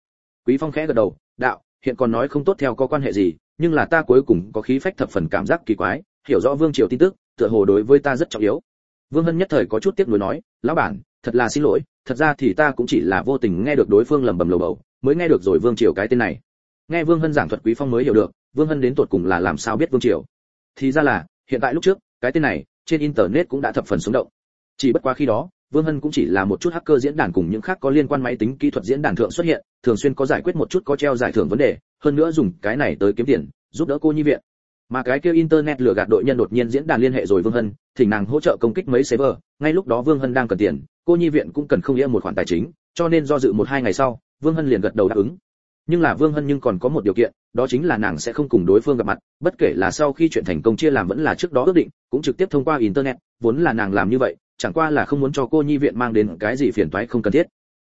Quý phong khẽ gật đầu, đạo, hiện còn nói không tốt theo có quan hệ gì, nhưng là ta cuối cùng có khí phách thập phần cảm giác kỳ quái, hiểu rõ vương triều tin tức, tựa hồ đối với ta rất trọng yếu. Vương hân nhất thời có chút tiếc nuối nói, lão bản, thật là xin lỗi, thật ra thì ta cũng chỉ là vô tình nghe được đối phương lẩm bẩm lầu bầu, mới nghe được rồi vương triều cái tên này. Nghe vương hân giảng thuật quý phong mới hiểu được vương hân đến tột cùng là làm sao biết vương triều thì ra là hiện tại lúc trước cái tên này trên internet cũng đã thập phần sống động chỉ bất quá khi đó Vương Hân cũng chỉ là một chút hacker diễn đàn cùng những khác có liên quan máy tính kỹ thuật diễn đàn thượng xuất hiện, thường xuyên có giải quyết một chút có treo giải thưởng vấn đề, hơn nữa dùng cái này tới kiếm tiền, giúp đỡ cô nhi viện. Mà cái kia internet lừa gạt đội nhân đột nhiên diễn đàn liên hệ rồi Vương Hân, thỉnh nàng hỗ trợ công kích mấy server, ngay lúc đó Vương Hân đang cần tiền, cô nhi viện cũng cần không nghĩa một khoản tài chính, cho nên do dự một hai ngày sau, Vương Hân liền gật đầu đáp ứng. Nhưng là Vương Hân nhưng còn có một điều kiện, đó chính là nàng sẽ không cùng đối phương gặp mặt, bất kể là sau khi chuyện thành công chia làm vẫn là trước đó ước định, cũng trực tiếp thông qua internet, vốn là nàng làm như vậy, chẳng qua là không muốn cho cô nhi viện mang đến cái gì phiền toái không cần thiết.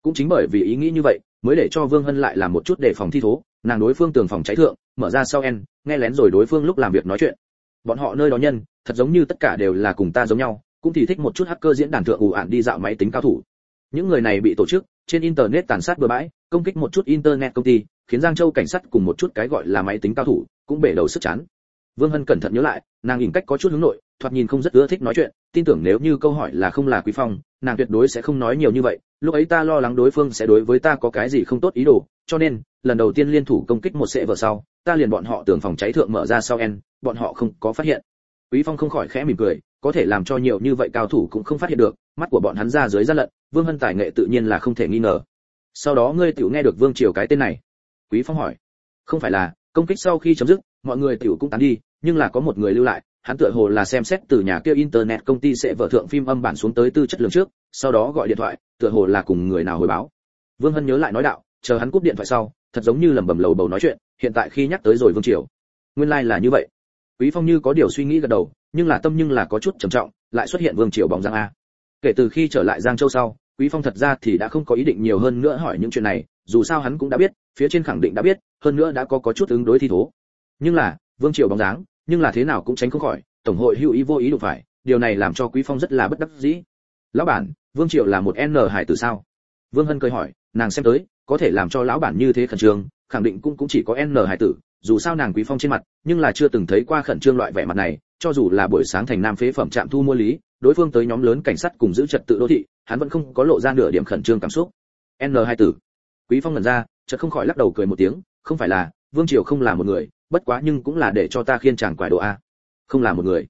Cũng chính bởi vì ý nghĩ như vậy mới để cho vương hân lại làm một chút để phòng thi thố nàng đối phương tường phòng cháy thượng mở ra sau en nghe lén rồi đối phương lúc làm việc nói chuyện. Bọn họ nơi đó nhân thật giống như tất cả đều là cùng ta giống nhau cũng thì thích một chút hacker diễn đàn thượng ủ ạn đi dạo máy tính cao thủ những người này bị tổ chức, trên internet tàn sát bừa bãi, công kích một chút internet công ty, khiến giang châu cảnh sát cùng một chút cái gọi là máy tính cao thủ, cũng bể đầu sức chán. Vương hân cẩn thận nhớ lại, nàng nhìn cách có chút hướng nội, thoạt nhìn không rất ưa thích nói chuyện, tin tưởng nếu như câu hỏi là không là quý phong, nàng tuyệt đối sẽ không nói nhiều như vậy, lúc ấy ta lo lắng đối phương sẽ đối với ta có cái gì không tốt ý đồ, cho nên, lần đầu tiên liên thủ công kích một sệ vợ sau, ta liền bọn họ tưởng phòng cháy thượng mở ra sau en, bọn họ không có phát hiện. Quý phong không khỏi khẽ mỉm cười, có thể làm cho nhiều như vậy cao thủ cũng không phát hiện được, mắt của bọn hắn ra dưới ra lận vương hân tài nghệ tự nhiên là không thể nghi ngờ. Sau đó ngươi tiểu nghe được vương triều cái tên này. Quý phong hỏi. Không phải là, công kích sau khi chấm dứt, mọi người tiểu cũng tán đi, nhưng là có một người lưu lại, hắn tựa hồ là xem xét từ nhà kia internet công ty sẽ vợ thượng phim âm bản xuống tới tư chất lượng trước, sau đó gọi điện thoại, tựa hồ là cùng người nào hồi báo. Vương hân nhớ lại nói đạo, chờ hắn cúp điện thoại sau, thật giống như lẩm bẩm lầu bầu nói chuyện, hiện tại khi nhắc tới rồi vương triều. Nguyên lai like là như vậy. Quý phong như có điều suy nghĩ gật đầu, nhưng là tâm nhưng là có chút trầm trọng, lại xuất hiện vương triều bóng giang a kể từ khi trở lại giang châu sau, quý phong thật ra thì đã không có ý định nhiều hơn nữa hỏi những chuyện này, dù sao hắn cũng đã biết, phía trên khẳng định đã biết, hơn nữa đã có có chút ứng đối thi thố. Nhưng là, vương triều bóng dáng, nhưng là thế nào cũng tránh không khỏi, tổng hội hữu ý vô ý đụng phải, điều này làm cho quý phong rất là bất đắc dĩ. Lão bản, vương triệu là một n hải tử sao? Vương hân cười hỏi, nàng xem tới, có thể làm cho lão bản như thế khẩn trương, khẳng định cũng cũng chỉ có n hải tử, dù sao nàng quý phong trên mặt, nhưng là chưa từng thấy qua khẩn trương loại vẻ mặt này, cho dù là buổi sáng thành nam phế phẩm trạm thu mua lý đối phương tới nhóm lớn cảnh sát cùng giữ trật tự đô thị, hắn vẫn không có lộ ra nửa điểm khẩn trương cảm xúc. N hai tử. Quý phong ngẩn ra, chợt không khỏi lắc đầu cười một tiếng, không phải là, vương triều không là một người, bất quá nhưng cũng là để cho ta khiên chàng quải độ a. Không là một người.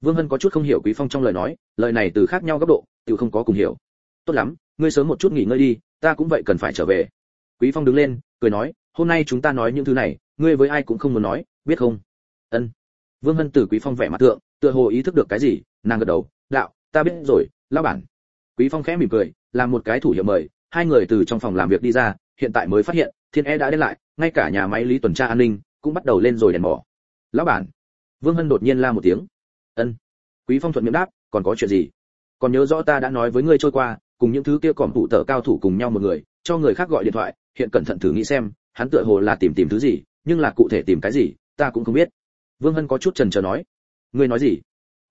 Vương hân có chút không hiểu quý phong trong lời nói, lời này từ khác nhau góc độ, tự không có cùng hiểu. Tốt lắm, ngươi sớm một chút nghỉ ngơi đi, ta cũng vậy cần phải trở về. Quý phong đứng lên, cười nói, hôm nay chúng ta nói những thứ này, ngươi với ai cũng không muốn nói, biết không? Ân. Vương hân từ quý phong vẻ mặt tượng tựa hồ ý thức được cái gì, nàng gật đầu đạo, ta biết rồi, lão bản. Quý phong khẽ mỉm cười, làm một cái thủ hiệu mời, hai người từ trong phòng làm việc đi ra, hiện tại mới phát hiện, thiên e đã đến lại, ngay cả nhà máy lý tuần tra an ninh cũng bắt đầu lên rồi đèn mỏ lão bản. Vương hân đột nhiên la một tiếng. Ân. Quý phong thuận miệng đáp, còn có chuyện gì? Còn nhớ rõ ta đã nói với ngươi trôi qua, cùng những thứ kia còn tụ tở cao thủ cùng nhau một người, cho người khác gọi điện thoại, hiện cẩn thận thử nghĩ xem, hắn tựa hồ là tìm tìm thứ gì, nhưng là cụ thể tìm cái gì, ta cũng không biết. Vương hân có chút chần chờ nói. Ngươi nói gì?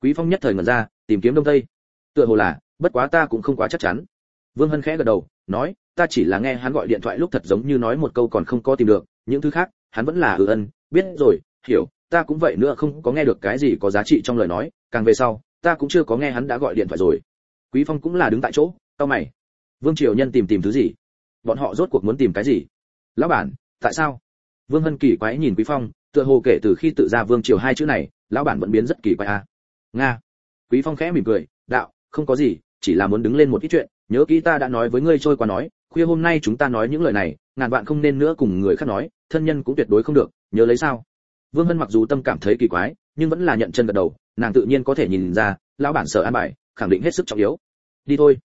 Quý phong nhất thời ngẩn ra, tìm kiếm đông tây. Tựa hồ là, bất quá ta cũng không quá chắc chắn. Vương hân khẽ gật đầu, nói, ta chỉ là nghe hắn gọi điện thoại lúc thật giống như nói một câu còn không có tìm được, những thứ khác, hắn vẫn là ừ ân, biết rồi, hiểu, ta cũng vậy nữa không có nghe được cái gì có giá trị trong lời nói, càng về sau, ta cũng chưa có nghe hắn đã gọi điện thoại rồi. Quý phong cũng là đứng tại chỗ tao mày. Vương triều nhân tìm tìm thứ gì? Bọn họ rốt cuộc muốn tìm cái gì? Lão bản, tại sao? Vương hân kỳ quái nhìn quý phong, tựa hồ kể từ khi tự ra vương triều hai chữ này, lão bản vẫn biến rất kỳ quái a à nga. Quý phong khẽ mỉm cười, đạo, không có gì, chỉ là muốn đứng lên một ít chuyện. Nhớ kỹ ta đã nói với ngươi trôi qua nói, khuya hôm nay chúng ta nói những lời này, ngàn vạn không nên nữa cùng người khác nói, thân nhân cũng tuyệt đối không được, nhớ lấy sao? Vương hân mặc dù tâm cảm thấy kỳ quái, nhưng vẫn là nhận chân gật đầu, nàng tự nhiên có thể nhìn ra, lão bản sở an bài, khẳng định hết sức trọng yếu. Đi thôi.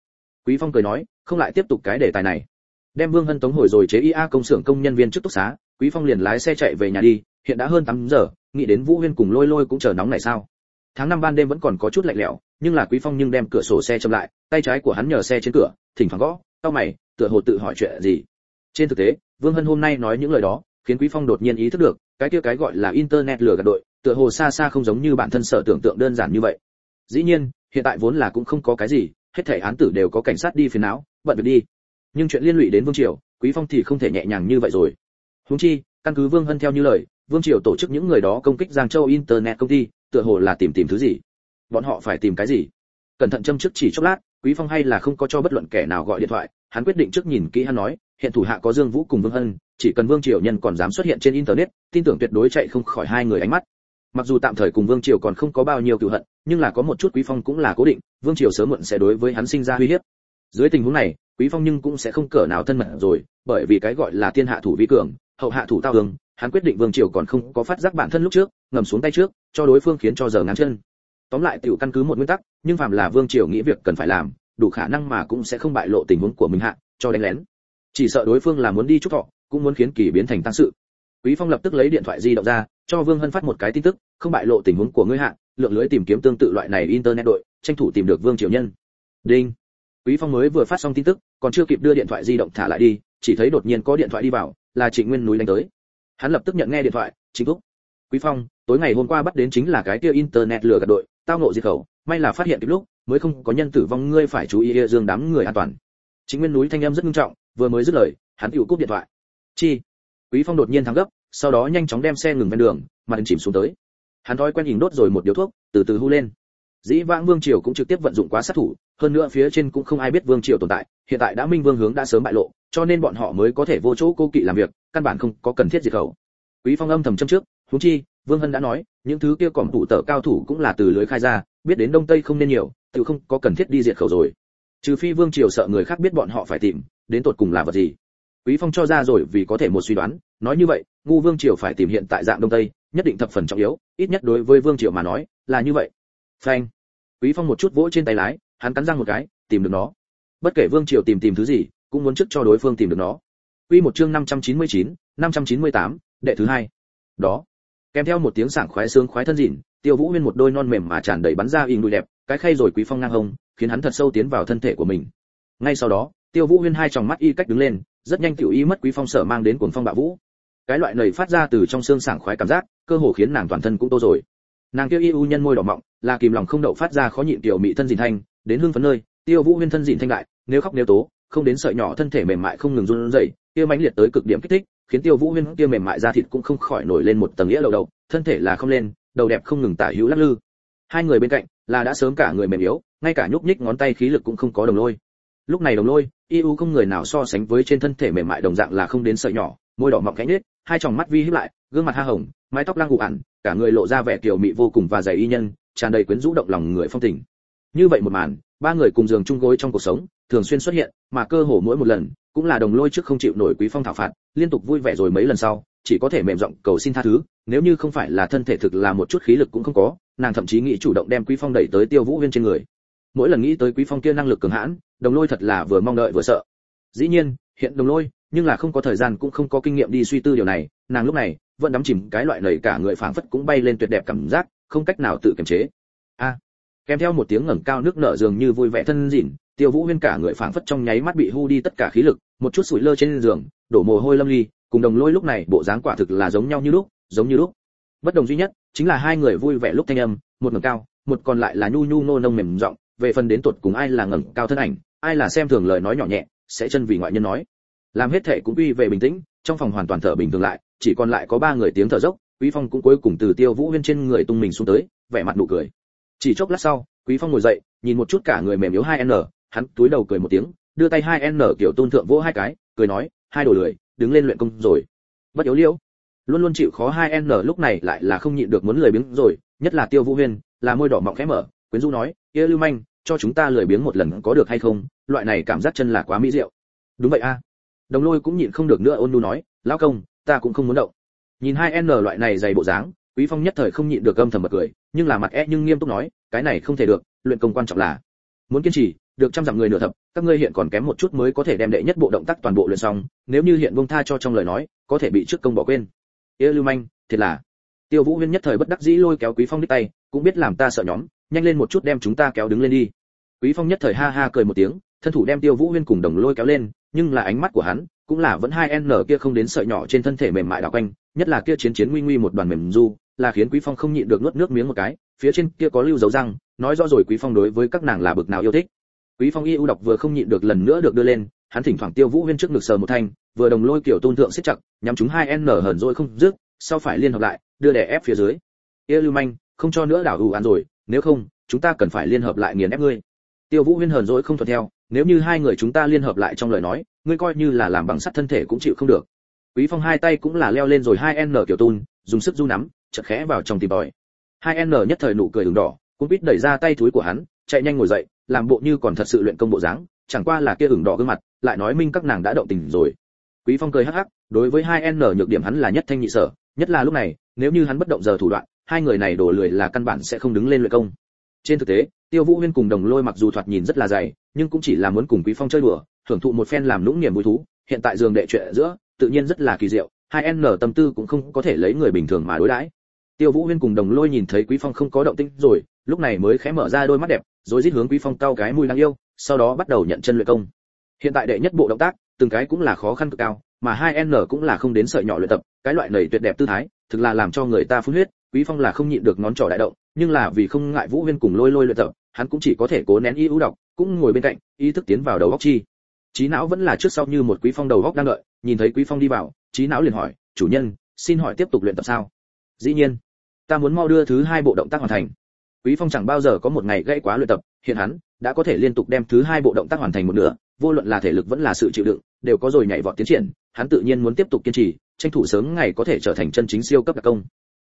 Quý phong cười nói, không lại tiếp tục cái đề tài này. Đem vương hân tống hồi rồi chế ia công xưởng công nhân viên trước túc xá, quý phong liền lái xe chạy về nhà đi, hiện đã hơn 8 giờ, nghĩ đến vũ huyên cùng lôi lôi cũng chờ nóng này sao? Tháng năm ban đêm vẫn còn có chút lạnh lẽo, nhưng là quý phong nhưng đem cửa sổ xe chậm lại, tay trái của hắn nhờ xe trên cửa, thỉnh thoảng gõ, tao mày, tựa hồ tự hỏi chuyện gì. Trên thực tế, vương hân hôm nay nói những lời đó, khiến quý phong đột nhiên ý thức được, cái kia cái gọi là internet lừa gạt đội, tựa hồ xa xa không giống như bản thân sợ tưởng tượng đơn giản như vậy. Dĩ nhiên, hiện tại vốn là cũng không có cái gì, hết thảy án tử đều có cảnh sát đi phiền não, bận việc đi. Nhưng chuyện liên lụy đến vương triều, quý phong thì không thể nhẹ nhàng như vậy rồi. Huống chi, căn cứ vương hân theo như lời, vương triều tổ chức những người đó công kích giang châu internet công ty tựa hồ là tìm tìm thứ gì? Bọn họ phải tìm cái gì? Cẩn thận châm trước chỉ chốc lát, quý phong hay là không có cho bất luận kẻ nào gọi điện thoại, hắn quyết định trước nhìn kỹ hắn nói, hiện thủ hạ có dương vũ cùng vương hân, chỉ cần vương triều nhân còn dám xuất hiện trên internet, tin tưởng tuyệt đối chạy không khỏi hai người ánh mắt. Mặc dù tạm thời cùng vương triều còn không có bao nhiêu cựu hận, nhưng là có một chút quý phong cũng là cố định, vương triều sớm muộn sẽ đối với hắn sinh ra uy hiếp. Dưới tình huống này, quý phong nhưng cũng sẽ không cỡ nào thân mật rồi, bởi vì cái gọi là tiên hạ thủ vi cường, hậu hạ thủ tao hương hắn quyết định vương triều còn không có phát giác bản thân lúc trước, ngầm xuống tay trước, cho đối phương khiến cho giờ ngáng chân. Tóm lại tiểu căn cứ một nguyên tắc, nhưng phàm là vương triều nghĩ việc cần phải làm, đủ khả năng mà cũng sẽ không bại lộ tình huống của mình hạ, cho đánh lén. Chỉ sợ đối phương là muốn đi chúc thọ, cũng muốn khiến kỳ biến thành tăng sự. Quý phong lập tức lấy điện thoại di động ra, cho vương hân phát một cái tin tức, không bại lộ tình huống của ngươi hạ, lượng lưới tìm kiếm tương tự loại này internet đội, tranh thủ tìm được vương triều nhân. Đinh. Quý phong mới vừa phát xong tin tức, còn chưa kịp đưa điện thoại di động thả lại đi, chỉ thấy đột nhiên có điện thoại đi vào, là trịnh nguyên núi đánh tới hắn lập tức nhận nghe điện thoại, chính thúc, quý phong, tối ngày hôm qua bắt đến chính là cái kia internet lừa gạt đội, tao nộ diệt khẩu, may là phát hiện kịp lúc, mới không có nhân tử vong, ngươi phải chú ý dương đám người an toàn. Chính nguyên núi thanh âm rất nghiêm trọng, vừa mới dứt lời, hắn tiểu cúp điện thoại. Chi? Quý phong đột nhiên thắng gấp, sau đó nhanh chóng đem xe ngừng ven đường, mà chìm xuống tới. Hắn thói quen hình đốt rồi một điếu thuốc, từ từ hú lên. Dĩ vãng vương triều cũng trực tiếp vận dụng quá sát thủ, hơn nữa phía trên cũng không ai biết vương triều tồn tại, hiện tại đã minh vương hướng đã sớm bại lộ cho nên bọn họ mới có thể vô chỗ cô kỵ làm việc, căn bản không có cần thiết diệt khẩu. Quý phong âm thầm châm trước, huống chi, vương hân đã nói, những thứ kia còn tụ tở cao thủ cũng là từ lưới khai ra, biết đến đông tây không nên nhiều, tự không có cần thiết đi diệt khẩu rồi. Trừ phi vương triều sợ người khác biết bọn họ phải tìm, đến tột cùng là vật gì. Quý phong cho ra rồi vì có thể một suy đoán, nói như vậy, ngu vương triều phải tìm hiện tại dạng đông tây, nhất định thập phần trọng yếu, ít nhất đối với vương triều mà nói, là như vậy. Phanh. Quý phong một chút vỗ trên tay lái, hắn cắn răng một cái, tìm được nó. Bất kể vương triều tìm tìm thứ gì cũng muốn trước cho đối phương tìm được nó. Quy một chương 599, 598, đệ thứ hai. Đó. Kèm theo một tiếng sảng khoái sướng khoái thân dịn tiêu vũ huyên một đôi non mềm mà tràn đầy bắn ra hình đùi đẹp cái khay rồi quý phong ngang hông khiến hắn thật sâu tiến vào thân thể của mình. Ngay sau đó tiêu vũ huyên hai tròng mắt y cách đứng lên rất nhanh tiểu y mất quý phong sở mang đến cuồng phong bạo vũ. Cái loại này phát ra từ trong xương sảng khoái cảm giác cơ hồ khiến nàng toàn thân cũng tô rồi. Nàng tiêu y u nhân môi đỏ mọng là kìm lòng không đậu phát ra khó nhịn tiểu mị thân dịn thanh đến hương phấn nơi tiêu vũ huyên thân dịn thanh lại nếu khóc nếu tố không đến sợi nhỏ thân thể mềm mại không ngừng run rẩy, kia mãnh liệt tới cực điểm kích thích, khiến tiêu vũ huyên kia mềm mại da thịt cũng không khỏi nổi lên một tầng nghĩa lầu đầu, thân thể là không lên, đầu đẹp không ngừng tả hữu lắc lư. Hai người bên cạnh là đã sớm cả người mềm yếu, ngay cả nhúc nhích ngón tay khí lực cũng không có đồng lôi. Lúc này đồng lôi yêu không người nào so sánh với trên thân thể mềm mại đồng dạng là không đến sợi nhỏ, môi đỏ mọng cánh nết hai tròng mắt vi híp lại, gương mặt ha hồng, mái tóc lang gù ẩn cả người lộ ra vẻ kiều mị vô cùng và dày y nhân, tràn đầy quyến rũ động lòng người phong tình. Như vậy một màn, ba người cùng giường chung gối trong cuộc sống thường xuyên xuất hiện, mà cơ hồ mỗi một lần, cũng là đồng lôi trước không chịu nổi quý phong thảo phạt, liên tục vui vẻ rồi mấy lần sau, chỉ có thể mềm giọng cầu xin tha thứ, nếu như không phải là thân thể thực là một chút khí lực cũng không có, nàng thậm chí nghĩ chủ động đem quý phong đẩy tới tiêu vũ huyên trên người. Mỗi lần nghĩ tới quý phong kia năng lực cường hãn, đồng lôi thật là vừa mong đợi vừa sợ. Dĩ nhiên, hiện đồng lôi, nhưng là không có thời gian cũng không có kinh nghiệm đi suy tư điều này, nàng lúc này, vẫn đắm chìm cái loại lời cả người phảng phất cũng bay lên tuyệt đẹp cảm giác, không cách nào tự kiềm chế. A, kèm theo một tiếng ngẩng cao nước nở dường như vui vẻ thân dịn tiêu vũ huyên cả người phảng phất trong nháy mắt bị hu đi tất cả khí lực, một chút sủi lơ trên giường, đổ mồ hôi lâm ly, cùng đồng lôi lúc này, bộ dáng quả thực là giống nhau như lúc, giống như lúc. Bất đồng duy nhất, chính là hai người vui vẻ lúc thanh âm, một ngẩng cao, một còn lại là nhu nhu nô nông mềm giọng, về phần đến tuột cùng ai là ngẩng cao thân ảnh, ai là xem thường lời nói nhỏ nhẹ, sẽ chân vì ngoại nhân nói. Làm hết thể cũng uy về bình tĩnh, trong phòng hoàn toàn thở bình thường lại, chỉ còn lại có ba người tiếng thở dốc, quý phong cũng cuối cùng từ tiêu vũ huyên trên người tung mình xuống tới, vẻ mặt nụ cười. Chỉ chốc lát sau, quý phong ngồi dậy, nhìn một chút cả người mềm yếu hai n hắn túi đầu cười một tiếng, đưa tay hai n kiểu tôn thượng vỗ hai cái, cười nói, hai đồ lười, đứng lên luyện công rồi. Bất yếu liễu. Luôn luôn chịu khó hai n lúc này lại là không nhịn được muốn lười biếng rồi, nhất là tiêu vũ huyên, là môi đỏ mọng khẽ mở, quyến du nói kia lưu manh, cho chúng ta lười biếng một lần có được hay không? Loại này cảm giác chân là quá mỹ diệu. Đúng vậy a. Đồng lôi cũng nhịn không được nữa ôn nu nói, lão công, ta cũng không muốn động. Nhìn hai n loại này dày bộ dáng, quý phong nhất thời không nhịn được âm thầm bật cười, nhưng là mặt e nhưng nghiêm túc nói, cái này không thể được, luyện công quan trọng là muốn kiên trì được trăm dặm người nửa thập, các ngươi hiện còn kém một chút mới có thể đem đệ nhất bộ động tác toàn bộ luyện xong, nếu như hiện buông tha cho trong lời nói, có thể bị trước công bỏ quên. Yêu lưu manh, thiệt là. Tiêu vũ huyên nhất thời bất đắc dĩ lôi kéo quý phong đích tay, cũng biết làm ta sợ nhóm, nhanh lên một chút đem chúng ta kéo đứng lên đi. Quý phong nhất thời ha ha cười một tiếng, thân thủ đem tiêu vũ huyên cùng đồng lôi kéo lên, nhưng là ánh mắt của hắn cũng là vẫn hai n kia không đến sợi nhỏ trên thân thể mềm mại đảo quanh, nhất là kia chiến chiến nguy nguy một đoàn mềm du, là khiến quý phong không nhịn được nuốt nước miếng một cái, phía trên kia có lưu dấu răng, nói rõ rồi quý phong đối với các nàng là bực nào yêu thích quý phong y ưu đọc vừa không nhịn được lần nữa được đưa lên, hắn thỉnh thoảng tiêu vũ huyên trước ngực sờ một thanh, vừa đồng lôi kiểu tôn thượng siết chặt, nhắm chúng hai n hờn rồi không dứt, sau phải liên hợp lại, đưa đè ép phía dưới. Yêu lưu manh, không cho nữa đảo ủ ăn rồi, nếu không, chúng ta cần phải liên hợp lại nghiền ép ngươi. Tiêu vũ huyên hờn dỗi không thuận theo, nếu như hai người chúng ta liên hợp lại trong lời nói, ngươi coi như là làm bằng sắt thân thể cũng chịu không được. Quý phong hai tay cũng là leo lên rồi hai n kiểu tôn, dùng sức du nắm chật khẽ vào trong tìm bòi hai n nhất thời nụ cười ửng đỏ cũng biết đẩy ra tay túi của hắn, chạy nhanh ngồi dậy làm bộ như còn thật sự luyện công bộ dáng, chẳng qua là kia ửng đỏ gương mặt, lại nói minh các nàng đã động tình rồi. Quý phong cười hắc hắc, đối với hai n nhược điểm hắn là nhất thanh nhị sở, nhất là lúc này, nếu như hắn bất động giờ thủ đoạn, hai người này đổ lười là căn bản sẽ không đứng lên luyện công. Trên thực tế, tiêu vũ huyên cùng đồng lôi mặc dù thoạt nhìn rất là dày, nhưng cũng chỉ là muốn cùng quý phong chơi đùa, thưởng thụ một phen làm lũng niềm vui thú. Hiện tại giường đệ chuyện giữa, tự nhiên rất là kỳ diệu, hai n tâm tư cũng không có thể lấy người bình thường mà đối đãi tiêu vũ huyên cùng đồng lôi nhìn thấy quý phong không có động tĩnh rồi, lúc này mới khẽ mở ra đôi mắt đẹp, rồi rít hướng quý phong cao cái mùi đáng yêu, sau đó bắt đầu nhận chân luyện công. Hiện tại đệ nhất bộ động tác, từng cái cũng là khó khăn cực cao, mà hai n cũng là không đến sợi nhỏ luyện tập, cái loại nầy tuyệt đẹp tư thái, thực là làm cho người ta phun huyết, quý phong là không nhịn được ngón trỏ đại động, nhưng là vì không ngại vũ huyên cùng lôi lôi luyện tập, hắn cũng chỉ có thể cố nén ý ưu độc cũng ngồi bên cạnh, ý thức tiến vào đầu góc chi. Trí não vẫn là trước sau như một quý phong đầu góc đang đợi, nhìn thấy quý phong đi vào trí não liền hỏi, chủ nhân, xin hỏi tiếp tục luyện tập sao? Dĩ nhiên ta muốn mau đưa thứ hai bộ động tác hoàn thành. Quý phong chẳng bao giờ có một ngày gãy quá luyện tập, hiện hắn đã có thể liên tục đem thứ hai bộ động tác hoàn thành một nửa, vô luận là thể lực vẫn là sự chịu đựng, đều có rồi nhảy vọt tiến triển, hắn tự nhiên muốn tiếp tục kiên trì, tranh thủ sớm ngày có thể trở thành chân chính siêu cấp đặc công.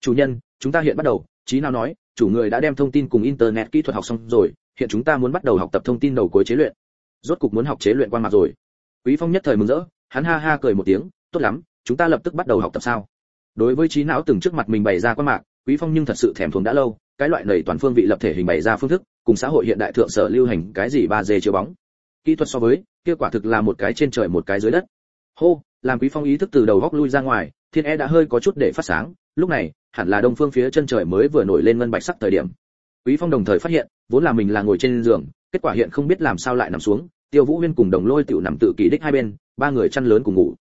Chủ nhân, chúng ta hiện bắt đầu trí nào nói, chủ người đã đem thông tin cùng internet kỹ thuật học xong rồi, hiện chúng ta muốn bắt đầu học tập thông tin đầu cuối chế luyện. Rốt cục muốn học chế luyện quan mặt rồi. Quý phong nhất thời mừng rỡ, hắn ha ha cười một tiếng, tốt lắm, chúng ta lập tức bắt đầu học tập sao? Đối với trí não từng trước mặt mình bày ra quan mạc quý phong nhưng thật sự thèm thuồng đã lâu, cái loại nầy toàn phương vị lập thể hình bày ra phương thức, cùng xã hội hiện đại thượng sở lưu hành cái gì ba d chiếu bóng. Kỹ thuật so với, kia quả thực là một cái trên trời một cái dưới đất. Hô, làm quý phong ý thức từ đầu góc lui ra ngoài, thiên e đã hơi có chút để phát sáng, lúc này, hẳn là đông phương phía chân trời mới vừa nổi lên ngân bạch sắc thời điểm. Quý phong đồng thời phát hiện, vốn là mình là ngồi trên giường, kết quả hiện không biết làm sao lại nằm xuống, tiêu vũ huyên cùng đồng lôi tiểu nằm tự kỳ đích hai bên, ba người chăn lớn cùng ngủ.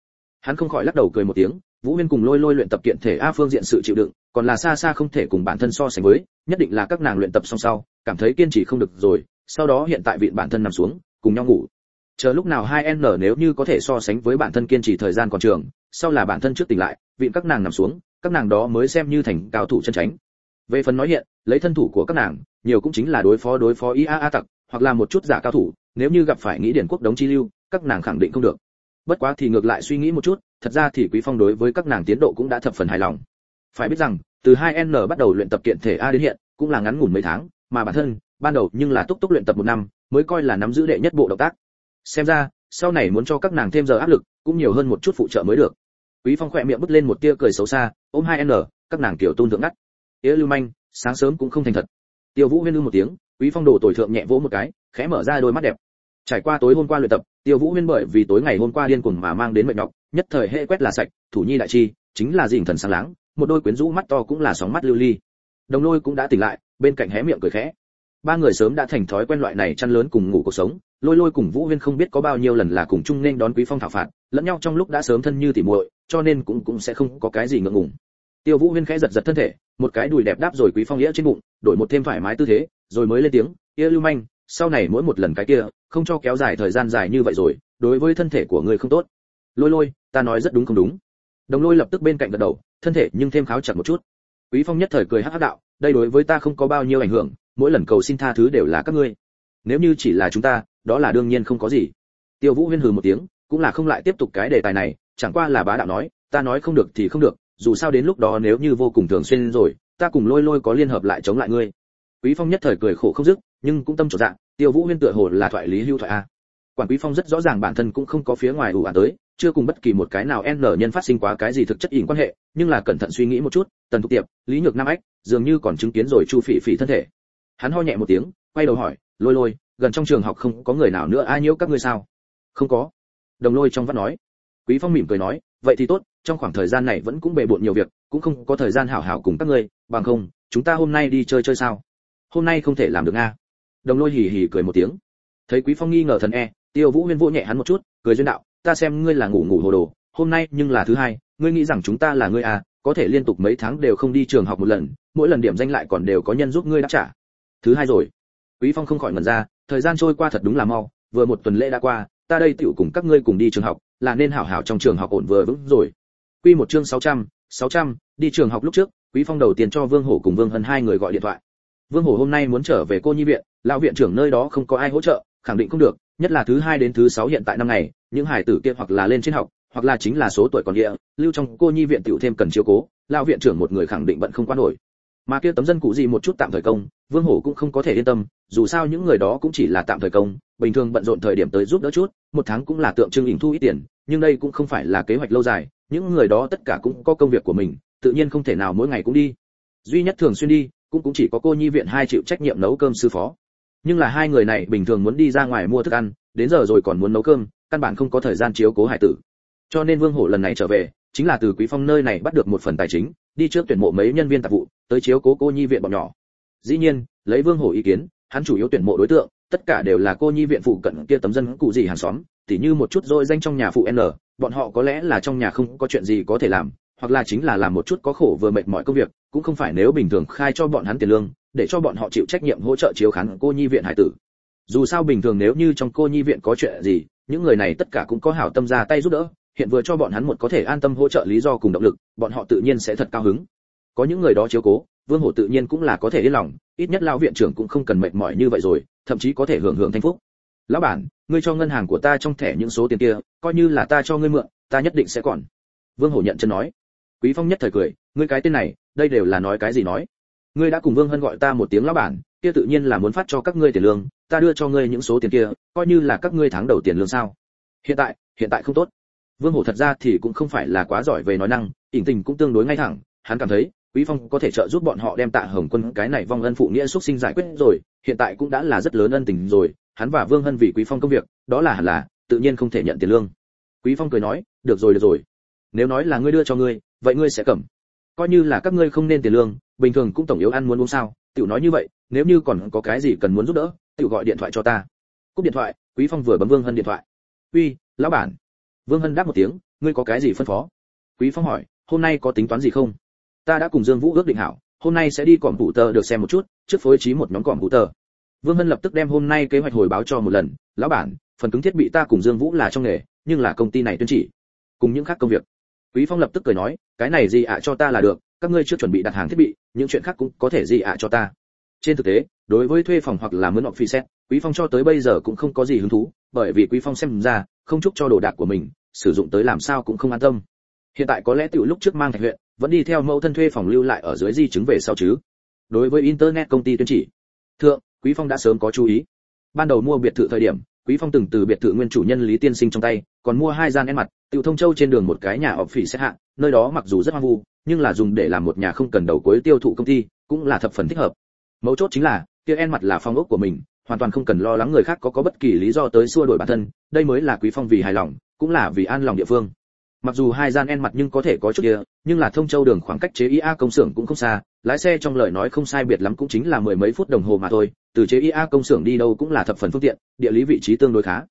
Hắn không khỏi lắc đầu cười một tiếng, vũ huyên cùng lôi lôi luyện tập kiện thể a phương diện sự chịu đựng còn là xa xa không thể cùng bản thân so sánh với, nhất định là các nàng luyện tập song sau, cảm thấy kiên trì không được rồi, sau đó hiện tại viện bản thân nằm xuống, cùng nhau ngủ. Chờ lúc nào hai n nếu như có thể so sánh với bản thân kiên trì thời gian còn trường, sau là bản thân trước tỉnh lại viện các nàng nằm xuống, các nàng đó mới xem như thành cao thủ chân tránh. Về phần nói hiện, lấy thân thủ của các nàng, nhiều cũng chính là đối phó đối phó iaa tặc, hoặc là một chút giả cao thủ, nếu như gặp phải nghĩ điển quốc đống chi lưu, các nàng khẳng định không được. Bất quá thì ngược lại suy nghĩ một chút, thật ra thì quý phong đối với các nàng tiến độ cũng đã thập phần hài lòng phải biết rằng, từ 2N bắt đầu luyện tập kiện thể A đến hiện, cũng là ngắn ngủn mấy tháng, mà bản thân, ban đầu nhưng là túc túc luyện tập một năm, mới coi là nắm giữ đệ nhất bộ động tác. Xem ra, sau này muốn cho các nàng thêm giờ áp lực, cũng nhiều hơn một chút phụ trợ mới được. Quý phong khỏe miệng bứt lên một tia cười xấu xa, ôm hai n, các nàng tiểu tôn thượng ngắt. Yếu lưu manh, sáng sớm cũng không thành thật. Tiêu vũ huyên ư một tiếng, quý phong đổ tuổi thượng nhẹ vỗ một cái, khẽ mở ra đôi mắt đẹp. Trải qua tối hôm qua luyện tập, tiêu vũ huyên bởi vì tối ngày hôm qua điên cuồng mà mang đến mệt nhọc, nhất thời hệ quét là sạch, thủ nhi đại chi, chính là dình thần sáng láng một đôi quyến rũ mắt to cũng là sóng mắt lưu ly. Đồng lôi cũng đã tỉnh lại, bên cạnh hé miệng cười khẽ. Ba người sớm đã thành thói quen loại này chăn lớn cùng ngủ cuộc sống, lôi lôi cùng vũ huyên không biết có bao nhiêu lần là cùng chung nên đón quý phong thảo phạt, lẫn nhau trong lúc đã sớm thân như tỉ muội, cho nên cũng cũng sẽ không có cái gì ngượng ngùng. Tiêu vũ huyên khẽ giật giật thân thể, một cái đùi đẹp đáp rồi quý phong nghĩa trên bụng, đổi một thêm thoải mái tư thế, rồi mới lên tiếng kia lưu manh, sau này mỗi một lần cái kia, không cho kéo dài thời gian dài như vậy rồi, đối với thân thể của người không tốt. Lôi lôi, ta nói rất đúng không đúng? Đồng lôi lập tức bên cạnh gật đầu, thân thể nhưng thêm kháo chặt một chút. Quý phong nhất thời cười hắc hắc đạo, đây đối với ta không có bao nhiêu ảnh hưởng, mỗi lần cầu xin tha thứ đều là các ngươi. Nếu như chỉ là chúng ta, đó là đương nhiên không có gì. Tiêu vũ huyên hừ một tiếng, cũng là không lại tiếp tục cái đề tài này, chẳng qua là bá đạo nói, ta nói không được thì không được, dù sao đến lúc đó nếu như vô cùng thường xuyên rồi, ta cùng lôi lôi có liên hợp lại chống lại ngươi. Quý phong nhất thời cười khổ không dứt, nhưng cũng tâm trở dạng tiêu vũ huyên tựa hồ là thoại lý hưu thoại a quản quý phong rất rõ ràng bản thân cũng không có phía ngoài ủ ả tới, chưa cùng bất kỳ một cái nào n nhân phát sinh quá cái gì thực chất ỉn quan hệ, nhưng là cẩn thận suy nghĩ một chút, tần thục tiệp, lý nhược nam ách, dường như còn chứng kiến rồi chu phỉ phỉ thân thể. Hắn ho nhẹ một tiếng, quay đầu hỏi, lôi lôi, gần trong trường học không có người nào nữa ai nhiễu các ngươi sao? Không có. Đồng lôi trong vắt nói. Quý phong mỉm cười nói, vậy thì tốt, trong khoảng thời gian này vẫn cũng bề bộn nhiều việc, cũng không có thời gian hảo hảo cùng các ngươi, bằng không, chúng ta hôm nay đi chơi chơi sao? Hôm nay không thể làm được a đồng lôi hì hì cười một tiếng. Thấy quý phong nghi ngờ thần e tiêu vũ huyên vỗ nhẹ hắn một chút cười duyên đạo ta xem ngươi là ngủ ngủ hồ đồ hôm nay nhưng là thứ hai ngươi nghĩ rằng chúng ta là ngươi à có thể liên tục mấy tháng đều không đi trường học một lần mỗi lần điểm danh lại còn đều có nhân giúp ngươi đáp trả. Thứ hai rồi. Quý phong không khỏi mẩn ra thời gian trôi qua thật đúng là mau vừa một tuần lễ đã qua ta đây tiểu cùng các ngươi cùng đi trường học là nên hảo hảo trong trường học ổn vừa vững rồi. Quy một chương 600, 600, đi trường học lúc trước quý phong đầu tiên cho vương hổ cùng vương hân hai người gọi điện thoại. Vương hổ hôm nay muốn trở về cô nhi viện lão viện trưởng nơi đó không có ai hỗ trợ khẳng định không được nhất là thứ hai đến thứ sáu hiện tại năm ngày, những hải tử kia hoặc là lên trên học, hoặc là chính là số tuổi còn địa lưu trong cô nhi viện tiểu thêm cần chiếu cố, lão viện trưởng một người khẳng định bận không quan nổi. Mà kia tấm dân cụ gì một chút tạm thời công, vương hổ cũng không có thể yên tâm, dù sao những người đó cũng chỉ là tạm thời công, bình thường bận rộn thời điểm tới giúp đỡ chút, một tháng cũng là tượng trưng hình thu ít tiền, nhưng đây cũng không phải là kế hoạch lâu dài, những người đó tất cả cũng có công việc của mình, tự nhiên không thể nào mỗi ngày cũng đi. Duy nhất thường xuyên đi, cũng cũng chỉ có cô nhi viện hai chịu trách nhiệm nấu cơm sư phó nhưng là hai người này bình thường muốn đi ra ngoài mua thức ăn, đến giờ rồi còn muốn nấu cơm, căn bản không có thời gian chiếu cố hải tử. Cho nên vương hổ lần này trở về, chính là từ quý phong nơi này bắt được một phần tài chính, đi trước tuyển mộ mấy nhân viên tạp vụ, tới chiếu cố cô nhi viện bọn nhỏ. Dĩ nhiên, lấy vương hổ ý kiến, hắn chủ yếu tuyển mộ đối tượng, tất cả đều là cô nhi viện phụ cận kia tấm dân cụ gì hàng xóm, tỉ như một chút dôi danh trong nhà phụ n, bọn họ có lẽ là trong nhà không có chuyện gì có thể làm, hoặc là chính là làm một chút có khổ vừa mệt mỏi công việc, cũng không phải nếu bình thường khai cho bọn hắn tiền lương để cho bọn họ chịu trách nhiệm hỗ trợ chiếu khán cô nhi viện hải tử. Dù sao bình thường nếu như trong cô nhi viện có chuyện gì, những người này tất cả cũng có hảo tâm ra tay giúp đỡ, hiện vừa cho bọn hắn một có thể an tâm hỗ trợ lý do cùng động lực, bọn họ tự nhiên sẽ thật cao hứng. Có những người đó chiếu cố, vương hổ tự nhiên cũng là có thể yên lòng, ít nhất lão viện trưởng cũng không cần mệt mỏi như vậy rồi, thậm chí có thể hưởng hưởng thanh phúc. Lão bản, ngươi cho ngân hàng của ta trong thẻ những số tiền kia, coi như là ta cho ngươi mượn, ta nhất định sẽ còn. Vương hổ nhận chân nói. Quý phong nhất thời cười, ngươi cái tên này, đây đều là nói cái gì nói? Ngươi đã cùng vương hân gọi ta một tiếng lão bản, kia tự nhiên là muốn phát cho các ngươi tiền lương, ta đưa cho ngươi những số tiền kia, coi như là các ngươi tháng đầu tiền lương sao. Hiện tại hiện tại không tốt. Vương hổ thật ra thì cũng không phải là quá giỏi về nói năng ỉnh tình cũng tương đối ngay thẳng, hắn cảm thấy, quý phong có thể trợ giúp bọn họ đem tạ hồng quân cái này vong ân phụ nghĩa xuất sinh giải quyết rồi, hiện tại cũng đã là rất lớn ân tình rồi, hắn và vương hân vì quý phong công việc, đó là hẳn là, tự nhiên không thể nhận tiền lương. Quý phong cười nói, được rồi được rồi. Nếu nói là ngươi đưa cho ngươi, vậy ngươi sẽ cầm. Coi như là các ngươi không nên tiền lương bình thường cũng tổng yếu ăn muốn uống sao, tiểu nói như vậy, nếu như còn có cái gì cần muốn giúp đỡ, tiểu gọi điện thoại cho ta. Cúp điện thoại, quý phong vừa bấm vương hân điện thoại. Uy, lão bản. Vương hân đáp một tiếng, ngươi có cái gì phân phó? Quý phong hỏi, hôm nay có tính toán gì không? Ta đã cùng dương vũ ước định hảo, hôm nay sẽ đi cỏm phụ tờ được xem một chút, trước phối trí một nhóm cỏm phụ tờ. Vương hân lập tức đem hôm nay kế hoạch hồi báo cho một lần, lão bản, phần cứng thiết bị ta cùng dương vũ là trong nghề, nhưng là công ty này tuyên chỉ, cùng những khác công việc. Quý phong lập tức cười nói, cái này gì ạ, cho ta là được, các ngươi chưa chuẩn bị đặt hàng thiết bị những chuyện khác cũng có thể gì ạ cho ta? Trên thực tế đối với thuê phòng hoặc là mướn học phi xét quý phong cho tới bây giờ cũng không có gì hứng thú bởi vì quý phong xem ra không chúc cho đồ đạc của mình sử dụng tới làm sao cũng không an tâm. Hiện tại có lẽ tiểu lúc trước mang thạch huyện vẫn đi theo mẫu thân thuê phòng lưu lại ở dưới di chứng về sau chứ. Đối với internet công ty tuyên chỉ thượng quý phong đã sớm có chú ý. Ban đầu mua biệt thự thời điểm quý phong từng từ biệt thự nguyên chủ nhân lý tiên sinh trong tay còn mua hai gian ăn mặt Tiểu Thông Châu trên đường một cái nhà họp phỉ xét hạ, nơi đó mặc dù rất hoang vu, nhưng là dùng để làm một nhà không cần đầu cuối tiêu thụ công ty, cũng là thập phần thích hợp. Mấu chốt chính là, kia en mặt là phong ốc của mình, hoàn toàn không cần lo lắng người khác có có bất kỳ lý do tới xua đuổi bản thân, đây mới là Quý Phong vì hài lòng, cũng là vì an lòng địa phương. Mặc dù hai gian en mặt nhưng có thể có chút kia, nhưng là Thông Châu đường khoảng cách chế IA công xưởng cũng không xa, lái xe trong lời nói không sai biệt lắm cũng chính là mười mấy phút đồng hồ mà thôi, từ chế IA công xưởng đi đâu cũng là thập phần phương tiện, địa lý vị trí tương đối khá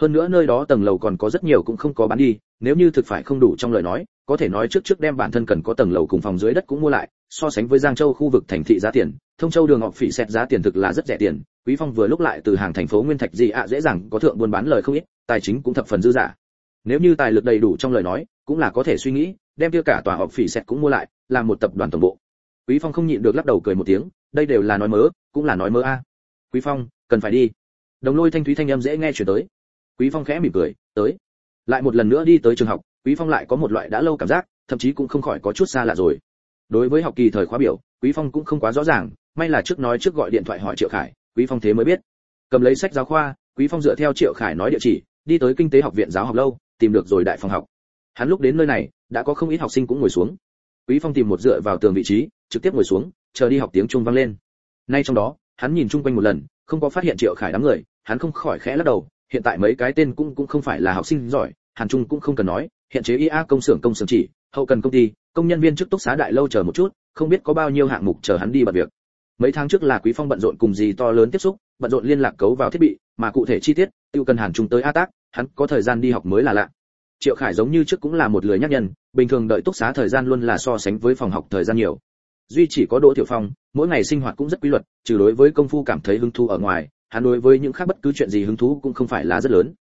hơn nữa nơi đó tầng lầu còn có rất nhiều cũng không có bán đi, nếu như thực phải không đủ trong lời nói, có thể nói trước trước đem bản thân cần có tầng lầu cùng phòng dưới đất cũng mua lại, so sánh với giang châu khu vực thành thị giá tiền, thông châu đường ngọc phỉ xét giá tiền thực là rất rẻ tiền, quý phong vừa lúc lại từ hàng thành phố nguyên thạch gì ạ dễ dàng có thượng buôn bán lời không ít, tài chính cũng thập phần dư giả nếu như tài lực đầy đủ trong lời nói, cũng là có thể suy nghĩ, đem kia cả tòa họp phỉ xét cũng mua lại, làm một tập đoàn tổng bộ. Quý phong không nhịn được lắc đầu cười một tiếng, đây đều là nói mớ, cũng là nói mớ a. Quý phong, cần phải đi. Đồng lôi thanh thúy thanh âm dễ nghe chuyển tới quý phong khẽ mỉm cười, tới. Lại một lần nữa đi tới trường học, quý phong lại có một loại đã lâu cảm giác, thậm chí cũng không khỏi có chút xa lạ rồi. Đối với học kỳ thời khóa biểu, quý phong cũng không quá rõ ràng, may là trước nói trước gọi điện thoại hỏi triệu khải, quý phong thế mới biết. Cầm lấy sách giáo khoa, quý phong dựa theo triệu khải nói địa chỉ, đi tới kinh tế học viện giáo học lâu, tìm được rồi đại phòng học. Hắn lúc đến nơi này, đã có không ít học sinh cũng ngồi xuống. Quý phong tìm một dựa vào tường vị trí, trực tiếp ngồi xuống, chờ đi học tiếng trung vang lên. Nay trong đó, hắn nhìn chung quanh một lần, không có phát hiện triệu khải đám người, hắn không khỏi khẽ lắc đầu hiện tại mấy cái tên cũng cũng không phải là học sinh giỏi, hàn trung cũng không cần nói, hiện chế ia công xưởng công xưởng chỉ, hậu cần công ty, công nhân viên chức túc xá đại lâu chờ một chút, không biết có bao nhiêu hạng mục chờ hắn đi bật việc. Mấy tháng trước là quý phong bận rộn cùng gì to lớn tiếp xúc, bận rộn liên lạc cấu vào thiết bị, mà cụ thể chi tiết, tiêu cần hàn trung tới a tác, hắn có thời gian đi học mới là lạ. Triệu khải giống như trước cũng là một lười nhắc nhân bình thường đợi túc xá thời gian luôn là so sánh với phòng học thời gian nhiều. Duy chỉ có đỗ tiểu phong, mỗi ngày sinh hoạt cũng rất quy luật, trừ đối với công phu cảm thấy hứng thú ở ngoài hắn đối với những khác bất cứ chuyện gì hứng thú cũng không phải là rất lớn.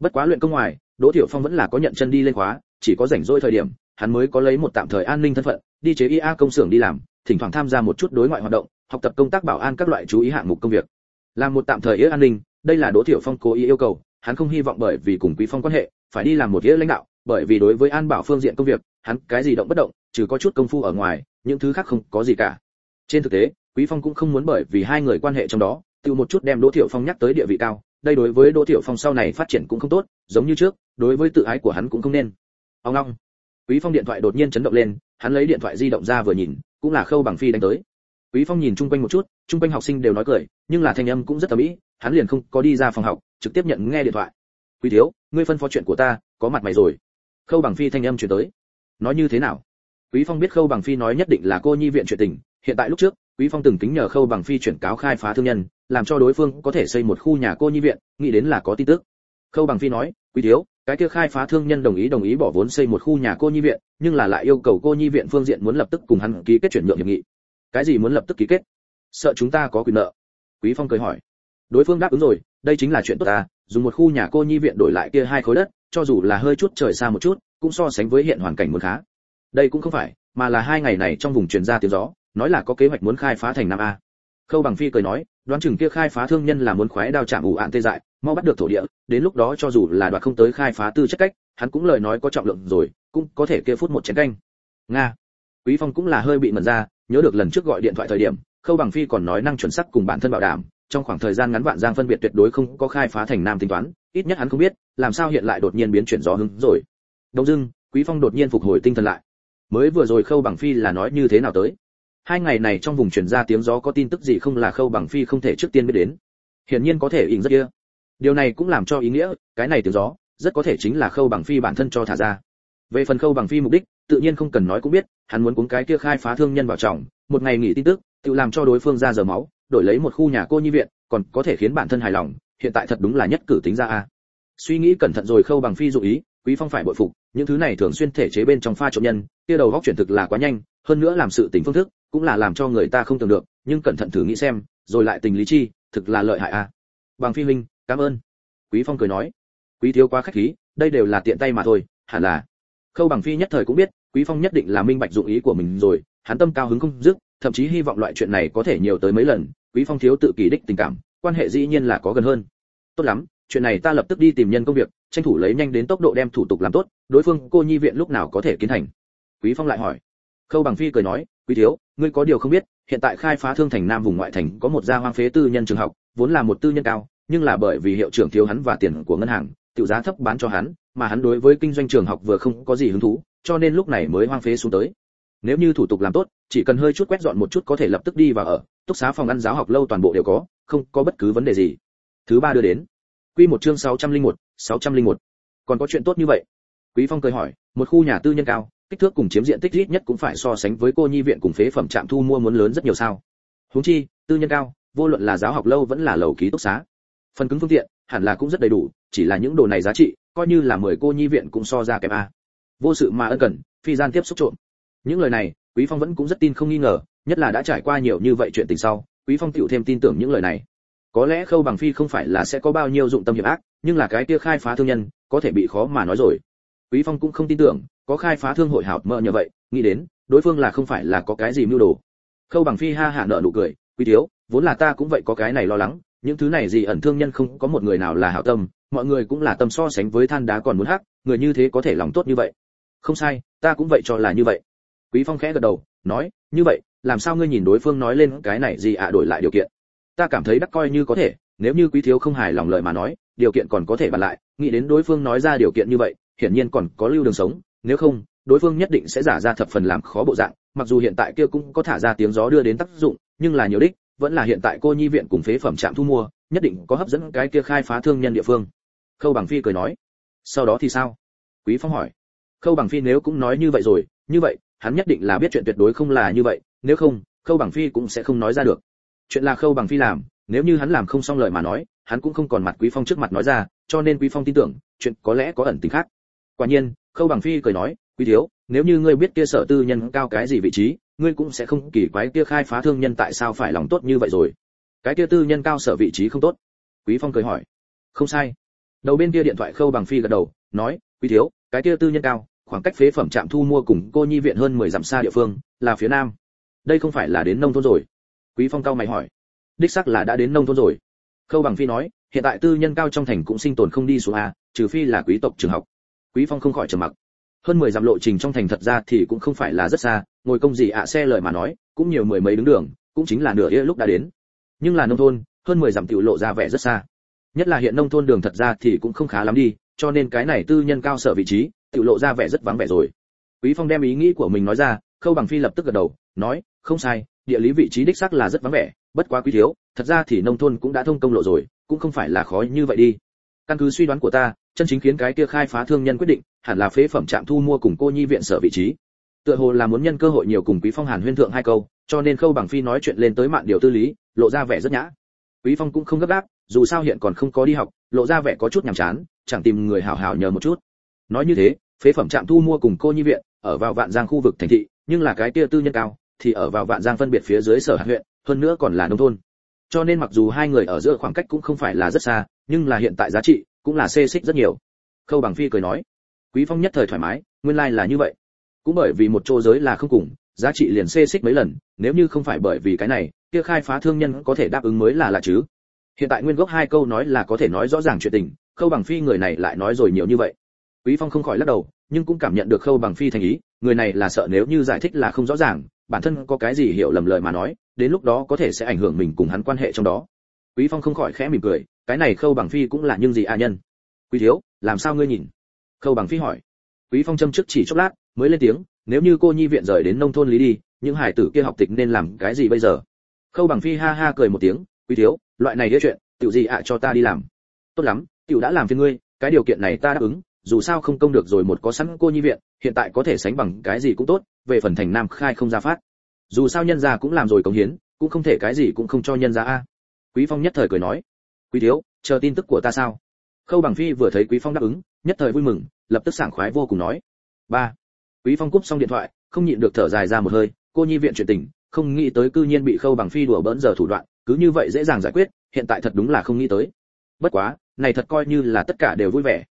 Bất quá luyện công ngoài, đỗ tiểu phong vẫn là có nhận chân đi lên khóa, chỉ có rảnh rỗi thời điểm, hắn mới có lấy một tạm thời an ninh thân phận, đi chế ia công xưởng đi làm, thỉnh thoảng tham gia một chút đối ngoại hoạt động, học tập công tác bảo an các loại chú ý hạng mục công việc. Làm một tạm thời ia an ninh, đây là đỗ tiểu phong cố ý yêu cầu, hắn không hy vọng bởi vì cùng quý phong quan hệ, phải đi làm một ia lãnh đạo, bởi vì đối với an bảo phương diện công việc, hắn cái gì động bất động, trừ có chút công phu ở ngoài, những thứ khác không có gì cả. Trên thực tế, quý phong cũng không muốn bởi vì hai người quan hệ trong đó tiêu một chút đem Đỗ Thiệu Phong nhắc tới địa vị cao, đây đối với Đỗ Thiệu Phong sau này phát triển cũng không tốt, giống như trước, đối với tự ái của hắn cũng không nên. Ông long. Quý Phong điện thoại đột nhiên chấn động lên, hắn lấy điện thoại di động ra vừa nhìn, cũng là Khâu Bằng Phi đánh tới. Quý Phong nhìn chung quanh một chút, chung quanh học sinh đều nói cười, nhưng là thanh âm cũng rất ầm ĩ, hắn liền không có đi ra phòng học, trực tiếp nhận nghe điện thoại. "Quý thiếu, ngươi phân phó chuyện của ta, có mặt mày rồi." Khâu Bằng Phi thanh âm truyền tới. "Nói như thế nào?" Quý Phong biết Khâu Bằng Phi nói nhất định là cô nhi viện chuyện tình, hiện tại lúc trước, Quý Phong từng kính nhờ Khâu Bằng Phi chuyển cáo khai phá thương nhân, làm cho đối phương có thể xây một khu nhà cô nhi viện, nghĩ đến là có tin tức. Khâu Bằng Phi nói, "Quý thiếu, cái kia khai phá thương nhân đồng ý đồng ý bỏ vốn xây một khu nhà cô nhi viện, nhưng là lại yêu cầu cô nhi viện phương diện muốn lập tức cùng hắn ký kết chuyển nhượng hiệp nghị." "Cái gì muốn lập tức ký kết?" "Sợ chúng ta có quyền nợ." Quý Phong cười hỏi. Đối phương đáp ứng rồi, đây chính là chuyện tốt ta, dùng một khu nhà cô nhi viện đổi lại kia hai khối đất, cho dù là hơi chút trời xa một chút, cũng so sánh với hiện hoàn cảnh muốn khá. Đây cũng không phải, mà là hai ngày này trong vùng truyền ra tiếng gió, nói là có kế hoạch muốn khai phá thành nam a khâu bằng phi cười nói, đoán chừng kia khai phá thương nhân là muốn khoái đao chạm ủ ạn tê dại, mau bắt được thổ địa, đến lúc đó cho dù là đoạt không tới khai phá tư chất cách, hắn cũng lời nói có trọng lượng rồi, cũng có thể kia phút một chén canh. Nga. Quý phong cũng là hơi bị mẩn ra, nhớ được lần trước gọi điện thoại thời điểm, khâu bằng phi còn nói năng chuẩn xác cùng bản thân bảo đảm, trong khoảng thời gian ngắn vạn giang phân biệt tuyệt đối không có khai phá thành nam tính toán, ít nhất hắn không biết, làm sao hiện lại đột nhiên biến chuyển gió hứng rồi. Đông dưng quý phong đột nhiên phục hồi tinh thần lại. Mới vừa rồi khâu bằng phi là nói như thế nào tới? Hai ngày này trong vùng truyền ra tiếng gió có tin tức gì không là khâu bằng phi không thể trước tiên biết đến. Hiển nhiên có thể ỉn rất kia. Điều này cũng làm cho ý nghĩa, cái này tiếng gió, rất có thể chính là khâu bằng phi bản thân cho thả ra. Về phần khâu bằng phi mục đích, tự nhiên không cần nói cũng biết, hắn muốn cuốn cái kia khai phá thương nhân vào trọng một ngày nghỉ tin tức, tự làm cho đối phương ra giờ máu, đổi lấy một khu nhà cô nhi viện, còn có thể khiến bản thân hài lòng, hiện tại thật đúng là nhất cử tính ra a. Suy nghĩ cẩn thận rồi khâu bằng phi dụ ý, quý phong phải bội phục, những thứ này thường xuyên thể chế bên trong pha trộn nhân, kia đầu góc chuyển thực là quá nhanh, hơn nữa làm sự tình phương thức cũng là làm cho người ta không tưởng được, nhưng cẩn thận thử nghĩ xem, rồi lại tình lý chi, thực là lợi hại a à. bằng phi huynh, cảm ơn. Quý phong cười nói. Quý thiếu quá khách khí, đây đều là tiện tay mà thôi, hẳn là. Khâu bằng phi nhất thời cũng biết, quý phong nhất định là minh bạch dụng ý của mình rồi, hắn tâm cao hứng không dứt, thậm chí hy vọng loại chuyện này có thể nhiều tới mấy lần, quý phong thiếu tự kỳ đích tình cảm, quan hệ dĩ nhiên là có gần hơn. Tốt lắm, chuyện này ta lập tức đi tìm nhân công việc, tranh thủ lấy nhanh đến tốc độ đem thủ tục làm tốt, đối phương cô nhi viện lúc nào có thể kiến thành. Quý phong lại hỏi. Khâu bằng phi cười nói, quý thiếu ngươi có điều không biết hiện tại khai phá thương thành nam vùng ngoại thành có một gia hoang phế tư nhân trường học vốn là một tư nhân cao nhưng là bởi vì hiệu trưởng thiếu hắn và tiền của ngân hàng tiểu giá thấp bán cho hắn mà hắn đối với kinh doanh trường học vừa không có gì hứng thú cho nên lúc này mới hoang phế xuống tới. Nếu như thủ tục làm tốt chỉ cần hơi chút quét dọn một chút có thể lập tức đi vào ở túc xá phòng ăn giáo học lâu toàn bộ đều có không có bất cứ vấn đề gì. Thứ ba đưa đến. Quy một chương 601, 601. còn có chuyện tốt như vậy? Quý phong cười hỏi một khu nhà tư nhân cao kích thước cùng chiếm diện tích ít nhất cũng phải so sánh với cô nhi viện cùng phế phẩm trạm thu mua muốn lớn rất nhiều sao. Huống chi, tư nhân cao, vô luận là giáo học lâu vẫn là lầu ký túc xá. Phần cứng phương tiện, hẳn là cũng rất đầy đủ, chỉ là những đồ này giá trị, coi như là mười cô nhi viện cũng so ra kém a. Vô sự mà ân cần, phi gian tiếp xúc trộm. Những lời này, quý phong vẫn cũng rất tin không nghi ngờ, nhất là đã trải qua nhiều như vậy chuyện tình sau, quý phong tựu thêm tin tưởng những lời này. Có lẽ khâu bằng phi không phải là sẽ có bao nhiêu dụng tâm hiểm ác, nhưng là cái kia khai phá thương nhân, có thể bị khó mà nói rồi. Quý phong cũng không tin tưởng có khai phá thương hội hảo mơ như vậy, nghĩ đến, đối phương là không phải là có cái gì mưu đồ. Khâu bằng phi ha hạ nợ nụ cười, quý thiếu, vốn là ta cũng vậy có cái này lo lắng, những thứ này gì ẩn thương nhân không có một người nào là hảo tâm, mọi người cũng là tâm so sánh với than đá còn muốn hắc, người như thế có thể lòng tốt như vậy. Không sai, ta cũng vậy cho là như vậy. Quý phong khẽ gật đầu, nói, như vậy, làm sao ngươi nhìn đối phương nói lên cái này gì ạ à, đổi lại điều kiện? Ta cảm thấy đắc coi như có thể, nếu như quý thiếu không hài lòng lời mà nói, điều kiện còn có thể bàn lại, nghĩ đến đối phương nói ra điều kiện như vậy, hiển nhiên còn có lưu đường sống nếu không, đối phương nhất định sẽ giả ra thập phần làm khó bộ dạng, mặc dù hiện tại kia cũng có thả ra tiếng gió đưa đến tác dụng, nhưng là nhiều đích, vẫn là hiện tại cô nhi viện cùng phế phẩm trạm thu mua, nhất định có hấp dẫn cái kia khai phá thương nhân địa phương. Khâu bằng phi cười nói, sau đó thì sao? Quý phong hỏi. Khâu bằng phi nếu cũng nói như vậy rồi, như vậy, hắn nhất định là biết chuyện tuyệt đối không là như vậy, nếu không, khâu bằng phi cũng sẽ không nói ra được. Chuyện là khâu bằng phi làm, nếu như hắn làm không xong lời mà nói, hắn cũng không còn mặt quý phong trước mặt nói ra, cho nên quý phong tin tưởng, chuyện có lẽ có ẩn tình khác. Quả nhiên khâu bằng phi cười nói, quý thiếu, nếu như ngươi biết kia sở tư nhân cao cái gì vị trí, ngươi cũng sẽ không kỳ quái kia khai phá thương nhân tại sao phải lòng tốt như vậy rồi. Cái kia tư nhân cao sở vị trí không tốt. Quý phong cười hỏi, không sai. Đầu bên kia điện thoại khâu bằng phi gật đầu, nói, quý thiếu, cái kia tư nhân cao, khoảng cách phế phẩm trạm thu mua cùng cô nhi viện hơn 10 dặm xa địa phương, là phía nam. Đây không phải là đến nông thôn rồi. Quý phong cao mày hỏi, đích xác là đã đến nông thôn rồi. Khâu bằng phi nói, hiện tại tư nhân cao trong thành cũng sinh tồn không đi xuống a trừ phi là quý tộc trường học quý phong không khỏi trầm mặc. Hơn 10 dặm lộ trình trong thành thật ra thì cũng không phải là rất xa, ngồi công gì ạ xe lời mà nói, cũng nhiều mười mấy đứng đường, cũng chính là nửa 夜 lúc đã đến. Nhưng là nông thôn, hơn 10 dặm tiểu lộ ra vẻ rất xa. Nhất là hiện nông thôn đường thật ra thì cũng không khá lắm đi, cho nên cái này tư nhân cao sở vị trí, tiểu lộ ra vẻ rất vắng vẻ rồi. Quý phong đem ý nghĩ của mình nói ra, khâu bằng phi lập tức gật đầu, nói, không sai, địa lý vị trí đích xác là rất vắng vẻ, bất quá quý thiếu, thật ra thì nông thôn cũng đã thông công lộ rồi, cũng không phải là khó như vậy đi. Căn cứ suy đoán của ta chân chính khiến cái kia khai phá thương nhân quyết định, hẳn là phế phẩm trạm thu mua cùng cô nhi viện sở vị trí. Tựa hồ là muốn nhân cơ hội nhiều cùng quý phong hàn huyên thượng hai câu, cho nên khâu bằng phi nói chuyện lên tới mạn điều tư lý, lộ ra vẻ rất nhã. Quý phong cũng không gấp gáp, dù sao hiện còn không có đi học, lộ ra vẻ có chút nhàm chán, chẳng tìm người hảo hảo nhờ một chút. Nói như thế, phế phẩm trạm thu mua cùng cô nhi viện, ở vào vạn giang khu vực thành thị, nhưng là cái kia tư nhân cao, thì ở vào vạn giang phân biệt phía dưới sở hạt huyện, hơn nữa còn là nông thôn. Cho nên mặc dù hai người ở giữa khoảng cách cũng không phải là rất xa, nhưng là hiện tại giá trị cũng là xê xích rất nhiều. Khâu bằng phi cười nói, quý phong nhất thời thoải mái, nguyên lai like là như vậy. Cũng bởi vì một chỗ giới là không cùng, giá trị liền xê xích mấy lần, nếu như không phải bởi vì cái này, kia khai phá thương nhân có thể đáp ứng mới là lạ chứ. Hiện tại nguyên gốc hai câu nói là có thể nói rõ ràng chuyện tình, khâu bằng phi người này lại nói rồi nhiều như vậy. Quý phong không khỏi lắc đầu, nhưng cũng cảm nhận được khâu bằng phi thành ý, người này là sợ nếu như giải thích là không rõ ràng, bản thân có cái gì hiểu lầm lời mà nói, đến lúc đó có thể sẽ ảnh hưởng mình cùng hắn quan hệ trong đó. Quý phong không khỏi khẽ mỉm cười cái này khâu bằng phi cũng là nhưng gì a nhân? Quý thiếu, làm sao ngươi nhìn? Khâu bằng phi hỏi. Quý phong châm trước chỉ chốc lát, mới lên tiếng, nếu như cô nhi viện rời đến nông thôn lý đi, những hải tử kia học tịch nên làm cái gì bây giờ? Khâu bằng phi ha ha cười một tiếng, quý thiếu, loại này đĩa chuyện, tiểu gì ạ cho ta đi làm. Tốt lắm, tiểu đã làm phiền ngươi, cái điều kiện này ta đáp ứng, dù sao không công được rồi một có sẵn cô nhi viện, hiện tại có thể sánh bằng cái gì cũng tốt, về phần thành nam khai không ra phát. Dù sao nhân gia cũng làm rồi cống hiến, cũng không thể cái gì cũng không cho nhân gia a. Quý phong nhất thời cười nói quý thiếu, chờ tin tức của ta sao? Khâu bằng phi vừa thấy quý phong đáp ứng, nhất thời vui mừng, lập tức sảng khoái vô cùng nói. Ba. Quý phong cúp xong điện thoại, không nhịn được thở dài ra một hơi, cô nhi viện chuyện tình, không nghĩ tới cư nhiên bị khâu bằng phi đùa bỡn giờ thủ đoạn, cứ như vậy dễ dàng giải quyết, hiện tại thật đúng là không nghĩ tới. Bất quá, này thật coi như là tất cả đều vui vẻ.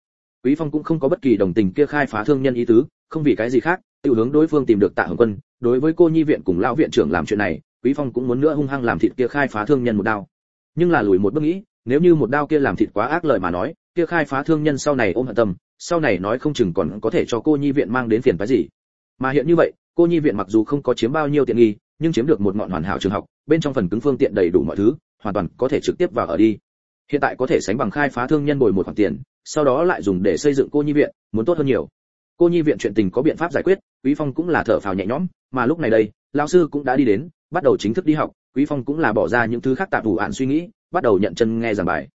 Quý phong cũng không có bất kỳ đồng tình kia khai phá thương nhân ý tứ, không vì cái gì khác, tự hướng đối phương tìm được tạ hồng quân, đối với cô nhi viện cùng lão viện trưởng làm chuyện này, quý phong cũng muốn nữa hung hăng làm thịt kia khai phá thương nhân một đao. Nhưng là lùi một bước nghĩ nếu như một đao kia làm thịt quá ác lời mà nói, kia khai phá thương nhân sau này ôm hận tâm, sau này nói không chừng còn có thể cho cô nhi viện mang đến phiền phức gì. Mà hiện như vậy, cô nhi viện mặc dù không có chiếm bao nhiêu tiện nghi, nhưng chiếm được một ngọn hoàn hảo trường học, bên trong phần cứng phương tiện đầy đủ mọi thứ, hoàn toàn có thể trực tiếp vào ở đi. Hiện tại có thể sánh bằng khai phá thương nhân bồi một khoản tiền, sau đó lại dùng để xây dựng cô nhi viện, muốn tốt hơn nhiều. Cô nhi viện chuyện tình có biện pháp giải quyết, quý phong cũng là thở phào nhẹ nhõm, mà lúc này đây, lão sư cũng đã đi đến, bắt đầu chính thức đi học, quý phong cũng là bỏ ra những thứ khác tạp đủ ạn suy nghĩ bắt đầu nhận chân nghe giảng bài.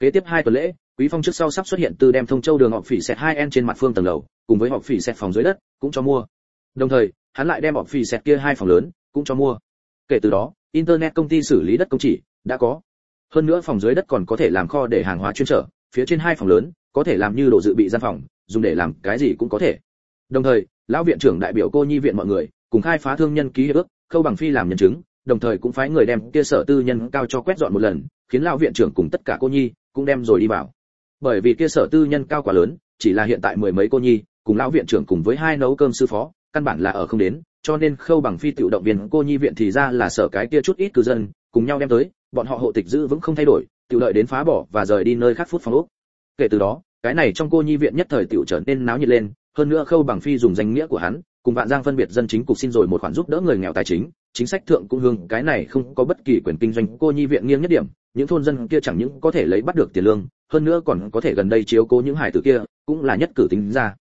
Kế tiếp hai tuần lễ, quý phong trước sau sắp xuất hiện từ đem thông châu đường họp phỉ sẹt 2 n trên mặt phương tầng lầu, cùng với họp phỉ sẹt phòng dưới đất, cũng cho mua. Đồng thời, hắn lại đem họp phỉ sẹt kia hai phòng lớn, cũng cho mua. Kể từ đó, internet công ty xử lý đất công chỉ, đã có. Hơn nữa phòng dưới đất còn có thể làm kho để hàng hóa chuyên trở, phía trên hai phòng lớn, có thể làm như đồ dự bị gian phòng, dùng để làm cái gì cũng có thể. Đồng thời, lão viện trưởng đại biểu cô nhi viện mọi người, cùng khai phá thương nhân ký hiệp ước, khâu bằng phi làm nhân chứng, đồng thời cũng phái người đem kia sở tư nhân cao cho quét dọn một lần khiến lão viện trưởng cùng tất cả cô nhi cũng đem rồi đi vào. Bởi vì kia sở tư nhân cao quá lớn, chỉ là hiện tại mười mấy cô nhi, cùng lão viện trưởng cùng với hai nấu cơm sư phó, căn bản là ở không đến, cho nên khâu bằng phi tiểu động viên cô nhi viện thì ra là sở cái kia chút ít cư dân, cùng nhau đem tới, bọn họ hộ tịch giữ vững không thay đổi, tiểu đợi đến phá bỏ và rời đi nơi khác phút phòng ốc. Kể từ đó, cái này trong cô nhi viện nhất thời tiểu trở nên náo nhiệt lên, hơn nữa khâu bằng phi dùng danh nghĩa của hắn, cùng vạn giang phân biệt dân chính cục xin rồi một khoản giúp đỡ người nghèo tài chính chính sách thượng cũng hương, cái này không có bất kỳ quyền kinh doanh cô nhi viện nghiêng nhất điểm những thôn dân kia chẳng những có thể lấy bắt được tiền lương hơn nữa còn có thể gần đây chiếu cố những hải tử kia cũng là nhất cử tính ra.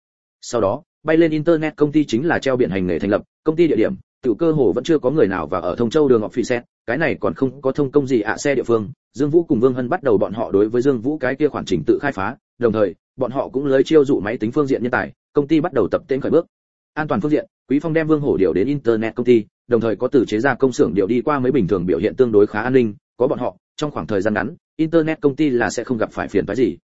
Sau đó bay lên internet công ty chính là treo biển hành nghề thành lập công ty địa điểm tự cơ hồ vẫn chưa có người nào và ở thông châu đường ngọc phi xe, cái này còn không có thông công gì ạ xe địa phương. Dương vũ cùng vương hân bắt đầu bọn họ đối với dương vũ cái kia khoản trình tự khai phá. Đồng thời bọn họ cũng lấy chiêu dụ máy tính phương diện nhân tài công ty bắt đầu tập tên khởi bước. An toàn phương diện quý phong đem vương hổ điều đến internet công ty đồng thời có từ chế ra công xưởng điều đi qua mấy bình thường biểu hiện tương đối khá an ninh có bọn họ trong khoảng thời gian ngắn, internet công ty là sẽ không gặp phải phiền phức gì.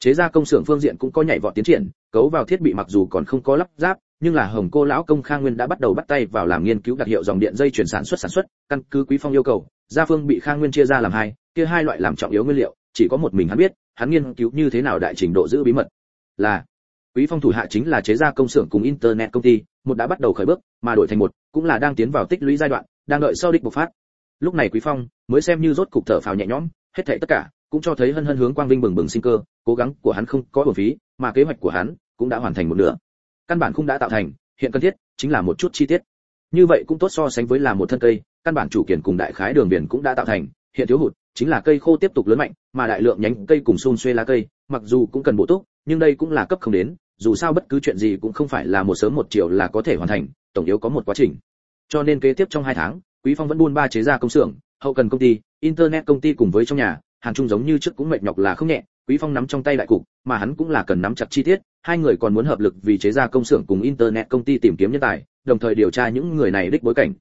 Chế ra công xưởng phương diện cũng có nhảy vọt tiến triển, cấu vào thiết bị mặc dù còn không có lắp ráp, nhưng là hồng cô lão công khang nguyên đã bắt đầu bắt tay vào làm nghiên cứu đặc hiệu dòng điện dây chuyển sản xuất sản xuất, căn cứ quý phong yêu cầu, gia phương bị khang nguyên chia ra làm hai, kia hai loại làm trọng yếu nguyên liệu, chỉ có một mình hắn biết, hắn nghiên cứu như thế nào đại trình độ giữ bí mật. Là, quý phong thủ hạ chính là chế ra công xưởng cùng internet công ty, một đã bắt đầu khởi bước, mà đổi thành một, cũng là đang tiến vào tích lũy giai đoạn, đang đợi sau đích bộc phát lúc này quý phong mới xem như rốt cục thở phào nhẹ nhõm, hết thảy tất cả cũng cho thấy hân hân hướng quang vinh bừng bừng sinh cơ, cố gắng của hắn không có uổng phí, mà kế hoạch của hắn cũng đã hoàn thành một nửa. Căn bản không đã tạo thành, hiện cần thiết chính là một chút chi tiết. Như vậy cũng tốt so sánh với là một thân cây, căn bản chủ kiển cùng đại khái đường biển cũng đã tạo thành, hiện thiếu hụt chính là cây khô tiếp tục lớn mạnh, mà đại lượng nhánh cây cùng xun xuê lá cây, mặc dù cũng cần bổ túc, nhưng đây cũng là cấp không đến, dù sao bất cứ chuyện gì cũng không phải là một sớm một chiều là có thể hoàn thành, tổng yếu có một quá trình. Cho nên kế tiếp trong hai tháng quý phong vẫn buôn ba chế ra công xưởng, hậu cần công ty, internet công ty cùng với trong nhà, hàng chung giống như trước cũng mệt nhọc là không nhẹ, quý phong nắm trong tay đại cục, mà hắn cũng là cần nắm chặt chi tiết, hai người còn muốn hợp lực vì chế ra công xưởng cùng internet công ty tìm kiếm nhân tài, đồng thời điều tra những người này đích bối cảnh.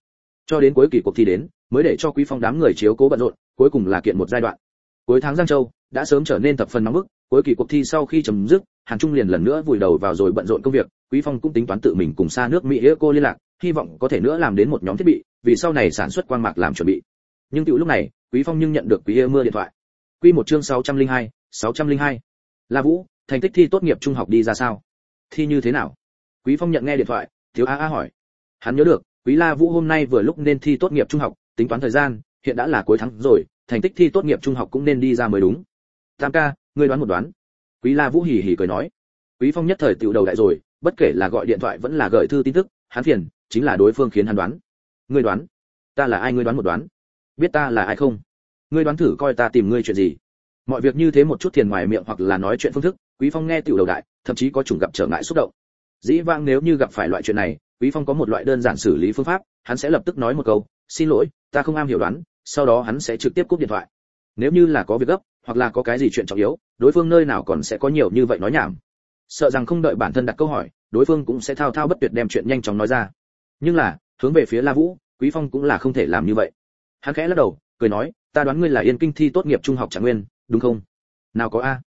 Cho đến cuối kỳ cuộc thi đến, mới để cho quý phong đám người chiếu cố bận rộn, cuối cùng là kiện một giai đoạn. Cuối tháng giang châu, đã sớm trở nên thập phần nóng bức, cuối kỳ cuộc thi sau khi chấm dứt, hàn trung liền lần nữa vùi đầu vào rồi bận rộn công việc, quý phong cũng tính toán tự mình cùng xa nước mỹ cô liên lạc, hy vọng có thể nữa làm đến một nhóm thiết bị vì sau này sản xuất quang mạc làm chuẩn bị. Nhưng tiểu lúc này quý phong nhưng nhận được quý mưa điện thoại. Quy một chương 602, 602. la vũ thành tích thi tốt nghiệp trung học đi ra sao? Thi như thế nào? Quý phong nhận nghe điện thoại thiếu a a hỏi. Hắn nhớ được quý la vũ hôm nay vừa lúc nên thi tốt nghiệp trung học tính toán thời gian hiện đã là cuối tháng rồi thành tích thi tốt nghiệp trung học cũng nên đi ra mới đúng. Tam ca ngươi đoán một đoán. Quý la vũ hỉ hỉ cười nói. Quý phong nhất thời tiểu đầu đại rồi bất kể là gọi điện thoại vẫn là gửi thư tin tức hắn phiền chính là đối phương khiến hắn đoán ngươi đoán? Ta là ai ngươi đoán một đoán? Biết ta là ai không? Ngươi đoán thử coi ta tìm ngươi chuyện gì. Mọi việc như thế một chút tiền ngoài miệng hoặc là nói chuyện phương thức, quý phong nghe tiểu đầu đại, thậm chí có chủng gặp trở ngại xúc động. Dĩ vãng nếu như gặp phải loại chuyện này, quý phong có một loại đơn giản xử lý phương pháp, hắn sẽ lập tức nói một câu, xin lỗi, ta không am hiểu đoán. Sau đó hắn sẽ trực tiếp cúp điện thoại. Nếu như là có việc gấp, hoặc là có cái gì chuyện trọng yếu, đối phương nơi nào còn sẽ có nhiều như vậy nói nhảm. Sợ rằng không đợi bản thân đặt câu hỏi, đối phương cũng sẽ thao thao bất tuyệt đem chuyện nhanh chóng nói ra. Nhưng là hướng về phía la vũ, quý phong cũng là không thể làm như vậy. Hắn khẽ lắc đầu, cười nói, ta đoán ngươi là yên kinh thi tốt nghiệp trung học trạng nguyên, đúng không? Nào có a.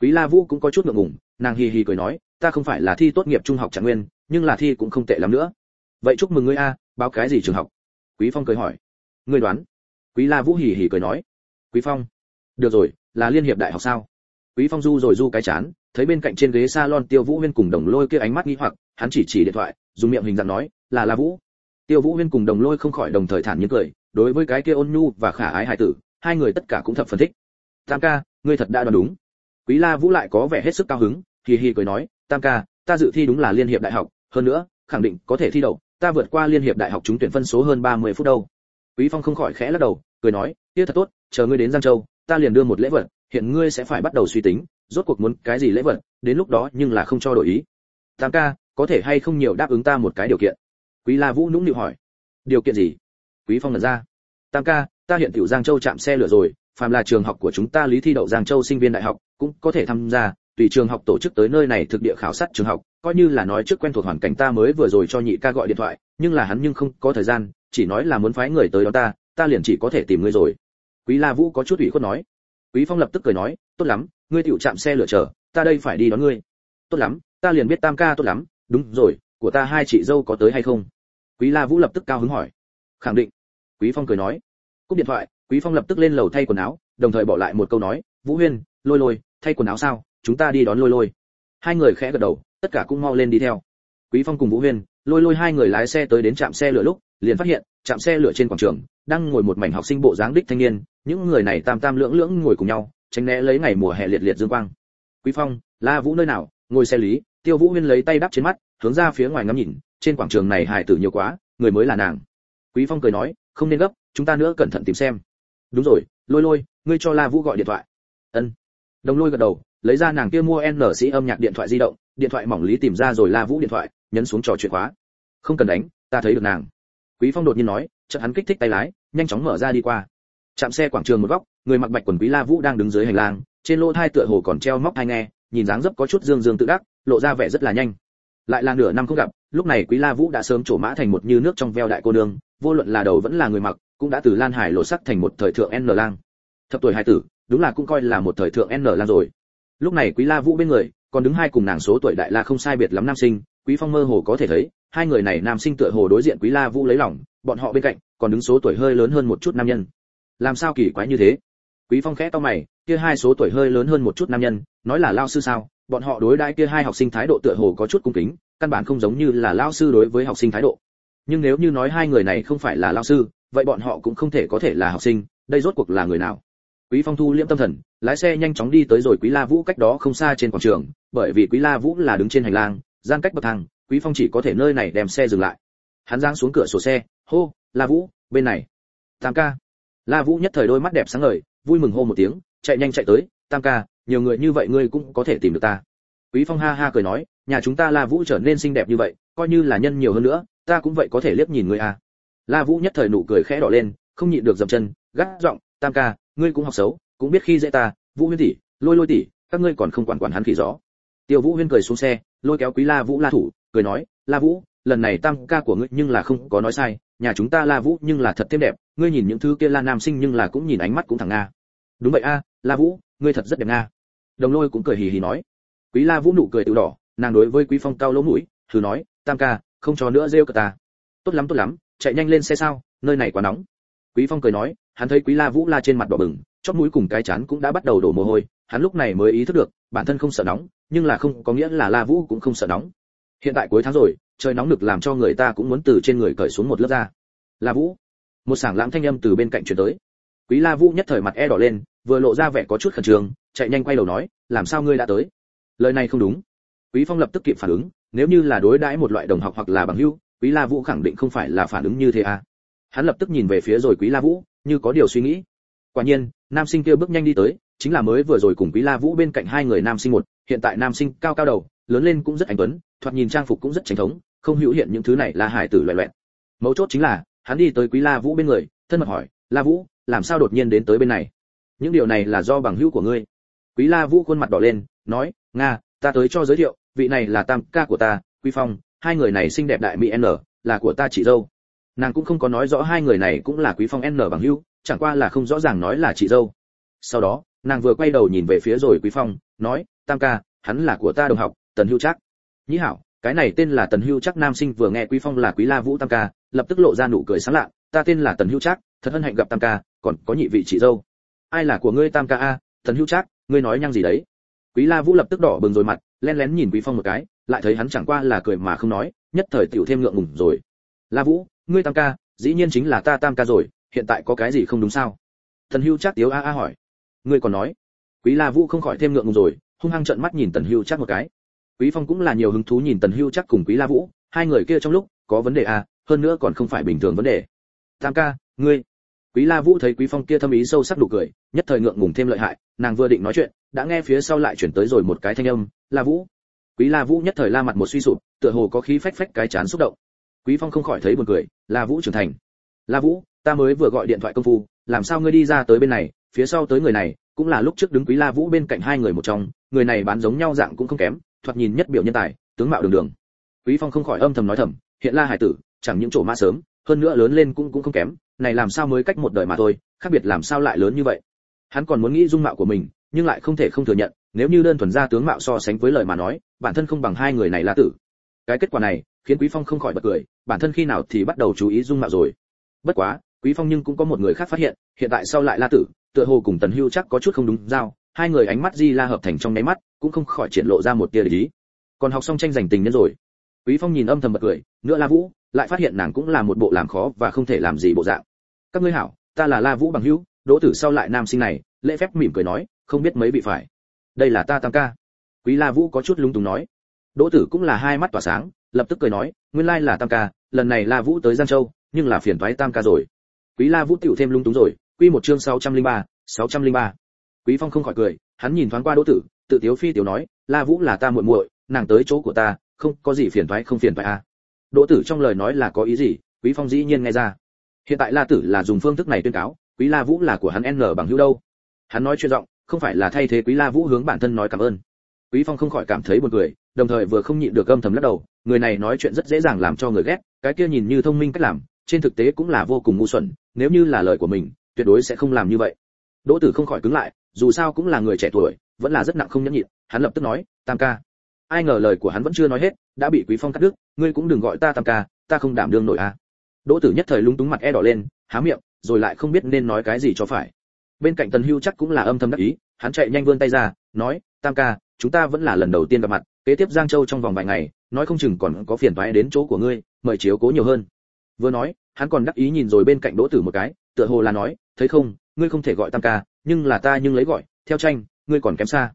Quý la vũ cũng có chút ngượng ngùng, nàng hì hì cười nói, ta không phải là thi tốt nghiệp trung học trạng nguyên, nhưng là thi cũng không tệ lắm nữa. Vậy chúc mừng ngươi a, báo cái gì trường học? Quý phong cười hỏi. Ngươi đoán? Quý la vũ hì hì cười nói. Quý phong. Được rồi, là liên hiệp đại học sao? Quý phong du rồi du cái chán, thấy bên cạnh trên ghế salon tiêu vũ huyên cùng đồng lôi kia ánh mắt nghi hoặc, hắn chỉ chỉ điện thoại, dùng miệng hình dạng nói, là la vũ tiêu vũ huyên cùng đồng lôi không khỏi đồng thời thản nhiên cười, đối với cái kia ôn nhu và khả ái hài tử, hai người tất cả cũng thập phần thích. Tam ca, ngươi thật đã đoán đúng. Quý la vũ lại có vẻ hết sức cao hứng, hì hì cười nói, tam ca, ta dự thi đúng là liên hiệp đại học, hơn nữa, khẳng định có thể thi đậu, ta vượt qua liên hiệp đại học trúng tuyển phân số hơn 30 phút đâu. Quý phong không khỏi khẽ lắc đầu, cười nói, kia thật tốt, chờ ngươi đến giang châu, ta liền đưa một lễ vật, hiện ngươi sẽ phải bắt đầu suy tính, rốt cuộc muốn cái gì lễ vật, đến lúc đó nhưng là không cho đổi ý. Tam ca, có thể hay không nhiều đáp ứng ta một cái điều kiện? Quý la vũ nũng nịu hỏi. Điều kiện gì? Quý phong lần ra. Tam ca, ta hiện tiểu giang châu chạm xe lửa rồi, phàm là trường học của chúng ta lý thi đậu giang châu sinh viên đại học cũng có thể tham gia, tùy trường học tổ chức tới nơi này thực địa khảo sát trường học, coi như là nói trước quen thuộc hoàn cảnh ta mới vừa rồi cho nhị ca gọi điện thoại, nhưng là hắn nhưng không có thời gian, chỉ nói là muốn phái người tới đó ta ta liền chỉ có thể tìm ngươi rồi. Quý la vũ có chút ủy khuất nói. Quý phong lập tức cười nói, tốt lắm, ngươi tiểu chạm xe lửa chờ, ta đây phải đi đón ngươi. Tốt lắm, ta liền biết tam ca tốt lắm, đúng rồi của ta hai chị dâu có tới hay không? Quý la vũ lập tức cao hứng hỏi. Khẳng định. Quý phong cười nói. Cúp điện thoại, quý phong lập tức lên lầu thay quần áo, đồng thời bỏ lại một câu nói, vũ huyên, lôi lôi, thay quần áo sao? Chúng ta đi đón lôi lôi. Hai người khẽ gật đầu, tất cả cũng mau lên đi theo. Quý phong cùng vũ huyên, lôi lôi hai người lái xe tới đến trạm xe lửa lúc, liền phát hiện, trạm xe lửa trên quảng trường, đang ngồi một mảnh học sinh bộ dáng đích thanh niên, những người này tam tam lưỡng lưỡng ngồi cùng nhau, tránh né lấy ngày mùa hè liệt liệt dương quang. Quý phong, la vũ nơi nào? Ngồi xe lý tiêu vũ huyên lấy tay đắp trên mắt, hướng ra phía ngoài ngắm nhìn, trên quảng trường này hài tử nhiều quá, người mới là nàng. Quý phong cười nói, không nên gấp, chúng ta nữa cẩn thận tìm xem. Đúng rồi, lôi lôi, ngươi cho la vũ gọi điện thoại. Ân. Đồng lôi gật đầu, lấy ra nàng kia mua n sĩ âm nhạc điện thoại di động, điện thoại mỏng lý tìm ra rồi la vũ điện thoại, nhấn xuống trò chuyện khóa. Không cần đánh, ta thấy được nàng. Quý phong đột nhiên nói, chợt hắn kích thích tay lái, nhanh chóng mở ra đi qua. Chạm xe quảng trường một góc, người mặc bạch quần quý la vũ đang đứng dưới hành lang, trên lỗ thai tựa hồ còn treo móc hai nghe, nhìn dáng dấp có chút dương dương tự đắc lộ ra vẻ rất là nhanh. Lại là nửa năm không gặp, lúc này quý la vũ đã sớm trổ mã thành một như nước trong veo đại cô nương, vô luận là đầu vẫn là người mặc, cũng đã từ lan hải lộ sắc thành một thời thượng n lang. Thập tuổi hai tử, đúng là cũng coi là một thời thượng n lang rồi. Lúc này quý la vũ bên người, còn đứng hai cùng nàng số tuổi đại la không sai biệt lắm nam sinh, quý phong mơ hồ có thể thấy, hai người này nam sinh tựa hồ đối diện quý la vũ lấy lòng, bọn họ bên cạnh, còn đứng số tuổi hơi lớn hơn một chút nam nhân. Làm sao kỳ quái như thế? Quý phong khẽ to mày, kia hai số tuổi hơi lớn hơn một chút nam nhân, nói là lao sư sao? Bọn họ đối đãi kia hai học sinh thái độ tựa hồ có chút cung kính, căn bản không giống như là lao sư đối với học sinh thái độ. Nhưng nếu như nói hai người này không phải là lao sư, vậy bọn họ cũng không thể có thể là học sinh, đây rốt cuộc là người nào? Quý phong thu liễm tâm thần, lái xe nhanh chóng đi tới rồi quý la vũ cách đó không xa trên quảng trường, bởi vì quý la vũ là đứng trên hành lang gian cách bậc thang, quý phong chỉ có thể nơi này đem xe dừng lại. Hắn giang xuống cửa sổ xe, hô, la vũ, bên này. Tam ca. La vũ nhất thời đôi mắt đẹp sáng ngời, vui mừng hô một tiếng, chạy nhanh chạy tới, tam ca nhiều người như vậy ngươi cũng có thể tìm được ta. Quý phong ha ha cười nói, nhà chúng ta la vũ trở nên xinh đẹp như vậy, coi như là nhân nhiều hơn nữa, ta cũng vậy có thể liếc nhìn ngươi à. La vũ nhất thời nụ cười khẽ đỏ lên, không nhịn được dậm chân, gắt giọng, tam ca, ngươi cũng học xấu, cũng biết khi dễ ta, vũ huyên tỷ, lôi lôi tỷ, các ngươi còn không quản quản hắn khỉ gió. Tiêu vũ huyên cười xuống xe, lôi kéo quý la vũ la thủ, cười nói, la vũ, lần này tam ca của ngươi nhưng là không có nói sai, nhà chúng ta la vũ nhưng là thật thêm đẹp, ngươi nhìn những thứ kia la nam sinh nhưng là cũng nhìn ánh mắt cũng thẳng nga. Đúng vậy a, la vũ ngươi thật rất đẹp nga. Đồng lôi cũng cười hì hì nói. Quý la vũ nụ cười tự đỏ, nàng đối với quý phong cao lỗ mũi, thử nói, tam ca, không cho nữa rêu cả ta. Tốt lắm tốt lắm, chạy nhanh lên xe sao, nơi này quá nóng. Quý phong cười nói, hắn thấy quý la vũ la trên mặt đỏ bừng, chóp mũi cùng cái chán cũng đã bắt đầu đổ mồ hôi, hắn lúc này mới ý thức được, bản thân không sợ nóng, nhưng là không, có nghĩa là la vũ cũng không sợ nóng. Hiện tại cuối tháng rồi, trời nóng nực làm cho người ta cũng muốn từ trên người cởi xuống một lớp da. La vũ. Một sảng lãng thanh âm từ bên cạnh truyền tới. Quý la vũ nhất thời mặt e đỏ lên vừa lộ ra vẻ có chút khẩn trương, chạy nhanh quay đầu nói, làm sao ngươi đã tới? Lời này không đúng. Quý phong lập tức kịp phản ứng, nếu như là đối đãi một loại đồng học hoặc là bằng hữu, quý la vũ khẳng định không phải là phản ứng như thế à? Hắn lập tức nhìn về phía rồi quý la vũ, như có điều suy nghĩ. Quả nhiên, nam sinh kia bước nhanh đi tới, chính là mới vừa rồi cùng quý la vũ bên cạnh hai người nam sinh một, hiện tại nam sinh cao cao đầu, lớn lên cũng rất anh tuấn, thoạt nhìn trang phục cũng rất chính thống, không hữu hiện những thứ này là hải tử loại loẹt mấu chốt chính là, hắn đi tới quý la vũ bên người, thân mật hỏi, la vũ, làm sao đột nhiên đến tới bên này? Những điều này là do bằng hữu của ngươi. Quý la vũ khuôn mặt đỏ lên, nói, nga, ta tới cho giới thiệu, vị này là tam ca của ta, quý phong, hai người này xinh đẹp đại mỹ n, là của ta chị dâu. Nàng cũng không có nói rõ hai người này cũng là quý phong n bằng hữu, chẳng qua là không rõ ràng nói là chị dâu. Sau đó, nàng vừa quay đầu nhìn về phía rồi quý phong, nói, tam ca, hắn là của ta đồng học, tần hưu chắc nhĩ hảo, cái này tên là tần hưu chắc nam sinh vừa nghe quý phong là quý la vũ tam ca, lập tức lộ ra nụ cười sáng lạ, ta tên là tần hưu chắc thật hân hạnh gặp tam ca, còn có nhị vị chị dâu ai là của ngươi tam ca a thần hưu Trác, ngươi nói nhăng gì đấy? Quý la vũ lập tức đỏ bừng rồi mặt len lén nhìn quý phong một cái lại thấy hắn chẳng qua là cười mà không nói nhất thời tiểu thêm ngượng ngùng rồi. La vũ ngươi tam ca dĩ nhiên chính là ta tam ca rồi hiện tại có cái gì không đúng sao? Thần hưu chắc tiếu a a hỏi. Ngươi còn nói? Quý la vũ không khỏi thêm ngượng ngùng rồi hung hăng trợn mắt nhìn tần hưu chắc một cái. Quý phong cũng là nhiều hứng thú nhìn tần hưu chắc cùng quý la vũ hai người kia trong lúc có vấn đề a hơn nữa còn không phải bình thường vấn đề. Tam ca ngươi quý la vũ thấy quý phong kia thâm ý sâu sắc đủ cười, nhất thời ngượng ngùng thêm lợi hại, nàng vừa định nói chuyện, đã nghe phía sau lại chuyển tới rồi một cái thanh âm, la vũ. Quý la vũ nhất thời la mặt một suy sụp, tựa hồ có khí phách phách cái chán xúc động. Quý phong không khỏi thấy buồn cười, la vũ trưởng thành. La vũ, ta mới vừa gọi điện thoại công phu, làm sao ngươi đi ra tới bên này, phía sau tới người này, cũng là lúc trước đứng quý la vũ bên cạnh hai người một trong, người này bán giống nhau dạng cũng không kém, thoạt nhìn nhất biểu nhân tài, tướng mạo đường đường. Quý phong không khỏi âm thầm nói thầm, hiện la hải tử, chẳng những chỗ mã sớm, hơn nữa lớn lên cũng cũng không kém này làm sao mới cách một đời mà thôi, khác biệt làm sao lại lớn như vậy? Hắn còn muốn nghĩ dung mạo của mình, nhưng lại không thể không thừa nhận, nếu như đơn thuần ra tướng mạo so sánh với lời mà nói, bản thân không bằng hai người này là tử. Cái kết quả này, khiến quý phong không khỏi bật cười, bản thân khi nào thì bắt đầu chú ý dung mạo rồi. Bất quá, quý phong nhưng cũng có một người khác phát hiện hiện tại sau lại la tử, tựa hồ cùng tần hưu chắc có chút không đúng giao, hai người ánh mắt di la hợp thành trong đáy mắt, cũng không khỏi triển lộ ra một tia ý còn học xong tranh giành tình nhân rồi. Quý phong nhìn âm thầm bật cười, nữa la vũ lại phát hiện nàng cũng là một bộ làm khó và không thể làm gì bộ dạng. Các ngươi hảo ta là la vũ bằng hữu đỗ tử sau lại nam sinh này lễ phép mỉm cười nói không biết mấy vị phải. Đây là ta tam ca. Quý la vũ có chút lung túng nói. Đỗ tử cũng là hai mắt tỏa sáng lập tức cười nói nguyên lai là tam ca lần này la vũ tới giang châu nhưng là phiền toái tam ca rồi. Quý la vũ tiểu thêm lung túng rồi quy một chương 603, 603. quý phong không khỏi cười hắn nhìn thoáng qua đỗ tử tự tiếu phi tiểu nói la vũ là ta muội muội nàng tới chỗ của ta không có gì phiền toái không phiền toái à đỗ tử trong lời nói là có ý gì, quý phong dĩ nhiên nghe ra. Hiện tại la tử là dùng phương thức này tuyên cáo, quý la vũ là của hắn n bằng hữu đâu. Hắn nói chuyện giọng, không phải là thay thế quý la vũ hướng bản thân nói cảm ơn. Quý phong không khỏi cảm thấy buồn cười, đồng thời vừa không nhịn được âm thầm lắc đầu, người này nói chuyện rất dễ dàng làm cho người ghét, cái kia nhìn như thông minh cách làm, trên thực tế cũng là vô cùng ngu xuẩn, nếu như là lời của mình, tuyệt đối sẽ không làm như vậy. Đỗ tử không khỏi cứng lại, dù sao cũng là người trẻ tuổi, vẫn là rất nặng không nhẫn nhịn, hắn lập tức nói, tam ca ai ngờ lời của hắn vẫn chưa nói hết, đã bị quý phong cắt đứt, ngươi cũng đừng gọi ta tam ca, ta không đảm đương nổi a à. đỗ tử nhất thời lúng túng mặt e đỏ lên, há miệng, rồi lại không biết nên nói cái gì cho phải. Bên cạnh tần hưu chắc cũng là âm thầm đắc ý, hắn chạy nhanh vươn tay ra, nói, tam ca, chúng ta vẫn là lần đầu tiên gặp mặt, kế tiếp giang châu trong vòng vài ngày, nói không chừng còn có phiền toái đến chỗ của ngươi, mời chiếu cố nhiều hơn. Vừa nói, hắn còn đắc ý nhìn rồi bên cạnh đỗ tử một cái, tựa hồ là nói, thấy không, ngươi không thể gọi tam ca, nhưng là ta nhưng lấy gọi, theo tranh, ngươi còn kém xa.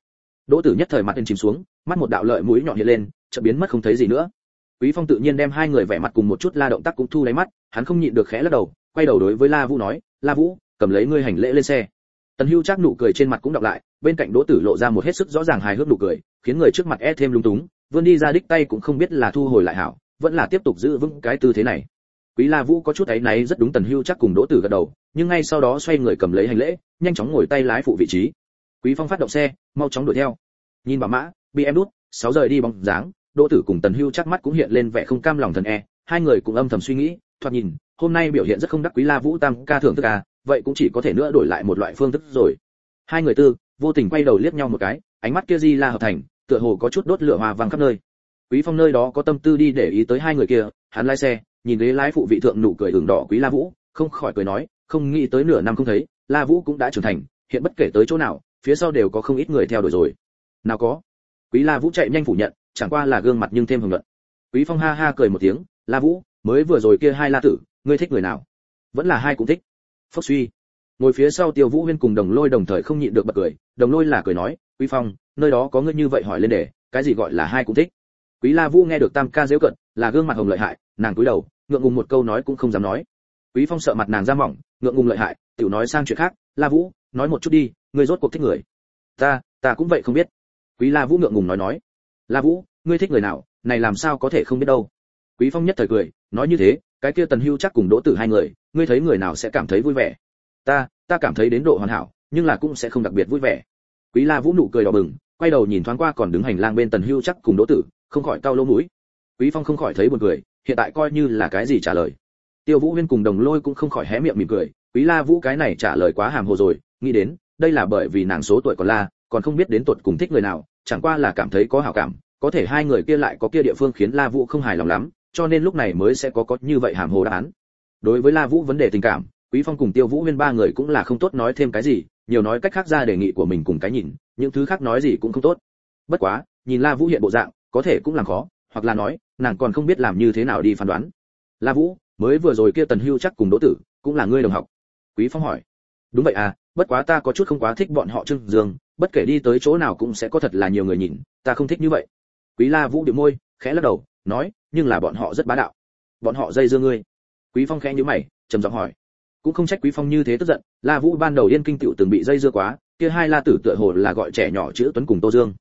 Đỗ tử nhất thời mặt lên chìm xuống mắt một đạo lợi mũi nhọn hiện lên, chợt biến mất không thấy gì nữa. Quý phong tự nhiên đem hai người vẻ mặt cùng một chút la động tác cũng thu lấy mắt, hắn không nhịn được khẽ lắc đầu, quay đầu đối với la vũ nói, la vũ, cầm lấy ngươi hành lễ lên xe. Tần hưu chắc nụ cười trên mặt cũng đọc lại, bên cạnh đỗ tử lộ ra một hết sức rõ ràng hài hước nụ cười, khiến người trước mặt e thêm lung túng, vươn đi ra đích tay cũng không biết là thu hồi lại hảo, vẫn là tiếp tục giữ vững cái tư thế này. Quý la vũ có chút ấy náy rất đúng tần hưu chắc cùng đỗ tử gật đầu, nhưng ngay sau đó xoay người cầm lấy hành lễ, nhanh chóng ngồi tay lái phụ vị trí. Quý phong phát động xe, mau chóng đuổi theo. Nhìn bà mã bị em đút, sáu giờ đi bóng dáng, đỗ tử cùng tần hưu chắc mắt cũng hiện lên vẻ không cam lòng thần e hai người cũng âm thầm suy nghĩ, thoạt nhìn, hôm nay biểu hiện rất không đắc quý la vũ tam ca thưởng thức à vậy cũng chỉ có thể nữa đổi lại một loại phương thức rồi. Hai người tư, vô tình quay đầu liếc nhau một cái, ánh mắt kia di la hợp thành, tựa hồ có chút đốt lửa hòa vàng khắp nơi. Quý phong nơi đó có tâm tư đi để ý tới hai người kia, hắn lái xe, nhìn ghế lái phụ vị thượng nụ cười hưởng đỏ quý la vũ, không khỏi cười nói, không nghĩ tới nửa năm không thấy, la vũ cũng đã trưởng thành, hiện bất kể tới chỗ nào, phía sau đều có không ít người theo đuổi rồi. Nào có quý la vũ chạy nhanh phủ nhận, chẳng qua là gương mặt nhưng thêm hưởng luận quý phong ha ha cười một tiếng, la vũ, mới vừa rồi kia hai la tử, ngươi thích người nào? Vẫn là hai cũng thích. Phốc suy. Ngồi phía sau tiêu vũ huyên cùng đồng lôi đồng thời không nhịn được bật cười. Đồng lôi là cười nói, quý phong, nơi đó có ngươi như vậy hỏi lên để, cái gì gọi là hai cũng thích? Quý la vũ nghe được tam ca dễu cận, là gương mặt hồng lợi hại, nàng cúi đầu, ngượng ngùng một câu nói cũng không dám nói. Quý phong sợ mặt nàng ra mỏng, ngượng ngùng lợi hại, tiểu nói sang chuyện khác. La vũ, nói một chút đi, ngươi rốt cuộc thích người. Ta ta cũng vậy không biết quý la vũ ngượng ngùng nói nói. La vũ, ngươi thích người nào, này làm sao có thể không biết đâu. Quý phong nhất thời cười, nói như thế, cái kia tần hưu chắc cùng đỗ tử hai người, ngươi thấy người nào sẽ cảm thấy vui vẻ? Ta ta cảm thấy đến độ hoàn hảo, nhưng là cũng sẽ không đặc biệt vui vẻ. Quý la vũ nụ cười đỏ bừng, quay đầu nhìn thoáng qua còn đứng hành lang bên tần hưu chắc cùng đỗ tử, không khỏi cau lỗ mũi. Quý phong không khỏi thấy buồn cười, hiện tại coi như là cái gì trả lời. Tiêu vũ huyên cùng đồng lôi cũng không khỏi hé miệng mỉm cười, quý la vũ cái này trả lời quá hàm hồ rồi, nghĩ đến, đây là bởi vì nàng số tuổi còn la còn không biết đến tuột cùng thích người nào, chẳng qua là cảm thấy có hảo cảm, có thể hai người kia lại có kia địa phương khiến la vũ không hài lòng lắm, cho nên lúc này mới sẽ có có như vậy hàm hồ đáp án. Đối với la vũ vấn đề tình cảm, quý phong cùng tiêu vũ huyên ba người cũng là không tốt nói thêm cái gì, nhiều nói cách khác ra đề nghị của mình cùng cái nhìn, những thứ khác nói gì cũng không tốt. Bất quá, nhìn la vũ hiện bộ dạng, có thể cũng làm khó, hoặc là nói, nàng còn không biết làm như thế nào đi phán đoán. La vũ, mới vừa rồi kia tần hưu chắc cùng đỗ tử, cũng là ngươi đồng học. Quý phong hỏi. Đúng vậy à bất quá ta có chút không quá thích bọn họ trương dương bất kể đi tới chỗ nào cũng sẽ có thật là nhiều người nhìn, ta không thích như vậy. Quý la vũ điểm môi, khẽ lắc đầu, nói, nhưng là bọn họ rất bá đạo. Bọn họ dây dưa ngươi. Quý phong khẽ nhíu mày, trầm giọng hỏi. Cũng không trách quý phong như thế tức giận, la vũ ban đầu yên kinh tiểu từng bị dây dưa quá, kia hai la tử tựa hồ là gọi trẻ nhỏ chữ tuấn cùng tô dương.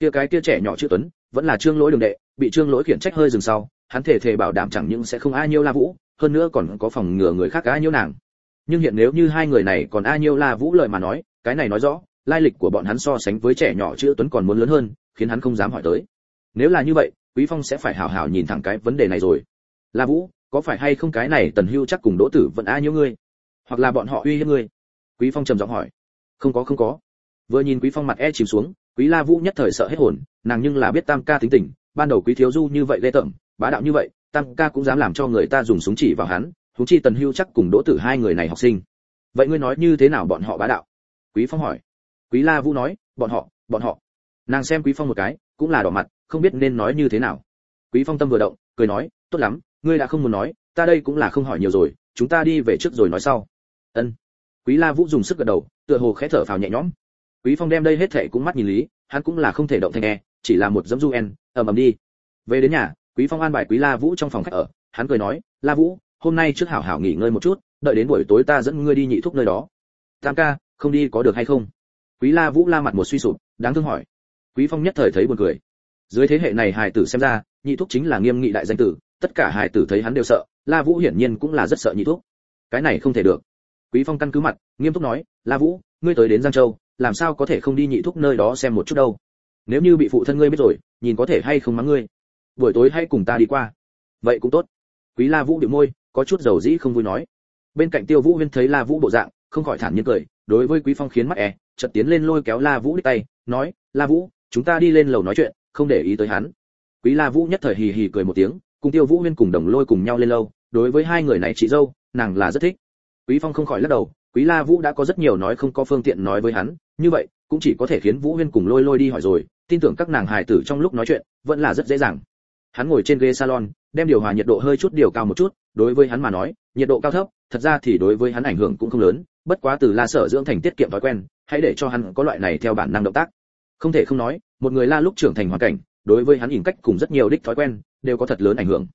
Kia cái kia trẻ nhỏ chữ tuấn, vẫn là trương lỗi đường đệ, bị trương lỗi khiển trách hơi dừng sau, hắn thể thể bảo đảm chẳng những sẽ không ai nhiêu la vũ, hơn nữa còn có phòng ngừa người khác ai nhiêu nàng. Nhưng hiện nếu như hai người này còn ai nhiêu la vũ lời mà nói, cái này nói rõ lai lịch của bọn hắn so sánh với trẻ nhỏ chữ tuấn còn muốn lớn hơn, khiến hắn không dám hỏi tới. Nếu là như vậy, quý phong sẽ phải hào hào nhìn thẳng cái vấn đề này rồi. La vũ, có phải hay không cái này tần hưu chắc cùng đỗ tử vẫn a nhiêu ngươi? Hoặc là bọn họ uy hiếp ngươi? Quý phong trầm giọng hỏi. Không có không có. Vừa nhìn quý phong mặt e chìm xuống, quý la vũ nhất thời sợ hết hồn, nàng nhưng là biết tam ca tính tình, ban đầu quý thiếu du như vậy ghê tởm, bá đạo như vậy, tam ca cũng dám làm cho người ta dùng súng chỉ vào hắn thú chi tần hưu chắc cùng đỗ tử hai người này học sinh. Vậy ngươi nói như thế nào bọn họ bá đạo? Quý phong hỏi quý la vũ nói, bọn họ bọn họ. Nàng xem quý phong một cái, cũng là đỏ mặt, không biết nên nói như thế nào. Quý phong tâm vừa động, cười nói, tốt lắm, ngươi đã không muốn nói, ta đây cũng là không hỏi nhiều rồi, chúng ta đi về trước rồi nói sau. Ân. Quý la vũ dùng sức gật đầu, tựa hồ khẽ thở phào nhẹ nhõm. Quý phong đem đây hết thảy cũng mắt nhìn lý, hắn cũng là không thể động thanh e chỉ là một dẫm du en, ầm ầm đi. Về đến nhà, quý phong an bài quý la vũ trong phòng khách ở, hắn cười nói, la vũ, hôm nay trước hảo hảo nghỉ ngơi một chút, đợi đến buổi tối ta dẫn ngươi đi nhị thúc nơi đó. Tam ca, không đi có được hay không? Quý la vũ la mặt một suy sụp, đáng thương hỏi. Quý phong nhất thời thấy buồn cười. Dưới thế hệ này hài tử xem ra, nhị thúc chính là nghiêm nghị đại danh tử, tất cả hài tử thấy hắn đều sợ, la vũ hiển nhiên cũng là rất sợ nhị thúc. Cái này không thể được. Quý phong căn cứ mặt, nghiêm túc nói, la vũ, ngươi tới đến giang châu, làm sao có thể không đi nhị thúc nơi đó xem một chút đâu? Nếu như bị phụ thân ngươi biết rồi, nhìn có thể hay không mắng ngươi? Buổi tối hãy cùng ta đi qua. Vậy cũng tốt. Quý la vũ biểu môi, có chút dầu dĩ không vui nói. Bên cạnh tiêu vũ huyên thấy la vũ bộ dạng, không khỏi thản nhiên cười đối với quý phong khiến mắt e chợt tiến lên lôi kéo la vũ đi tay, nói, la vũ, chúng ta đi lên lầu nói chuyện, không để ý tới hắn. Quý la vũ nhất thời hì hì cười một tiếng, cùng tiêu vũ huyên cùng đồng lôi cùng nhau lên lâu đối với hai người này chị dâu, nàng là rất thích. Quý phong không khỏi lắc đầu, quý la vũ đã có rất nhiều nói không có phương tiện nói với hắn, như vậy, cũng chỉ có thể khiến vũ huyên cùng lôi lôi đi hỏi rồi, tin tưởng các nàng hài tử trong lúc nói chuyện, vẫn là rất dễ dàng. Hắn ngồi trên ghế salon, đem điều hòa nhiệt độ hơi chút điều cao một chút, đối với hắn mà nói nhiệt độ cao thấp, thật ra thì đối với hắn ảnh hưởng cũng không lớn, bất quá từ la sở dưỡng thành tiết kiệm thói quen, hãy để cho hắn có loại này theo bản năng động tác. Không thể không nói, một người la lúc trưởng thành hoàn cảnh, đối với hắn hình cách cùng rất nhiều đích thói quen, đều có thật lớn ảnh hưởng.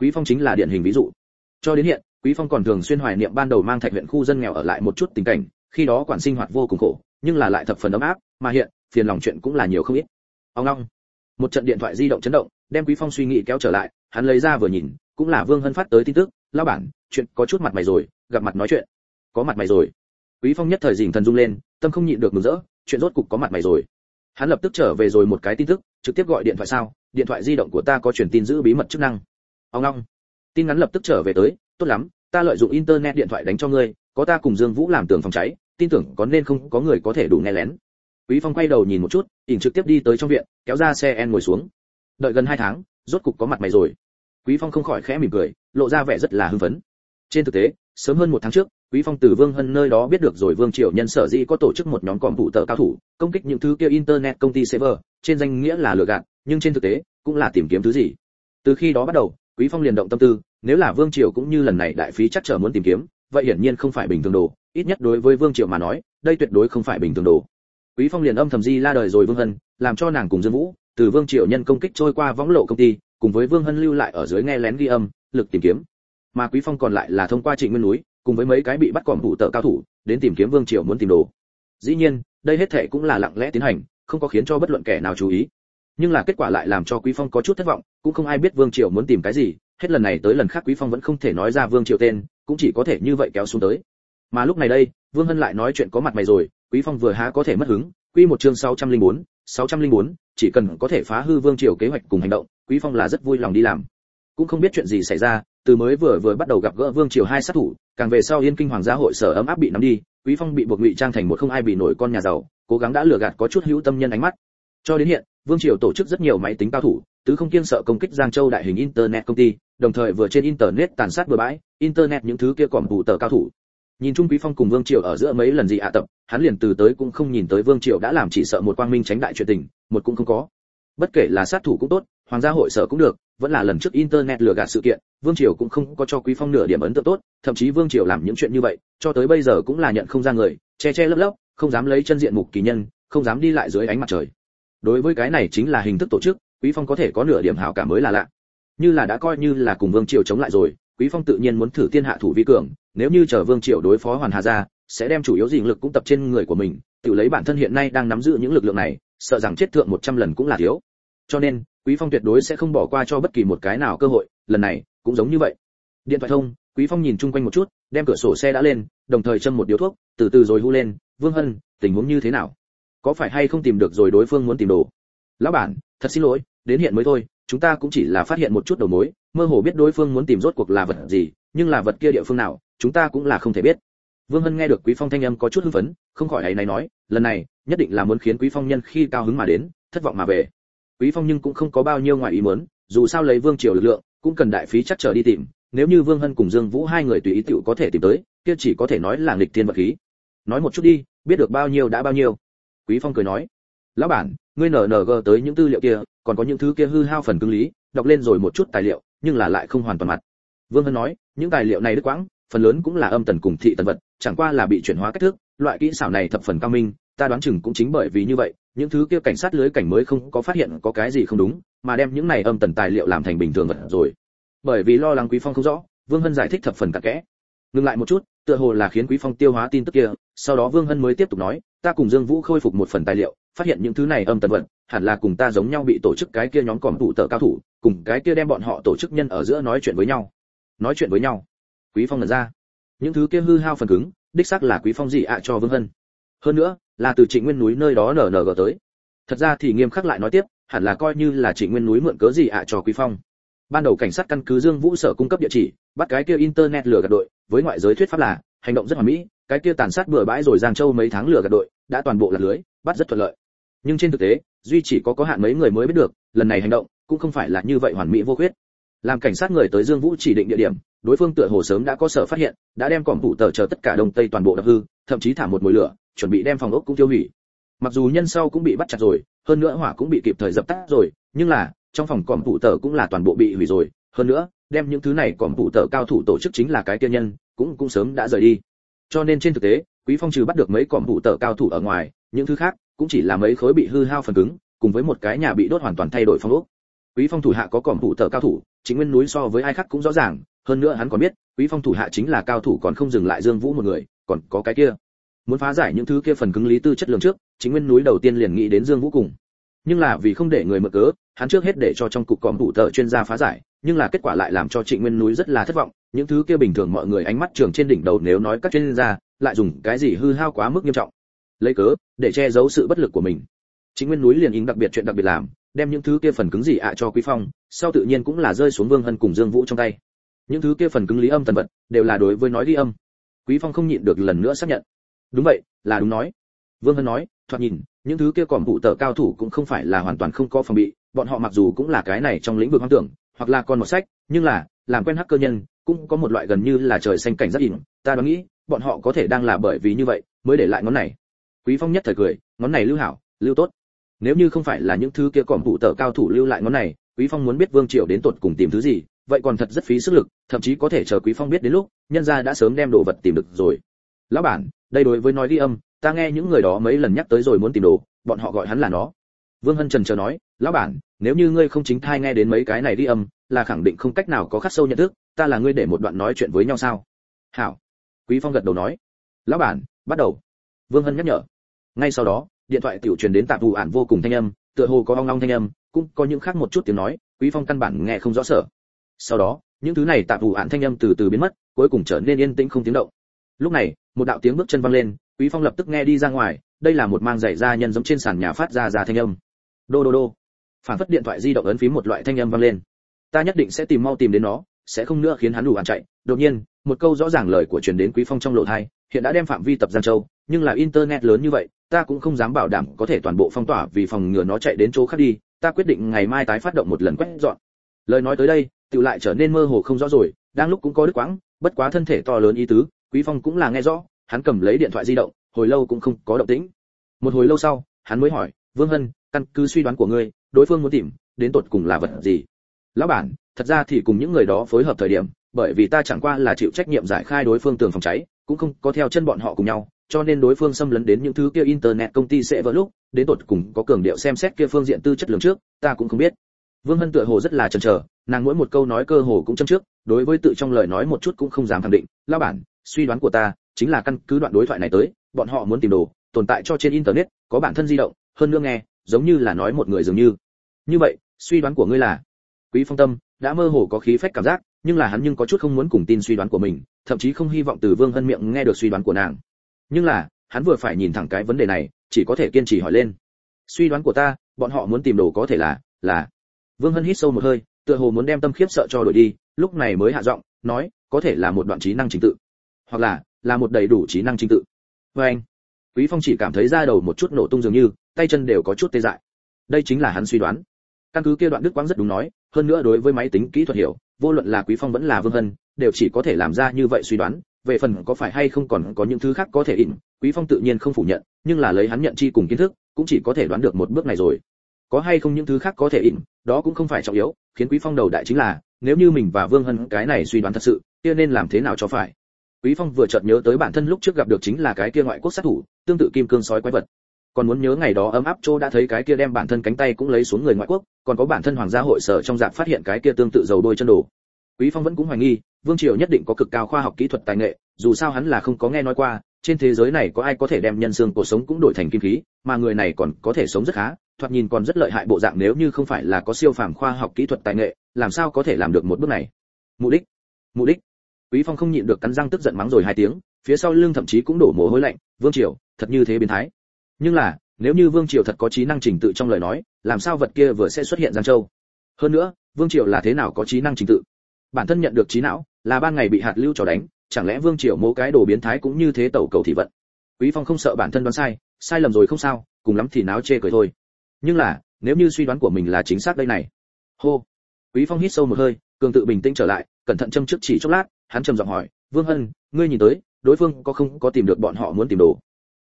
Quý phong chính là điển hình ví dụ. Cho đến hiện, quý phong còn thường xuyên hoài niệm ban đầu mang thạch huyện khu dân nghèo ở lại một chút tình cảnh, khi đó quản sinh hoạt vô cùng khổ, nhưng là lại thập phần ấm áp, mà hiện, phiền lòng chuyện cũng là nhiều không ít. Ông long. Một trận điện thoại di động chấn động, đem quý phong suy nghĩ kéo trở lại, hắn lấy ra vừa nhìn, cũng là vương hân phát tới tin tức lao bản chuyện, có chút mặt mày rồi, gặp mặt nói chuyện. Có mặt mày rồi. Quý phong nhất thời dình thần rung lên, tâm không nhịn được mừng rỡ, chuyện rốt cục có mặt mày rồi. Hắn lập tức trở về rồi một cái tin tức, trực tiếp gọi điện thoại sao, điện thoại di động của ta có truyền tin giữ bí mật chức năng. Ông long tin ngắn lập tức trở về tới, tốt lắm, ta lợi dụng internet điện thoại đánh cho ngươi, có ta cùng dương vũ làm tường phòng cháy, tin tưởng có nên không, có người có thể đủ nghe lén. Quý phong quay đầu nhìn một chút, ỉn trực tiếp đi tới trong viện, kéo ra xe en ngồi xuống. Đợi gần hai tháng, rốt cục có mặt mày rồi. Quý phong không khỏi khẽ mỉm cười, lộ ra vẻ rất là hưng phấn trên thực tế, sớm hơn một tháng trước, quý phong từ vương hân nơi đó biết được rồi vương triều nhân sở dĩ có tổ chức một nhóm còm thủ tờ cao thủ, công kích những thứ kia internet công ty server, trên danh nghĩa là lừa gạt, nhưng trên thực tế, cũng là tìm kiếm thứ gì. Từ khi đó bắt đầu, quý phong liền động tâm tư, nếu là vương triều cũng như lần này đại phí chắc trở muốn tìm kiếm, vậy hiển nhiên không phải bình thường đồ, ít nhất đối với vương triều mà nói, đây tuyệt đối không phải bình thường đồ. Quý phong liền âm thầm di la đời rồi vương hân, làm cho nàng cùng dương vũ, từ vương triều nhân công kích trôi qua võng lộ công ty, cùng với vương hân lưu lại ở dưới nghe lén ghi âm, lực tìm kiếm mà quý phong còn lại là thông qua trịnh nguyên núi cùng với mấy cái bị bắt còm thủ tợ cao thủ đến tìm kiếm vương triều muốn tìm đồ. Dĩ nhiên đây hết thể cũng là lặng lẽ tiến hành không có khiến cho bất luận kẻ nào chú ý. Nhưng là kết quả lại làm cho quý phong có chút thất vọng cũng không ai biết vương triều muốn tìm cái gì hết lần này tới lần khác quý phong vẫn không thể nói ra vương triều tên cũng chỉ có thể như vậy kéo xuống tới. Mà lúc này đây vương hân lại nói chuyện có mặt mày rồi quý phong vừa há có thể mất hứng quy một chương 604, 604, chỉ cần có thể phá hư vương triều kế hoạch cùng hành động quý phong là rất vui lòng đi làm. Cũng không biết chuyện gì xảy ra từ mới vừa vừa bắt đầu gặp gỡ vương triều hai sát thủ, càng về sau yên kinh hoàng gia hội sở ấm áp bị nắm đi, quý phong bị buộc ngụy trang thành một không ai bị nổi con nhà giàu, cố gắng đã lừa gạt có chút hữu tâm nhân ánh mắt. Cho đến hiện, vương triều tổ chức rất nhiều máy tính cao thủ, tứ không kiêng sợ công kích giang châu đại hình internet công ty, đồng thời vừa trên internet tàn sát bừa bãi, internet những thứ kia còn đủ tờ cao thủ. Nhìn chung quý phong cùng vương triều ở giữa mấy lần gì hạ tập, hắn liền từ tới cũng không nhìn tới vương triều đã làm chỉ sợ một quang minh tránh đại chuyện tình, một cũng không có. Bất kể là sát thủ cũng tốt hoàng gia hội sở cũng được, vẫn là lần trước internet lừa gạt sự kiện, vương triều cũng không có cho quý phong nửa điểm ấn tượng tốt, thậm chí vương triều làm những chuyện như vậy, cho tới bây giờ cũng là nhận không ra người, che che lấp lấp, không dám lấy chân diện mục kỳ nhân, không dám đi lại dưới ánh mặt trời. Đối với cái này chính là hình thức tổ chức, quý phong có thể có nửa điểm hảo cảm mới là lạ. Như là đã coi như là cùng vương triều chống lại rồi, quý phong tự nhiên muốn thử tiên hạ thủ vi cường, nếu như chờ vương triều đối phó hoàn hà gia sẽ đem chủ yếu dình lực cũng tập trên người của mình, tự lấy bản thân hiện nay đang nắm giữ những lực lượng này, sợ rằng chết thượng 100 lần cũng là thiếu. Cho nên quý phong tuyệt đối sẽ không bỏ qua cho bất kỳ một cái nào cơ hội, lần này, cũng giống như vậy. Điện thoại thông, quý phong nhìn chung quanh một chút, đem cửa sổ xe đã lên, đồng thời châm một điếu thuốc, từ từ rồi hu lên, vương hân, tình huống như thế nào? Có phải hay không tìm được rồi đối phương muốn tìm đồ? Lão bản, thật xin lỗi, đến hiện mới thôi, chúng ta cũng chỉ là phát hiện một chút đầu mối, mơ hồ biết đối phương muốn tìm rốt cuộc là vật gì, nhưng là vật kia địa phương nào, chúng ta cũng là không thể biết. Vương hân nghe được quý phong thanh âm có chút hưng phấn, không khỏi ấy này nói, lần này, nhất định là muốn khiến quý phong nhân khi cao hứng mà đến, thất vọng mà về quý phong nhưng cũng không có bao nhiêu ngoài ý muốn, dù sao lấy vương triều lực lượng, cũng cần đại phí chắc chờ đi tìm, nếu như vương hân cùng dương vũ hai người tùy ý tiểu có thể tìm tới, kia chỉ có thể nói là nghịch thiên vật khí. Nói một chút đi, biết được bao nhiêu đã bao nhiêu. Quý phong cười nói, lão bản, ngươi nở nở gờ tới những tư liệu kia, còn có những thứ kia hư hao phần cứng lý, đọc lên rồi một chút tài liệu, nhưng là lại không hoàn toàn mặt. Vương hân nói, những tài liệu này đứt quãng, phần lớn cũng là âm tần cùng thị tần vật, chẳng qua là bị chuyển hóa cách thức, loại kỹ xảo này thập phần cao minh, ta đoán chừng cũng chính bởi vì như vậy những thứ kia cảnh sát lưới cảnh mới không có phát hiện có cái gì không đúng, mà đem những này âm tần tài liệu làm thành bình thường vật rồi. Bởi vì lo lắng quý phong không rõ, vương hân giải thích thập phần cặn kẽ. Ngừng lại một chút, tựa hồ là khiến quý phong tiêu hóa tin tức kia, sau đó vương hân mới tiếp tục nói, ta cùng dương vũ khôi phục một phần tài liệu, phát hiện những thứ này âm tần vật, hẳn là cùng ta giống nhau bị tổ chức cái kia nhóm còm tụ tợ cao thủ, cùng cái kia đem bọn họ tổ chức nhân ở giữa nói chuyện với nhau. Nói chuyện với nhau. Quý phong nhận ra. Những thứ kia hư hao phần cứng, đích xác là quý phong dị ạ cho vương hân. Hơn nữa là từ trịnh nguyên núi nơi đó nở nở gở tới. Thật ra thì nghiêm khắc lại nói tiếp, hẳn là coi như là trịnh nguyên núi mượn cớ gì ạ, cho quý phong. Ban đầu cảnh sát căn cứ dương vũ sở cung cấp địa chỉ, bắt cái kia internet lừa gạt đội, với ngoại giới thuyết pháp là, hành động rất hoàn mỹ, cái kia tàn sát bừa bãi rồi giang châu mấy tháng lừa gạt đội, đã toàn bộ là lưới, bắt rất thuận lợi. Nhưng trên thực tế, duy chỉ có có hạn mấy người mới biết được, lần này hành động, cũng không phải là như vậy hoàn mỹ vô khuyết. Làm cảnh sát người tới dương vũ chỉ định địa điểm, đối phương tựa hồ sớm đã có sở phát hiện, đã đem còm tủ tờ chờ tất cả đông tây toàn bộ đập hư, thậm chí thả một mồi lửa chuẩn bị đem phòng ốc cũng tiêu hủy. Mặc dù nhân sau cũng bị bắt chặt rồi, hơn nữa hỏa cũng bị kịp thời dập tắt rồi, nhưng là, trong phòng còm phụ tờ cũng là toàn bộ bị hủy rồi. Hơn nữa, đem những thứ này còm phụ tờ cao thủ tổ chức chính là cái tiên nhân, cũng cũng sớm đã rời đi. Cho nên trên thực tế, quý phong trừ bắt được mấy còm phụ tờ cao thủ ở ngoài, những thứ khác cũng chỉ là mấy khối bị hư hao phần cứng, cùng với một cái nhà bị đốt hoàn toàn thay đổi phong ốc. Quý phong thủ hạ có còm phụ tờ cao thủ, chính nguyên núi so với ai khác cũng rõ ràng, hơn nữa hắn còn biết, quý phong thủ hạ chính là cao thủ còn không dừng lại dương vũ một người, còn có cái kia muốn phá giải những thứ kia phần cứng lý tư chất lượng trước, chính nguyên núi đầu tiên liền nghĩ đến dương vũ cùng. Nhưng là vì không để người mở cớ, hắn trước hết để cho trong cục còm đủ tờ chuyên gia phá giải, nhưng là kết quả lại làm cho trịnh nguyên núi rất là thất vọng. Những thứ kia bình thường mọi người ánh mắt trường trên đỉnh đầu nếu nói các chuyên gia, lại dùng cái gì hư hao quá mức nghiêm trọng. Lấy cớ, để che giấu sự bất lực của mình. Chính nguyên núi liền ý đặc biệt chuyện đặc biệt làm, đem những thứ kia phần cứng gì ạ cho quý phong, sau tự nhiên cũng là rơi xuống vương hân cùng dương vũ trong tay. Những thứ kia phần cứng lý âm tần vật, đều là đối với nói ghi âm. Quý phong không nhịn được lần nữa xác nhận đúng vậy, là đúng nói. Vương hân nói, thoạt nhìn, những thứ kia còn vụ tờ cao thủ cũng không phải là hoàn toàn không có phòng bị, bọn họ mặc dù cũng là cái này trong lĩnh vực hoang tưởng, hoặc là còn một sách, nhưng là, làm quen hacker nhân, cũng có một loại gần như là trời xanh cảnh rất ỉn. Ta đoán nghĩ, bọn họ có thể đang là bởi vì như vậy, mới để lại ngón này. Quý phong nhất thời cười, ngón này lưu hảo, lưu tốt. Nếu như không phải là những thứ kia còn vụ tờ cao thủ lưu lại ngón này, quý phong muốn biết vương triều đến tột cùng tìm thứ gì, vậy còn thật rất phí sức lực, thậm chí có thể chờ quý phong biết đến lúc, nhân gia đã sớm đem đồ vật tìm được rồi lão bản, đây đối với nói ghi âm, ta nghe những người đó mấy lần nhắc tới rồi muốn tìm đồ, bọn họ gọi hắn là nó. Vương hân trần chờ nói, lão bản, nếu như ngươi không chính thai nghe đến mấy cái này ghi âm, là khẳng định không cách nào có khắc sâu nhận thức, ta là ngươi để một đoạn nói chuyện với nhau sao? Hảo. Quý phong gật đầu nói. Lão bản, bắt đầu. Vương hân nhắc nhở. Ngay sau đó, điện thoại tiểu truyền đến tạp vụ ản vô cùng thanh âm, tựa hồ có ong ong thanh âm, cũng có những khác một chút tiếng nói, quý phong căn bản nghe không rõ sở. Sau đó, những thứ này tạp vụ ản thanh âm từ từ biến mất, cuối cùng trở nên yên tĩnh không tiếng động lúc này, một đạo tiếng bước chân vang lên, quý phong lập tức nghe đi ra ngoài, đây là một mang giày da nhân giống trên sàn nhà phát ra ra thanh âm. Đô đô đô. Phản phất điện thoại di động ấn phím một loại thanh âm vang lên. Ta nhất định sẽ tìm mau tìm đến nó, sẽ không nữa khiến hắn đủ ăn chạy. Đột nhiên, một câu rõ ràng lời của truyền đến quý phong trong lộ thai hiện đã đem phạm vi tập giang châu, nhưng là internet lớn như vậy, ta cũng không dám bảo đảm có thể toàn bộ phong tỏa vì phòng ngừa nó chạy đến chỗ khác đi. Ta quyết định ngày mai tái phát động một lần quét dọn. Lời nói tới đây tự lại trở nên mơ hồ không rõ rồi, đang lúc cũng có đứt quãng, bất quá thân thể to lớn ý tứ quý phong cũng là nghe rõ, hắn cầm lấy điện thoại di động, hồi lâu cũng không có động tĩnh. Một hồi lâu sau, hắn mới hỏi, vương hân, căn cứ suy đoán của ngươi, đối phương muốn tìm đến tột cùng là vật gì? Lão bản, thật ra thì cùng những người đó phối hợp thời điểm, bởi vì ta chẳng qua là chịu trách nhiệm giải khai đối phương tường phòng cháy, cũng không có theo chân bọn họ cùng nhau, cho nên đối phương xâm lấn đến những thứ kia internet công ty sẽ vỡ lúc, đến tột cùng có cường điệu xem xét kia phương diện tư chất lượng trước, ta cũng không biết. Vương hân tựa hồ rất là chần chờ, nàng mỗi một câu nói cơ hồ cũng châm trước, đối với tự trong lời nói một chút cũng không dám khẳng định, lão bản suy đoán của ta chính là căn cứ đoạn đối thoại này tới, bọn họ muốn tìm đồ tồn tại cho trên internet, có bản thân di động, hơn nữa nghe, giống như là nói một người dường như. Như vậy, suy đoán của ngươi là, quý phong tâm đã mơ hồ có khí phách cảm giác, nhưng là hắn nhưng có chút không muốn cùng tin suy đoán của mình, thậm chí không hy vọng từ vương hân miệng nghe được suy đoán của nàng. Nhưng là, hắn vừa phải nhìn thẳng cái vấn đề này, chỉ có thể kiên trì hỏi lên. Suy đoán của ta, bọn họ muốn tìm đồ có thể là là. Vương hân hít sâu một hơi, tựa hồ muốn đem tâm khiếp sợ cho đổi đi, lúc này mới hạ giọng, nói, có thể là một đoạn trí năng trình tự hoặc là là một đầy đủ trí năng trình tự. Với anh, quý phong chỉ cảm thấy da đầu một chút nổ tung dường như, tay chân đều có chút tê dại. Đây chính là hắn suy đoán. Căn cứ kia đoạn đức quang rất đúng nói, hơn nữa đối với máy tính kỹ thuật hiểu, vô luận là quý phong vẫn là vương hân, đều chỉ có thể làm ra như vậy suy đoán. Về phần có phải hay không còn có những thứ khác có thể ỉn quý phong tự nhiên không phủ nhận, nhưng là lấy hắn nhận chi cùng kiến thức, cũng chỉ có thể đoán được một bước này rồi. Có hay không những thứ khác có thể ỉn đó cũng không phải trọng yếu, khiến quý phong đầu đại chính là, nếu như mình và vương hân cái này suy đoán thật sự, kia nên làm thế nào cho phải? Quý phong vừa chợt nhớ tới bản thân lúc trước gặp được chính là cái kia ngoại quốc sát thủ, tương tự kim cương sói quái vật. Còn muốn nhớ ngày đó ấm áp chỗ đã thấy cái kia đem bản thân cánh tay cũng lấy xuống người ngoại quốc, còn có bản thân hoàng gia hội sở trong dạng phát hiện cái kia tương tự dầu đôi chân đồ. Quý phong vẫn cũng hoài nghi, vương triều nhất định có cực cao khoa học kỹ thuật tài nghệ, dù sao hắn là không có nghe nói qua, trên thế giới này có ai có thể đem nhân xương cuộc sống cũng đổi thành kim khí, mà người này còn có thể sống rất khá, thoạt nhìn còn rất lợi hại bộ dạng nếu như không phải là có siêu phàm khoa học kỹ thuật tài nghệ, làm sao có thể làm được một bước này? Mục đích. Mục đích quý phong không nhịn được cắn răng tức giận mắng rồi hai tiếng, phía sau lưng thậm chí cũng đổ mồ hôi lạnh, vương triều, thật như thế biến thái. Nhưng là, nếu như vương triều thật có trí năng trình tự trong lời nói, làm sao vật kia vừa sẽ xuất hiện giang châu? Hơn nữa, vương triều là thế nào có trí năng trình tự? Bản thân nhận được trí não, là ban ngày bị hạt lưu trò đánh, chẳng lẽ vương triều mỗ cái đồ biến thái cũng như thế tẩu cầu thị vận? Quý phong không sợ bản thân đoán sai sai lầm rồi không sao, cùng lắm thì náo chê cười thôi. Nhưng là, nếu như suy đoán của mình là chính xác đây này. Hô. Quý phong hít sâu một hơi, cường tự bình tĩnh trở lại, cẩn thận châm trước chỉ chốc lát hắn trầm giọng hỏi vương hân ngươi nhìn tới đối phương có không có tìm được bọn họ muốn tìm đồ?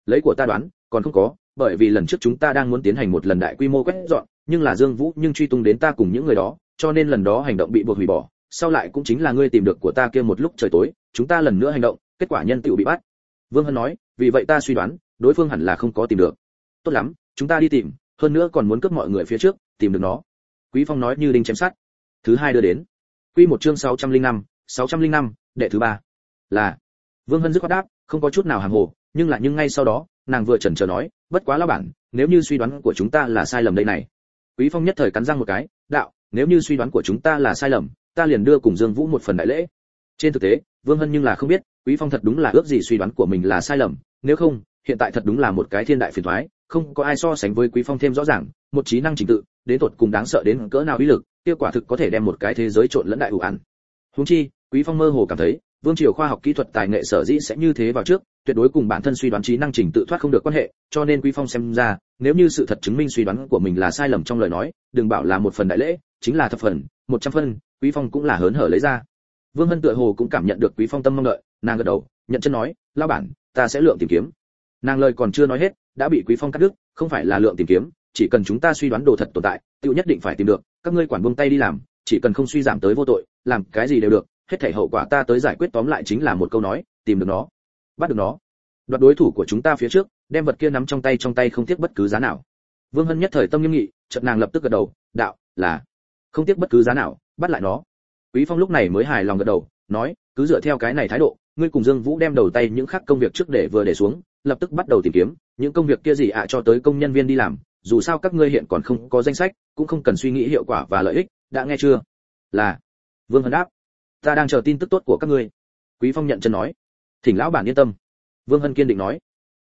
Lấy của ta đoán còn không có bởi vì lần trước chúng ta đang muốn tiến hành một lần đại quy mô quét dọn nhưng là dương vũ nhưng truy tung đến ta cùng những người đó cho nên lần đó hành động bị buộc hủy bỏ sau lại cũng chính là ngươi tìm được của ta kia một lúc trời tối chúng ta lần nữa hành động kết quả nhân tựu bị bắt. Vương hân nói vì vậy ta suy đoán đối phương hẳn là không có tìm được. Tốt lắm chúng ta đi tìm hơn nữa còn muốn cướp mọi người phía trước tìm được nó. Quý phong nói như đinh chém sắt. Thứ hai đưa đến. Quy một chương 605, 605, đệ thứ ba. Là vương hân dứt khoát đáp không có chút nào hàng hồ nhưng là nhưng ngay sau đó nàng vừa chần chờ nói bất quá lão bản nếu như suy đoán của chúng ta là sai lầm đây này. Quý phong nhất thời cắn răng một cái đạo nếu như suy đoán của chúng ta là sai lầm ta liền đưa cùng dương vũ một phần đại lễ. Trên thực tế vương hân nhưng là không biết quý phong thật đúng là ước gì suy đoán của mình là sai lầm nếu không hiện tại thật đúng là một cái thiên đại phiền thoái không có ai so sánh với quý phong thêm rõ ràng một trí năng trình tự đến tột cùng đáng sợ đến cỡ nào uy lực kết quả thực có thể đem một cái thế giới trộn lẫn đại ủ ăn. Huống chi quý phong mơ hồ cảm thấy, vương triều khoa học kỹ thuật tài nghệ sở dĩ sẽ như thế vào trước, tuyệt đối cùng bản thân suy đoán trí năng trình tự thoát không được quan hệ, cho nên quý phong xem ra, nếu như sự thật chứng minh suy đoán của mình là sai lầm trong lời nói, đừng bảo là một phần đại lễ, chính là thập phần, một trăm phân quý phong cũng là hớn hở lấy ra. Vương hân tựa hồ cũng cảm nhận được quý phong tâm mong đợi, nàng gật đầu, nhận chân nói lao bản, ta sẽ lượng tìm kiếm. Nàng lời còn chưa nói hết, đã bị quý phong cắt đứt, không phải là lượng tìm kiếm, chỉ cần chúng ta suy đoán đồ thật tồn tại, tiêu nhất định phải tìm được, các ngươi quản buông tay đi làm, chỉ cần không suy giảm tới vô tội, làm cái gì đều được hết thảy hậu quả ta tới giải quyết tóm lại chính là một câu nói, tìm được nó, bắt được nó. Đoạt đối thủ của chúng ta phía trước, đem vật kia nắm trong tay trong tay không tiếc bất cứ giá nào. Vương hân nhất thời tâm nghiêm nghị, chợt nàng lập tức gật đầu, đạo, là, không tiếc bất cứ giá nào, bắt lại nó. Quý phong lúc này mới hài lòng gật đầu, nói, cứ dựa theo cái này thái độ, ngươi cùng dương vũ đem đầu tay những khác công việc trước để vừa để xuống, lập tức bắt đầu tìm kiếm, những công việc kia gì ạ, cho tới công nhân viên đi làm, dù sao các ngươi hiện còn không có danh sách, cũng không cần suy nghĩ hiệu quả và lợi ích, đã nghe chưa? Là, vương hân đáp ta đang chờ tin tức tốt của các ngươi. Quý phong nhận chân nói. Thỉnh lão bản yên tâm. Vương hân kiên định nói.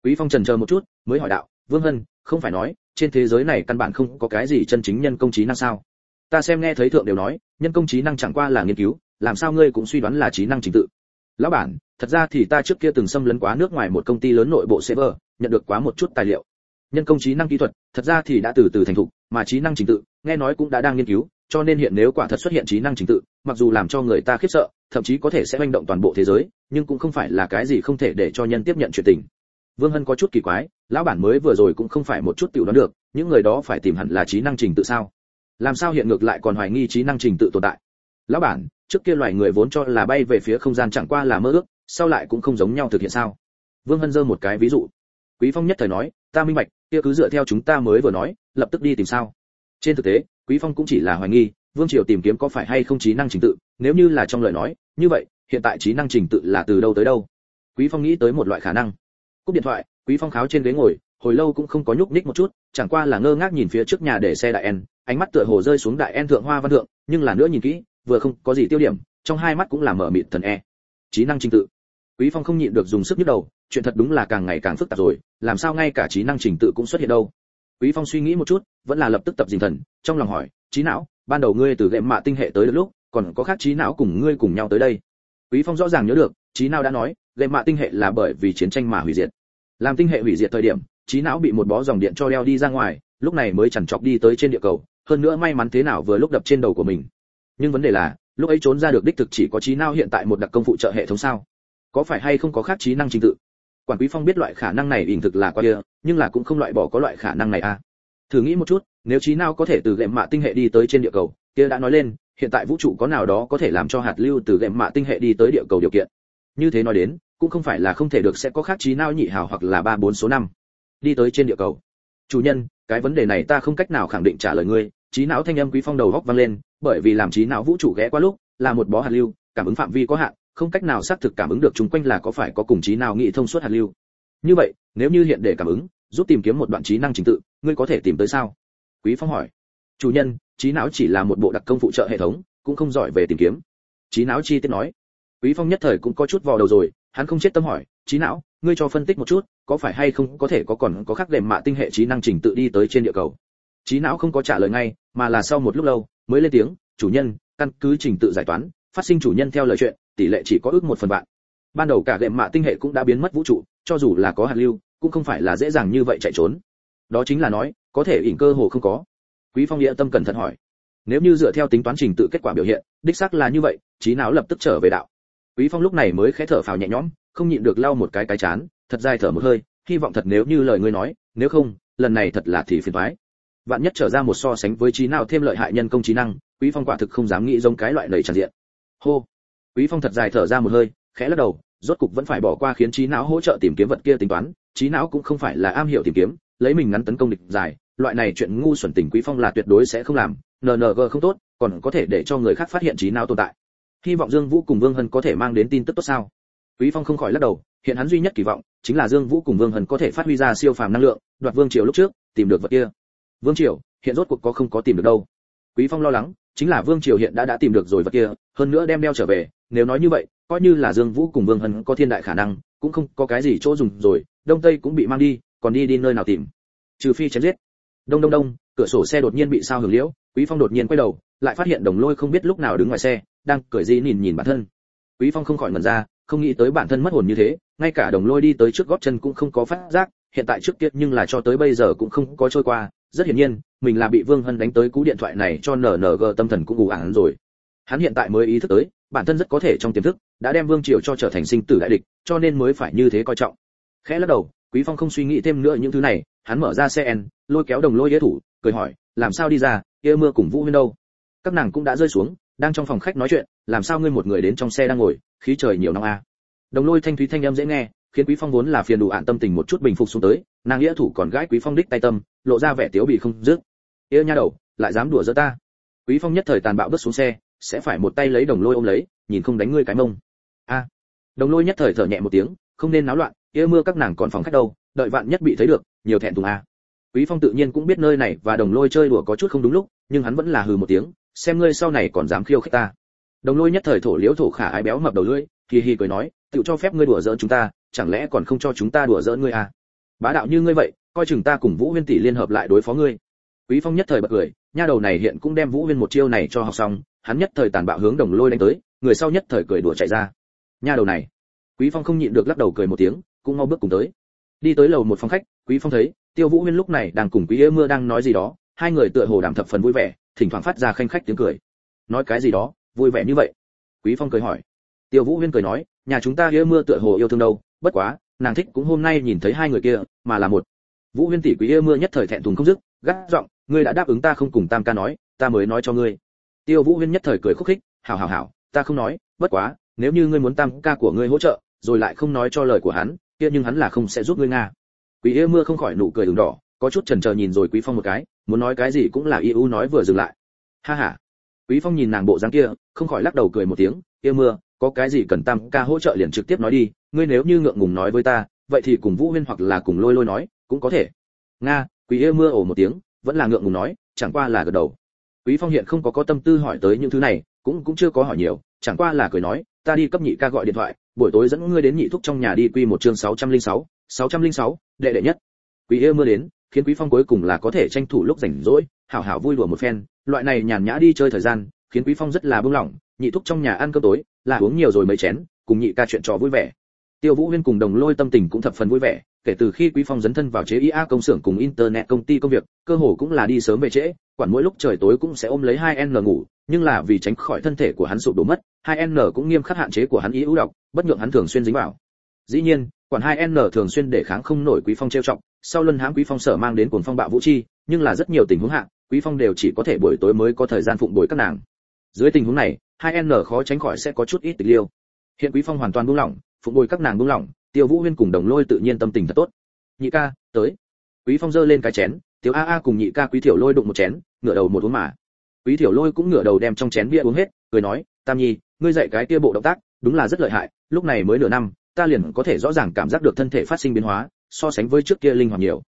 Quý phong trần chờ một chút, mới hỏi đạo, vương hân, không phải nói, trên thế giới này căn bản không có cái gì chân chính nhân công trí năng sao? Ta xem nghe thấy thượng đều nói, nhân công trí năng chẳng qua là nghiên cứu, làm sao ngươi cũng suy đoán là trí năng chính tự? Lão bản, thật ra thì ta trước kia từng xâm lấn quá nước ngoài một công ty lớn nội bộ server, nhận được quá một chút tài liệu. Nhân công trí năng kỹ thuật, thật ra thì đã từ từ thành thục, mà trí năng trình tự, nghe nói cũng đã đang nghiên cứu cho nên hiện nếu quả thật xuất hiện trí năng trình tự, mặc dù làm cho người ta khiếp sợ, thậm chí có thể sẽ hành động toàn bộ thế giới, nhưng cũng không phải là cái gì không thể để cho nhân tiếp nhận chuyện tình. Vương hân có chút kỳ quái, lão bản mới vừa rồi cũng không phải một chút tiểu đoán được, những người đó phải tìm hẳn là trí năng trình tự sao? Làm sao hiện ngược lại còn hoài nghi trí năng trình tự tồn tại? Lão bản, trước kia loài người vốn cho là bay về phía không gian chẳng qua là mơ ước, sau lại cũng không giống nhau thực hiện sao? Vương hân giơ một cái ví dụ. Quý phong nhất thời nói, ta minh bạch, kia cứ dựa theo chúng ta mới vừa nói, lập tức đi tìm sao? Trên thực tế quý phong cũng chỉ là hoài nghi, vương triều tìm kiếm có phải hay không trí năng trình tự, nếu như là trong lời nói, như vậy, hiện tại trí năng trình tự là từ đâu tới đâu? Quý phong nghĩ tới một loại khả năng. Cúp điện thoại, quý phong kháo trên ghế ngồi, hồi lâu cũng không có nhúc nhích một chút, chẳng qua là ngơ ngác nhìn phía trước nhà để xe đại en, ánh mắt tựa hồ rơi xuống đại en thượng hoa văn thượng, nhưng là nữa nhìn kỹ, vừa không có gì tiêu điểm, trong hai mắt cũng là mở mịt thần e. Trí năng trình tự. Quý phong không nhịn được dùng sức nhức đầu, chuyện thật đúng là càng ngày càng phức tạp rồi, làm sao ngay cả trí năng trình tự cũng xuất hiện đâu? Quý phong suy nghĩ một chút, vẫn là lập tức tập dình thần, trong lòng hỏi trí não, ban đầu ngươi từ gệm mạ tinh hệ tới được lúc, còn có khác trí não cùng ngươi cùng nhau tới đây? Quý phong rõ ràng nhớ được trí não đã nói gệm mạ tinh hệ là bởi vì chiến tranh mà hủy diệt. Làm tinh hệ hủy diệt thời điểm trí não bị một bó dòng điện cho đeo đi ra ngoài, lúc này mới chằn chọc đi tới trên địa cầu, hơn nữa may mắn thế nào vừa lúc đập trên đầu của mình. Nhưng vấn đề là, lúc ấy trốn ra được đích thực chỉ có trí não hiện tại một đặc công phụ trợ hệ thống sao? Có phải hay không có khác trí năng trình tự? Quản quý phong biết loại khả năng này ỉn thực là qua kia, nhưng là cũng không loại bỏ có loại khả năng này à. Thử nghĩ một chút, nếu trí nào có thể từ gệm mạ tinh hệ đi tới trên địa cầu, kia đã nói lên, hiện tại vũ trụ có nào đó có thể làm cho hạt lưu từ gệm mạ tinh hệ đi tới địa cầu điều kiện. Như thế nói đến, cũng không phải là không thể được sẽ có khác trí nào nhị hào hoặc là ba bốn số năm. Đi tới trên địa cầu. Chủ nhân, cái vấn đề này ta không cách nào khẳng định trả lời ngươi. Trí não thanh âm quý phong đầu góc vang lên, bởi vì làm trí não vũ trụ ghé qua lúc, là một bó hạt lưu, cảm ứng phạm vi có hạn không cách nào xác thực cảm ứng được chúng quanh là có phải có cùng trí nào nghĩ thông suốt hạt lưu. Như vậy, nếu như hiện để cảm ứng, giúp tìm kiếm một đoạn trí năng trình tự, ngươi có thể tìm tới sao? Quý phong hỏi. Chủ nhân, trí não chỉ là một bộ đặc công phụ trợ hệ thống, cũng không giỏi về tìm kiếm. Trí não chi tiết nói. Quý phong nhất thời cũng có chút vò đầu rồi, hắn không chết tâm hỏi, trí não, ngươi cho phân tích một chút, có phải hay không có thể có còn có khác đệm mạ tinh hệ trí năng trình tự đi tới trên địa cầu? Trí não không có trả lời ngay, mà là sau một lúc lâu, mới lên tiếng, chủ nhân, căn cứ trình tự giải toán, phát sinh chủ nhân theo lời chuyện tỷ lệ chỉ có ước một phần vạn. Ban đầu cả gệm mạ tinh hệ cũng đã biến mất vũ trụ, cho dù là có hạt lưu, cũng không phải là dễ dàng như vậy chạy trốn. Đó chính là nói, có thể ỉn cơ hồ không có. Quý phong nghĩa tâm cẩn thận hỏi. Nếu như dựa theo tính toán trình tự kết quả biểu hiện, đích xác là như vậy, trí não lập tức trở về đạo. Quý phong lúc này mới khẽ thở phào nhẹ nhõm, không nhịn được lau một cái cái chán, thật dài thở một hơi, hy vọng thật nếu như lời ngươi nói, nếu không, lần này thật là thì phiền toái. Vạn nhất trở ra một so sánh với trí não thêm lợi hại nhân công trí năng, quý phong quả thực không dám nghĩ giống cái loại lầy tràn diện. Hô quý phong thật dài thở ra một hơi, khẽ lắc đầu, rốt cục vẫn phải bỏ qua khiến trí não hỗ trợ tìm kiếm vật kia tính toán. Trí não cũng không phải là am hiểu tìm kiếm, lấy mình ngắn tấn công địch dài, loại này chuyện ngu xuẩn tình quý phong là tuyệt đối sẽ không làm nng không tốt, còn có thể để cho người khác phát hiện trí não tồn tại. Hy vọng dương vũ cùng vương hân có thể mang đến tin tức tốt sao? Quý phong không khỏi lắc đầu, hiện hắn duy nhất kỳ vọng chính là dương vũ cùng vương hân có thể phát huy ra siêu phàm năng lượng, đoạt vương triều lúc trước, tìm được vật kia. Vương triều, hiện rốt cuộc có không có tìm được đâu? Quý phong lo lắng, chính là vương triều hiện đã đã tìm được rồi vật kia, hơn nữa đem đeo trở về nếu nói như vậy, coi như là dương vũ cùng vương hân có thiên đại khả năng, cũng không có cái gì chỗ dùng rồi, đông tây cũng bị mang đi, còn đi đi nơi nào tìm? Trừ phi chém giết. Đông đông đông, cửa sổ xe đột nhiên bị sao hưởng liễu, quý phong đột nhiên quay đầu, lại phát hiện đồng lôi không biết lúc nào đứng ngoài xe, đang cười gì nhìn nhìn bản thân. Quý phong không khỏi ngẩn ra, không nghĩ tới bản thân mất hồn như thế, ngay cả đồng lôi đi tới trước gót chân cũng không có phát giác, hiện tại trước tiết nhưng là cho tới bây giờ cũng không có trôi qua, rất hiển nhiên, mình là bị vương hân đánh tới cú điện thoại này cho nng tâm thần cũng ủ ảng rồi hắn hiện tại mới ý thức tới, bản thân rất có thể trong tiềm thức, đã đem vương triều cho trở thành sinh tử đại địch, cho nên mới phải như thế coi trọng. Khẽ lắc đầu, quý phong không suy nghĩ thêm nữa những thứ này, hắn mở ra xe en, lôi kéo đồng lôi yế thủ, cười hỏi, làm sao đi ra kia mưa cùng vũ huyên đâu? Các nàng cũng đã rơi xuống, đang trong phòng khách nói chuyện, làm sao ngươi một người đến trong xe đang ngồi, khí trời nhiều năm a? Đồng lôi thanh thúy thanh âm dễ nghe, khiến quý phong vốn là phiền đủ ạn tâm tình một chút bình phục xuống tới, nàng nghĩa thủ còn gái quý phong đích tay tâm, lộ ra vẻ tiếu bị không dứt. Yêu nha đầu, lại dám đùa giỡn ta? Quý phong nhất thời tàn bạo bước xuống xe sẽ phải một tay lấy đồng lôi ôm lấy, nhìn không đánh ngươi cái mông. A. Đồng lôi nhất thời thở nhẹ một tiếng, không nên náo loạn, kia mưa các nàng còn phòng khách đâu, đợi vạn nhất bị thấy được, nhiều thẹn thùng a. Quý phong tự nhiên cũng biết nơi này và đồng lôi chơi đùa có chút không đúng lúc, nhưng hắn vẫn là hừ một tiếng, xem ngươi sau này còn dám khiêu khích ta. Đồng lôi nhất thời thổ liễu thổ khả ái béo mập đầu lưỡi kỳ hi cười nói, tự cho phép ngươi đùa giỡn chúng ta, chẳng lẽ còn không cho chúng ta đùa giỡn ngươi à? Bá đạo như ngươi vậy, coi chừng ta cùng vũ huyên tỷ liên hợp lại đối phó ngươi. Quý phong nhất thời bật cười, nha đầu này hiện cũng đem vũ huyên một chiêu này cho học xong hắn nhất thời tàn bạo hướng đồng lôi đánh tới, người sau nhất thời cười đùa chạy ra. Nha đầu này. Quý phong không nhịn được lắc đầu cười một tiếng, cũng mau bước cùng tới. Đi tới lầu một phòng khách, quý phong thấy, tiêu vũ huyên lúc này đang cùng quý yế mưa đang nói gì đó, hai người tựa hồ đàm thập phần vui vẻ, thỉnh thoảng phát ra khanh khách tiếng cười. Nói cái gì đó, vui vẻ như vậy? Quý phong cười hỏi. Tiêu vũ huyên cười nói, nhà chúng ta yế mưa tựa hồ yêu thương đâu, bất quá, nàng thích cũng hôm nay nhìn thấy hai người kia, mà là một. Vũ huyên tỷ quý yế mưa nhất thời thẹn thùng không dứt, gắt giọng, ngươi đã đáp ứng ta không cùng tam ca nói, ta mới nói cho ngươi tiêu vũ huyên nhất thời cười khúc khích, hảo hảo hảo, ta không nói, bất quá, nếu như ngươi muốn tam ca của ngươi hỗ trợ, rồi lại không nói cho lời của hắn, kia nhưng hắn là không sẽ giúp ngươi nga. Quý yêu mưa không khỏi nụ cười đường đỏ, có chút chần chờ nhìn rồi quý phong một cái, muốn nói cái gì cũng là yêu nói vừa dừng lại. Ha ha. Quý phong nhìn nàng bộ dáng kia, không khỏi lắc đầu cười một tiếng, yêu mưa, có cái gì cần tam ca hỗ trợ liền trực tiếp nói đi, ngươi nếu như ngượng ngùng nói với ta, vậy thì cùng vũ huyên hoặc là cùng lôi lôi nói, cũng có thể. Nga, quý yêu mưa ồ một tiếng, vẫn là ngượng ngùng nói, chẳng qua là gật đầu quý phong hiện không có có tâm tư hỏi tới những thứ này cũng cũng chưa có hỏi nhiều chẳng qua là cười nói ta đi cấp nhị ca gọi điện thoại buổi tối dẫn ngươi đến nhị thúc trong nhà đi quy một chương 606, 606, đệ đệ nhất. Quý yêu mưa đến khiến quý phong cuối cùng là có thể tranh thủ lúc rảnh rỗi hảo hảo vui đùa một phen loại này nhàn nhã đi chơi thời gian khiến quý phong rất là bưng lỏng nhị thúc trong nhà ăn cơm tối là uống nhiều rồi mấy chén cùng nhị ca chuyện trò vui vẻ. Tiêu vũ huyên cùng đồng lôi tâm tình cũng thập phần vui vẻ kể từ khi quý phong dấn thân vào chế ia công xưởng cùng internet công ty công việc cơ hồ cũng là đi sớm về trễ quản mỗi lúc trời tối cũng sẽ ôm lấy hai n ngủ nhưng là vì tránh khỏi thân thể của hắn sụp đổ mất hai n cũng nghiêm khắc hạn chế của hắn ý ưu độc bất nhượng hắn thường xuyên dính vào. Dĩ nhiên quản hai n thường xuyên để kháng không nổi quý phong trêu trọng sau luân hãng quý phong sở mang đến cuồng phong bạo vũ chi nhưng là rất nhiều tình huống hạn, quý phong đều chỉ có thể buổi tối mới có thời gian phụng bồi các nàng. Dưới tình huống này hai n khó tránh khỏi sẽ có chút ít tịch liêu. Hiện quý phong hoàn toàn buông lỏng phụng bồi các nàng buông lỏng tiêu vũ huyên cùng đồng lôi tự nhiên tâm tình thật tốt. Nhị ca, tới. Quý phong giơ lên cái chén, tiêu a a cùng nhị ca quý thiểu lôi đụng một chén, ngửa đầu một uống mà. Quý thiểu lôi cũng ngửa đầu đem trong chén bia uống hết, cười nói, tam nhi, ngươi dạy cái kia bộ động tác, đúng là rất lợi hại, lúc này mới nửa năm, ta liền có thể rõ ràng cảm giác được thân thể phát sinh biến hóa, so sánh với trước kia linh hoạt nhiều.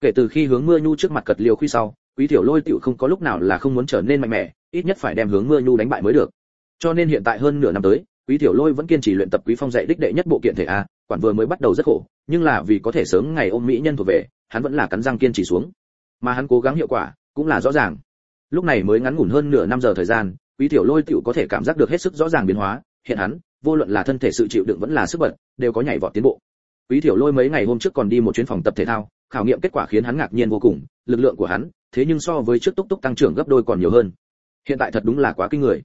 Kể từ khi hướng mưa nhu trước mặt cật liều khuy sau, quý tiểu lôi tiểu không có lúc nào là không muốn trở nên mạnh mẽ, ít nhất phải đem hướng mưa nhu đánh bại mới được. Cho nên hiện tại hơn nửa năm tới quý tiểu lôi vẫn kiên trì luyện tập quý phong dạy đích đệ nhất bộ kiện thể a, quản vừa mới bắt đầu rất khổ, nhưng là vì có thể sớm ngày ôm mỹ nhân thuộc về, hắn vẫn là cắn răng kiên trì xuống. Mà hắn cố gắng hiệu quả, cũng là rõ ràng. Lúc này mới ngắn ngủn hơn nửa năm giờ thời gian, quý tiểu lôi tiểu có thể cảm giác được hết sức rõ ràng biến hóa, hiện hắn, vô luận là thân thể sự chịu đựng vẫn là sức bật, đều có nhảy vọt tiến bộ. Quý tiểu lôi mấy ngày hôm trước còn đi một chuyến phòng tập thể thao, khảo nghiệm kết quả khiến hắn ngạc nhiên vô cùng, lực lượng của hắn, thế nhưng so với trước túc túc tăng trưởng gấp đôi còn nhiều hơn. Hiện tại thật đúng là quá kinh người.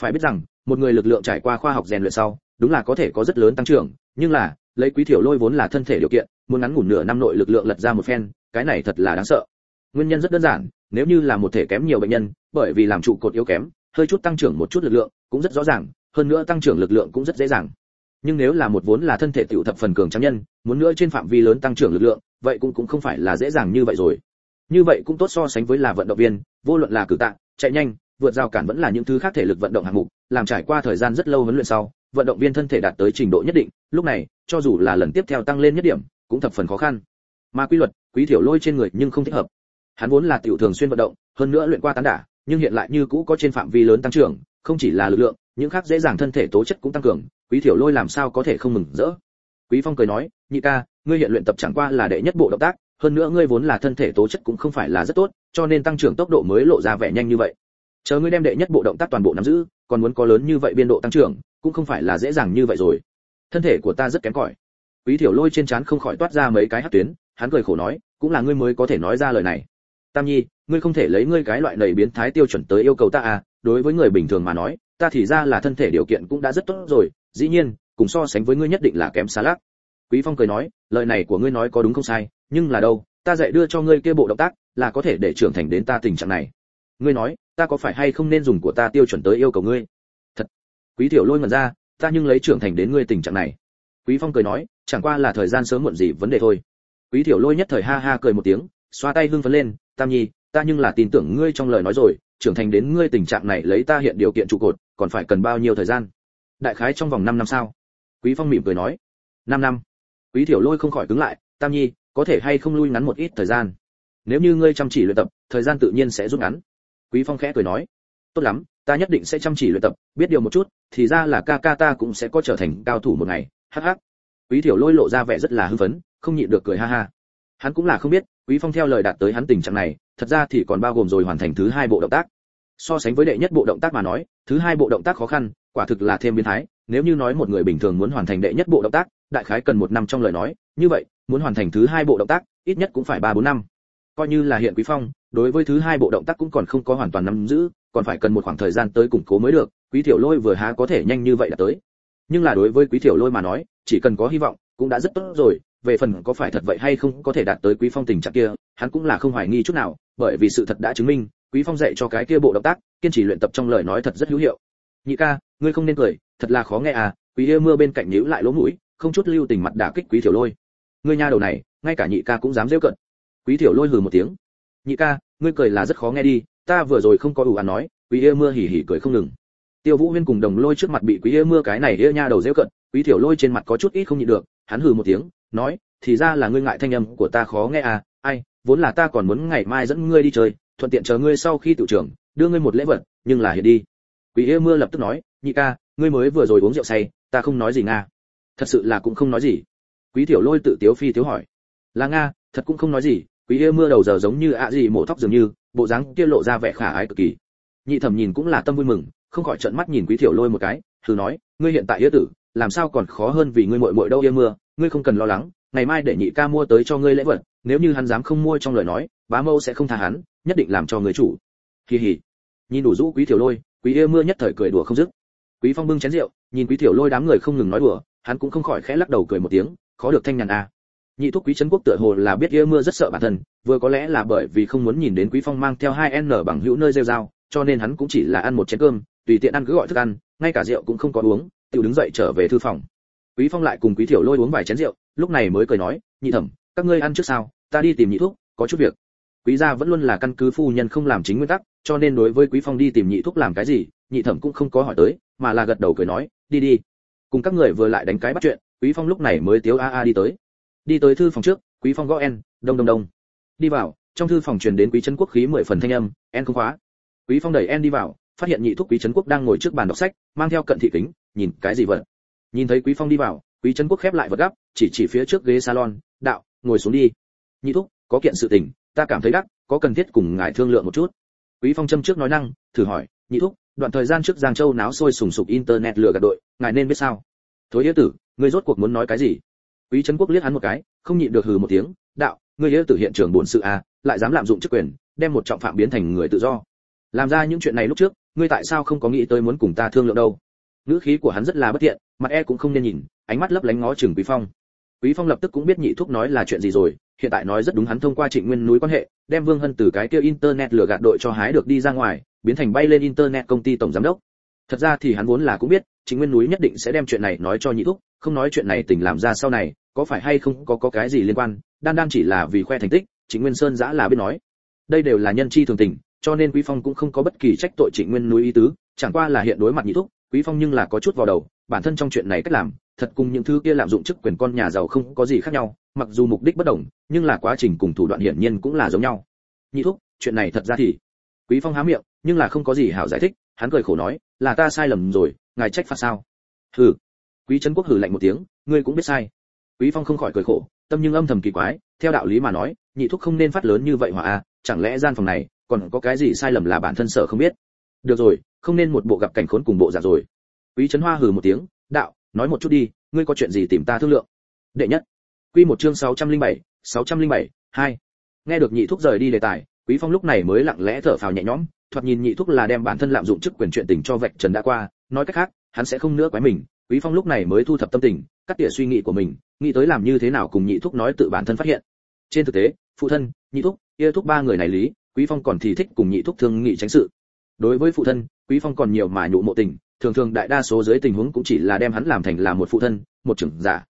Phải biết rằng một người lực lượng trải qua khoa học rèn luyện sau, đúng là có thể có rất lớn tăng trưởng, nhưng là, lấy quý thiểu lôi vốn là thân thể điều kiện, muốn ngắn ngủn nửa năm nội lực lượng lật ra một phen, cái này thật là đáng sợ. Nguyên nhân rất đơn giản, nếu như là một thể kém nhiều bệnh nhân, bởi vì làm trụ cột yếu kém, hơi chút tăng trưởng một chút lực lượng cũng rất rõ ràng, hơn nữa tăng trưởng lực lượng cũng rất dễ dàng. Nhưng nếu là một vốn là thân thể tiểu thập phần cường tráng nhân, muốn nữa trên phạm vi lớn tăng trưởng lực lượng, vậy cũng cũng không phải là dễ dàng như vậy rồi. Như vậy cũng tốt so sánh với là vận động viên, vô luận là cử tạ, chạy nhanh vượt rào cản vẫn là những thứ khác thể lực vận động hạng mục, làm trải qua thời gian rất lâu huấn luyện sau, vận động viên thân thể đạt tới trình độ nhất định, lúc này, cho dù là lần tiếp theo tăng lên nhất điểm, cũng thập phần khó khăn. Mà quy luật, quý thiểu lôi trên người nhưng không thích hợp. Hắn vốn là tiểu thường xuyên vận động, hơn nữa luyện qua tán đả, nhưng hiện lại như cũ có trên phạm vi lớn tăng trưởng, không chỉ là lực lượng, những khác dễ dàng thân thể tố chất cũng tăng cường, quý thiểu lôi làm sao có thể không mừng rỡ. Quý phong cười nói, nhị ca, ngươi hiện luyện tập chẳng qua là đệ nhất bộ động tác, hơn nữa ngươi vốn là thân thể tố chất cũng không phải là rất tốt, cho nên tăng trưởng tốc độ mới lộ ra vẻ nhanh như vậy chờ ngươi đem đệ nhất bộ động tác toàn bộ nắm giữ, còn muốn có lớn như vậy biên độ tăng trưởng, cũng không phải là dễ dàng như vậy rồi. Thân thể của ta rất kém cỏi. Quý thiểu lôi trên trán không khỏi toát ra mấy cái hát tuyến, hắn cười khổ nói, cũng là ngươi mới có thể nói ra lời này. Tam nhi, ngươi không thể lấy ngươi cái loại lầy biến thái tiêu chuẩn tới yêu cầu ta à đối với người bình thường mà nói, ta thì ra là thân thể điều kiện cũng đã rất tốt rồi, dĩ nhiên, cùng so sánh với ngươi nhất định là kém xa lắc. Quý phong cười nói, lời này của ngươi nói có đúng không sai, nhưng là đâu, ta dạy đưa cho ngươi kia bộ động tác, là có thể để trưởng thành đến ta tình trạng này. Ngươi nói ta có phải hay không nên dùng của ta tiêu chuẩn tới yêu cầu ngươi? Thật. Quý tiểu lôi ngẩn ra, ta nhưng lấy trưởng thành đến ngươi tình trạng này. Quý phong cười nói, chẳng qua là thời gian sớm muộn gì vấn đề thôi. Quý tiểu lôi nhất thời ha ha cười một tiếng, xoa tay hưng phấn lên, tam nhi, ta nhưng là tin tưởng ngươi trong lời nói rồi, trưởng thành đến ngươi tình trạng này lấy ta hiện điều kiện trụ cột, còn phải cần bao nhiêu thời gian? Đại khái trong vòng 5 năm sao? Quý phong mỉm cười nói 5 năm. Quý tiểu lôi không khỏi cứng lại, tam nhi, có thể hay không lui ngắn một ít thời gian? Nếu như ngươi chăm chỉ luyện tập, thời gian tự nhiên sẽ rút ngắn quý phong khẽ cười nói, tốt lắm, ta nhất định sẽ chăm chỉ luyện tập, biết điều một chút, thì ra là ca ca ta cũng sẽ có trở thành cao thủ một ngày. Hắc hắc quý tiểu lôi lộ ra vẻ rất là hưng phấn, không nhịn được cười ha ha. Hắn cũng là không biết, quý phong theo lời đạt tới hắn tình trạng này, thật ra thì còn bao gồm rồi hoàn thành thứ hai bộ động tác. So sánh với đệ nhất bộ động tác mà nói, thứ hai bộ động tác khó khăn, quả thực là thêm biến thái. Nếu như nói một người bình thường muốn hoàn thành đệ nhất bộ động tác, đại khái cần một năm trong lời nói. Như vậy, muốn hoàn thành thứ hai bộ động tác, ít nhất cũng phải ba bốn năm. Coi như là hiện quý phong đối với thứ hai bộ động tác cũng còn không có hoàn toàn nắm giữ, còn phải cần một khoảng thời gian tới củng cố mới được, quý tiểu lôi vừa há có thể nhanh như vậy là tới. Nhưng là đối với quý tiểu lôi mà nói, chỉ cần có hy vọng, cũng đã rất tốt rồi, về phần có phải thật vậy hay không có thể đạt tới quý phong tình trạng kia, hắn cũng là không hoài nghi chút nào, bởi vì sự thật đã chứng minh, quý phong dạy cho cái kia bộ động tác, kiên trì luyện tập trong lời nói thật rất hữu hiệu. Nhị ca, ngươi không nên cười, thật là khó nghe à quý yêu mưa bên cạnh nhíu lại lỗ mũi, không chút lưu tình mặt đả kích quý tiểu lôi. Ngươi nha đầu này, ngay cả nhị ca cũng dám giễu cận. Quý tiểu lôi hừ một tiếng nhị ca, ngươi cười là rất khó nghe đi, ta vừa rồi không có ủ ăn nói, quý yêu mưa hỉ hỉ cười không ngừng. Tiêu vũ huyên cùng đồng lôi trước mặt bị quý yêu mưa cái này yêu nha đầu dễ cận, quý tiểu lôi trên mặt có chút ít không nhịn được, hắn hừ một tiếng, nói, thì ra là ngươi ngại thanh âm của ta khó nghe à ai, vốn là ta còn muốn ngày mai dẫn ngươi đi chơi, thuận tiện chờ ngươi sau khi tự trưởng, đưa ngươi một lễ vật, nhưng là hiện đi. Quý yêu mưa lập tức nói, nhị ca, ngươi mới vừa rồi uống rượu say, ta không nói gì nga. Thật sự là cũng không nói gì. Quý tiểu lôi tự tiếu phi tiếu hỏi, là nga, thật cũng không nói gì quý yêu mưa đầu giờ giống như ạ gì mổ tóc dường như, bộ dáng kia lộ ra vẻ khả ái cực kỳ. Nhị thẩm nhìn cũng là tâm vui mừng, không khỏi trợn mắt nhìn quý Thiểu lôi một cái, thử nói, ngươi hiện tại yêu tử, làm sao còn khó hơn vì ngươi muội muội đâu yêu mưa, ngươi không cần lo lắng, ngày mai để nhị ca mua tới cho ngươi lễ vật, nếu như hắn dám không mua trong lời nói, bá mâu sẽ không tha hắn, nhất định làm cho người chủ. Kỳ hỉ nhìn đủ rũ quý Thiểu lôi, quý yêu mưa nhất thời cười đùa không dứt. Quý phong bưng chén rượu, nhìn quý Thiểu lôi đám người không ngừng nói đùa, hắn cũng không khỏi khẽ lắc đầu cười một tiếng, khó được thanh nhàn à nhị thúc quý trấn quốc tựa hồ là biết yêu mưa rất sợ bản thân, vừa có lẽ là bởi vì không muốn nhìn đến quý phong mang theo hai n bằng hữu nơi rêu dao cho nên hắn cũng chỉ là ăn một chén cơm, tùy tiện ăn cứ gọi thức ăn, ngay cả rượu cũng không có uống tự đứng dậy trở về thư phòng. Quý phong lại cùng quý tiểu lôi uống vài chén rượu, lúc này mới cười nói, nhị thẩm, các ngươi ăn trước sao, ta đi tìm nhị thuốc, có chút việc. Quý gia vẫn luôn là căn cứ phu nhân không làm chính nguyên tắc, cho nên đối với quý phong đi tìm nhị thuốc làm cái gì, nhị thẩm cũng không có hỏi tới, mà là gật đầu cười nói, đi đi. Cùng các người vừa lại đánh cái bắt chuyện, quý phong lúc này mới tiếu a a đi tới đi tới thư phòng trước, quý phong gõ en, đông đông đông. Đi vào, trong thư phòng truyền đến quý trấn quốc khí mười phần thanh âm, en không khóa. Quý phong đẩy en đi vào, phát hiện nhị thúc quý trấn quốc đang ngồi trước bàn đọc sách, mang theo cận thị kính, nhìn cái gì vậy? Nhìn thấy quý phong đi vào, quý trấn quốc khép lại vật gấp chỉ chỉ phía trước ghế salon, đạo, ngồi xuống đi. Nhị thúc, có kiện sự tình, ta cảm thấy đắc có cần thiết cùng ngài thương lượng một chút. Quý phong châm trước nói năng, thử hỏi, nhị thúc, đoạn thời gian trước giang châu náo sôi sùng sục internet lừa gạt đội, ngài nên biết sao? Thối yết tử, ngươi rốt cuộc muốn nói cái gì? Quý trấn quốc liếc hắn một cái, không nhịn được hừ một tiếng, đạo, ngươi yết tử hiện trường buồn sự à lại dám lạm dụng chức quyền, đem một trọng phạm biến thành người tự do. Làm ra những chuyện này lúc trước, ngươi tại sao không có nghĩ tới muốn cùng ta thương lượng đâu? Ngữ khí của hắn rất là bất tiện mặt e cũng không nên nhìn, ánh mắt lấp lánh ngó chừng quý phong. Quý phong lập tức cũng biết nhị thúc nói là chuyện gì rồi, hiện tại nói rất đúng hắn thông qua trịnh nguyên núi quan hệ, đem vương hân từ cái kia internet lừa gạt đội cho hái được đi ra ngoài, biến thành bay lên internet công ty tổng giám đốc. Thật ra thì hắn vốn là cũng biết, trịnh nguyên núi nhất định sẽ đem chuyện này nói cho nhị thúc không nói chuyện này tình làm ra sau này có phải hay không có có cái gì liên quan? Đan đan chỉ là vì khoe thành tích, trịnh nguyên sơn giã là biết nói. Đây đều là nhân chi thường tình, cho nên quý phong cũng không có bất kỳ trách tội trịnh nguyên núi ý tứ, chẳng qua là hiện đối mặt nhị thúc, quý phong nhưng là có chút vào đầu, bản thân trong chuyện này cách làm, thật cùng những thứ kia lạm dụng chức quyền con nhà giàu không có gì khác nhau, mặc dù mục đích bất đồng, nhưng là quá trình cùng thủ đoạn hiển nhiên cũng là giống nhau. Nhị thúc, chuyện này thật ra thì quý phong há miệng, nhưng là không có gì hảo giải thích, hắn cười khổ nói, là ta sai lầm rồi, ngài trách phạt sao? Hừ. Quý trấn quốc hừ lạnh một tiếng, ngươi cũng biết sai quý phong không khỏi cười khổ tâm nhưng âm thầm kỳ quái theo đạo lý mà nói nhị thúc không nên phát lớn như vậy hỏa a chẳng lẽ gian phòng này còn có cái gì sai lầm là bản thân sợ không biết? Được rồi không nên một bộ gặp cảnh khốn cùng bộ dạng rồi. Quý trấn hoa hừ một tiếng đạo nói một chút đi ngươi có chuyện gì tìm ta thương lượng. Đệ nhất quy một chương 607, 607, 2. nghe được nhị thúc rời đi đề tài quý phong lúc này mới lặng lẽ thở phào nhẹ nhõm thoạt nhìn nhị thúc là đem bản thân lạm dụng chức quyền chuyện tình cho vạch trần đã qua nói cách khác hắn sẽ không nữa quái mình. Quý phong lúc này mới thu thập tâm tình cắt tỉa suy nghĩ của mình nghĩ tới làm như thế nào cùng nhị thúc nói tự bản thân phát hiện. Trên thực tế, phụ thân, nhị thúc, yêu thúc ba người này lý, quý phong còn thì thích cùng nhị thúc thương nghị tránh sự. Đối với phụ thân, quý phong còn nhiều mà nhụ mộ tình, thường thường đại đa số dưới tình huống cũng chỉ là đem hắn làm thành là một phụ thân, một trưởng giả.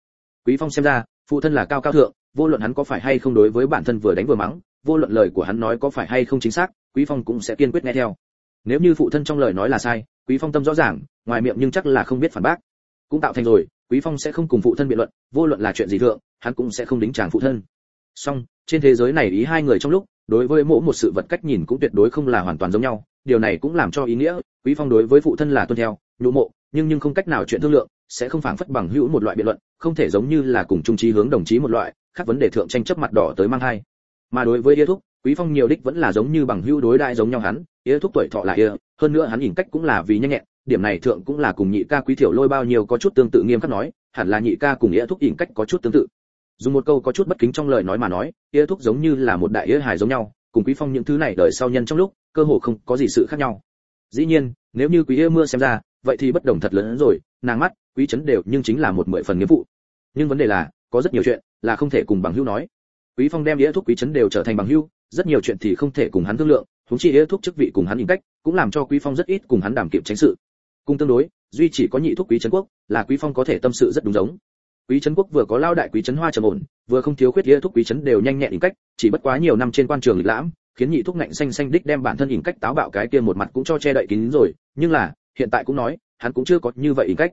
Quý phong xem ra, phụ thân là cao cao thượng, vô luận hắn có phải hay không đối với bản thân vừa đánh vừa mắng, vô luận lời của hắn nói có phải hay không chính xác, quý phong cũng sẽ kiên quyết nghe theo. Nếu như phụ thân trong lời nói là sai, quý phong tâm rõ ràng, ngoài miệng nhưng chắc là không biết phản bác. Cũng tạo thành rồi quý phong sẽ không cùng phụ thân biện luận, vô luận là chuyện gì thượng, hắn cũng sẽ không đính chàng phụ thân. Song, trên thế giới này ý hai người trong lúc, đối với mỗi một sự vật cách nhìn cũng tuyệt đối không là hoàn toàn giống nhau. Điều này cũng làm cho ý nghĩa, quý phong đối với phụ thân là tuân theo nhũ mộ, nhưng nhưng không cách nào chuyện thương lượng, sẽ không phảng phất bằng hữu một loại biện luận, không thể giống như là cùng trung trí hướng đồng chí một loại, khác vấn đề thượng tranh chấp mặt đỏ tới mang hai mà đối với yêu thúc, quý phong nhiều đích vẫn là giống như bằng hữu đối đại giống nhau hắn yêu thúc tuổi thọ là yêu hơn nữa hắn nhìn cách cũng là vì nhanh nhẹn điểm này thượng cũng là cùng nhị ca quý thiểu lôi bao nhiêu có chút tương tự nghiêm khắc nói, hẳn là nhị ca cùng nghĩa thúc ỉn cách có chút tương tự. Dùng một câu có chút bất kính trong lời nói mà nói nghĩa thúc giống như là một đại nghĩa hài giống nhau, cùng quý phong những thứ này đời sau nhân trong lúc, cơ hồ không có gì sự khác nhau. Dĩ nhiên, nếu như quý yêu mưa xem ra, vậy thì bất đồng thật lớn rồi, nàng mắt, quý chấn đều nhưng chính là một mười phần nghĩa vụ. Nhưng vấn đề là, có rất nhiều chuyện là không thể cùng bằng hữu nói. Quý phong đem nghĩa thúc quý chấn đều trở thành bằng hữu, rất nhiều chuyện thì không thể cùng hắn thương lượng chúng chi nghĩa thúc chức vị cùng hắn nhìn cách, cũng làm cho quý phong rất ít cùng hắn đảm kiệm tránh sự cùng tương đối, duy chỉ có nhị thúc quý trấn quốc, là quý phong có thể tâm sự rất đúng giống. Quý trấn quốc vừa có lao đại quý trấn hoa trầm ổn, vừa không thiếu khuyết nghĩa thúc quý trấn đều nhanh nhẹn cách, chỉ bất quá nhiều năm trên quan trường lịch lãm, khiến nhị thúc ngạnh xanh xanh đích đem bản thân hình cách táo bạo cái kia một mặt cũng cho che đậy kín rồi, nhưng là, hiện tại cũng nói, hắn cũng chưa có như vậy hình cách.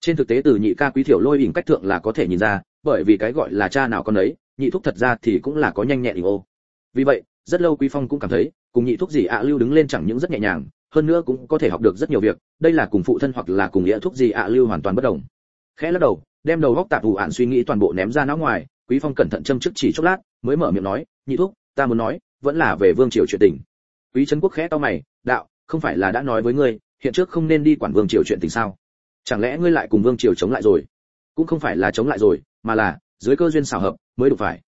Trên thực tế từ nhị ca quý thiểu lôi hình cách thượng là có thể nhìn ra, bởi vì cái gọi là cha nào con ấy nhị thúc thật ra thì cũng là có nhanh nhẹn ỉn ô. Vì vậy, rất lâu quý phong cũng cảm thấy, cùng nhị thúc gì ạ lưu đứng lên chẳng những rất nhẹ nhàng hơn nữa cũng có thể học được rất nhiều việc, đây là cùng phụ thân hoặc là cùng nghĩa thuốc gì ạ, lưu hoàn toàn bất đồng. Khẽ lắc đầu, đem đầu góc tạp vụ ạn suy nghĩ toàn bộ ném ra não ngoài, quý phong cẩn thận châm trước chỉ chốc lát, mới mở miệng nói, nhị thuốc ta muốn nói, vẫn là về vương triều chuyện tình. Quý trấn quốc khẽ to mày, đạo, không phải là đã nói với ngươi, hiện trước không nên đi quản vương triều chuyện tình sao? Chẳng lẽ ngươi lại cùng vương triều chống lại rồi? Cũng không phải là chống lại rồi, mà là, dưới cơ duyên xảo hợp, mới đủ phải.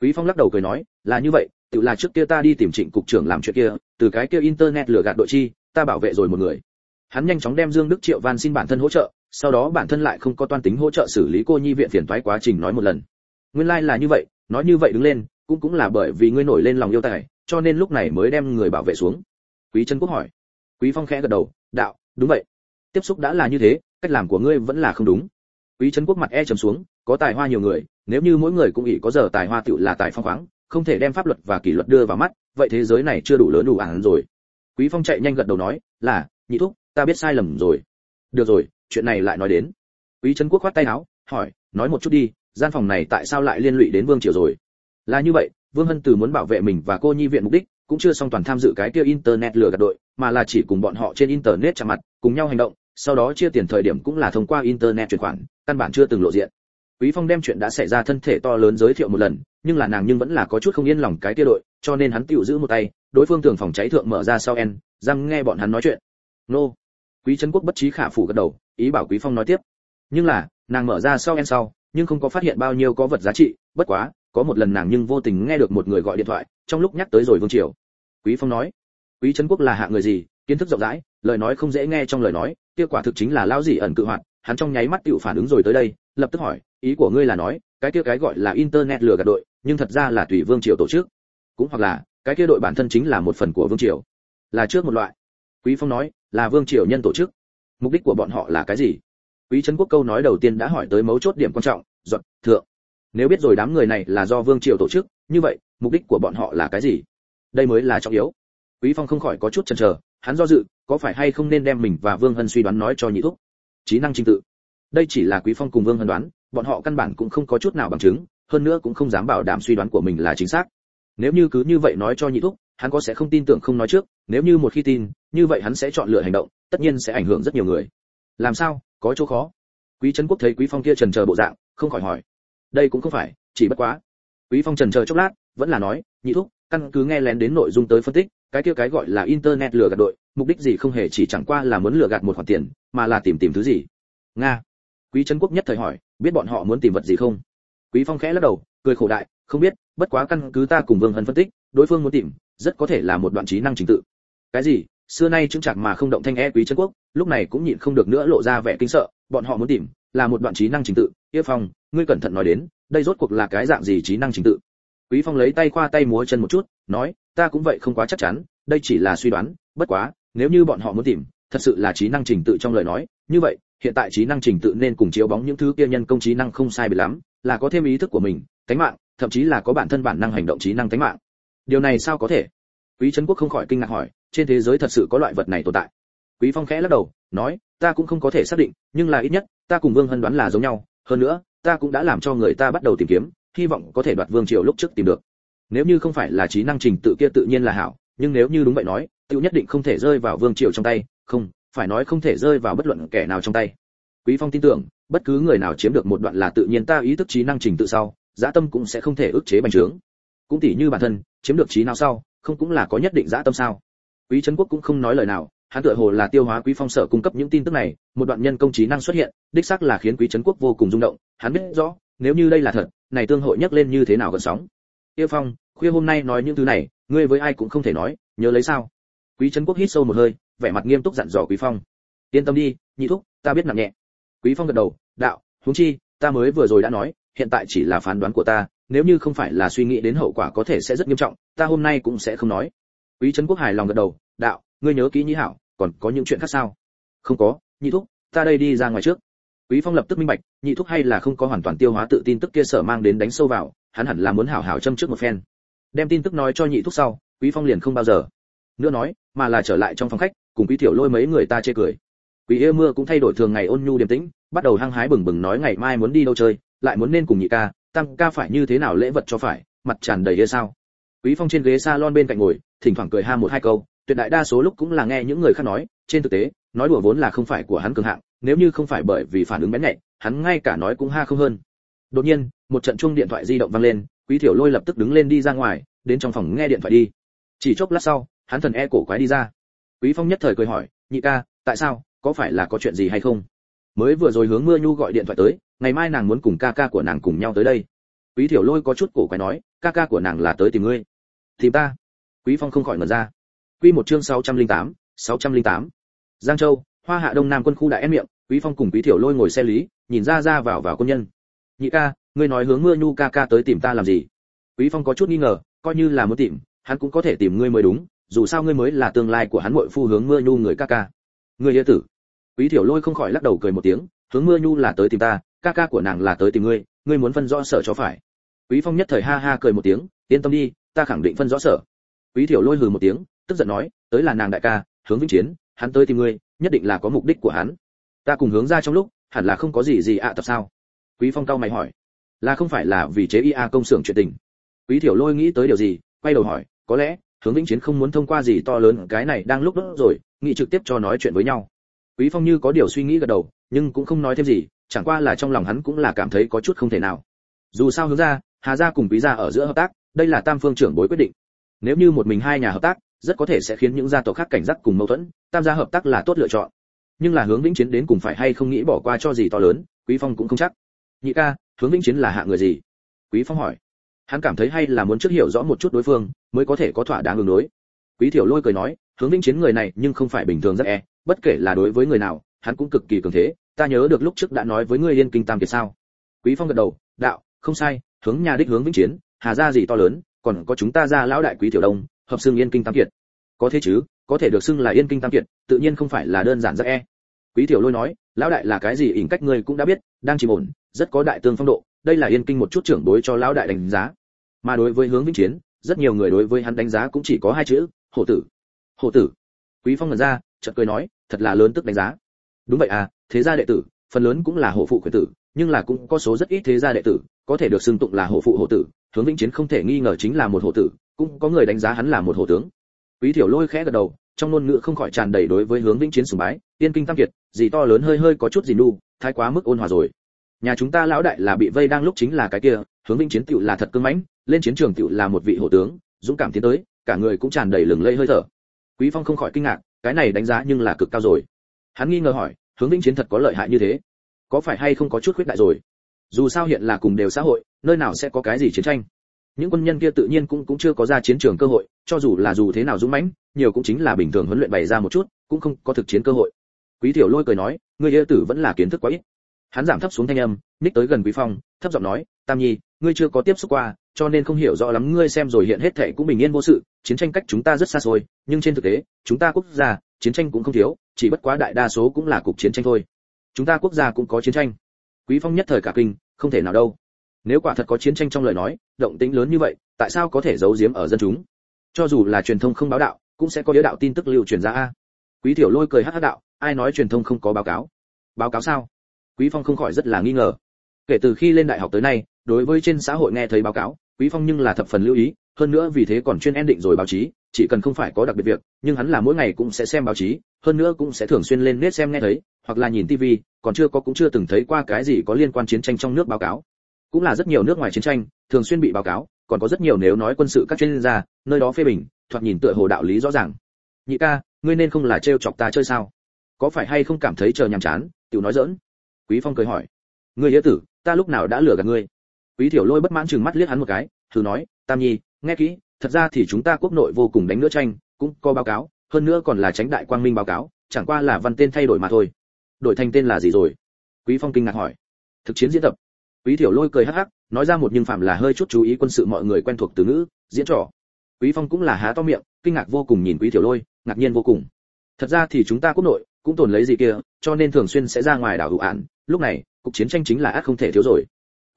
Quý phong lắc đầu cười nói, là như vậy, tự là trước kia ta đi tìm trịnh cục trưởng làm chuyện kia, từ cái kia internet lừa gạt đội chi ta bảo vệ rồi một người. Hắn nhanh chóng đem dương đức triệu van xin bản thân hỗ trợ, sau đó bản thân lại không có toan tính hỗ trợ xử lý cô nhi viện phiền toái quá trình nói một lần. Nguyên lai like là như vậy, nói như vậy đứng lên, cũng cũng là bởi vì ngươi nổi lên lòng yêu tài, cho nên lúc này mới đem người bảo vệ xuống. Quý trấn quốc hỏi. Quý phong khẽ gật đầu, đạo, đúng vậy. Tiếp xúc đã là như thế, cách làm của ngươi vẫn là không đúng. Quý trấn quốc mặt e trầm xuống, có tài hoa nhiều người, nếu như mỗi người cũng ỷ có giờ tài hoa tựu là tài phong khoáng, không thể đem pháp luật và kỷ luật đưa vào mắt, vậy thế giới này chưa đủ lớn đủ ảng rồi quý phong chạy nhanh gật đầu nói, là, nhị thúc, ta biết sai lầm rồi. Được rồi, chuyện này lại nói đến. Quý trấn quốc khoát tay áo, hỏi, nói một chút đi, gian phòng này tại sao lại liên lụy đến vương triều rồi? Là như vậy, vương hân từ muốn bảo vệ mình và cô nhi viện mục đích, cũng chưa xong toàn tham dự cái kia internet lừa gạt đội, mà là chỉ cùng bọn họ trên internet chạm mặt, cùng nhau hành động, sau đó chia tiền thời điểm cũng là thông qua internet chuyển khoản, căn bản chưa từng lộ diện. Quý phong đem chuyện đã xảy ra thân thể to lớn giới thiệu một lần, nhưng là nàng nhưng vẫn là có chút không yên lòng cái kia đội, cho nên hắn tiểu giữ một tay đối phương tường phòng cháy thượng mở ra sau en, răng nghe bọn hắn nói chuyện. Nô. Quý trấn quốc bất trí khả phủ gật đầu, ý bảo quý phong nói tiếp. Nhưng là, nàng mở ra sau en sau, nhưng không có phát hiện bao nhiêu có vật giá trị, bất quá, có một lần nàng nhưng vô tình nghe được một người gọi điện thoại, trong lúc nhắc tới rồi vương triều. Quý phong nói, quý trấn quốc là hạ người gì, kiến thức rộng rãi, lời nói không dễ nghe trong lời nói, kia quả thực chính là lao gì ẩn cự hoạt, hắn trong nháy mắt tự phản ứng rồi tới đây, lập tức hỏi, ý của ngươi là nói, cái kia cái gọi là internet lừa gạt đội, nhưng thật ra là tùy vương triều tổ chức. Cũng hoặc là cái kia đội bản thân chính là một phần của vương triều. Là trước một loại. Quý phong nói, là vương triều nhân tổ chức. Mục đích của bọn họ là cái gì? Quý trấn quốc câu nói đầu tiên đã hỏi tới mấu chốt điểm quan trọng giọt thượng. Nếu biết rồi đám người này là do vương triều tổ chức, như vậy, mục đích của bọn họ là cái gì? Đây mới là trọng yếu. Quý phong không khỏi có chút chần chờ, hắn do dự, có phải hay không nên đem mình và vương hân suy đoán nói cho nhị thúc? Trí năng trình tự. Đây chỉ là quý phong cùng vương hân đoán, bọn họ căn bản cũng không có chút nào bằng chứng, hơn nữa cũng không dám bảo đảm suy đoán của mình là chính xác nếu như cứ như vậy nói cho nhị thúc, hắn có sẽ không tin tưởng không nói trước, nếu như một khi tin, như vậy hắn sẽ chọn lựa hành động, tất nhiên sẽ ảnh hưởng rất nhiều người. Làm sao? Có chỗ khó. Quý trấn quốc thấy quý phong kia trần chờ bộ dạng, không khỏi hỏi. Đây cũng không phải, chỉ bất quá. Quý phong trần chờ chốc lát, vẫn là nói, nhị thúc, căn cứ nghe lén đến nội dung tới phân tích, cái kia cái gọi là internet lừa gạt đội, mục đích gì không hề chỉ chẳng qua là muốn lừa gạt một khoản tiền, mà là tìm tìm thứ gì? Nga. Quý trấn quốc nhất thời hỏi, biết bọn họ muốn tìm vật gì không? Quý phong khẽ lắc đầu, cười khổ đại, không biết, bất quá căn cứ ta cùng vương hân phân tích, đối phương muốn tìm, rất có thể là một đoạn trí năng trình tự. Cái gì? Xưa nay chứng chặt mà không động thanh e quý chân quốc, lúc này cũng nhịn không được nữa lộ ra vẻ kinh sợ, bọn họ muốn tìm, là một đoạn trí năng trình tự. Yêu phong, ngươi cẩn thận nói đến, đây rốt cuộc là cái dạng gì trí năng trình tự? Quý phong lấy tay khoa tay múa chân một chút, nói, ta cũng vậy không quá chắc chắn, đây chỉ là suy đoán, bất quá, nếu như bọn họ muốn tìm, thật sự là trí năng trình tự trong lời nói. Như vậy, hiện tại trí năng trình tự nên cùng chiếu bóng những thứ kia nhân công trí năng không sai biệt lắm là có thêm ý thức của mình, tánh mạng, thậm chí là có bản thân bản năng hành động trí năng tánh mạng. Điều này sao có thể? Quý trấn quốc không khỏi kinh ngạc hỏi, trên thế giới thật sự có loại vật này tồn tại? Quý phong khẽ lắc đầu, nói, ta cũng không có thể xác định, nhưng là ít nhất, ta cùng vương hân đoán là giống nhau. Hơn nữa, ta cũng đã làm cho người ta bắt đầu tìm kiếm, hy vọng có thể đoạt vương triều lúc trước tìm được. Nếu như không phải là trí năng trình tự kia tự nhiên là hảo, nhưng nếu như đúng vậy nói tự nhất định không thể rơi vào vương triều trong tay. Không, phải nói không thể rơi vào bất luận kẻ nào trong tay quý phong tin tưởng, bất cứ người nào chiếm được một đoạn là tự nhiên ta ý thức trí năng trình tự sau, dã tâm cũng sẽ không thể ức chế bành trướng. Cũng tỉ như bản thân, chiếm được trí nào sau, không cũng là có nhất định dã tâm sao? Quý trấn quốc cũng không nói lời nào, hắn tựa hồ là tiêu hóa quý phong sở cung cấp những tin tức này, một đoạn nhân công trí năng xuất hiện, đích xác là khiến quý trấn quốc vô cùng rung động, hắn biết rõ, nếu như đây là thật, này tương hội nhắc lên như thế nào gần sóng. Tiêu phong, khuya hôm nay nói những thứ này, ngươi với ai cũng không thể nói, nhớ lấy sao? Quý trấn quốc hít sâu một hơi, vẻ mặt nghiêm túc dặn dò quý phong. Yên tâm đi, nhị thúc, ta biết nặng nhẹ quý phong gật đầu, đạo, huống chi, ta mới vừa rồi đã nói, hiện tại chỉ là phán đoán của ta, nếu như không phải là suy nghĩ đến hậu quả có thể sẽ rất nghiêm trọng, ta hôm nay cũng sẽ không nói. Quý trấn quốc hài lòng gật đầu, đạo, ngươi nhớ kỹ nhĩ hảo, còn có những chuyện khác sao? Không có, nhị thúc, ta đây đi ra ngoài trước. Quý phong lập tức minh bạch, nhị thúc hay là không có hoàn toàn tiêu hóa tự tin tức kia sở mang đến đánh sâu vào, hắn hẳn là muốn hảo hảo châm trước một phen. Đem tin tức nói cho nhị thúc sau, quý phong liền không bao giờ nữa nói, mà là trở lại trong phòng khách, cùng quý tiểu lôi mấy người ta chê cười. Quỷ yêu mưa cũng thay đổi thường ngày ôn nhu điềm tĩnh, bắt đầu hăng hái bừng bừng nói ngày mai muốn đi đâu chơi, lại muốn nên cùng nhị ca, tăng ca phải như thế nào lễ vật cho phải, mặt tràn đầy đĩa sao. Quý phong trên ghế salon bên cạnh ngồi, thỉnh thoảng cười ha một hai câu, tuyệt đại đa số lúc cũng là nghe những người khác nói, trên thực tế, nói đùa vốn là không phải của hắn cường hạng, nếu như không phải bởi vì phản ứng bén nhạy, hắn ngay cả nói cũng ha không hơn. Đột nhiên, một trận chuông điện thoại di động vang lên, quý tiểu lôi lập tức đứng lên đi ra ngoài, đến trong phòng nghe điện thoại đi. Chỉ chốc lát sau, hắn thần e cổ quái đi ra. Quý phong nhất thời cười hỏi, nhị ca, tại sao? Có phải là có chuyện gì hay không? Mới vừa rồi hướng mưa nhu gọi điện thoại tới ngày mai nàng muốn cùng ca ca của nàng cùng nhau tới đây. Quý tiểu lôi có chút cổ quái nói ca ca của nàng là tới tìm ngươi. Tìm ta? Quý phong không khỏi ngẩn ra. Quy một chương 608, 608. giang châu hoa hạ đông nam quân khu đại em miệng quý phong cùng quý tiểu lôi ngồi xe lý nhìn ra ra vào vào quân nhân. Nhị ca ngươi nói hướng mưa nhu ca ca tới tìm ta làm gì? Quý phong có chút nghi ngờ coi như là muốn tìm hắn cũng có thể tìm ngươi mới đúng dù sao ngươi mới là tương lai của hắn muội phu hướng mưa nhu người ca ca. Ngươi địa tử quý tiểu lôi không khỏi lắc đầu cười một tiếng, hướng mưa nhu là tới tìm ta, ca ca của nàng là tới tìm ngươi ngươi muốn phân rõ sở cho phải. Quý phong nhất thời ha ha cười một tiếng, yên tâm đi, ta khẳng định phân rõ sở quý tiểu lôi hừ một tiếng, tức giận nói, tới là nàng đại ca, hướng vĩnh chiến, hắn tới tìm ngươi, nhất định là có mục đích của hắn. Ta cùng hướng ra trong lúc, hẳn là không có gì gì ạ à tập sao? Quý phong cao mày hỏi, là không phải là vì chế ia công xưởng chuyện tình? Quý tiểu lôi nghĩ tới điều gì, quay đầu hỏi, có lẽ, hướng vĩnh chiến không muốn thông qua gì to lớn, cái này đang lúc đó rồi, nghĩ trực tiếp cho nói chuyện với nhau quý phong như có điều suy nghĩ gật đầu, nhưng cũng không nói thêm gì, chẳng qua là trong lòng hắn cũng là cảm thấy có chút không thể nào. Dù sao hướng ra, hà gia cùng quý gia ở giữa hợp tác, đây là tam phương trưởng bối quyết định. Nếu như một mình hai nhà hợp tác, rất có thể sẽ khiến những gia tộc khác cảnh giác cùng mâu thuẫn, tam gia hợp tác là tốt lựa chọn. Nhưng là hướng vĩnh chiến đến cùng phải hay không nghĩ bỏ qua cho gì to lớn, quý phong cũng không chắc. Nhị ca, hướng vĩnh chiến là hạ người gì? Quý phong hỏi. Hắn cảm thấy hay là muốn trước hiểu rõ một chút đối phương, mới có thể có thỏa đáng ứng đối quý thiểu lôi cười nói, hướng vĩnh chiến người này nhưng không phải bình thường rất e bất kể là đối với người nào, hắn cũng cực kỳ cường thế. Ta nhớ được lúc trước đã nói với ngươi yên kinh tam kiệt sao? Quý phong gật đầu, đạo, không sai, hướng nhà đích hướng vĩnh chiến, hà ra gì to lớn, còn có chúng ta ra lão đại quý tiểu đông, hợp xưng yên kinh tam kiệt. Có thế chứ, có thể được xưng là yên kinh tam kiệt, tự nhiên không phải là đơn giản rất e. Quý tiểu lôi nói, lão đại là cái gì ỉn cách ngươi cũng đã biết, đang chìm ổn, rất có đại tương phong độ, đây là yên kinh một chút trưởng bối cho lão đại đánh giá. Mà đối với hướng vĩnh chiến, rất nhiều người đối với hắn đánh giá cũng chỉ có hai chữ hổ tử hổ tử. Quý phong ngẩn ra, chợt cười nói, thật là lớn tức đánh giá. Đúng vậy à thế gia đệ tử, phần lớn cũng là hổ phụ quyền tử, nhưng là cũng có số rất ít thế gia đệ tử, có thể được xưng tụng là hổ phụ hổ tử, hướng vĩnh chiến không thể nghi ngờ chính là một hổ tử, cũng có người đánh giá hắn là một hổ tướng. Quý thiểu lôi khẽ gật đầu, trong ngôn ngữ không khỏi tràn đầy đối với hướng vĩnh chiến sùng bái, tiên kinh tam kiệt, gì to lớn hơi hơi có chút gì nu, thái quá mức ôn hòa rồi. Nhà chúng ta lão đại là bị vây đang lúc chính là cái kia, hướng vĩnh chiến tựu là thật cứng mãnh, lên chiến trường tựu là một vị hổ tướng, dũng cảm tiến tới cả người cũng tràn đầy lừng lây hơi thở. Quý phong không khỏi kinh ngạc, cái này đánh giá nhưng là cực cao rồi. Hắn nghi ngờ hỏi, hướng vĩnh chiến thật có lợi hại như thế? Có phải hay không có chút khuyết đại rồi? Dù sao hiện là cùng đều xã hội, nơi nào sẽ có cái gì chiến tranh? Những quân nhân kia tự nhiên cũng cũng chưa có ra chiến trường cơ hội, cho dù là dù thế nào dũng mãnh, nhiều cũng chính là bình thường huấn luyện bày ra một chút, cũng không có thực chiến cơ hội. Quý tiểu lôi cười nói người yêu tử vẫn là kiến thức quá ít. Hắn giảm thấp xuống thanh âm ních tới gần quý phong, thấp giọng nói, tam nhi, ngươi chưa có tiếp xúc qua cho nên không hiểu rõ lắm ngươi xem rồi hiện hết thảy cũng bình yên vô sự, chiến tranh cách chúng ta rất xa xôi, nhưng trên thực tế, chúng ta quốc gia, chiến tranh cũng không thiếu, chỉ bất quá đại đa số cũng là cục chiến tranh thôi. Chúng ta quốc gia cũng có chiến tranh. Quý phong nhất thời cả kinh, không thể nào đâu. Nếu quả thật có chiến tranh trong lời nói, động tĩnh lớn như vậy, tại sao có thể giấu giếm ở dân chúng? Cho dù là truyền thông không báo đạo, cũng sẽ có đứa đạo tin tức lưu truyền ra a. Quý tiểu lôi cười hắc hắc đạo, ai nói truyền thông không có báo cáo? Báo cáo sao? Quý phong không khỏi rất là nghi ngờ. Kể từ khi lên đại học tới nay đối với trên xã hội nghe thấy báo cáo, quý phong nhưng là thập phần lưu ý, hơn nữa vì thế còn chuyên en định rồi báo chí, chỉ cần không phải có đặc biệt việc, nhưng hắn là mỗi ngày cũng sẽ xem báo chí, hơn nữa cũng sẽ thường xuyên lên nét xem nghe thấy, hoặc là nhìn tivi còn chưa có cũng chưa từng thấy qua cái gì có liên quan chiến tranh trong nước báo cáo. Cũng là rất nhiều nước ngoài chiến tranh, thường xuyên bị báo cáo, còn có rất nhiều nếu nói quân sự các chuyên gia, nơi đó phê bình, thoạt nhìn tựa hồ đạo lý rõ ràng. Nhị ca, ngươi nên không là trêu chọc ta chơi sao? Có phải hay không cảm thấy chờ nhàm chán? Tiểu nói dỡn quý phong cười hỏi. Ngươi nghĩa tử, ta lúc nào đã lừa gạt ngươi? Quý tiểu lôi bất mãn chừng mắt liếc hắn một cái, thử nói, tam nhi, nghe kỹ, thật ra thì chúng ta quốc nội vô cùng đánh nữa tranh, cũng có báo cáo, hơn nữa còn là tránh đại quang minh báo cáo, chẳng qua là văn tên thay đổi mà thôi. Đổi thành tên là gì rồi? Quý phong kinh ngạc hỏi. Thực chiến diễn tập. Quý tiểu lôi cười hắc hắc, nói ra một nhưng phạm là hơi chút chú ý quân sự mọi người quen thuộc từ ngữ, diễn trò. Quý phong cũng là há to miệng, kinh ngạc vô cùng nhìn quý tiểu lôi, ngạc nhiên vô cùng. Thật ra thì chúng ta quốc nội cũng tồn lấy gì kia, cho nên thường xuyên sẽ ra ngoài đảo hữu án lúc này cục chiến tranh chính là ác không thể thiếu rồi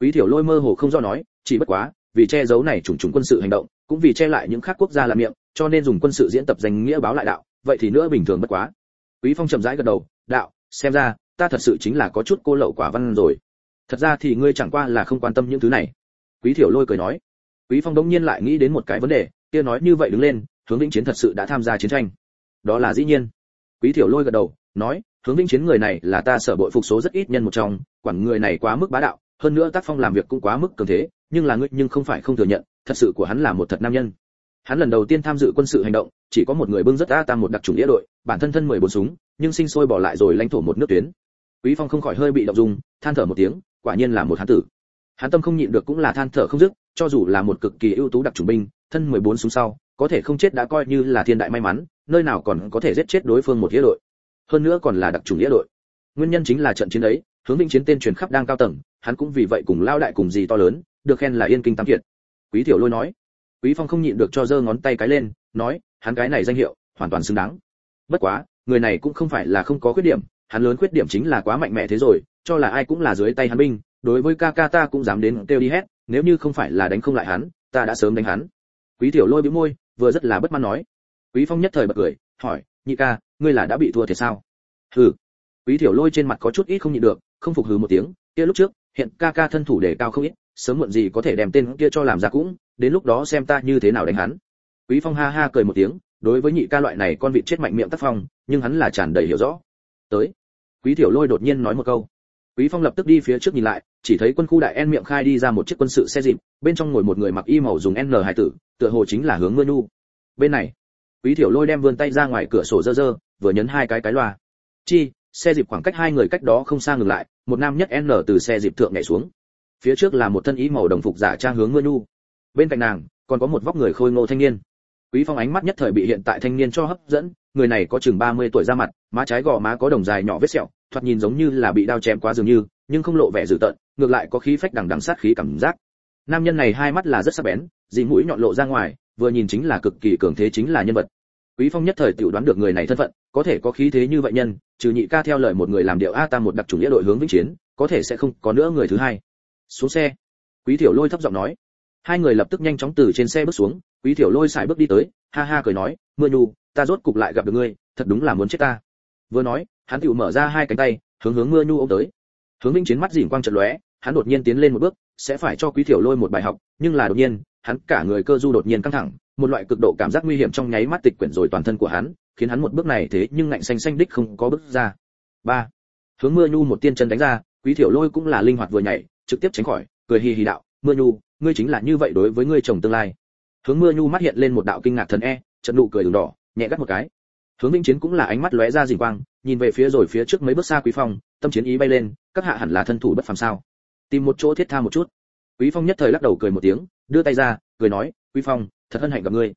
quý tiểu lôi mơ hồ không do nói, chỉ bất quá, vì che giấu này chủng chủng quân sự hành động, cũng vì che lại những khác quốc gia làm miệng, cho nên dùng quân sự diễn tập danh nghĩa báo lại đạo, vậy thì nữa bình thường bất quá. Quý phong chậm rãi gật đầu, đạo, xem ra, ta thật sự chính là có chút cô lậu quả văn rồi. Thật ra thì ngươi chẳng qua là không quan tâm những thứ này. Quý thiểu lôi cười nói. Quý phong đống nhiên lại nghĩ đến một cái vấn đề, kia nói như vậy đứng lên, hướng vĩnh chiến thật sự đã tham gia chiến tranh. Đó là dĩ nhiên. Quý thiểu lôi gật đầu, nói, hướng vĩnh chiến người này là ta sở bội phục số rất ít nhân một trong, quản người này quá mức bá đạo hơn nữa tác phong làm việc cũng quá mức cường thế, nhưng là ngươi nhưng không phải không thừa nhận, thật sự của hắn là một thật nam nhân. Hắn lần đầu tiên tham dự quân sự hành động, chỉ có một người bưng rất a tam một đặc trùng nghĩa đội, bản thân thân mười bốn súng, nhưng sinh sôi bỏ lại rồi lãnh thổ một nước tuyến. Quý phong không khỏi hơi bị động dung, than thở một tiếng, quả nhiên là một hán tử. Hắn tâm không nhịn được cũng là than thở không dứt, cho dù là một cực kỳ ưu tú đặc trùng binh, thân mười bốn súng sau, có thể không chết đã coi như là thiên đại may mắn, nơi nào còn có thể giết chết đối phương một nghĩa đội. Hơn nữa còn là đặc trùng nghĩa đội. Nguyên nhân chính là trận chiến ấy, hướng vĩnh chiến tên truyền khắp đang cao tầng hắn cũng vì vậy cùng lao đại cùng gì to lớn, được khen là yên kinh tam kiệt. Quý tiểu lôi nói. Quý phong không nhịn được cho giơ ngón tay cái lên, nói, hắn cái này danh hiệu, hoàn toàn xứng đáng. Bất quá, người này cũng không phải là không có khuyết điểm, hắn lớn khuyết điểm chính là quá mạnh mẽ thế rồi, cho là ai cũng là dưới tay hắn binh, đối với ca ca ta cũng dám đến kêu đi hết, nếu như không phải là đánh không lại hắn, ta đã sớm đánh hắn. Quý tiểu lôi bĩu môi, vừa rất là bất mãn nói. Quý phong nhất thời bật cười, hỏi, nhị ca, ngươi là đã bị thua thiệt sao? Hừ. Quý tiểu lôi trên mặt có chút ít không nhịn được, không phục hừ một tiếng, kia lúc trước hiện ca ca thân thủ đề cao không ít, sớm muộn gì có thể đem tên kia cho làm ra cũng, đến lúc đó xem ta như thế nào đánh hắn. Quý phong ha ha cười một tiếng, đối với nhị ca loại này con vịt chết mạnh miệng tác phong, nhưng hắn là tràn đầy hiểu rõ. Tới. Quý tiểu lôi đột nhiên nói một câu. Quý phong lập tức đi phía trước nhìn lại, chỉ thấy quân khu đại en miệng khai đi ra một chiếc quân sự xe dịp, bên trong ngồi một người mặc y màu dùng n hai tử, tựa hồ chính là hướng mưa nu bên này, quý tiểu lôi đem vươn tay ra ngoài cửa sổ dơ dơ, vừa nhấn hai cái cái loa. Chi, xe dịp khoảng cách hai người cách đó không xa ngừng lại một nam nhất n từ xe dịp thượng nhảy xuống. Phía trước là một thân ý màu đồng phục giả trang hướng mưa nu bên cạnh nàng, còn có một vóc người khôi ngô thanh niên. Quý phong ánh mắt nhất thời bị hiện tại thanh niên cho hấp dẫn, người này có chừng 30 tuổi ra mặt, má trái gò má có đồng dài nhỏ vết sẹo, thoạt nhìn giống như là bị đao chém quá dường như, nhưng không lộ vẻ dữ tợn, ngược lại có khí phách đằng đằng sát khí cảm giác. Nam nhân này hai mắt là rất sắc bén, dì mũi nhọn lộ ra ngoài, vừa nhìn chính là cực kỳ cường thế chính là nhân vật quý phong nhất thời tiểu đoán được người này thân phận, có thể có khí thế như vậy nhân, trừ nhị ca theo lời một người làm điệu a tam một đặc chủ nghĩa đội hướng vĩnh chiến, có thể sẽ không có nữa người thứ hai. Xuống xe. Quý tiểu lôi thấp giọng nói. Hai người lập tức nhanh chóng từ trên xe bước xuống, quý tiểu lôi xài bước đi tới, ha ha cười nói, mưa nhu, ta rốt cục lại gặp được ngươi, thật đúng là muốn chết ta. Vừa nói, hắn tiểu mở ra hai cánh tay, hướng hướng mưa nhu ôm tới. Hướng vĩnh chiến mắt dỉn quang chợt lóe, hắn đột nhiên tiến lên một bước, sẽ phải cho quý tiểu lôi một bài học, nhưng là đột nhiên, hắn cả người cơ du đột nhiên căng thẳng một loại cực độ cảm giác nguy hiểm trong nháy mắt tịch quyển rồi toàn thân của hắn, khiến hắn một bước này thế nhưng ngạnh xanh xanh đích không có bước ra. Ba. Hướng mưa nhu một tiên chân đánh ra, quý tiểu lôi cũng là linh hoạt vừa nhảy, trực tiếp tránh khỏi, cười hì hì đạo, mưa nhu, ngươi chính là như vậy đối với ngươi chồng tương lai. Hướng mưa nhu mắt hiện lên một đạo kinh ngạc thần e trận nụ cười đường đỏ, nhẹ gắt một cái. Hướng vĩnh chiến cũng là ánh mắt lóe ra rình quang, nhìn về phía rồi phía trước mấy bước xa quý phong, tâm chiến ý bay lên, các hạ hẳn là thân thủ bất phàm sao? Tìm một chỗ thiết tha một chút. Quý phong nhất thời lắc đầu cười một tiếng, đưa tay ra, cười nói, quý phong thật hân hạnh gặp ngươi.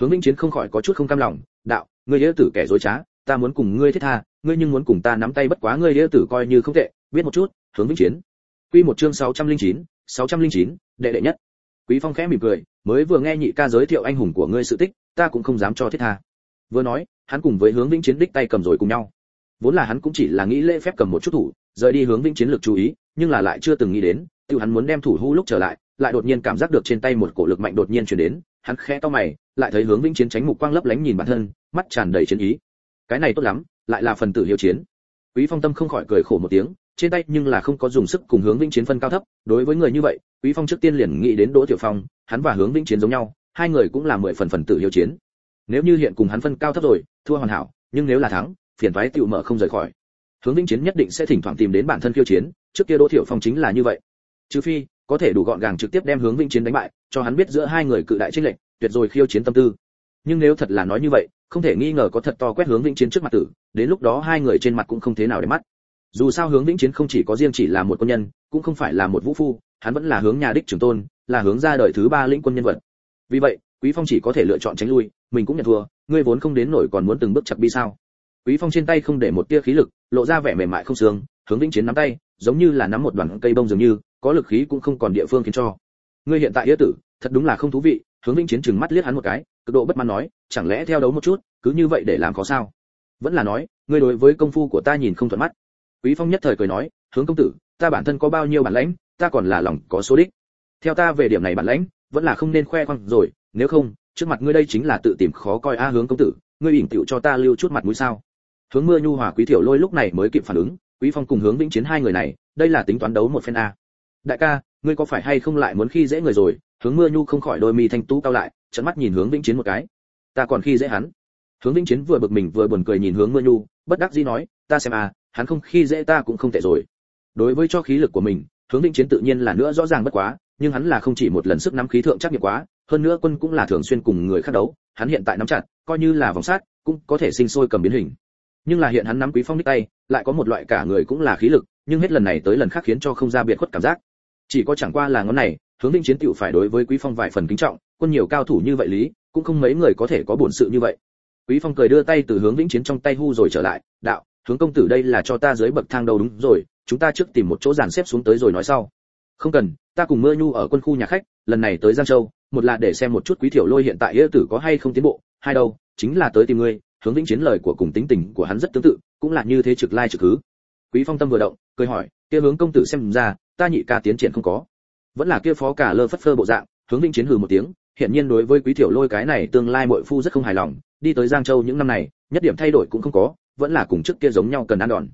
Hướng vĩnh chiến không khỏi có chút không cam lòng đạo ngươi đĩa tử kẻ dối trá ta muốn cùng ngươi thiết tha ngươi nhưng muốn cùng ta nắm tay bất quá ngươi đĩa tử coi như không tệ. Biết một chút hướng vĩnh chiến. Quy một chương 609, 609, đệ đệ nhất. Quý phong khẽ mỉm cười mới vừa nghe nhị ca giới thiệu anh hùng của ngươi sự tích ta cũng không dám cho thiết tha. Vừa nói hắn cùng với hướng vĩnh chiến đích tay cầm rồi cùng nhau. Vốn là hắn cũng chỉ là nghĩ lễ phép cầm một chút thủ rời đi hướng vĩnh chiến lực chú ý nhưng là lại chưa từng nghĩ đến tự hắn muốn đem thủ hú lúc trở lại lại đột nhiên cảm giác được trên tay một cổ lực mạnh đột nhiên truyền đến, hắn khẽ to mày, lại thấy hướng vĩnh chiến tránh mục quang lấp lánh nhìn bản thân, mắt tràn đầy chiến ý. Cái này tốt lắm, lại là phần tử hiếu chiến. Quý phong tâm không khỏi cười khổ một tiếng, trên tay nhưng là không có dùng sức cùng hướng vĩnh chiến phân cao thấp, đối với người như vậy, quý phong trước tiên liền nghĩ đến đỗ tiểu phong, hắn và hướng vĩnh chiến giống nhau, hai người cũng là mười phần phần tử hiếu chiến. Nếu như hiện cùng hắn phân cao thấp rồi, thua hoàn hảo, nhưng nếu là thắng, phiền toái tiểu mở không rời khỏi. Hướng vĩnh chiến nhất định sẽ thỉnh thoảng tìm đến bản thân khiêu chiến, trước kia đỗ tiểu phong chính là như vậy. Trừ phi có thể đủ gọn gàng trực tiếp đem hướng vĩnh chiến đánh bại, cho hắn biết giữa hai người cự đại trích lệnh tuyệt rồi khiêu chiến tâm tư. Nhưng nếu thật là nói như vậy, không thể nghi ngờ có thật to quét hướng vĩnh chiến trước mặt tử, đến lúc đó hai người trên mặt cũng không thế nào để mắt. Dù sao hướng vĩnh chiến không chỉ có riêng chỉ là một quân nhân, cũng không phải là một vũ phu, hắn vẫn là hướng nhà đích trưởng tôn, là hướng ra đời thứ ba lĩnh quân nhân vật. Vì vậy, quý phong chỉ có thể lựa chọn tránh lui, mình cũng nhận thua, ngươi vốn không đến nổi còn muốn từng bước chặt bi sao? Quý phong trên tay không để một tia khí lực, lộ ra vẻ mềm mại không sướng hướng vĩnh chiến nắm tay, giống như là nắm một đoàn cây bông dường như có lực khí cũng không còn địa phương khiến cho. Ngươi hiện tại yết tử, thật đúng là không thú vị, hướng vĩnh chiến trừng mắt liếc hắn một cái, cực độ bất mãn nói, chẳng lẽ theo đấu một chút, cứ như vậy để làm có sao? Vẫn là nói, ngươi đối với công phu của ta nhìn không thuận mắt. Quý phong nhất thời cười nói, hướng công tử, ta bản thân có bao nhiêu bản lãnh, ta còn là lòng có số đích. Theo ta về điểm này bản lãnh, vẫn là không nên khoe khoang rồi, nếu không, trước mặt ngươi đây chính là tự tìm khó coi a hướng công tử, ngươi ỉn tựu cho ta lưu chút mặt mũi sao? Hướng mưa nhu hòa quý tiểu lôi lúc này mới kịp phản ứng, quý phong cùng hướng vĩnh chiến hai người này, đây là tính toán đấu một phen a đại ca, ngươi có phải hay không lại muốn khi dễ người rồi? Hướng mưa nhu không khỏi đôi mi thanh tú cao lại trận mắt nhìn hướng vĩnh chiến một cái. Ta còn khi dễ hắn. Hướng vĩnh chiến vừa bực mình vừa buồn cười nhìn hướng mưa nhu, bất đắc dĩ nói, ta xem à hắn không khi dễ ta cũng không tệ rồi. Đối với cho khí lực của mình, hướng vĩnh chiến tự nhiên là nữa rõ ràng bất quá, nhưng hắn là không chỉ một lần sức nắm khí thượng chắc nghiệp quá, hơn nữa quân cũng là thường xuyên cùng người khác đấu, hắn hiện tại nắm chặt, coi như là vòng sát, cũng có thể sinh sôi cầm biến hình. Nhưng là hiện hắn nắm quý phong đích tay, lại có một loại cả người cũng là khí lực, nhưng hết lần này tới lần khác khiến cho không ra biệt khuất cảm giác chỉ có chẳng qua là ngón này, hướng vĩnh chiến tiểu phải đối với quý phong vài phần kính trọng, quân nhiều cao thủ như vậy lý, cũng không mấy người có thể có bổn sự như vậy quý phong cười đưa tay từ hướng vĩnh chiến trong tay hu rồi trở lại, đạo, hướng công tử đây là cho ta dưới bậc thang đầu đúng rồi, chúng ta trước tìm một chỗ dàn xếp xuống tới rồi nói sau không cần, ta cùng mưa nhu ở quân khu nhà khách, lần này tới giang châu, một là để xem một chút quý thiểu lôi hiện tại nghĩa tử có hay không tiến bộ, hai đâu, chính là tới tìm ngươi, hướng vĩnh chiến lời của cùng tính tình của hắn rất tương tự, cũng là như thế trực lai trực cứ. quý phong tâm vừa động, cười hỏi kia hướng công tử xem ra, ta nhị ca tiến triển không có. Vẫn là kia phó cả lơ phất phơ bộ dạng, hướng vĩnh chiến hừ một tiếng hiện nhiên đối với quý tiểu lôi cái này tương lai muội phu rất không hài lòng, đi tới giang châu những năm này, nhất điểm thay đổi cũng không có, vẫn là cùng trước kia giống nhau cần ăn đòn.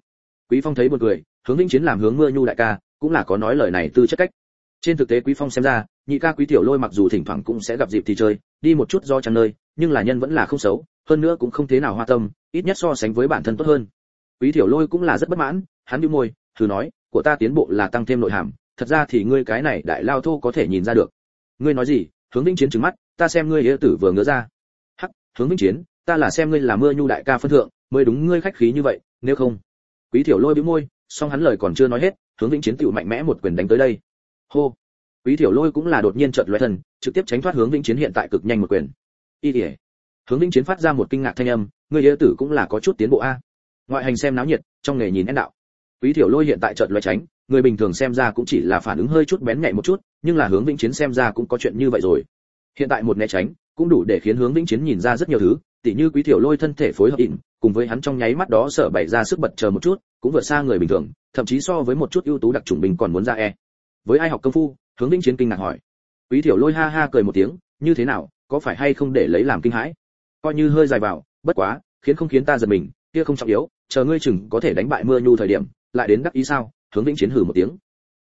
Quý phong thấy buồn cười, hướng vĩnh chiến làm hướng mưa nhu đại ca, cũng là có nói lời này tư chất cách. Trên thực tế quý phong xem ra, nhị ca quý tiểu lôi mặc dù thỉnh thoảng cũng sẽ gặp dịp thì chơi, đi một chút do chẳng nơi, nhưng là nhân vẫn là không xấu, hơn nữa cũng không thế nào hoa tâm, ít nhất so sánh với bản thân tốt hơn. Quý tiểu lôi cũng là rất bất mãn, hắn nhíu môi, thử nói của ta tiến bộ là tăng thêm nội hàm, thật ra thì ngươi cái này đại lao thô có thể nhìn ra được. Ngươi nói gì? Hướng vĩnh chiến trừng mắt, ta xem ngươi yêu tử vừa ngứa ra. Hắc, hướng vĩnh chiến, ta là xem ngươi là mưa nhu đại ca phân thượng, mới đúng ngươi khách khí như vậy, nếu không. Quý tiểu lôi bĩu môi, song hắn lời còn chưa nói hết, hướng vĩnh chiến tựu mạnh mẽ một quyền đánh tới đây. Hô. Quý tiểu lôi cũng là đột nhiên chợt lóe thần, trực tiếp tránh thoát hướng vĩnh chiến hiện tại cực nhanh một quyền. Y ỉa hướng vĩnh chiến phát ra một kinh ngạc thanh âm, ngươi yêu tử cũng là có chút tiến bộ a. Ngoại hành xem náo nhiệt, trong nghề nhìn én đạo quý tiểu lôi hiện tại chợt lóe tránh, người bình thường xem ra cũng chỉ là phản ứng hơi chút bén nhạy một chút, nhưng là hướng vĩnh chiến xem ra cũng có chuyện như vậy rồi. Hiện tại một né tránh, cũng đủ để khiến hướng vĩnh chiến nhìn ra rất nhiều thứ, tỉ như quý tiểu lôi thân thể phối hợp ỉn, cùng với hắn trong nháy mắt đó sợ bày ra sức bật chờ một chút, cũng vượt xa người bình thường, thậm chí so với một chút ưu tú đặc chủng bình còn muốn ra e. Với ai học công phu, hướng vĩnh chiến kinh ngạc hỏi. Quý tiểu lôi ha ha cười một tiếng, như thế nào, có phải hay không để lấy làm kinh hãi? Coi như hơi dài vào, bất quá, khiến không khiến ta giật mình, kia không trọng yếu, chờ ngươi chừng có thể đánh bại mưa nhu thời điểm lại đến đắc ý sao? Hướng vĩnh chiến hừ một tiếng.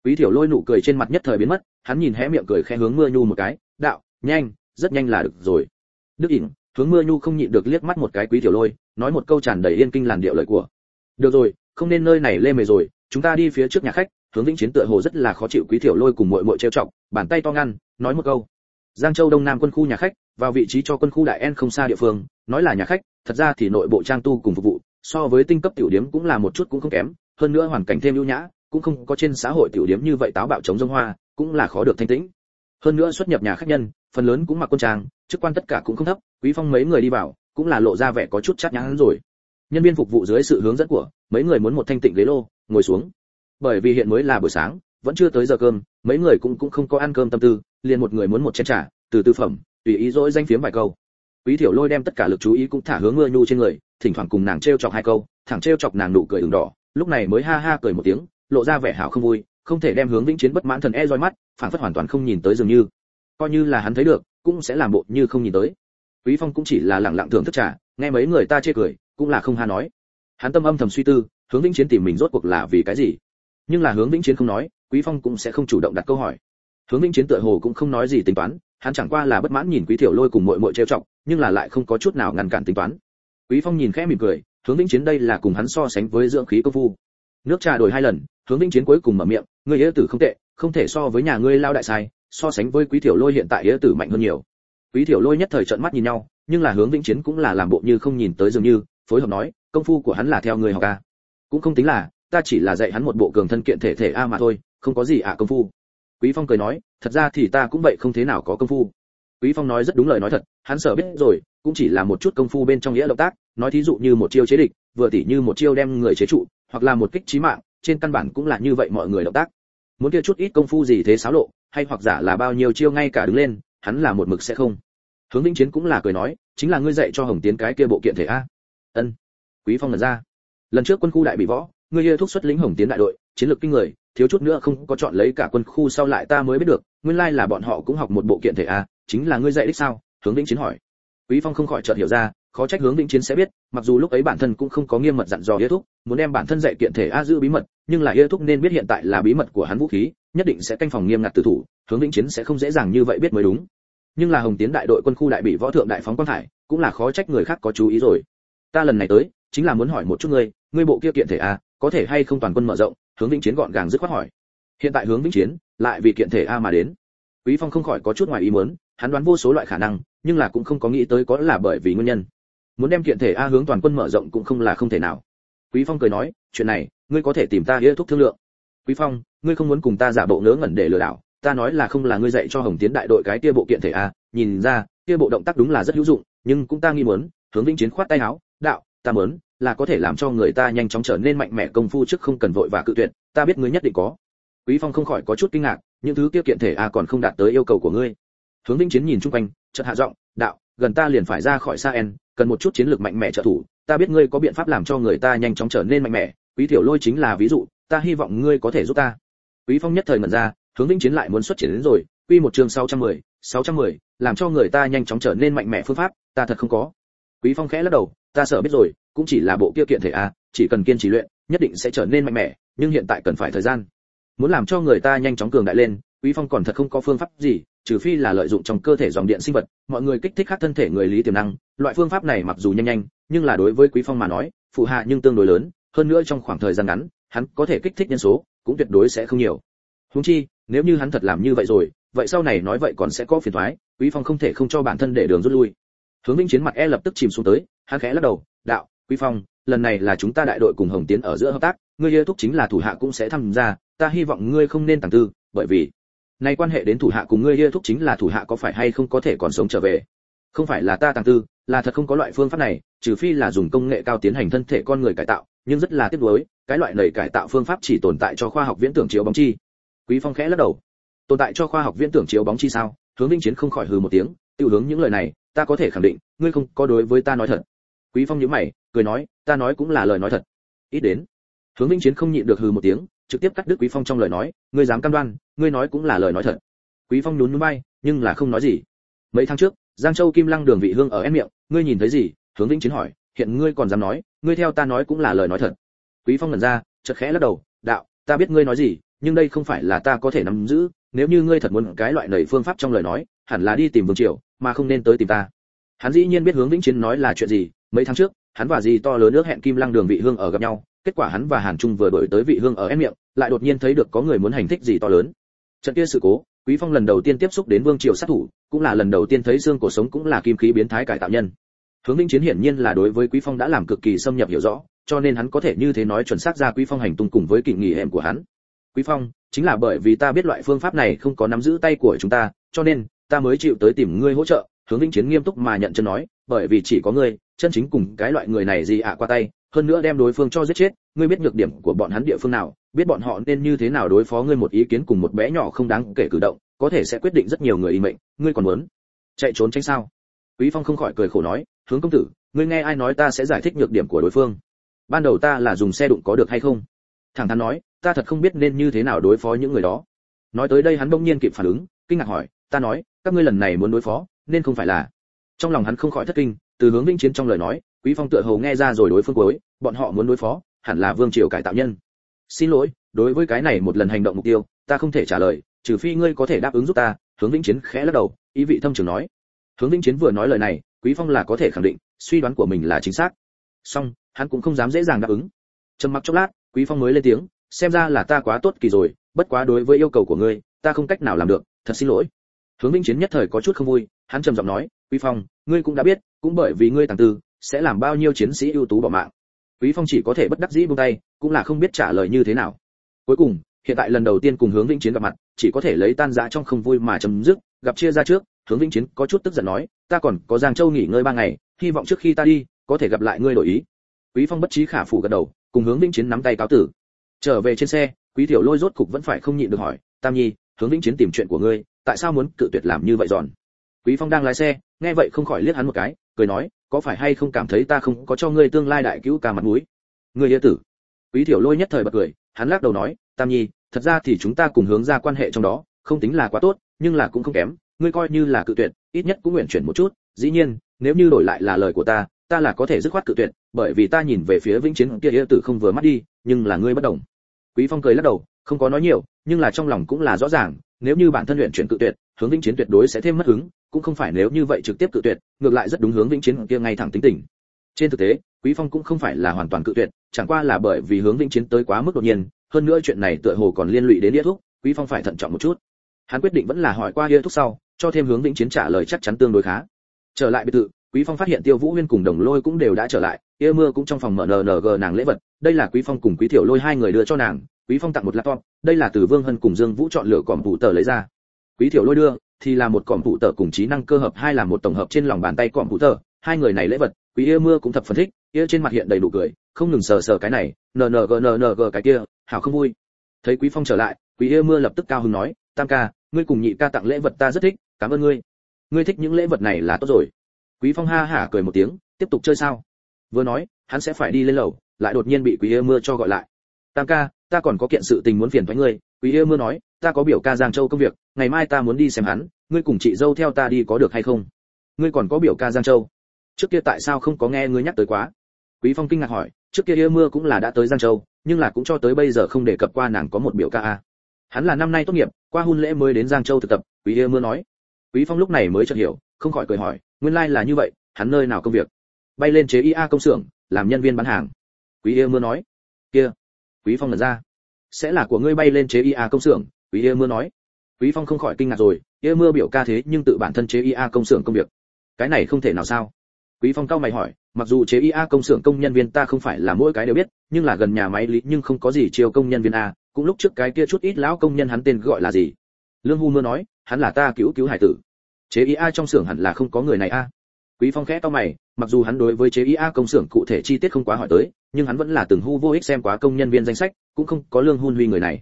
Quý tiểu lôi nụ cười trên mặt nhất thời biến mất, hắn nhìn hé miệng cười khẽ hướng mưa nhu một cái, đạo, nhanh, rất nhanh là được rồi. Đức ỉn, hướng mưa nhu không nhịn được liếc mắt một cái quý tiểu lôi, nói một câu tràn đầy yên kinh làn điệu lời của. Được rồi, không nên nơi này lê mề rồi, chúng ta đi phía trước nhà khách. Hướng vĩnh chiến tựa hồ rất là khó chịu quý tiểu lôi cùng muội muội trêu chọc, bàn tay to ngăn, nói một câu. Giang châu đông nam quân khu nhà khách, vào vị trí cho quân khu đại en không xa địa phương, nói là nhà khách, thật ra thì nội bộ trang tu cùng phục vụ, so với tinh cấp tiểu điếm cũng là một chút cũng không kém hơn nữa hoàn cảnh thêm ưu nhã, cũng không có trên xã hội tiểu điểm như vậy táo bạo chống dông hoa, cũng là khó được thanh tĩnh. Hơn nữa xuất nhập nhà khách nhân, phần lớn cũng mặc quân trang, chức quan tất cả cũng không thấp, quý phong mấy người đi vào, cũng là lộ ra vẻ có chút chát nhãn rồi. Nhân viên phục vụ dưới sự hướng dẫn của mấy người muốn một thanh tịnh ghế lô, ngồi xuống. Bởi vì hiện mới là buổi sáng, vẫn chưa tới giờ cơm, mấy người cũng cũng không có ăn cơm tâm tư, liền một người muốn một chén trà, từ tư phẩm, tùy ý dỗi danh phiếm vài câu. Quý thiểu lôi đem tất cả lực chú ý cũng thả hướng mưa nhu trên người, thỉnh thoảng cùng nàng trêu chọc hai câu, thẳng trêu chọc nàng nụ cười ửng đỏ lúc này mới ha ha cười một tiếng, lộ ra vẻ hảo không vui, không thể đem hướng vĩnh chiến bất mãn thần e roi mắt, phản phất hoàn toàn không nhìn tới dường như. Coi như là hắn thấy được, cũng sẽ làm bộ như không nhìn tới. Quý phong cũng chỉ là lặng lặng thưởng thức trà, nghe mấy người ta chê cười, cũng là không ha nói. Hắn tâm âm thầm suy tư, hướng vĩnh chiến tìm mình rốt cuộc là vì cái gì? Nhưng là hướng vĩnh chiến không nói, quý phong cũng sẽ không chủ động đặt câu hỏi. Hướng vĩnh chiến tựa hồ cũng không nói gì tính toán, hắn chẳng qua là bất mãn nhìn quý tiểu lôi cùng muội muội trêu chọc, nhưng là lại không có chút nào ngăn cản tính toán. Quý phong nhìn khẽ mỉm cười hướng vĩnh chiến đây là cùng hắn so sánh với dưỡng khí công phu. Nước trà đổi hai lần, hướng vĩnh chiến cuối cùng mở miệng, ngươi yế tử không tệ, không thể so với nhà ngươi lao đại sai, so sánh với quý tiểu lôi hiện tại yế tử mạnh hơn nhiều. Quý tiểu lôi nhất thời trợn mắt nhìn nhau, nhưng là hướng vĩnh chiến cũng là làm bộ như không nhìn tới dường như, phối hợp nói, công phu của hắn là theo người học ca. Cũng không tính là, ta chỉ là dạy hắn một bộ cường thân kiện thể thể a mà thôi, không có gì ạ công phu. Quý phong cười nói, thật ra thì ta cũng vậy không thế nào có công phu. Quý phong nói rất đúng lời nói thật, hắn sợ biết rồi, cũng chỉ là một chút công phu bên trong nghĩa động tác nói thí dụ như một chiêu chế địch, vừa tỉ như một chiêu đem người chế trụ, hoặc là một kích chí mạng, trên căn bản cũng là như vậy mọi người động tác. Muốn kia chút ít công phu gì thế xáo lộ, hay hoặc giả là bao nhiêu chiêu ngay cả đứng lên, hắn là một mực sẽ không. Hướng vĩnh chiến cũng là cười nói, chính là ngươi dạy cho hồng tiến cái kia bộ kiện thể a. Ân. Quý phong lần ra. Lần trước quân khu đại bị võ, ngươi kia thúc xuất lính hồng tiến đại đội, chiến lược kinh người, thiếu chút nữa không có chọn lấy cả quân khu sau lại ta mới biết được, nguyên lai là bọn họ cũng học một bộ kiện thể a, chính là ngươi dạy đích sao? Hướng vĩnh chiến hỏi quý phong không khỏi chợt hiểu ra, khó trách hướng vĩnh chiến sẽ biết, mặc dù lúc ấy bản thân cũng không có nghiêm mật dặn dò yết thúc, muốn đem bản thân dạy kiện thể a giữ bí mật, nhưng là yết thúc nên biết hiện tại là bí mật của hắn vũ khí, nhất định sẽ canh phòng nghiêm ngặt tử thủ, hướng vĩnh chiến sẽ không dễ dàng như vậy biết mới đúng. Nhưng là hồng tiến đại đội quân khu đại bị võ thượng đại phóng quan thải, cũng là khó trách người khác có chú ý rồi. Ta lần này tới, chính là muốn hỏi một chút ngươi ngươi bộ kia kiện thể a, có thể hay không toàn quân mở rộng, hướng vĩnh chiến gọn gàng dứt khoát hỏi. Hiện tại hướng vĩnh chiến, lại vì kiện thể a mà đến. Quý phong không khỏi có chút ngoài ý muốn, hắn đoán vô số loại khả năng nhưng là cũng không có nghĩ tới có là bởi vì nguyên nhân. Muốn đem kiện thể a hướng toàn quân mở rộng cũng không là không thể nào. Quý phong cười nói, chuyện này, ngươi có thể tìm ta nghĩa thúc thương lượng. Quý phong, ngươi không muốn cùng ta giả bộ ngớ ngẩn để lừa đảo, ta nói là không là ngươi dạy cho hồng tiến đại đội cái kia bộ kiện thể a, nhìn ra, kia bộ động tác đúng là rất hữu dụng, nhưng cũng ta nghi muốn, hướng vĩnh chiến khoát tay áo, đạo, ta muốn là có thể làm cho người ta nhanh chóng trở nên mạnh mẽ công phu trước không cần vội và cự tuyệt, ta biết ngươi nhất định có. Quý phong không khỏi có chút kinh ngạc, những thứ kia kiện thể a còn không đạt tới yêu cầu của ngươi. Hướng vĩnh chiến nhìn chung quanh chợt hạ giọng đạo gần ta liền phải ra khỏi xa en cần một chút chiến lược mạnh mẽ trợ thủ. Ta biết ngươi có biện pháp làm cho người ta nhanh chóng trở nên mạnh mẽ. Quý tiểu lôi chính là ví dụ ta hy vọng ngươi có thể giúp ta. Quý phong nhất thời ngẩn ra hướng vĩnh chiến lại muốn xuất triển đến rồi. Quy một chương 610, 610, làm cho người ta nhanh chóng trở nên mạnh mẽ phương pháp ta thật không có. Quý phong khẽ lắc đầu ta sợ biết rồi cũng chỉ là bộ kia kiện thể a chỉ cần kiên trì luyện nhất định sẽ trở nên mạnh mẽ nhưng hiện tại cần phải thời gian. Muốn làm cho người ta nhanh chóng cường đại lên quý phong còn thật không có phương pháp gì, trừ phi là lợi dụng trong cơ thể dòng điện sinh vật, mọi người kích thích khác thân thể người lý tiềm năng. Loại phương pháp này mặc dù nhanh nhanh, nhưng là đối với quý phong mà nói, phụ hạ nhưng tương đối lớn, hơn nữa trong khoảng thời gian ngắn, hắn có thể kích thích nhân số, cũng tuyệt đối sẽ không nhiều. Huống chi, nếu như hắn thật làm như vậy rồi, vậy sau này nói vậy còn sẽ có phiền toái, quý phong không thể không cho bản thân để đường rút lui. Hướng vĩnh chiến mặt e lập tức chìm xuống tới, hắn khẽ lắc đầu, đạo, quý phong, lần này là chúng ta đại đội cùng hồng tiến ở giữa hợp tác, ngươi yêu thúc chính là thủ hạ cũng sẽ tham gia, ta hy vọng ngươi không nên tàng tư, bởi vì nay quan hệ đến thủ hạ cùng ngươi yêu thúc chính là thủ hạ có phải hay không có thể còn sống trở về? Không phải là ta tàng tư, là thật không có loại phương pháp này, trừ phi là dùng công nghệ cao tiến hành thân thể con người cải tạo, nhưng rất là tiếc nuối, cái loại này cải tạo phương pháp chỉ tồn tại cho khoa học viễn tưởng chiếu bóng chi. Quý phong khẽ lắc đầu. Tồn tại cho khoa học viễn tưởng chiếu bóng chi sao? Hướng vinh chiến không khỏi hừ một tiếng, tiêu hướng những lời này, ta có thể khẳng định, ngươi không có đối với ta nói thật. Quý phong nhíu mày, cười nói, ta nói cũng là lời nói thật. Ít đến. Hướng vinh chiến không nhịn được hừ một tiếng trực tiếp cắt đứt quý phong trong lời nói, ngươi dám cam đoan, ngươi nói cũng là lời nói thật. Quý phong nhún nhún bay nhưng là không nói gì. Mấy tháng trước, giang châu kim lăng đường vị hương ở em miệng, ngươi nhìn thấy gì? Hướng vĩnh chiến hỏi, hiện ngươi còn dám nói, ngươi theo ta nói cũng là lời nói thật. Quý phong lần ra, chợt khẽ lắc đầu, đạo, ta biết ngươi nói gì, nhưng đây không phải là ta có thể nắm giữ, nếu như ngươi thật muốn cái loại nảy phương pháp trong lời nói, hẳn là đi tìm vương triều, mà không nên tới tìm ta. Hắn dĩ nhiên biết hướng vĩnh chiến nói là chuyện gì, mấy tháng trước, hắn và gì to lớn nước hẹn kim lăng đường vị hương ở gặp nhau kết quả hắn và hàn trung vừa đổi tới vị hương ở em miệng, lại đột nhiên thấy được có người muốn hành thích gì to lớn. Trận kia sự cố, quý phong lần đầu tiên tiếp xúc đến vương triều sát thủ, cũng là lần đầu tiên thấy xương cổ sống cũng là kim khí biến thái cải tạo nhân. Hướng vĩnh chiến hiển nhiên là đối với quý phong đã làm cực kỳ xâm nhập hiểu rõ, cho nên hắn có thể như thế nói chuẩn xác ra quý phong hành tung cùng với kỷ nghỉ hẻm của hắn. Quý phong, chính là bởi vì ta biết loại phương pháp này không có nắm giữ tay của chúng ta, cho nên ta mới chịu tới tìm ngươi hỗ trợ, hướng vĩnh chiến nghiêm túc mà nhận chân nói, bởi vì chỉ có ngươi chân chính cùng cái loại người này gì ạ, qua tay, hơn nữa đem đối phương cho giết chết, ngươi biết nhược điểm của bọn hắn địa phương nào, biết bọn họ nên như thế nào đối phó ngươi một ý kiến cùng một bé nhỏ không đáng kể cử động, có thể sẽ quyết định rất nhiều người y mệnh, ngươi còn muốn chạy trốn tránh sao? Quý phong không khỏi cười khổ nói, hướng công tử, ngươi nghe ai nói ta sẽ giải thích nhược điểm của đối phương? Ban đầu ta là dùng xe đụng có được hay không? Thẳng thắn nói, ta thật không biết nên như thế nào đối phó những người đó. Nói tới đây hắn bỗng nhiên kịp phản ứng, kinh ngạc hỏi, ta nói, các ngươi lần này muốn đối phó, nên không phải là trong lòng hắn không khỏi thất kinh, từ hướng vĩnh chiến trong lời nói, quý phong tựa hồ nghe ra rồi đối phương cuối, bọn họ muốn đối phó, hẳn là vương triều cải tạo nhân. Xin lỗi, đối với cái này một lần hành động mục tiêu, ta không thể trả lời, trừ phi ngươi có thể đáp ứng giúp ta, hướng vĩnh chiến khẽ lắc đầu, ý vị thâm trường nói. Hướng vĩnh chiến vừa nói lời này, quý phong là có thể khẳng định, suy đoán của mình là chính xác. Song, hắn cũng không dám dễ dàng đáp ứng. Trầm mặc chốc lát, quý phong mới lên tiếng, xem ra là ta quá tốt kỳ rồi, bất quá đối với yêu cầu của ngươi, ta không cách nào làm được, thật xin lỗi. Hướng vĩnh chiến nhất thời có chút không vui, hắn trầm giọng nói quý phong, ngươi cũng đã biết, cũng bởi vì ngươi tàng tư, sẽ làm bao nhiêu chiến sĩ ưu tú bỏ mạng. Quý phong chỉ có thể bất đắc dĩ buông tay, cũng là không biết trả lời như thế nào. Cuối cùng, hiện tại lần đầu tiên cùng hướng vĩnh chiến gặp mặt, chỉ có thể lấy tan rã trong không vui mà chấm dứt, gặp chia ra trước, hướng vĩnh chiến có chút tức giận nói, ta còn có giang châu nghỉ ngơi ba ngày, hy vọng trước khi ta đi, có thể gặp lại ngươi đổi ý. Quý phong bất trí khả phủ gật đầu, cùng hướng vĩnh chiến nắm tay cáo tử. Trở về trên xe, quý tiểu lôi rốt cục vẫn phải không nhịn được hỏi, tam nhi, hướng vĩnh chiến tìm chuyện của ngươi, tại sao muốn cự tuyệt làm như vậy giòn quý phong đang lái xe, nghe vậy không khỏi liếc hắn một cái, cười nói, có phải hay không cảm thấy ta không có cho ngươi tương lai đại cứu ca mặt mũi ngươi yêu tử quý tiểu lôi nhất thời bật cười, hắn lắc đầu nói, tam nhi, thật ra thì chúng ta cùng hướng ra quan hệ trong đó, không tính là quá tốt, nhưng là cũng không kém, ngươi coi như là cự tuyệt, ít nhất cũng nguyện chuyển một chút, dĩ nhiên, nếu như đổi lại là lời của ta ta là có thể dứt khoát cự tuyệt, bởi vì ta nhìn về phía vĩnh chiến kia yêu tử không vừa mắt đi, nhưng là ngươi bất động. quý phong cười lắc đầu, không có nói nhiều, nhưng là trong lòng cũng là rõ ràng, nếu như bản thân luyện chuyển cự tuyệt hướng vĩnh chiến tuyệt đối sẽ thêm mất hứng, cũng không phải nếu như vậy trực tiếp cự tuyệt, ngược lại rất đúng hướng vĩnh chiến kia ngay thẳng tính tình. Trên thực tế, quý phong cũng không phải là hoàn toàn cự tuyệt, chẳng qua là bởi vì hướng vĩnh chiến tới quá mức đột nhiên, hơn nữa chuyện này tựa hồ còn liên lụy đến địa thúc, quý phong phải thận trọng một chút. Hắn quyết định vẫn là hỏi qua địa thúc sau, cho thêm hướng vĩnh chiến trả lời chắc chắn tương đối khá. Trở lại biệt thự, quý phong phát hiện tiêu vũ huyên cùng đồng lôi cũng đều đã trở lại yêu mưa cũng trong phòng mở nng nàng lễ vật, đây là quý phong cùng quý thiểu lôi hai người đưa cho nàng, quý phong tặng một laptop, đây là từ vương hân cùng dương vũ chọn lựa còm vụ tờ lấy ra quý thiểu lôi đưa, thì là một còm phụ tờ cùng trí năng cơ hợp, hai là một tổng hợp trên lòng bàn tay còm phụ tờ hai người này lễ vật, quý yêu mưa cũng thập phân thích, yêu trên mặt hiện đầy đủ cười, không ngừng sờ sờ cái này, nờ nờ gờ nờ nờ gờ cái kia, hảo không vui. Thấy quý phong trở lại, quý yêu mưa lập tức cao hứng nói, tam ca, ngươi cùng nhị ca tặng lễ vật ta rất thích, cảm ơn ngươi. Ngươi thích những lễ vật này là tốt rồi. Quý phong ha hả cười một tiếng, tiếp tục chơi sao? Vừa nói, hắn sẽ phải đi lên lầu, lại đột nhiên bị quý yêu mưa cho gọi lại. Tam ca, ta còn có kiện sự tình muốn phiền với ngươi. Quý yêu mưa nói ta có biểu ca giang châu công việc, ngày mai ta muốn đi xem hắn, ngươi cùng chị dâu theo ta đi có được hay không? Ngươi còn có biểu ca giang châu? Trước kia tại sao không có nghe ngươi nhắc tới quá? Quý phong kinh ngạc hỏi, trước kia yêu mưa cũng là đã tới giang châu, nhưng là cũng cho tới bây giờ không đề cập qua nàng có một biểu ca a. Hắn là năm nay tốt nghiệp, qua hôn lễ mới đến giang châu thực tập, quý yêu mưa nói. Quý phong lúc này mới chợt hiểu, không khỏi cười hỏi, nguyên lai like là như vậy, hắn nơi nào công việc? Bay lên chế ia công xưởng, làm nhân viên bán hàng. Quý yêu mưa nói. Kia. Quý phong lần ra. Sẽ là của ngươi bay lên chế ia công xưởng quý yêu mưa nói. Quý phong không khỏi kinh ngạc rồi yêu mưa biểu ca thế nhưng tự bản thân chế ia công xưởng công việc. Cái này không thể nào sao? Quý phong cao mày hỏi, mặc dù chế ia công xưởng công nhân viên ta không phải là mỗi cái đều biết, nhưng là gần nhà máy lý nhưng không có gì chiêu công nhân viên a, cũng lúc trước cái kia chút ít lão công nhân hắn tên gọi là gì? Lương hu mưa nói, hắn là ta cứu cứu hải tử. Chế ia trong xưởng hẳn là không có người này a. Quý phong khẽ to mày, mặc dù hắn đối với chế ia công xưởng cụ thể chi tiết không quá hỏi tới, nhưng hắn vẫn là từng hu vô ích xem quá công nhân viên danh sách, cũng không có lương hun huy người này.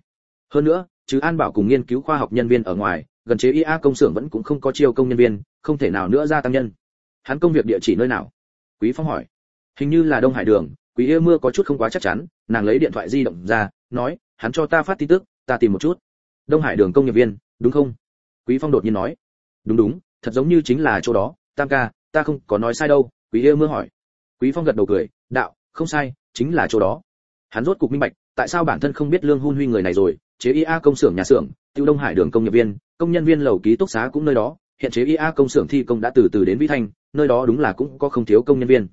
Hơn nữa chứ an bảo cùng nghiên cứu khoa học nhân viên ở ngoài, gần chế ia công xưởng vẫn cũng không có chiêu công nhân viên, không thể nào nữa ra tăng nhân. Hắn công việc địa chỉ nơi nào? Quý phong hỏi. Hình như là đông hải đường, quý yêu mưa có chút không quá chắc chắn, nàng lấy điện thoại di động ra, nói, hắn cho ta phát tin tức, ta tìm một chút. Đông hải đường công nghiệp viên, đúng không? Quý phong đột nhiên nói. Đúng đúng, thật giống như chính là chỗ đó, tam ca, ta không có nói sai đâu. Quý yêu mưa hỏi. Quý phong gật đầu cười, đạo, không sai, chính là chỗ đó. Hắn rốt cục minh bạch, tại sao bản thân không biết lương hôn huy người này rồi? Chế ia công xưởng nhà xưởng, tiêu đông hải đường công nghiệp viên, công nhân viên lầu ký túc xá cũng nơi đó, hiện chế ia công xưởng thi công đã từ từ đến vĩ thanh, nơi đó đúng là cũng có không thiếu công nhân viên.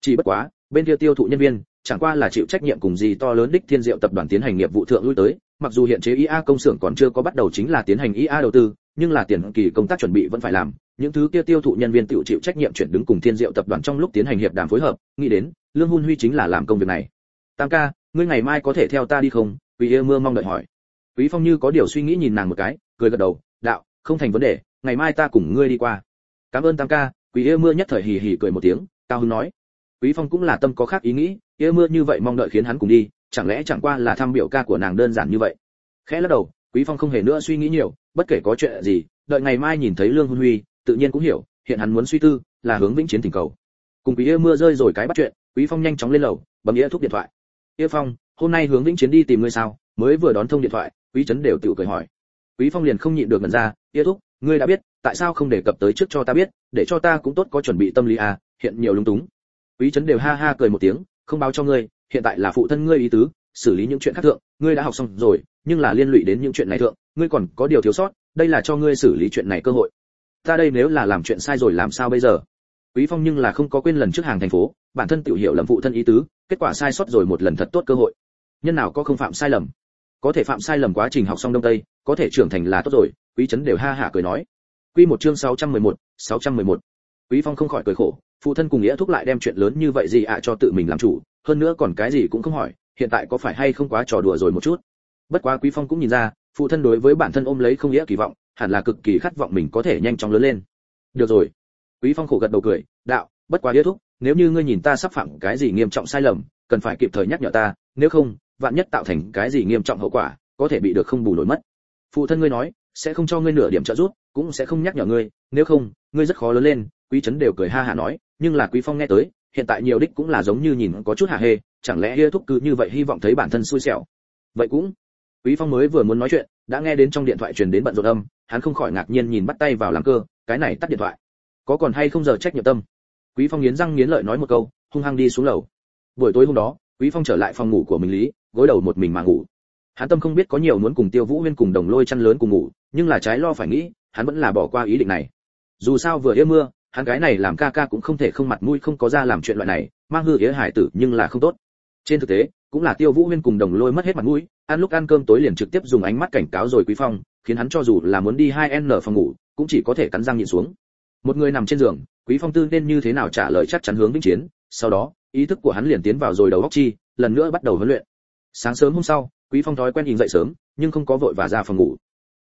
Chỉ bất quá, bên kia tiêu thụ nhân viên, chẳng qua là chịu trách nhiệm cùng gì to lớn đích thiên diệu tập đoàn tiến hành nghiệp vụ thượng lui tới, mặc dù hiện chế ia công xưởng còn chưa có bắt đầu chính là tiến hành ia đầu tư, nhưng là tiền kỳ công tác chuẩn bị vẫn phải làm, những thứ kia tiêu thụ nhân viên tự chịu trách nhiệm chuyển đứng cùng thiên diệu tập đoàn trong lúc tiến hành hiệp đàm phối hợp, nghĩ đến, lương hun huy chính là làm công việc này. Tam ca, ngươi ngày mai có thể theo ta đi không? Vì yêu mưa mong đợi hỏi quý phong như có điều suy nghĩ nhìn nàng một cái, cười gật đầu, đạo, không thành vấn đề, ngày mai ta cùng ngươi đi qua. Cảm ơn tam ca. Quý yêu mưa nhất thời hì hì cười một tiếng, cao hứng nói. Quý phong cũng là tâm có khác ý nghĩ yêu mưa như vậy mong đợi khiến hắn cùng đi, chẳng lẽ chẳng qua là thăm biểu ca của nàng đơn giản như vậy? Khẽ lắc đầu, quý phong không hề nữa suy nghĩ nhiều, bất kể có chuyện gì, đợi ngày mai nhìn thấy lương hôn huy, tự nhiên cũng hiểu, hiện hắn muốn suy tư là hướng vĩnh chiến tình cầu. Cùng quý yêu mưa rơi rồi cái bắt chuyện, quý phong nhanh chóng lên lầu, bấm nghĩa thúc điện thoại. Yêu phong, hôm nay hướng vĩnh chiến đi tìm ngươi sao? Mới vừa đón thông điện thoại quý trấn đều tự cười hỏi. Quý phong liền không nhịn được ngẩn ra, yêu thúc, ngươi đã biết, tại sao không đề cập tới trước cho ta biết, để cho ta cũng tốt có chuẩn bị tâm lý à hiện nhiều lung túng. Quý trấn đều ha ha cười một tiếng, không báo cho ngươi, hiện tại là phụ thân ngươi ý tứ, xử lý những chuyện khác thượng, ngươi đã học xong rồi, nhưng là liên lụy đến những chuyện này thượng, ngươi còn có điều thiếu sót, đây là cho ngươi xử lý chuyện này cơ hội. Ta đây nếu là làm chuyện sai rồi làm sao bây giờ? Quý phong nhưng là không có quên lần trước hàng thành phố, bản thân tự hiểu lầm phụ thân ý tứ, kết quả sai sót rồi một lần thật tốt cơ hội. Nhân nào có không phạm sai lầm? Có thể phạm sai lầm quá trình học xong đông tây có thể trưởng thành là tốt rồi quý trấn đều ha hả cười nói. Quy một chương 611, 611. quý phong không khỏi cười khổ phụ thân cùng nghĩa thúc lại đem chuyện lớn như vậy gì ạ cho tự mình làm chủ hơn nữa còn cái gì cũng không hỏi hiện tại có phải hay không quá trò đùa rồi một chút. Bất quá quý phong cũng nhìn ra phụ thân đối với bản thân ôm lấy không nghĩa kỳ vọng hẳn là cực kỳ khát vọng mình có thể nhanh chóng lớn lên. Được rồi. Quý phong khổ gật đầu cười đạo bất quá nghĩa thúc nếu như ngươi nhìn ta sắp phạm cái gì nghiêm trọng sai lầm cần phải kịp thời nhắc nhở ta nếu không vạn nhất tạo thành cái gì nghiêm trọng hậu quả, có thể bị được không bù nổi mất. Phụ thân ngươi nói, sẽ không cho ngươi nửa điểm trợ giúp, cũng sẽ không nhắc nhở ngươi, nếu không, ngươi rất khó lớn lên, quý trấn đều cười ha hả nói, nhưng là quý phong nghe tới, hiện tại nhiều đích cũng là giống như nhìn có chút hạ hê, chẳng lẽ hia thúc cứ như vậy hy vọng thấy bản thân xui xẻo? Vậy cũng, quý phong mới vừa muốn nói chuyện, đã nghe đến trong điện thoại truyền đến bận rộn âm, hắn không khỏi ngạc nhiên nhìn bắt tay vào làm cơ, cái này tắt điện thoại. Có còn hay không giờ trách nhiệm tâm? Quý phong nghiến răng nghiến lợi nói một câu, hung hăng đi xuống lầu. Buổi tối hôm đó quý phong trở lại phòng ngủ của mình lý, gối đầu một mình mà ngủ. Hắn tâm không biết có nhiều muốn cùng tiêu vũ huyên cùng đồng lôi chăn lớn cùng ngủ, nhưng là trái lo phải nghĩ, hắn vẫn là bỏ qua ý định này. Dù sao vừa yêu mưa, hắn gái này làm ca ca cũng không thể không mặt mũi không có ra làm chuyện loại này, mang hư ý hải tử nhưng là không tốt. Trên thực tế, cũng là tiêu vũ huyên cùng đồng lôi mất hết mặt mũi, ăn lúc ăn cơm tối liền trực tiếp dùng ánh mắt cảnh cáo rồi quý phong, khiến hắn cho dù là muốn đi hai n phòng ngủ, cũng chỉ có thể cắn răng nhịn xuống. Một người nằm trên giường, quý phong tư nên như thế nào trả lời chắc chắn hướng vĩnh chiến, sau đó ý thức của hắn liền tiến vào rồi đầu óc chi, lần nữa bắt đầu huấn luyện. Sáng sớm hôm sau, quý phong thói quen nhìn dậy sớm, nhưng không có vội và ra phòng ngủ.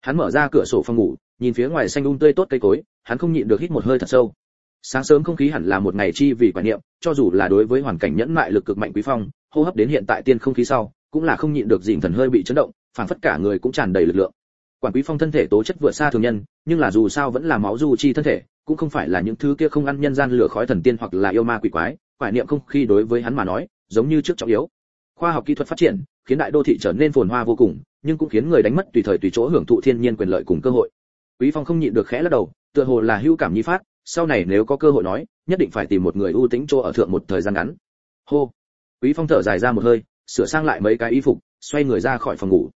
Hắn mở ra cửa sổ phòng ngủ, nhìn phía ngoài xanh um tươi tốt cây cối, hắn không nhịn được hít một hơi thật sâu. Sáng sớm không khí hẳn là một ngày chi vì quả niệm, cho dù là đối với hoàn cảnh nhẫn mại lực cực mạnh quý phong, hô hấp đến hiện tại tiên không khí sau, cũng là không nhịn được dịnh thần hơi bị chấn động phản phất cả người cũng tràn đầy lực lượng. Quản quý phong thân thể tố chất vượt xa thường nhân, nhưng là dù sao vẫn là máu du chi thân thể, cũng không phải là những thứ kia không ăn nhân gian lửa khói thần tiên hoặc là yêu ma quỷ quái quả niệm không khí đối với hắn mà nói, giống như trước trọng yếu. Khoa học kỹ thuật phát triển, khiến đại đô thị trở nên phồn hoa vô cùng, nhưng cũng khiến người đánh mất tùy thời tùy chỗ hưởng thụ thiên nhiên quyền lợi cùng cơ hội. Quý phong không nhịn được khẽ lắc đầu, tựa hồ là hữu cảm nhi phát, sau này nếu có cơ hội nói, nhất định phải tìm một người ưu tính chỗ ở thượng một thời gian ngắn. Hô. Quý phong thở dài ra một hơi, sửa sang lại mấy cái y phục, xoay người ra khỏi phòng ngủ.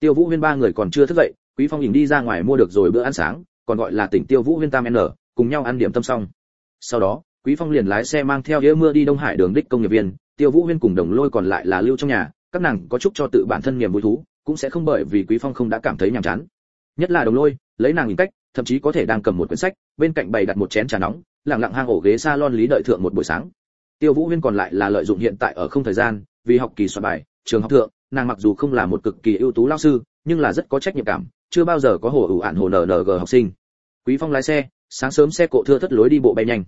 Tiêu vũ huyên ba người còn chưa thức dậy, quý phong nhìn đi ra ngoài mua được rồi bữa ăn sáng, còn gọi là tỉnh tiêu vũ huyên tam n, cùng nhau ăn điểm tâm xong. Sau đó quý phong liền lái xe mang theo đĩa mưa đi đông hải đường đích công nghiệp viên, tiêu vũ huyên cùng đồng lôi còn lại là lưu trong nhà, các nàng có chúc cho tự bản thân niềm vui thú, cũng sẽ không bởi vì quý phong không đã cảm thấy nhàm chán. Nhất là đồng lôi, lấy nàng nhìn cách, thậm chí có thể đang cầm một quyển sách, bên cạnh bày đặt một chén trà nóng, lặng lặng hang ổ ghế salon lý đợi thượng một buổi sáng. Tiêu vũ huyên còn lại là lợi dụng hiện tại ở không thời gian, vì học kỳ soạn bài, trường học thượng, nàng mặc dù không là một cực kỳ ưu tú lao sư, nhưng là rất có trách nhiệm cảm, chưa bao giờ có hồ ủ ạn hồ nng học sinh. Quý phong lái xe, sáng sớm xe cộ thưa thất lối đi bộ bay nhanh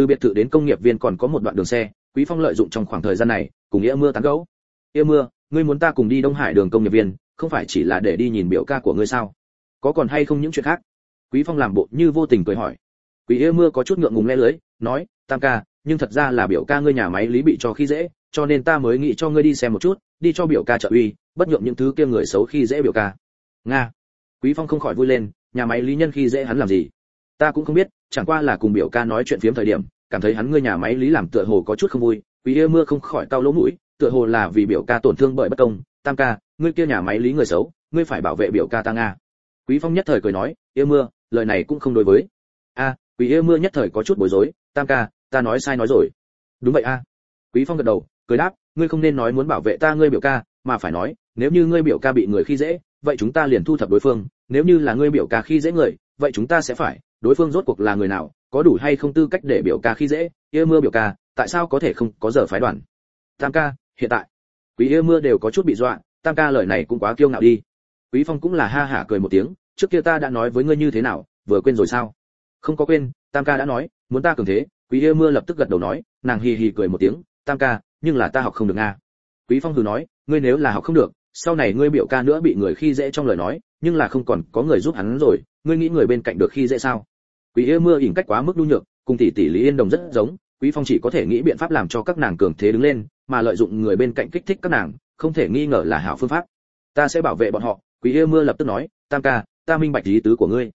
từ biệt thự đến công nghiệp viên còn có một đoạn đường xe, quý phong lợi dụng trong khoảng thời gian này, cùng nghĩa mưa tán gẫu. Nghĩa mưa, ngươi muốn ta cùng đi đông hải đường công nghiệp viên, không phải chỉ là để đi nhìn biểu ca của ngươi sao? Có còn hay không những chuyện khác? Quý phong làm bộ như vô tình cười hỏi. Quý nghĩa mưa có chút ngượng ngùng le lưới, nói, tam ca, nhưng thật ra là biểu ca ngươi nhà máy lý bị cho khi dễ, cho nên ta mới nghĩ cho ngươi đi xem một chút, đi cho biểu ca trợ uy, bất nhượng những thứ kia người xấu khi dễ biểu ca. Nga. Quý phong không khỏi vui lên, nhà máy lý nhân khi dễ hắn làm gì? Ta cũng không biết, chẳng qua là cùng biểu ca nói chuyện phiếm thời điểm, cảm thấy hắn ngươi nhà máy lý làm tựa hồ có chút không vui quý yêu mưa không khỏi tao lỗ mũi, tựa hồ là vì biểu ca tổn thương bởi bất công. Tam ca, ngươi kia nhà máy lý người xấu, ngươi phải bảo vệ biểu ca ta nga. Quý phong nhất thời cười nói yêu mưa, lời này cũng không đối với. A quý yêu mưa nhất thời có chút bối rối, tam ca, ta nói sai nói rồi. Đúng vậy a. Quý phong gật đầu, cười đáp, ngươi không nên nói muốn bảo vệ ta ngươi biểu ca, mà phải nói, nếu như ngươi biểu ca bị người khi dễ, vậy chúng ta liền thu thập đối phương, nếu như là ngươi biểu ca khi dễ người, vậy chúng ta sẽ phải đối phương rốt cuộc là người nào, có đủ hay không tư cách để biểu ca khi dễ, yêu mưa biểu ca, tại sao có thể không có giờ phái đoàn? Tam ca, hiện tại. Quý yêu mưa đều có chút bị dọa, tam ca lời này cũng quá kiêu ngạo đi. Quý phong cũng là ha hả cười một tiếng, trước kia ta đã nói với ngươi như thế nào, vừa quên rồi sao? Không có quên, tam ca đã nói, muốn ta cường thế, quý yêu mưa lập tức gật đầu nói, nàng hì hì cười một tiếng, tam ca, nhưng là ta học không được nga. Quý phong hừ nói, ngươi nếu là học không được, sau này ngươi biểu ca nữa bị người khi dễ trong lời nói, nhưng là không còn có người giúp hắn rồi, ngươi nghĩ người bên cạnh được khi dễ sao? Quý yêu mưa ỉn cách quá mức nhu nhược, cùng tỷ tỷ lý yên đồng rất giống, quý phong chỉ có thể nghĩ biện pháp làm cho các nàng cường thế đứng lên, mà lợi dụng người bên cạnh kích thích các nàng, không thể nghi ngờ là hảo phương pháp. Ta sẽ bảo vệ bọn họ, quý yêu mưa lập tức nói, tam ca, ta minh bạch ý tứ của ngươi.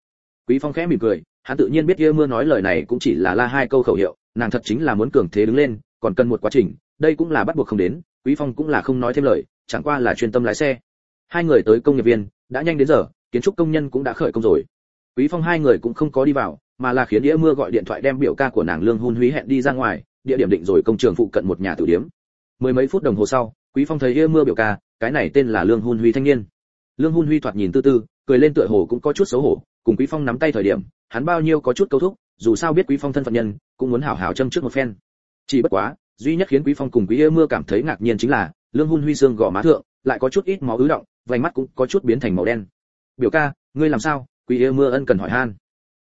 Quý phong khẽ mỉm cười, hắn tự nhiên biết yêu mưa nói lời này cũng chỉ là la hai câu khẩu hiệu, nàng thật chính là muốn cường thế đứng lên, còn cần một quá trình, đây cũng là bắt buộc không đến, quý phong cũng là không nói thêm lời, chẳng qua là chuyên tâm lái xe. Hai người tới công nghiệp viên, đã nhanh đến giờ, kiến trúc công nhân cũng đã khởi công rồi. Quý phong hai người cũng không có đi vào mà là khiến đĩa mưa gọi điện thoại đem biểu ca của nàng lương hôn húy hẹn đi ra ngoài, địa điểm định rồi công trường phụ cận một nhà tử điếm. Mười mấy phút đồng hồ sau, quý phong thấy đĩa mưa biểu ca, cái này tên là lương hôn huy thanh niên. Lương hôn huy thoạt nhìn tư tư, cười lên tựa hồ cũng có chút xấu hổ, cùng quý phong nắm tay thời điểm, hắn bao nhiêu có chút câu thúc, dù sao biết quý phong thân phận nhân, cũng muốn hảo hảo châm trước một phen. Chỉ bất quá, duy nhất khiến quý phong cùng quý yêu mưa cảm thấy ngạc nhiên chính là, lương hôn huy xương gò má thượng, lại có chút ít máu ứ động, vành mắt cũng có chút biến thành màu đen. Biểu ca, ngươi làm sao? Quý yêu mưa ân cần hỏi han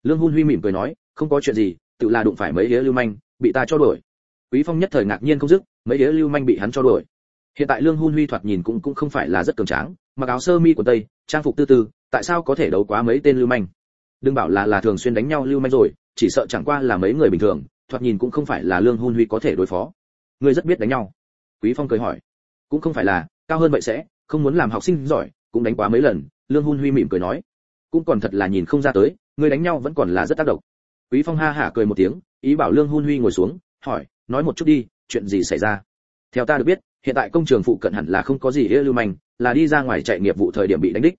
lương hun huy mỉm cười nói, không có chuyện gì, tự là đụng phải mấy đĩa lưu manh, bị ta cho đuổi. Quý phong nhất thời ngạc nhiên không dứt, mấy đĩa lưu manh bị hắn cho đuổi. Hiện tại lương hun huy thoạt nhìn cũng cũng không phải là rất cường tráng, mặc áo sơ mi của tây, trang phục tư tư, tại sao có thể đấu quá mấy tên lưu manh? Đừng bảo là là thường xuyên đánh nhau lưu manh rồi, chỉ sợ chẳng qua là mấy người bình thường, thoạt nhìn cũng không phải là lương hun huy có thể đối phó. Ngươi rất biết đánh nhau. Quý phong cười hỏi. Cũng không phải là, cao hơn vậy sẽ, không muốn làm học sinh giỏi, cũng đánh quá mấy lần, lương hun huy mỉm cười nói. Cũng còn thật là nhìn không ra tới người đánh nhau vẫn còn là rất tác động. Quý phong ha hả cười một tiếng, ý bảo lương hun huy ngồi xuống, hỏi, nói một chút đi, chuyện gì xảy ra? Theo ta được biết, hiện tại công trường phụ cận hẳn là không có gì ế lưu manh, là đi ra ngoài chạy nghiệp vụ thời điểm bị đánh đích.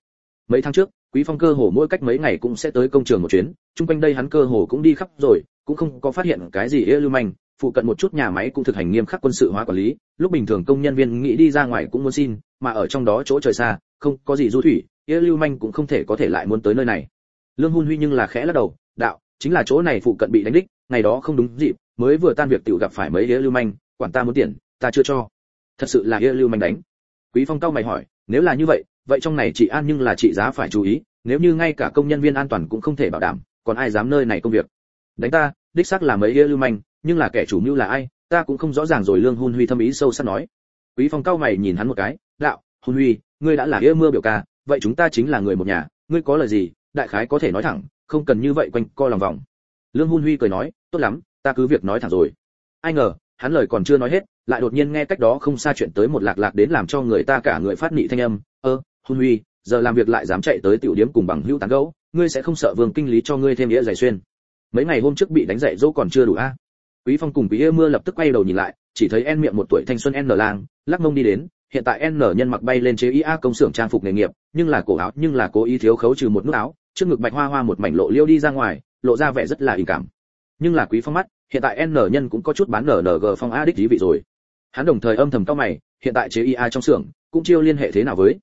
Mấy tháng trước, quý phong cơ hồ mỗi cách mấy ngày cũng sẽ tới công trường một chuyến, chung quanh đây hắn cơ hồ cũng đi khắp rồi, cũng không có phát hiện cái gì ế lưu manh, phụ cận một chút nhà máy cũng thực hành nghiêm khắc quân sự hóa quản lý, lúc bình thường công nhân viên nghĩ đi ra ngoài cũng muốn xin, mà ở trong đó chỗ trời xa, không có gì du thủy ế lưu manh cũng không thể có thể lại muốn tới nơi này lương hun huy nhưng là khẽ lắc đầu, đạo, chính là chỗ này phụ cận bị đánh đích, ngày đó không đúng dịp, mới vừa tan việc tiểu gặp phải mấy đĩa lưu manh, quản ta muốn tiền, ta chưa cho. Thật sự là đĩa lưu manh đánh. Quý phong cao mày hỏi, nếu là như vậy vậy trong này chị an nhưng là trị giá phải chú ý, nếu như ngay cả công nhân viên an toàn cũng không thể bảo đảm, còn ai dám nơi này công việc? Đánh ta, đích xác là mấy đĩa lưu manh, nhưng là kẻ chủ mưu là ai, ta cũng không rõ ràng rồi, lương hun huy thâm ý sâu sắc nói. Quý phong cao mày nhìn hắn một cái, đạo hun huy, ngươi đã là ế mưa biểu ca, vậy chúng ta chính là người một nhà, ngươi có lời gì đại khái có thể nói thẳng, không cần như vậy quanh co lòng vòng. Lương hun huy cười nói, tốt lắm, ta cứ việc nói thẳng rồi. Ai ngờ, hắn lời còn chưa nói hết, lại đột nhiên nghe cách đó không xa chuyện tới một lạc lạc đến làm cho người ta cả người phát nị thanh âm. Ơ, hun huy, giờ làm việc lại dám chạy tới tiểu điếm cùng bằng hữu tán gẫu, ngươi sẽ không sợ vương kinh lý cho ngươi thêm nghĩa giải xuyên. Mấy ngày hôm trước bị đánh dậy dỗ còn chưa đủ a. Quý phong cùng quý mưa lập tức quay đầu nhìn lại, chỉ thấy en miệng một tuổi thanh xuân en nở lang, lắc mông đi đến, hiện tại n nhân mặc bay lên chế ý a công xưởng trang phục nghề nghiệp, nhưng là cổ áo, nhưng là cố ý thiếu khấu trừ một nút áo trước ngực bạch hoa hoa một mảnh lộ liêu đi ra ngoài, lộ ra vẻ rất là hình cảm. Nhưng là quý phong mắt, hiện tại n nhân cũng có chút bán nng phong a đích dí vị rồi. Hắn đồng thời âm thầm cao mày, hiện tại chế ia trong xưởng, cũng chiêu liên hệ thế nào với?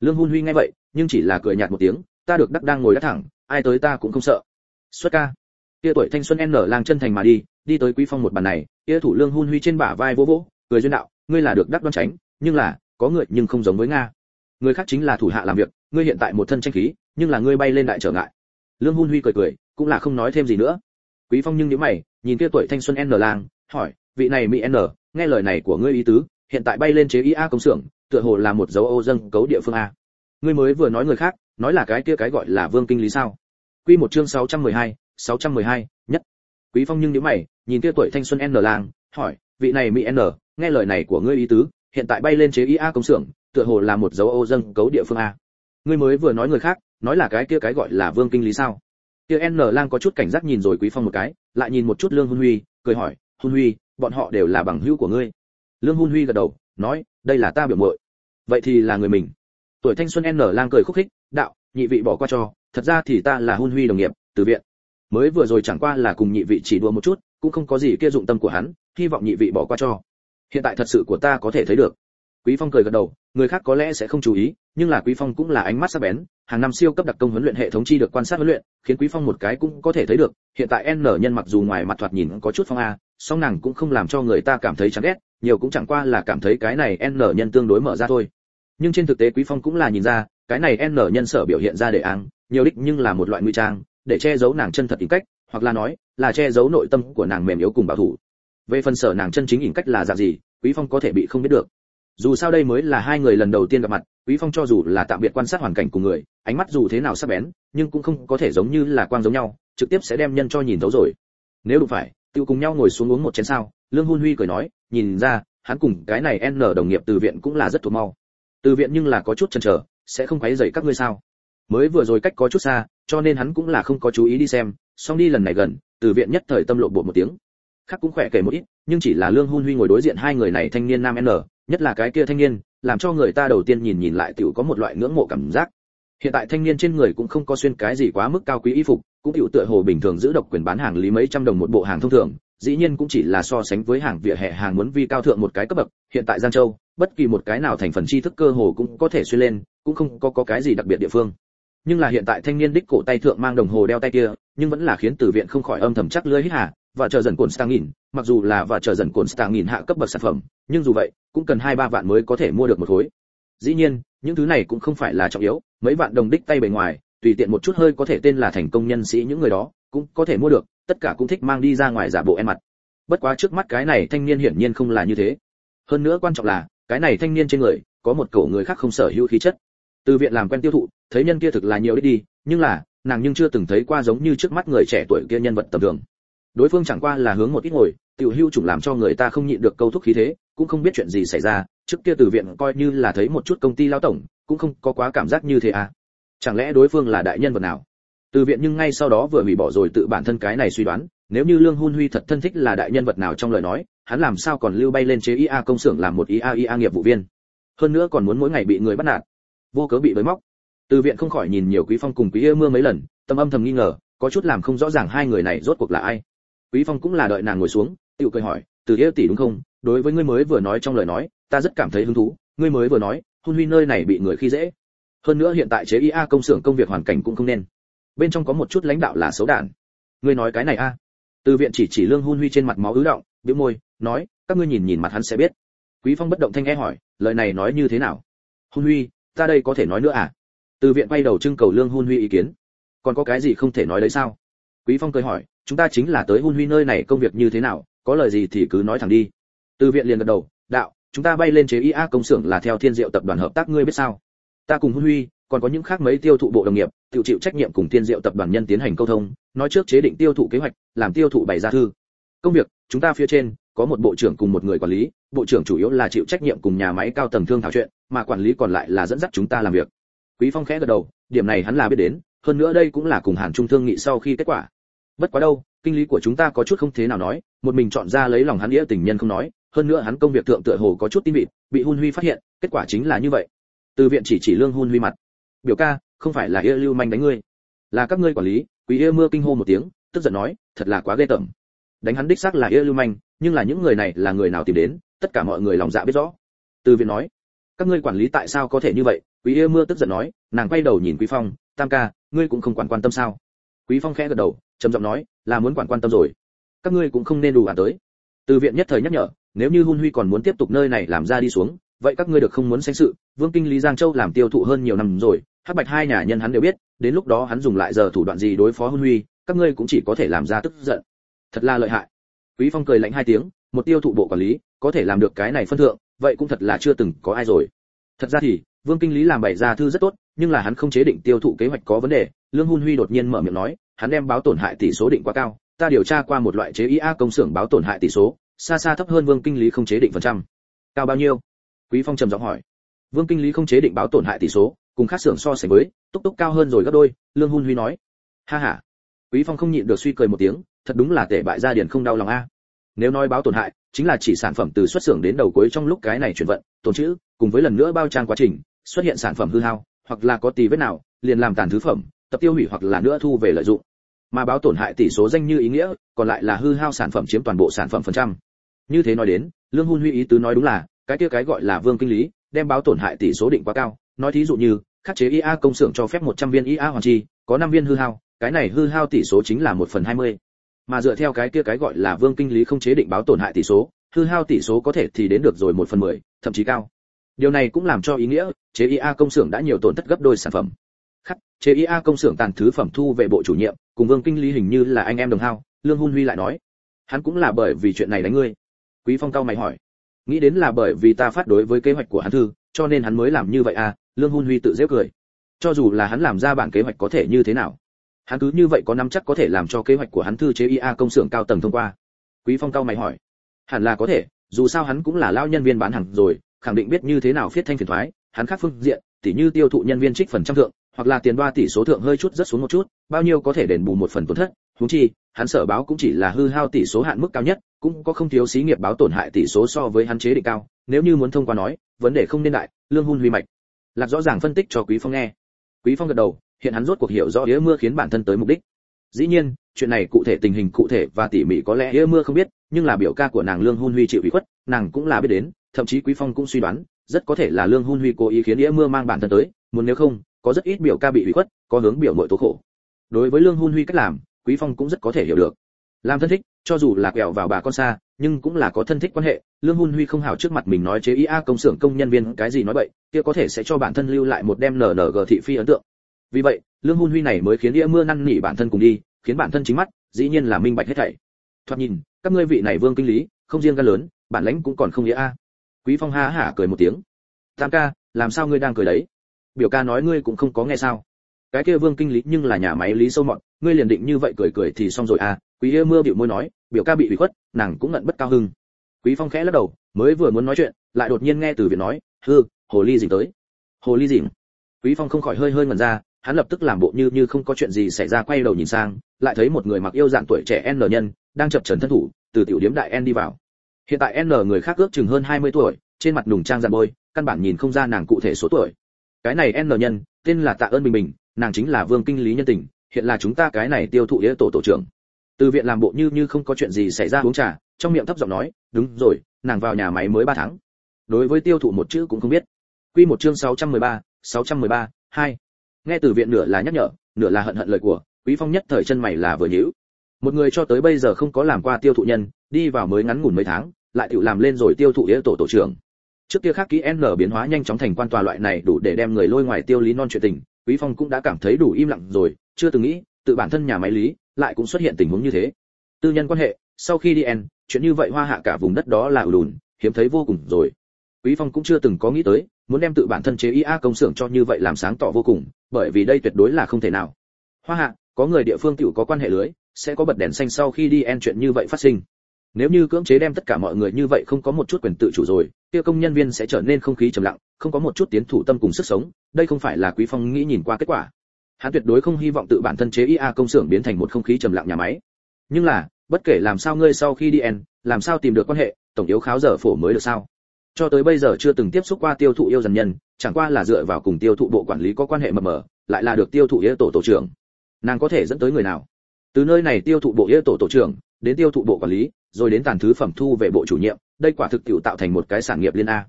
Lương hun huy nghe vậy, nhưng chỉ là cười nhạt một tiếng, ta được đắc đang ngồi đắc thẳng, ai tới ta cũng không sợ. Xuất ca. Kia tuổi thanh xuân n lang chân thành mà đi đi tới quý phong một bàn này, kia thủ lương hun huy trên bả vai vỗ vỗ, cười duyên đạo, ngươi là được đắc đoan tránh, nhưng là, có người nhưng không giống với nga. Người khác chính là thủ hạ làm việc, ngươi hiện tại một thân tranh khí nhưng là ngươi bay lên đại trở ngại. Lương hun huy cười cười cũng là không nói thêm gì nữa. Quý phong nhưng nếu mày nhìn kia tuổi thanh xuân n lang hỏi vị này mỹ n nghe lời này của ngươi ý tứ hiện tại bay lên chế ia công xưởng tựa hồ là một dấu ô dâng cấu địa phương a. Ngươi mới vừa nói người khác nói là cái kia cái gọi là vương kinh lý sao? Quy một chương 612, 612, nhất. Quý phong nhưng nếu mày nhìn kia tuổi thanh xuân n lang hỏi vị này mỹ n nghe lời này của ngươi ý tứ hiện tại bay lên chế ia công xưởng tựa hồ là một dấu ô dâng cấu địa phương a ngươi mới vừa nói người khác, nói là cái kia cái gọi là vương kinh lý sao? Kia n lang có chút cảnh giác nhìn rồi quý phong một cái, lại nhìn một chút lương hun huy, cười hỏi hun huy, bọn họ đều là bằng hữu của ngươi. Lương hun huy gật đầu, nói, đây là ta biểu muội. Vậy thì là người mình. Tuổi thanh xuân n lang cười khúc khích, đạo, nhị vị bỏ qua cho, thật ra thì ta là hun huy đồng nghiệp, từ viện. Mới vừa rồi chẳng qua là cùng nhị vị chỉ đùa một chút, cũng không có gì kia dụng tâm của hắn, hy vọng nhị vị bỏ qua cho. Hiện tại thật sự của ta có thể thấy được quý phong cười gật đầu, người khác có lẽ sẽ không chú ý, nhưng là quý phong cũng là ánh mắt sắc bén, hàng năm siêu cấp đặc công huấn luyện hệ thống chi được quan sát huấn luyện, khiến quý phong một cái cũng có thể thấy được, hiện tại n nhân mặc dù ngoài mặt thoạt nhìn có chút phong a, song nàng cũng không làm cho người ta cảm thấy chán ghét, nhiều cũng chẳng qua là cảm thấy cái này n nhân tương đối mở ra thôi. Nhưng trên thực tế quý phong cũng là nhìn ra, cái này n nhân sở biểu hiện ra để áng, nhiều đích nhưng là một loại nguy trang, để che giấu nàng chân thật tính cách, hoặc là nói, là che giấu nội tâm của nàng mềm yếu cùng bảo thủ. Về phần sở nàng chân chính hình cách là dạng gì, quý phong có thể bị không biết được dù sao đây mới là hai người lần đầu tiên gặp mặt, quý phong cho dù là tạm biệt quan sát hoàn cảnh của người, ánh mắt dù thế nào sắc bén, nhưng cũng không có thể giống như là quang giống nhau, trực tiếp sẽ đem nhân cho nhìn thấu rồi. Nếu đủ phải tiêu cùng nhau ngồi xuống uống một chén sao, lương hun huy cười nói, nhìn ra, hắn cùng cái này n đồng nghiệp từ viện cũng là rất thuộc mau. Từ viện nhưng là có chút chần chờ, sẽ không quấy rầy các ngươi sao? Mới vừa rồi cách có chút xa, cho nên hắn cũng là không có chú ý đi xem, xong đi lần này gần, từ viện nhất thời tâm lộ bộ một tiếng khác cũng khỏe kể một ít nhưng chỉ là lương hôn huy ngồi đối diện hai người này thanh niên nam n nhất là cái kia thanh niên làm cho người ta đầu tiên nhìn nhìn lại tiểu có một loại ngưỡng mộ cảm giác. Hiện tại thanh niên trên người cũng không có xuyên cái gì quá mức cao quý y phục cũng tiểu tựa hồ bình thường giữ độc quyền bán hàng lý mấy trăm đồng một bộ hàng thông thường dĩ nhiên cũng chỉ là so sánh với hàng vỉa hè hàng muốn vi cao thượng một cái cấp bậc hiện tại giang châu bất kỳ một cái nào thành phần tri thức cơ hồ cũng có thể xuyên lên cũng không có, có cái gì đặc biệt địa phương. Nhưng là hiện tại thanh niên đích cổ tay thượng mang đồng hồ đeo tay kia nhưng vẫn là khiến từ viện không khỏi âm thầm chắc lưỡi hít hà và chờ dần cồn stang nghìn mặc dù là và chờ dần cồn stang nghìn hạ cấp bậc sản phẩm, nhưng dù vậy, cũng cần hai ba vạn mới có thể mua được một khối. Dĩ nhiên, những thứ này cũng không phải là trọng yếu, mấy vạn đồng đích tay bề ngoài, tùy tiện một chút hơi có thể tên là thành công nhân sĩ những người đó, cũng có thể mua được, tất cả cũng thích mang đi ra ngoài giả bộ en mặt bất quá trước mắt cái này thanh niên hiển nhiên không là như thế. Hơn nữa quan trọng là, cái này thanh niên trên người, có một cổ người khác không sở hữu khí chất. Từ viện làm quen tiêu thụ, thấy nhân kia thực là nhiều ít đi, nhưng là, nàng nhưng chưa từng thấy qua giống như trước mắt người trẻ tuổi kia nhân vật tầm thường đối phương chẳng qua là hướng một ít ngồi, tiểu hưu chủng làm cho người ta không nhịn được câu thúc khí thế, cũng không biết chuyện gì xảy ra, trước kia từ viện coi như là thấy một chút công ty lao tổng, cũng không có quá cảm giác như thế à. Chẳng lẽ đối phương là đại nhân vật nào? Từ viện nhưng ngay sau đó vừa hủy bỏ rồi tự bản thân cái này suy đoán, nếu như lương hun huy thật thân thích là đại nhân vật nào trong lời nói, hắn làm sao còn lưu bay lên chế ia công xưởng làm một ia ia nghiệp vụ viên? Hơn nữa còn muốn mỗi ngày bị người bắt nạt. Vô cớ bị bới móc. Từ viện không khỏi nhìn nhiều quý phong cùng quý yêu mưa mấy lần, tâm âm thầm nghi ngờ, có chút làm không rõ ràng hai người này rốt cuộc là ai quý phong cũng là đợi nàng ngồi xuống, Tiểu cười hỏi, từ yêu tỷ đúng không? Đối với ngươi mới vừa nói trong lời nói, ta rất cảm thấy hứng thú. Ngươi mới vừa nói, Hôn huy nơi này bị người khi dễ. Hơn nữa hiện tại chế ia công xưởng công việc hoàn cảnh cũng không nên. Bên trong có một chút lãnh đạo là xấu đản. Ngươi nói cái này a? Từ viện chỉ chỉ lương Hôn huy trên mặt máu ứ động, bĩu môi, nói, các ngươi nhìn nhìn mặt hắn sẽ biết. Quý phong bất động thanh e hỏi, lời này nói như thế nào? Hôn huy, ta đây có thể nói nữa à? Từ viện quay đầu trưng cầu lương Hôn huy ý kiến. Còn có cái gì không thể nói đấy sao? Quý phong cười hỏi chúng ta chính là tới hun huy nơi này công việc như thế nào, có lời gì thì cứ nói thẳng đi. Từ viện liền gật đầu, đạo, chúng ta bay lên chế ia công xưởng là theo thiên diệu tập đoàn hợp tác, ngươi biết sao? Ta cùng hun huy, còn có những khác mấy tiêu thụ bộ đồng nghiệp, tự chịu trách nhiệm cùng thiên diệu tập đoàn nhân tiến hành câu thông, nói trước chế định tiêu thụ kế hoạch, làm tiêu thụ bày ra thư. Công việc, chúng ta phía trên, có một bộ trưởng cùng một người quản lý, bộ trưởng chủ yếu là chịu trách nhiệm cùng nhà máy cao tầng thương thảo chuyện, mà quản lý còn lại là dẫn dắt chúng ta làm việc. Quý phong khẽ gật đầu, điểm này hắn là biết đến, hơn nữa đây cũng là cùng hàn trung thương nghị sau khi kết quả bất quá đâu, kinh lý của chúng ta có chút không thế nào nói, một mình chọn ra lấy lòng hắn nghĩa tình nhân không nói, hơn nữa hắn công việc thượng tựa hồ có chút tin vịt bị hun huy phát hiện, kết quả chính là như vậy. Từ viện chỉ chỉ lương hun huy mặt. Biểu ca, không phải là yêu lưu manh đánh ngươi. Là các ngươi quản lý, quý yêu mưa kinh hô một tiếng, tức giận nói, thật là quá ghê tởm. Đánh hắn đích xác là yêu lưu manh, nhưng là những người này là người nào tìm đến, tất cả mọi người lòng dạ biết rõ. Từ viện nói, các ngươi quản lý tại sao có thể như vậy? Quý yêu mưa tức giận nói, nàng quay đầu nhìn quý phong, tam ca, ngươi cũng không quản quan tâm sao? Quý phong khẽ gật đầu trầm giọng nói, là muốn quản quan tâm rồi. Các ngươi cũng không nên đủ ản tới. Từ viện nhất thời nhắc nhở, nếu như hun huy còn muốn tiếp tục nơi này làm ra đi xuống, vậy các ngươi được không muốn sanh sự. Vương kinh lý giang châu làm tiêu thụ hơn nhiều năm rồi, hắc bạch hai nhà nhân hắn đều biết, đến lúc đó hắn dùng lại giờ thủ đoạn gì đối phó hun huy, các ngươi cũng chỉ có thể làm ra tức giận. Thật là lợi hại. Quý phong cười lạnh hai tiếng, một tiêu thụ bộ quản lý, có thể làm được cái này phân thượng, vậy cũng thật là chưa từng có ai rồi. Thật ra thì, vương kinh lý làm bày ra thư rất tốt, nhưng là hắn không chế định tiêu thụ kế hoạch có vấn đề, lương hun huy đột nhiên mở miệng nói hắn đem báo tổn hại tỷ số định quá cao, ta điều tra qua một loại chế ia công xưởng báo tổn hại tỷ số, xa xa thấp hơn vương kinh lý không chế định phần trăm. Cao bao nhiêu? Quý phong trầm giọng hỏi. Vương kinh lý không chế định báo tổn hại tỷ số, cùng khác xưởng so sánh với, túc túc cao hơn rồi gấp đôi, lương hun huy nói. Ha ha. Quý phong không nhịn được suy cười một tiếng, thật đúng là tệ bại gia điển không đau lòng a. Nếu nói báo tổn hại, chính là chỉ sản phẩm từ xuất xưởng đến đầu cuối trong lúc cái này chuyển vận tồn chữ cùng với lần nữa bao trang quá trình, xuất hiện sản phẩm hư hao, hoặc là có tì vết nào, liền làm tàn thứ phẩm, tập tiêu hủy hoặc là nữa thu về lợi dụng mà báo tổn hại tỷ số danh như ý nghĩa còn lại là hư hao sản phẩm chiếm toàn bộ sản phẩm phần trăm. Như thế nói đến lương hôn huy ý tứ nói đúng là cái kia cái gọi là vương kinh lý đem báo tổn hại tỷ số định quá cao. Nói thí dụ như khắc chế ia công xưởng cho phép 100 viên ia hoàn chi có 5 viên hư hao cái này hư hao tỷ số chính là 1 phần 20. mà dựa theo cái kia cái gọi là vương kinh lý không chế định báo tổn hại tỷ số hư hao tỷ số có thể thì đến được rồi 1 phần 10, thậm chí cao. Điều này cũng làm cho ý nghĩa chế ia công xưởng đã nhiều tổn thất gấp đôi sản phẩm chế chế ia công xưởng tàn thứ phẩm thu về bộ chủ nhiệm, cùng vương kinh lý hình như là anh em đồng hao, lương hun huy lại nói. Hắn cũng là bởi vì chuyện này đánh ngươi. Quý phong cao mày hỏi. Nghĩ đến là bởi vì ta phát đối với kế hoạch của hắn thư, cho nên hắn mới làm như vậy à lương hun huy tự dễ cười. Cho dù là hắn làm ra bản kế hoạch có thể như thế nào, hắn cứ như vậy có nắm chắc có thể làm cho kế hoạch của hắn thư chế ia công xưởng cao tầng thông qua. Quý phong cao mày hỏi. Hẳn là có thể, dù sao hắn cũng là lao nhân viên bán hàng rồi, khẳng định biết như thế nào phiết thanh phiền thoái, hắn khác phương diện, tỉ như tiêu thụ nhân viên trích phần trăm thượng hoặc là tiền đoa tỷ số thượng hơi chút rất xuống một chút, bao nhiêu có thể đền bù một phần tổn thất. Huống chi, hắn sở báo cũng chỉ là hư hao tỷ số hạn mức cao nhất, cũng có không thiếu xí nghiệp báo tổn hại tỷ số so với hắn chế định cao. Nếu như muốn thông qua nói, vấn đề không nên đại, lương hun huy mạch. Lạc rõ ràng phân tích cho quý phong nghe. Quý phong gật đầu, hiện hắn rốt cuộc hiểu rõ ía mưa khiến bản thân tới mục đích. Dĩ nhiên, chuyện này cụ thể tình hình cụ thể và tỉ mỉ có lẽ ía mưa không biết, nhưng là biểu ca của nàng lương hun huy chịu ủy khuất, nàng cũng là biết đến, thậm chí quý phong cũng suy đoán, rất có thể là lương hun huy cố ý khiến ía mưa mang bản thân tới muốn nếu không, có rất ít biểu ca bị ủy khuất, có hướng biểu nội tố khổ. Đối với lương hôn huy cách làm, quý phong cũng rất có thể hiểu được. Làm thân thích, cho dù là quẹo vào bà con xa, nhưng cũng là có thân thích quan hệ. Lương hôn huy không hảo trước mặt mình nói chế ý a công xưởng công nhân viên, cái gì nói vậy kia có thể sẽ cho bản thân lưu lại một đem nở nở gờ thị phi ấn tượng. Vì vậy, lương hôn huy này mới khiến đĩa mưa năn nỉ bản thân cùng đi, khiến bản thân chính mắt, dĩ nhiên là minh bạch hết thảy. Thoạt nhìn, các ngươi vị này vương kinh lý, không riêng gan lớn, bản lãnh cũng còn không nghĩa a. Quý phong ha hả cười một tiếng. Tam ca, làm sao ngươi đang cười đấy? Biểu ca nói ngươi cũng không có nghe sao? Cái kia vương kinh lý nhưng là nhà máy lý sâu mọn ngươi liền định như vậy cười cười thì xong rồi à? Quý yêu mưa bịu môi nói, biểu ca bị bị khuất, nàng cũng ngận bất cao hưng. Quý phong khẽ lắc đầu, mới vừa muốn nói chuyện, lại đột nhiên nghe từ viện nói, hư, hồ ly dình tới. Hồ ly dình quý phong không khỏi hơi hơi ngẩn ra, hắn lập tức làm bộ như như không có chuyện gì xảy ra quay đầu nhìn sang, lại thấy một người mặc yêu dạng tuổi trẻ n nhân, đang chập chấn thân thủ, từ tiểu điếm đại n đi vào. Hiện tại n người khác ước chừng hơn 20 tuổi, trên mặt nùng trang dàn bôi, căn bản nhìn không ra nàng cụ thể số tuổi cái này n nhân tên là tạ ơn bình bình nàng chính là vương kinh lý nhân tình hiện là chúng ta cái này tiêu thụ đĩa tổ tổ trưởng. Từ viện làm bộ như như không có chuyện gì xảy ra uống trà trong miệng thấp giọng nói đúng rồi nàng vào nhà máy mới ba tháng. Đối với tiêu thụ một chữ cũng không biết. Quy một chương 613, 613, 2. nghe từ viện nửa là nhắc nhở nửa là hận hận lời của quý phong nhất thời chân mày là vừa nhíu. Một người cho tới bây giờ không có làm qua tiêu thụ nhân đi vào mới ngắn ngủn mấy tháng lại tự làm lên rồi tiêu thụ đĩa tổ tổ trưởng trước kia khác ký n biến hóa nhanh chóng thành quan tòa loại này đủ để đem người lôi ngoài tiêu lý non chuyện tình, quý phong cũng đã cảm thấy đủ im lặng rồi, chưa từng nghĩ, tự bản thân nhà máy lý, lại cũng xuất hiện tình huống như thế. Tư nhân quan hệ, sau khi đi en chuyện như vậy hoa hạ cả vùng đất đó là ủ hiếm thấy vô cùng rồi. Quý phong cũng chưa từng có nghĩ tới, muốn đem tự bản thân chế ia công xưởng cho như vậy làm sáng tỏ vô cùng, bởi vì đây tuyệt đối là không thể nào. Hoa hạ, có người địa phương tiểu có quan hệ lưới, sẽ có bật đèn xanh sau khi đi en chuyện như vậy phát sinh. Nếu như cưỡng chế đem tất cả mọi người như vậy không có một chút quyền tự chủ rồi kia công nhân viên sẽ trở nên không khí trầm lặng, không có một chút tiến thủ tâm cùng sức sống, đây không phải là quý phong nghĩ nhìn qua kết quả. Hắn tuyệt đối không hy vọng tự bản thân chế ia công xưởng biến thành một không khí trầm lặng nhà máy. Nhưng là, bất kể làm sao ngươi sau khi đi en, làm sao tìm được quan hệ, tổng yếu kháo giờ phổ mới được sao? Cho tới bây giờ chưa từng tiếp xúc qua tiêu thụ yêu dần nhân, chẳng qua là dựa vào cùng tiêu thụ bộ quản lý có quan hệ mờ mờ, lại là được tiêu thụ yêu tổ tổ trưởng. Nàng có thể dẫn tới người nào? Từ nơi này tiêu thụ bộ yêu tổ tổ trưởng, đến tiêu thụ bộ quản lý, rồi đến tàn thứ phẩm thu về bộ chủ nhiệm đây quả thực tiểu tạo thành một cái sản nghiệp liên a.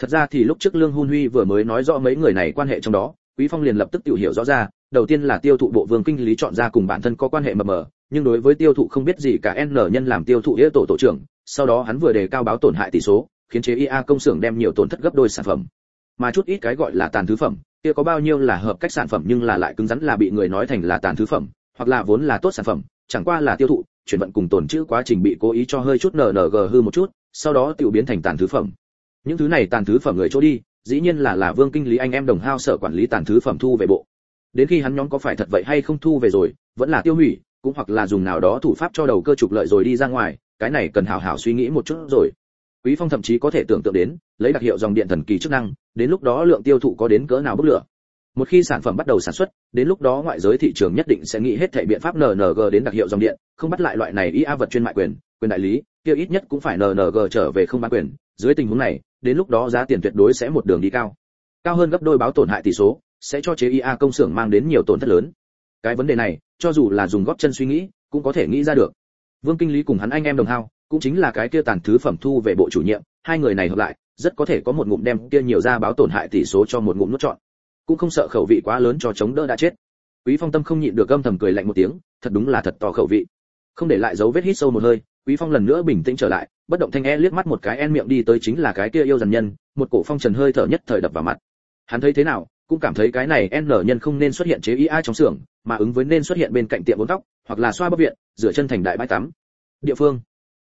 Thật ra thì lúc trước lương hun huy vừa mới nói rõ mấy người này quan hệ trong đó, quý phong liền lập tức tiểu hiểu rõ ra, đầu tiên là tiêu thụ bộ vương kinh lý chọn ra cùng bản thân có quan hệ mờ mờ, nhưng đối với tiêu thụ không biết gì cả n nhân làm tiêu thụ yếu tổ tổ trưởng, sau đó hắn vừa đề cao báo tổn hại tỷ số, khiến chế ia công xưởng đem nhiều tổn thất gấp đôi sản phẩm. Mà chút ít cái gọi là tàn thứ phẩm, kia có bao nhiêu là hợp cách sản phẩm nhưng là lại cứng rắn là bị người nói thành là tàn thứ phẩm, hoặc là vốn là tốt sản phẩm, chẳng qua là tiêu thụ, chuyển vận cùng tồn trữ quá trình bị cố ý cho hơi chút nng hư một chút sau đó tiểu biến thành tàn thứ phẩm. Những thứ này tàn thứ phẩm người chỗ đi, dĩ nhiên là là vương kinh lý anh em đồng hao sở quản lý tàn thứ phẩm thu về bộ. Đến khi hắn nhóm có phải thật vậy hay không thu về rồi, vẫn là tiêu hủy, cũng hoặc là dùng nào đó thủ pháp cho đầu cơ trục lợi rồi đi ra ngoài, cái này cần hảo hảo suy nghĩ một chút rồi. Quý phong thậm chí có thể tưởng tượng đến, lấy đặc hiệu dòng điện thần kỳ chức năng, đến lúc đó lượng tiêu thụ có đến cỡ nào bức lửa. Một khi sản phẩm bắt đầu sản xuất, đến lúc đó ngoại giới thị trường nhất định sẽ nghĩ hết thảy biện pháp nng đến đặc hiệu dòng điện, không bắt lại loại này ia vật chuyên mại quyền quyền đại lý kia ít nhất cũng phải nng trở về không bán quyền. Dưới tình huống này, đến lúc đó giá tiền tuyệt đối sẽ một đường đi cao. Cao hơn gấp đôi báo tổn hại tỷ số, sẽ cho chế ia công xưởng mang đến nhiều tổn thất lớn. Cái vấn đề này, cho dù là dùng góp chân suy nghĩ, cũng có thể nghĩ ra được. Vương kinh lý cùng hắn anh em đồng hao, cũng chính là cái kia tàn thứ phẩm thu về bộ chủ nhiệm, hai người này hợp lại, rất có thể có một ngụm đem kia nhiều ra báo tổn hại tỷ số cho một ngụm nuốt trọn. Cũng không sợ khẩu vị quá lớn cho chống đỡ đã chết. Quý phong tâm không nhịn được âm thầm cười lạnh một tiếng, thật đúng là thật to khẩu vị. Không để lại dấu vết hít sâu một hơi quý phong lần nữa bình tĩnh trở lại, bất động thanh e liếc mắt một cái en miệng đi tới chính là cái kia yêu dần nhân, một cổ phong trần hơi thở nhất thời đập vào mặt. Hắn thấy thế nào, cũng cảm thấy cái này n nhân không nên xuất hiện chế ý ai trong xưởng, mà ứng với nên xuất hiện bên cạnh tiệm bốn tóc, hoặc là xoa bắp viện, rửa chân thành đại bãi tắm. Địa phương.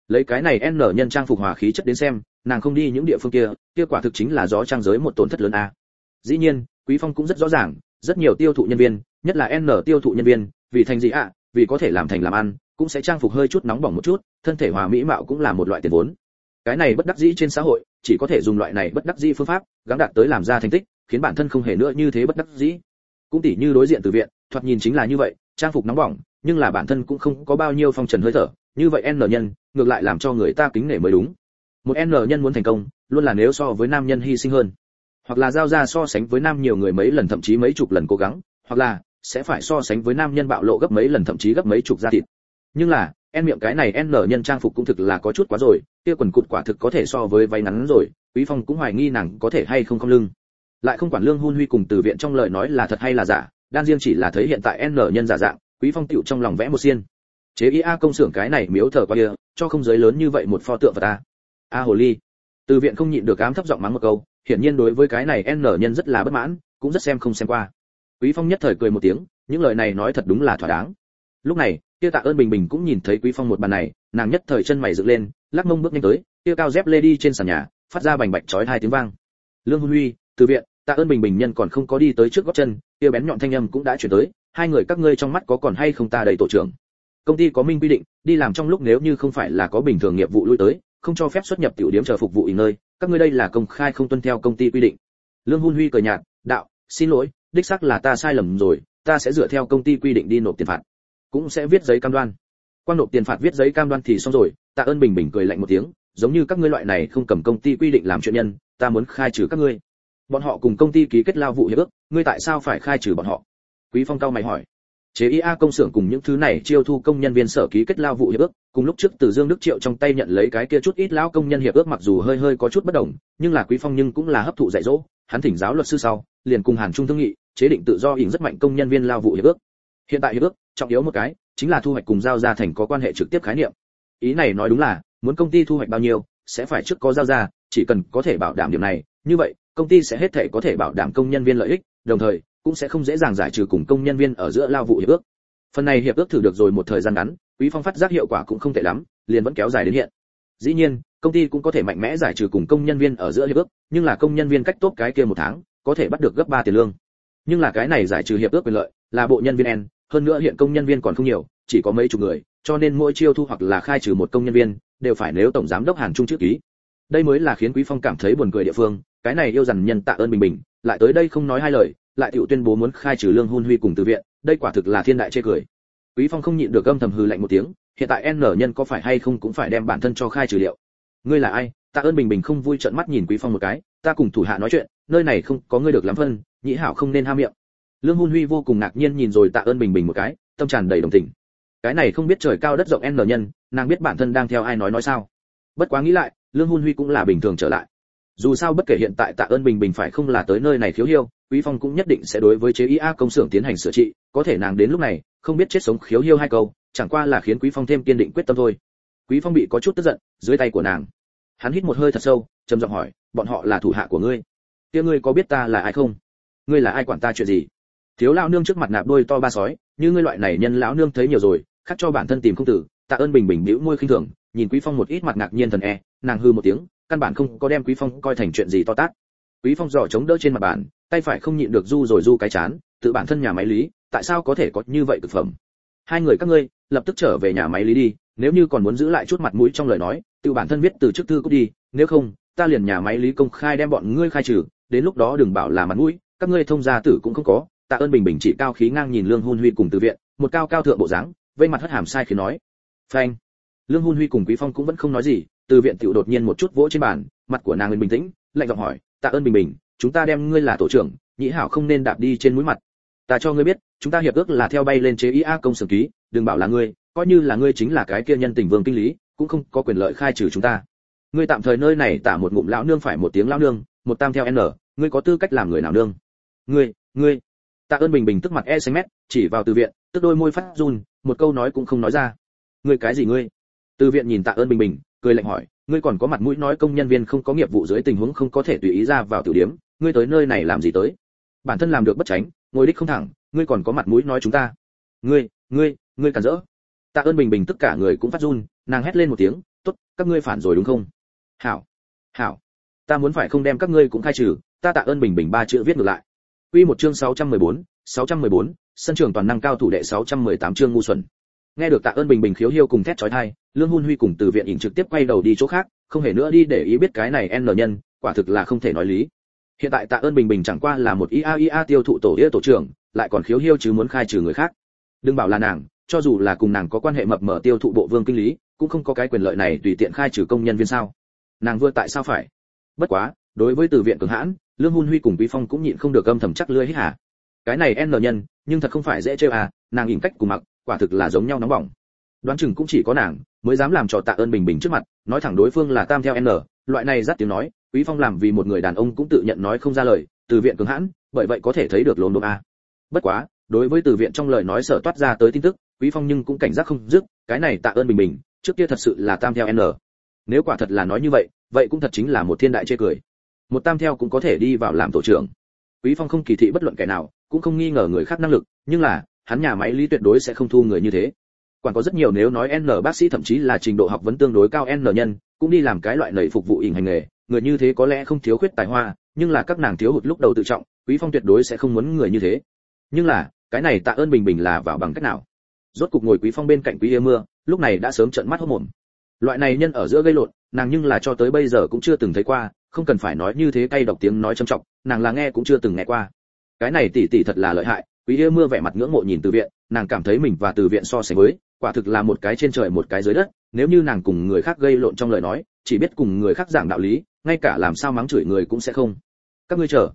Lấy cái này n nhân trang phục hòa khí chất đến xem, nàng không đi những địa phương kia kia quả thực chính là gió trang giới một tổn thất lớn a. Dĩ nhiên, quý phong cũng rất rõ ràng, rất nhiều tiêu thụ nhân viên, nhất là n tiêu thụ nhân viên, vì thành gì ạ, vì có thể làm thành làm ăn cũng sẽ trang phục hơi chút nóng bỏng một chút, thân thể hòa mỹ mạo cũng là một loại tiền vốn. Cái này bất đắc dĩ trên xã hội, chỉ có thể dùng loại này bất đắc dĩ phương pháp, gắng đạt tới làm ra thành tích, khiến bản thân không hề nữa như thế bất đắc dĩ. Cũng tỉ như đối diện từ viện, thoạt nhìn chính là như vậy, trang phục nóng bỏng, nhưng là bản thân cũng không có bao nhiêu phong trần hơi thở, như vậy n nhân, ngược lại làm cho người ta kính nể mới đúng. Một n nhân muốn thành công, luôn là nếu so với nam nhân hy sinh hơn. Hoặc là giao ra so sánh với nam nhiều người mấy lần, thậm chí mấy chục lần cố gắng, hoặc là sẽ phải so sánh với nam nhân bạo lộ gấp mấy lần, thậm chí gấp mấy chục gia thịt nhưng là, en miệng cái này n nhân trang phục cũng thực là có chút quá rồi, kia quần cụt quả thực có thể so với váy ngắn rồi, quý phong cũng hoài nghi nàng có thể hay không không lưng. Lại không quản lương hôn huy cùng từ viện trong lời nói là thật hay là giả, đan riêng chỉ là thấy hiện tại n nhân giả dạng, quý phong tựu trong lòng vẽ một xiên. Chế ý a công xưởng cái này miếu thờ qua kia, cho không giới lớn như vậy một pho tượng vật ta. A hồ ly. Từ viện không nhịn được ám thấp giọng mắng một câu, hiển nhiên đối với cái này n nhân rất là bất mãn, cũng rất xem không xem qua. Quý phong nhất thời cười một tiếng, những lời này nói thật đúng là thỏa đáng. Lúc này kia tạ ơn bình bình cũng nhìn thấy quý phong một bàn này nàng nhất thời chân mày dựng lên lắc mông bước nhanh tới kia cao dép lê đi trên sàn nhà phát ra bành bạch chói hai tiếng vang. Lương hôn huy từ viện tạ ơn bình bình nhân còn không có đi tới trước gót chân kia bén nhọn thanh âm cũng đã chuyển tới hai người các ngươi trong mắt có còn hay không ta đầy tổ trưởng? Công ty có minh quy định đi làm trong lúc nếu như không phải là có bình thường nghiệp vụ lui tới không cho phép xuất nhập tiểu điểm chờ phục vụ nghỉ nơi, các ngươi đây là công khai không tuân theo công ty quy định. Lương hun huy cười nhạt đạo xin lỗi đích xác là ta sai lầm rồi ta sẽ dựa theo công ty quy định đi nộp tiền phạt cũng sẽ viết giấy cam đoan. Quan nộp tiền phạt viết giấy cam đoan thì xong rồi, tạ ơn bình bình cười lạnh một tiếng, giống như các ngươi loại này không cầm công ty quy định làm chuyện nhân, ta muốn khai trừ các ngươi. Bọn họ cùng công ty ký kết lao vụ hiệp ước, ngươi tại sao phải khai trừ bọn họ? Quý phong cao mày hỏi. Chế ia công xưởng cùng những thứ này chiêu thu công nhân viên sở ký kết lao vụ hiệp ước, cùng lúc trước từ dương đức triệu trong tay nhận lấy cái kia chút ít lão công nhân hiệp ước mặc dù hơi hơi có chút bất đồng, nhưng là quý phong nhưng cũng là hấp thụ dạy dỗ, hắn thỉnh giáo luật sư sau, liền cùng hàn trung thương nghị, chế định tự do ỉn rất mạnh công nhân viên lao vụ hiệp ước. Hiện tại hiệp ước trọng yếu một cái chính là thu hoạch cùng giao ra thành có quan hệ trực tiếp khái niệm. Ý này nói đúng là muốn công ty thu hoạch bao nhiêu sẽ phải trước có giao ra chỉ cần có thể bảo đảm điểm này như vậy công ty sẽ hết thể có thể bảo đảm công nhân viên lợi ích đồng thời cũng sẽ không dễ dàng giải trừ cùng công nhân viên ở giữa lao vụ hiệp ước. Phần này hiệp ước thử được rồi một thời gian ngắn quý phong phát giác hiệu quả cũng không tệ lắm liền vẫn kéo dài đến hiện. Dĩ nhiên công ty cũng có thể mạnh mẽ giải trừ cùng công nhân viên ở giữa hiệp ước nhưng là công nhân viên cách tốt cái kia một tháng có thể bắt được gấp 3 tiền lương. Nhưng là cái này giải trừ hiệp ước quyền lợi là bộ nhân viên N, hơn nữa hiện công nhân viên còn không nhiều, chỉ có mấy chục người, cho nên mỗi chiêu thu hoặc là khai trừ một công nhân viên, đều phải nếu tổng giám đốc Hàn Trung chữ ký. Đây mới là khiến quý phong cảm thấy buồn cười địa phương, cái này yêu dằn nhân tạ ơn bình bình, lại tới đây không nói hai lời, lại tự tuyên bố muốn khai trừ lương hôn huy cùng từ viện, đây quả thực là thiên đại chê cười. Quý phong không nhịn được âm thầm hừ lạnh một tiếng, hiện tại n nhân có phải hay không cũng phải đem bản thân cho khai trừ liệu. Ngươi là ai? Tạ ơn bình bình không vui trợn mắt nhìn quý phong một cái, ta cùng thủ hạ nói chuyện, nơi này không có ngươi được lắm phân, nhĩ hảo không nên ham miệng lương hôn huy vô cùng ngạc nhiên nhìn rồi tạ ơn bình bình một cái, tâm tràn đầy đồng tình. Cái này không biết trời cao đất rộng n nhân, nàng biết bản thân đang theo ai nói nói sao. Bất quá nghĩ lại, lương hôn huy cũng là bình thường trở lại. Dù sao bất kể hiện tại tạ ơn bình bình phải không là tới nơi này thiếu hiêu, quý phong cũng nhất định sẽ đối với chế ý a công xưởng tiến hành sửa trị, có thể nàng đến lúc này, không biết chết sống khiếu hiêu hai câu, chẳng qua là khiến quý phong thêm kiên định quyết tâm thôi. Quý phong bị có chút tức giận, dưới tay của nàng. Hắn hít một hơi thật sâu, trầm giọng hỏi, bọn họ là thủ hạ của ngươi? Kia ngươi có biết ta là ai không? Ngươi là ai quản ta chuyện gì? Thiếu lão nương trước mặt nạp đôi to ba sói, như ngươi loại này nhân lão nương thấy nhiều rồi, khắc cho bản thân tìm không tử, tạ ơn bình bình bĩu môi khinh thường, nhìn quý phong một ít mặt ngạc nhiên thần e nàng hư một tiếng, căn bản không có đem quý phong coi thành chuyện gì to tát. Quý phong giỏ chống đỡ trên mặt bàn, tay phải không nhịn được du rồi du cái chán, tự bản thân nhà máy lý, tại sao có thể có như vậy thực phẩm? Hai người các ngươi, lập tức trở về nhà máy lý đi, nếu như còn muốn giữ lại chút mặt mũi trong lời nói, tự bản thân viết từ trước thư cút đi, nếu không, ta liền nhà máy lý công khai đem bọn ngươi khai trừ, đến lúc đó đừng bảo là mặt mũi, các ngươi thông gia tử cũng không có tạ ơn bình bình chỉ cao khí ngang nhìn lương hôn huy cùng từ viện, một cao cao thượng bộ dáng, vây mặt hất hàm sai khi nói. Phanh. Lương hôn huy cùng quý phong cũng vẫn không nói gì, từ viện tiểu đột nhiên một chút vỗ trên bàn, mặt của nàng lên bình tĩnh, lạnh giọng hỏi, tạ ơn bình bình, chúng ta đem ngươi là tổ trưởng, nhĩ hảo không nên đạp đi trên mũi mặt. Ta cho ngươi biết, chúng ta hiệp ước là theo bay lên chế ý a công sưởng ký, đừng bảo là ngươi, coi như là ngươi chính là cái kia nhân tình vương kinh lý, cũng không có quyền lợi khai trừ chúng ta. Ngươi tạm thời nơi này tả một ngụm lão nương phải một tiếng lão nương, một tam theo n, ngươi có tư cách làm người nào nương? Ngươi ngươi tạ ơn bình bình tức mặt e xanh mét, chỉ vào từ viện, tức đôi môi phát run, một câu nói cũng không nói ra. Ngươi cái gì ngươi? Từ viện nhìn tạ ơn bình bình, cười lạnh hỏi, ngươi còn có mặt mũi nói công nhân viên không có nghiệp vụ dưới tình huống không có thể tùy ý ra vào tiểu điểm, ngươi tới nơi này làm gì tới? Bản thân làm được bất tránh, ngồi đích không thẳng, ngươi còn có mặt mũi nói chúng ta. Ngươi ngươi ngươi cản rỡ. Tạ ơn bình bình tất cả người cũng phát run, nàng hét lên một tiếng, tốt, các ngươi phản rồi đúng không? Hảo hảo, ta muốn phải không đem các ngươi cũng khai trừ. Ta tạ ơn bình bình ba chữ viết ngược lại quy một chương 614, 614, sân trường toàn năng cao thủ đệ 618 chương ngu xuẩn. Nghe được tạ ơn bình bình khiếu hiêu cùng thét chói tai lương hun huy cùng từ viện Ỉn trực tiếp quay đầu đi chỗ khác không hề nữa đi để ý biết cái này n nhân quả thực là không thể nói lý. Hiện tại tạ ơn bình bình chẳng qua là một ia ia tiêu thụ tổ ia tổ trưởng lại còn khiếu hiêu chứ muốn khai trừ người khác. Đừng bảo là nàng cho dù là cùng nàng có quan hệ mập mờ tiêu thụ bộ vương kinh lý cũng không có cái quyền lợi này tùy tiện khai trừ công nhân viên sao. Nàng vừa tại sao phải? Bất quá đối với từ viện cường hãn, lương hun huy cùng quý phong cũng nhịn không được âm thầm chắc lưỡi hít hả cái này n nhân, nhưng thật không phải dễ chơi à nàng nhìn cách cùng mặc, quả thực là giống nhau nóng bỏng. Đoán chừng cũng chỉ có nàng, mới dám làm trò tạ ơn bình bình trước mặt, nói thẳng đối phương là tam theo n. Loại này dắt tiếng nói, quý phong làm vì một người đàn ông cũng tự nhận nói không ra lời, từ viện cường hãn, bởi vậy có thể thấy được lồn đốm a à. bất quá, đối với từ viện trong lời nói sở toát ra tới tin tức, quý phong nhưng cũng cảnh giác không dứt, cái này tạ ơn bình bình, trước kia thật sự là tam theo n. Nếu quả thật là nói như vậy vậy cũng thật chính là một thiên đại chê cười một tam theo cũng có thể đi vào làm tổ trưởng. Quý phong không kỳ thị bất luận kẻ nào, cũng không nghi ngờ người khác năng lực, nhưng là, hắn nhà máy lý tuyệt đối sẽ không thu người như thế. Còn có rất nhiều nếu nói n bác sĩ thậm chí là trình độ học vấn tương đối cao n nhân, cũng đi làm cái loại nầy phục vụ hình hành nghề, người như thế có lẽ không thiếu khuyết tài hoa, nhưng là các nàng thiếu hụt lúc đầu tự trọng, quý phong tuyệt đối sẽ không muốn người như thế. Nhưng là, cái này tạ ơn bình bình là vào bằng cách nào? Rốt cục ngồi quý phong bên cạnh quý yêu mưa, lúc này đã sớm trợn mắt hốt mồm loại này nhân ở giữa gây lộn, nàng nhưng là cho tới bây giờ cũng chưa từng thấy qua, không cần phải nói như thế cay độc tiếng nói trầm trọng nàng là nghe cũng chưa từng nghe qua. Cái này tỷ tỷ thật là lợi hại, quý yêu mưa vẻ mặt ngưỡng mộ nhìn từ viện, nàng cảm thấy mình và từ viện so sánh với, quả thực là một cái trên trời một cái dưới đất, nếu như nàng cùng người khác gây lộn trong lời nói, chỉ biết cùng người khác giảng đạo lý, ngay cả làm sao mắng chửi người cũng sẽ không. Các ngươi chờ.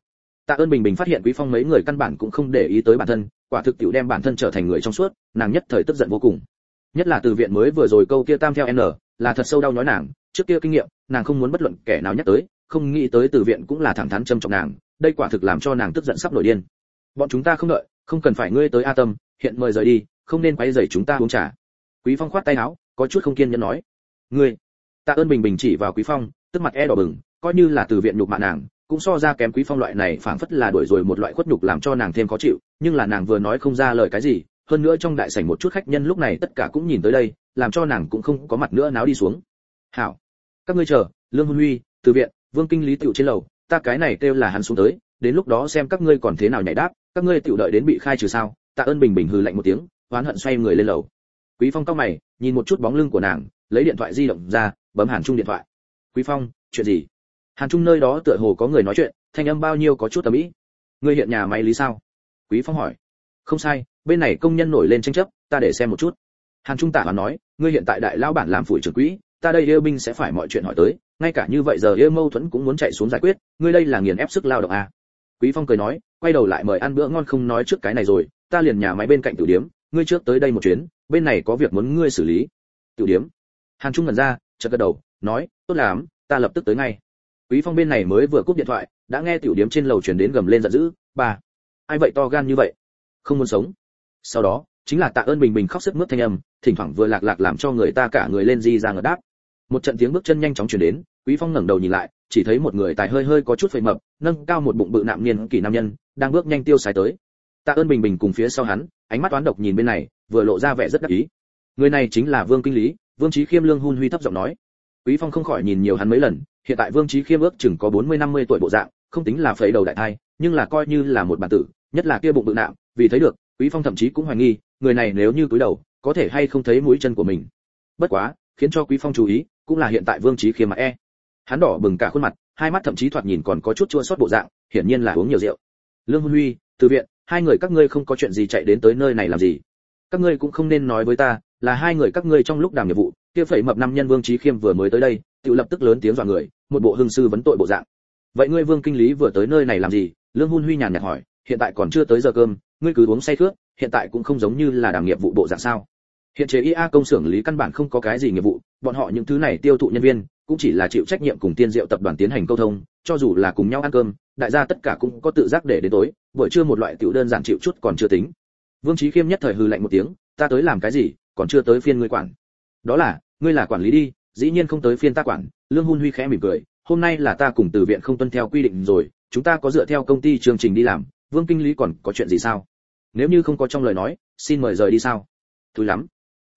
Tạ ơn bình bình phát hiện quý phong mấy người căn bản cũng không để ý tới bản thân, quả thực tiểu đem bản thân trở thành người trong suốt, nàng nhất thời tức giận vô cùng. Nhất là từ viện mới vừa rồi câu kia tam theo n là thật sâu đau nhói nàng, trước kia kinh nghiệm, nàng không muốn bất luận kẻ nào nhắc tới, không nghĩ tới từ viện cũng là thẳng thắn châm trọng nàng, đây quả thực làm cho nàng tức giận sắp nổi điên. Bọn chúng ta không đợi, không cần phải ngươi tới a tâm, hiện mời rời đi, không nên quấy rầy chúng ta uống trà. Quý phong khoát tay áo, có chút không kiên nhẫn nói. Ngươi, tạ ơn bình bình chỉ vào quý phong, tức mặt e đỏ bừng, coi như là từ viện nhục mạ nàng, cũng so ra kém quý phong loại này phảng phất là đuổi rồi một loại khuất nhục làm cho nàng thêm khó chịu, nhưng là nàng vừa nói không ra lời cái gì hơn nữa trong đại sảnh một chút khách nhân lúc này tất cả cũng nhìn tới đây, làm cho nàng cũng không có mặt nữa náo đi xuống. Hảo, các ngươi chờ, lương hôn huy, từ viện, vương kinh lý tiểu trên lầu, ta cái này kêu là hắn xuống tới, đến lúc đó xem các ngươi còn thế nào nhảy đáp, các ngươi tiểu đợi đến bị khai trừ sao? Tạ ơn bình bình hừ lạnh một tiếng, oán hận xoay người lên lầu. Quý phong cao mày, nhìn một chút bóng lưng của nàng, lấy điện thoại di động ra, bấm hàn trung điện thoại. Quý phong, chuyện gì? Hàn trung nơi đó tựa hồ có người nói chuyện, thanh âm bao nhiêu có chút tầm ý ngươi hiện nhà máy lý sao? Quý phong hỏi không sai, bên này công nhân nổi lên tranh chấp, ta để xem một chút. Hàn trung tả nói, ngươi hiện tại đại lão bản làm phủi trưởng quỹ, ta đây yêu binh sẽ phải mọi chuyện hỏi tới, ngay cả như vậy giờ yêu mâu thuẫn cũng muốn chạy xuống giải quyết, ngươi đây là nghiền ép sức lao động à. quý phong cười nói, quay đầu lại mời ăn bữa ngon không nói trước cái này rồi, ta liền nhà máy bên cạnh tử điếm, ngươi trước tới đây một chuyến, bên này có việc muốn ngươi xử lý. Tiểu điếm. Hàn trung ngẩn ra, chợt gật đầu, nói, tốt lắm, ta lập tức tới ngay. Quý phong bên này mới vừa cúp điện thoại, đã nghe tiểu điếm trên lầu truyền đến gầm lên giận dữ, bà, ai vậy to gan như vậy? Không muốn sống. Sau đó, chính là tạ ơn bình bình khóc sức mướt thanh âm, thỉnh thoảng vừa lạc lạc làm cho người ta cả người lên di ra ngợt đáp. Một trận tiếng bước chân nhanh chóng truyền đến, quý phong ngẩng đầu nhìn lại, chỉ thấy một người tài hơi hơi có chút phệ mập, nâng cao một bụng bự nạm niên kỳ nam nhân, đang bước nhanh tiêu xài tới. Tạ ơn bình bình cùng phía sau hắn, ánh mắt toán độc nhìn bên này, vừa lộ ra vẻ rất đắc ý. Người này chính là vương kinh lý, vương trí khiêm lương hun huy thấp giọng nói. Quý phong không khỏi nhìn nhiều hắn mấy lần, hiện tại vương trí khiêm ước chừng có 40-50 tuổi bộ dạng, không tính là phẩy đầu đại thai, nhưng là coi như là một bản tử, nhất là kia bụng bự nạm vì thấy được, quý phong thậm chí cũng hoài nghi, người này nếu như cúi đầu, có thể hay không thấy mũi chân của mình. Bất quá, khiến cho quý phong chú ý, cũng là hiện tại vương trí khiêm mà e. Hắn đỏ bừng cả khuôn mặt, hai mắt thậm chí thoạt nhìn còn có chút chua xót bộ dạng, hiển nhiên là uống nhiều rượu. Lương hun huy, từ viện, hai người các ngươi không có chuyện gì chạy đến tới nơi này làm gì? Các ngươi cũng không nên nói với ta, là hai người các ngươi trong lúc đảm nhiệm vụ, kia phẩy mập năm nhân vương trí khiêm vừa mới tới đây, tự lập tức lớn tiếng dọa người, một bộ hưng sư vấn tội bộ dạng. Vậy ngươi vương kinh lý vừa tới nơi này làm gì? Lương hun huy nhàn nhạt hỏi, hiện tại còn chưa tới giờ cơm ngươi cứ uống say khước hiện tại cũng không giống như là đảm nghiệp vụ bộ dạng sao. Hiện chế ia công xưởng lý căn bản không có cái gì nghiệp vụ, bọn họ những thứ này tiêu thụ nhân viên, cũng chỉ là chịu trách nhiệm cùng tiên diệu tập đoàn tiến hành câu thông, cho dù là cùng nhau ăn cơm, đại gia tất cả cũng có tự giác để đến tối, buổi trưa một loại tiểu đơn giản chịu chút còn chưa tính. Vương trí khiêm nhất thời hừ lạnh một tiếng, ta tới làm cái gì, còn chưa tới phiên ngươi quản. Đó là, ngươi là quản lý đi, dĩ nhiên không tới phiên ta quản. Lương hun huy khẽ mỉm cười, hôm nay là ta cùng từ viện không tuân theo quy định rồi, chúng ta có dựa theo công ty chương trình đi làm vương kinh lý còn có chuyện gì sao? Nếu như không có trong lời nói, xin mời rời đi sao? Thúi lắm.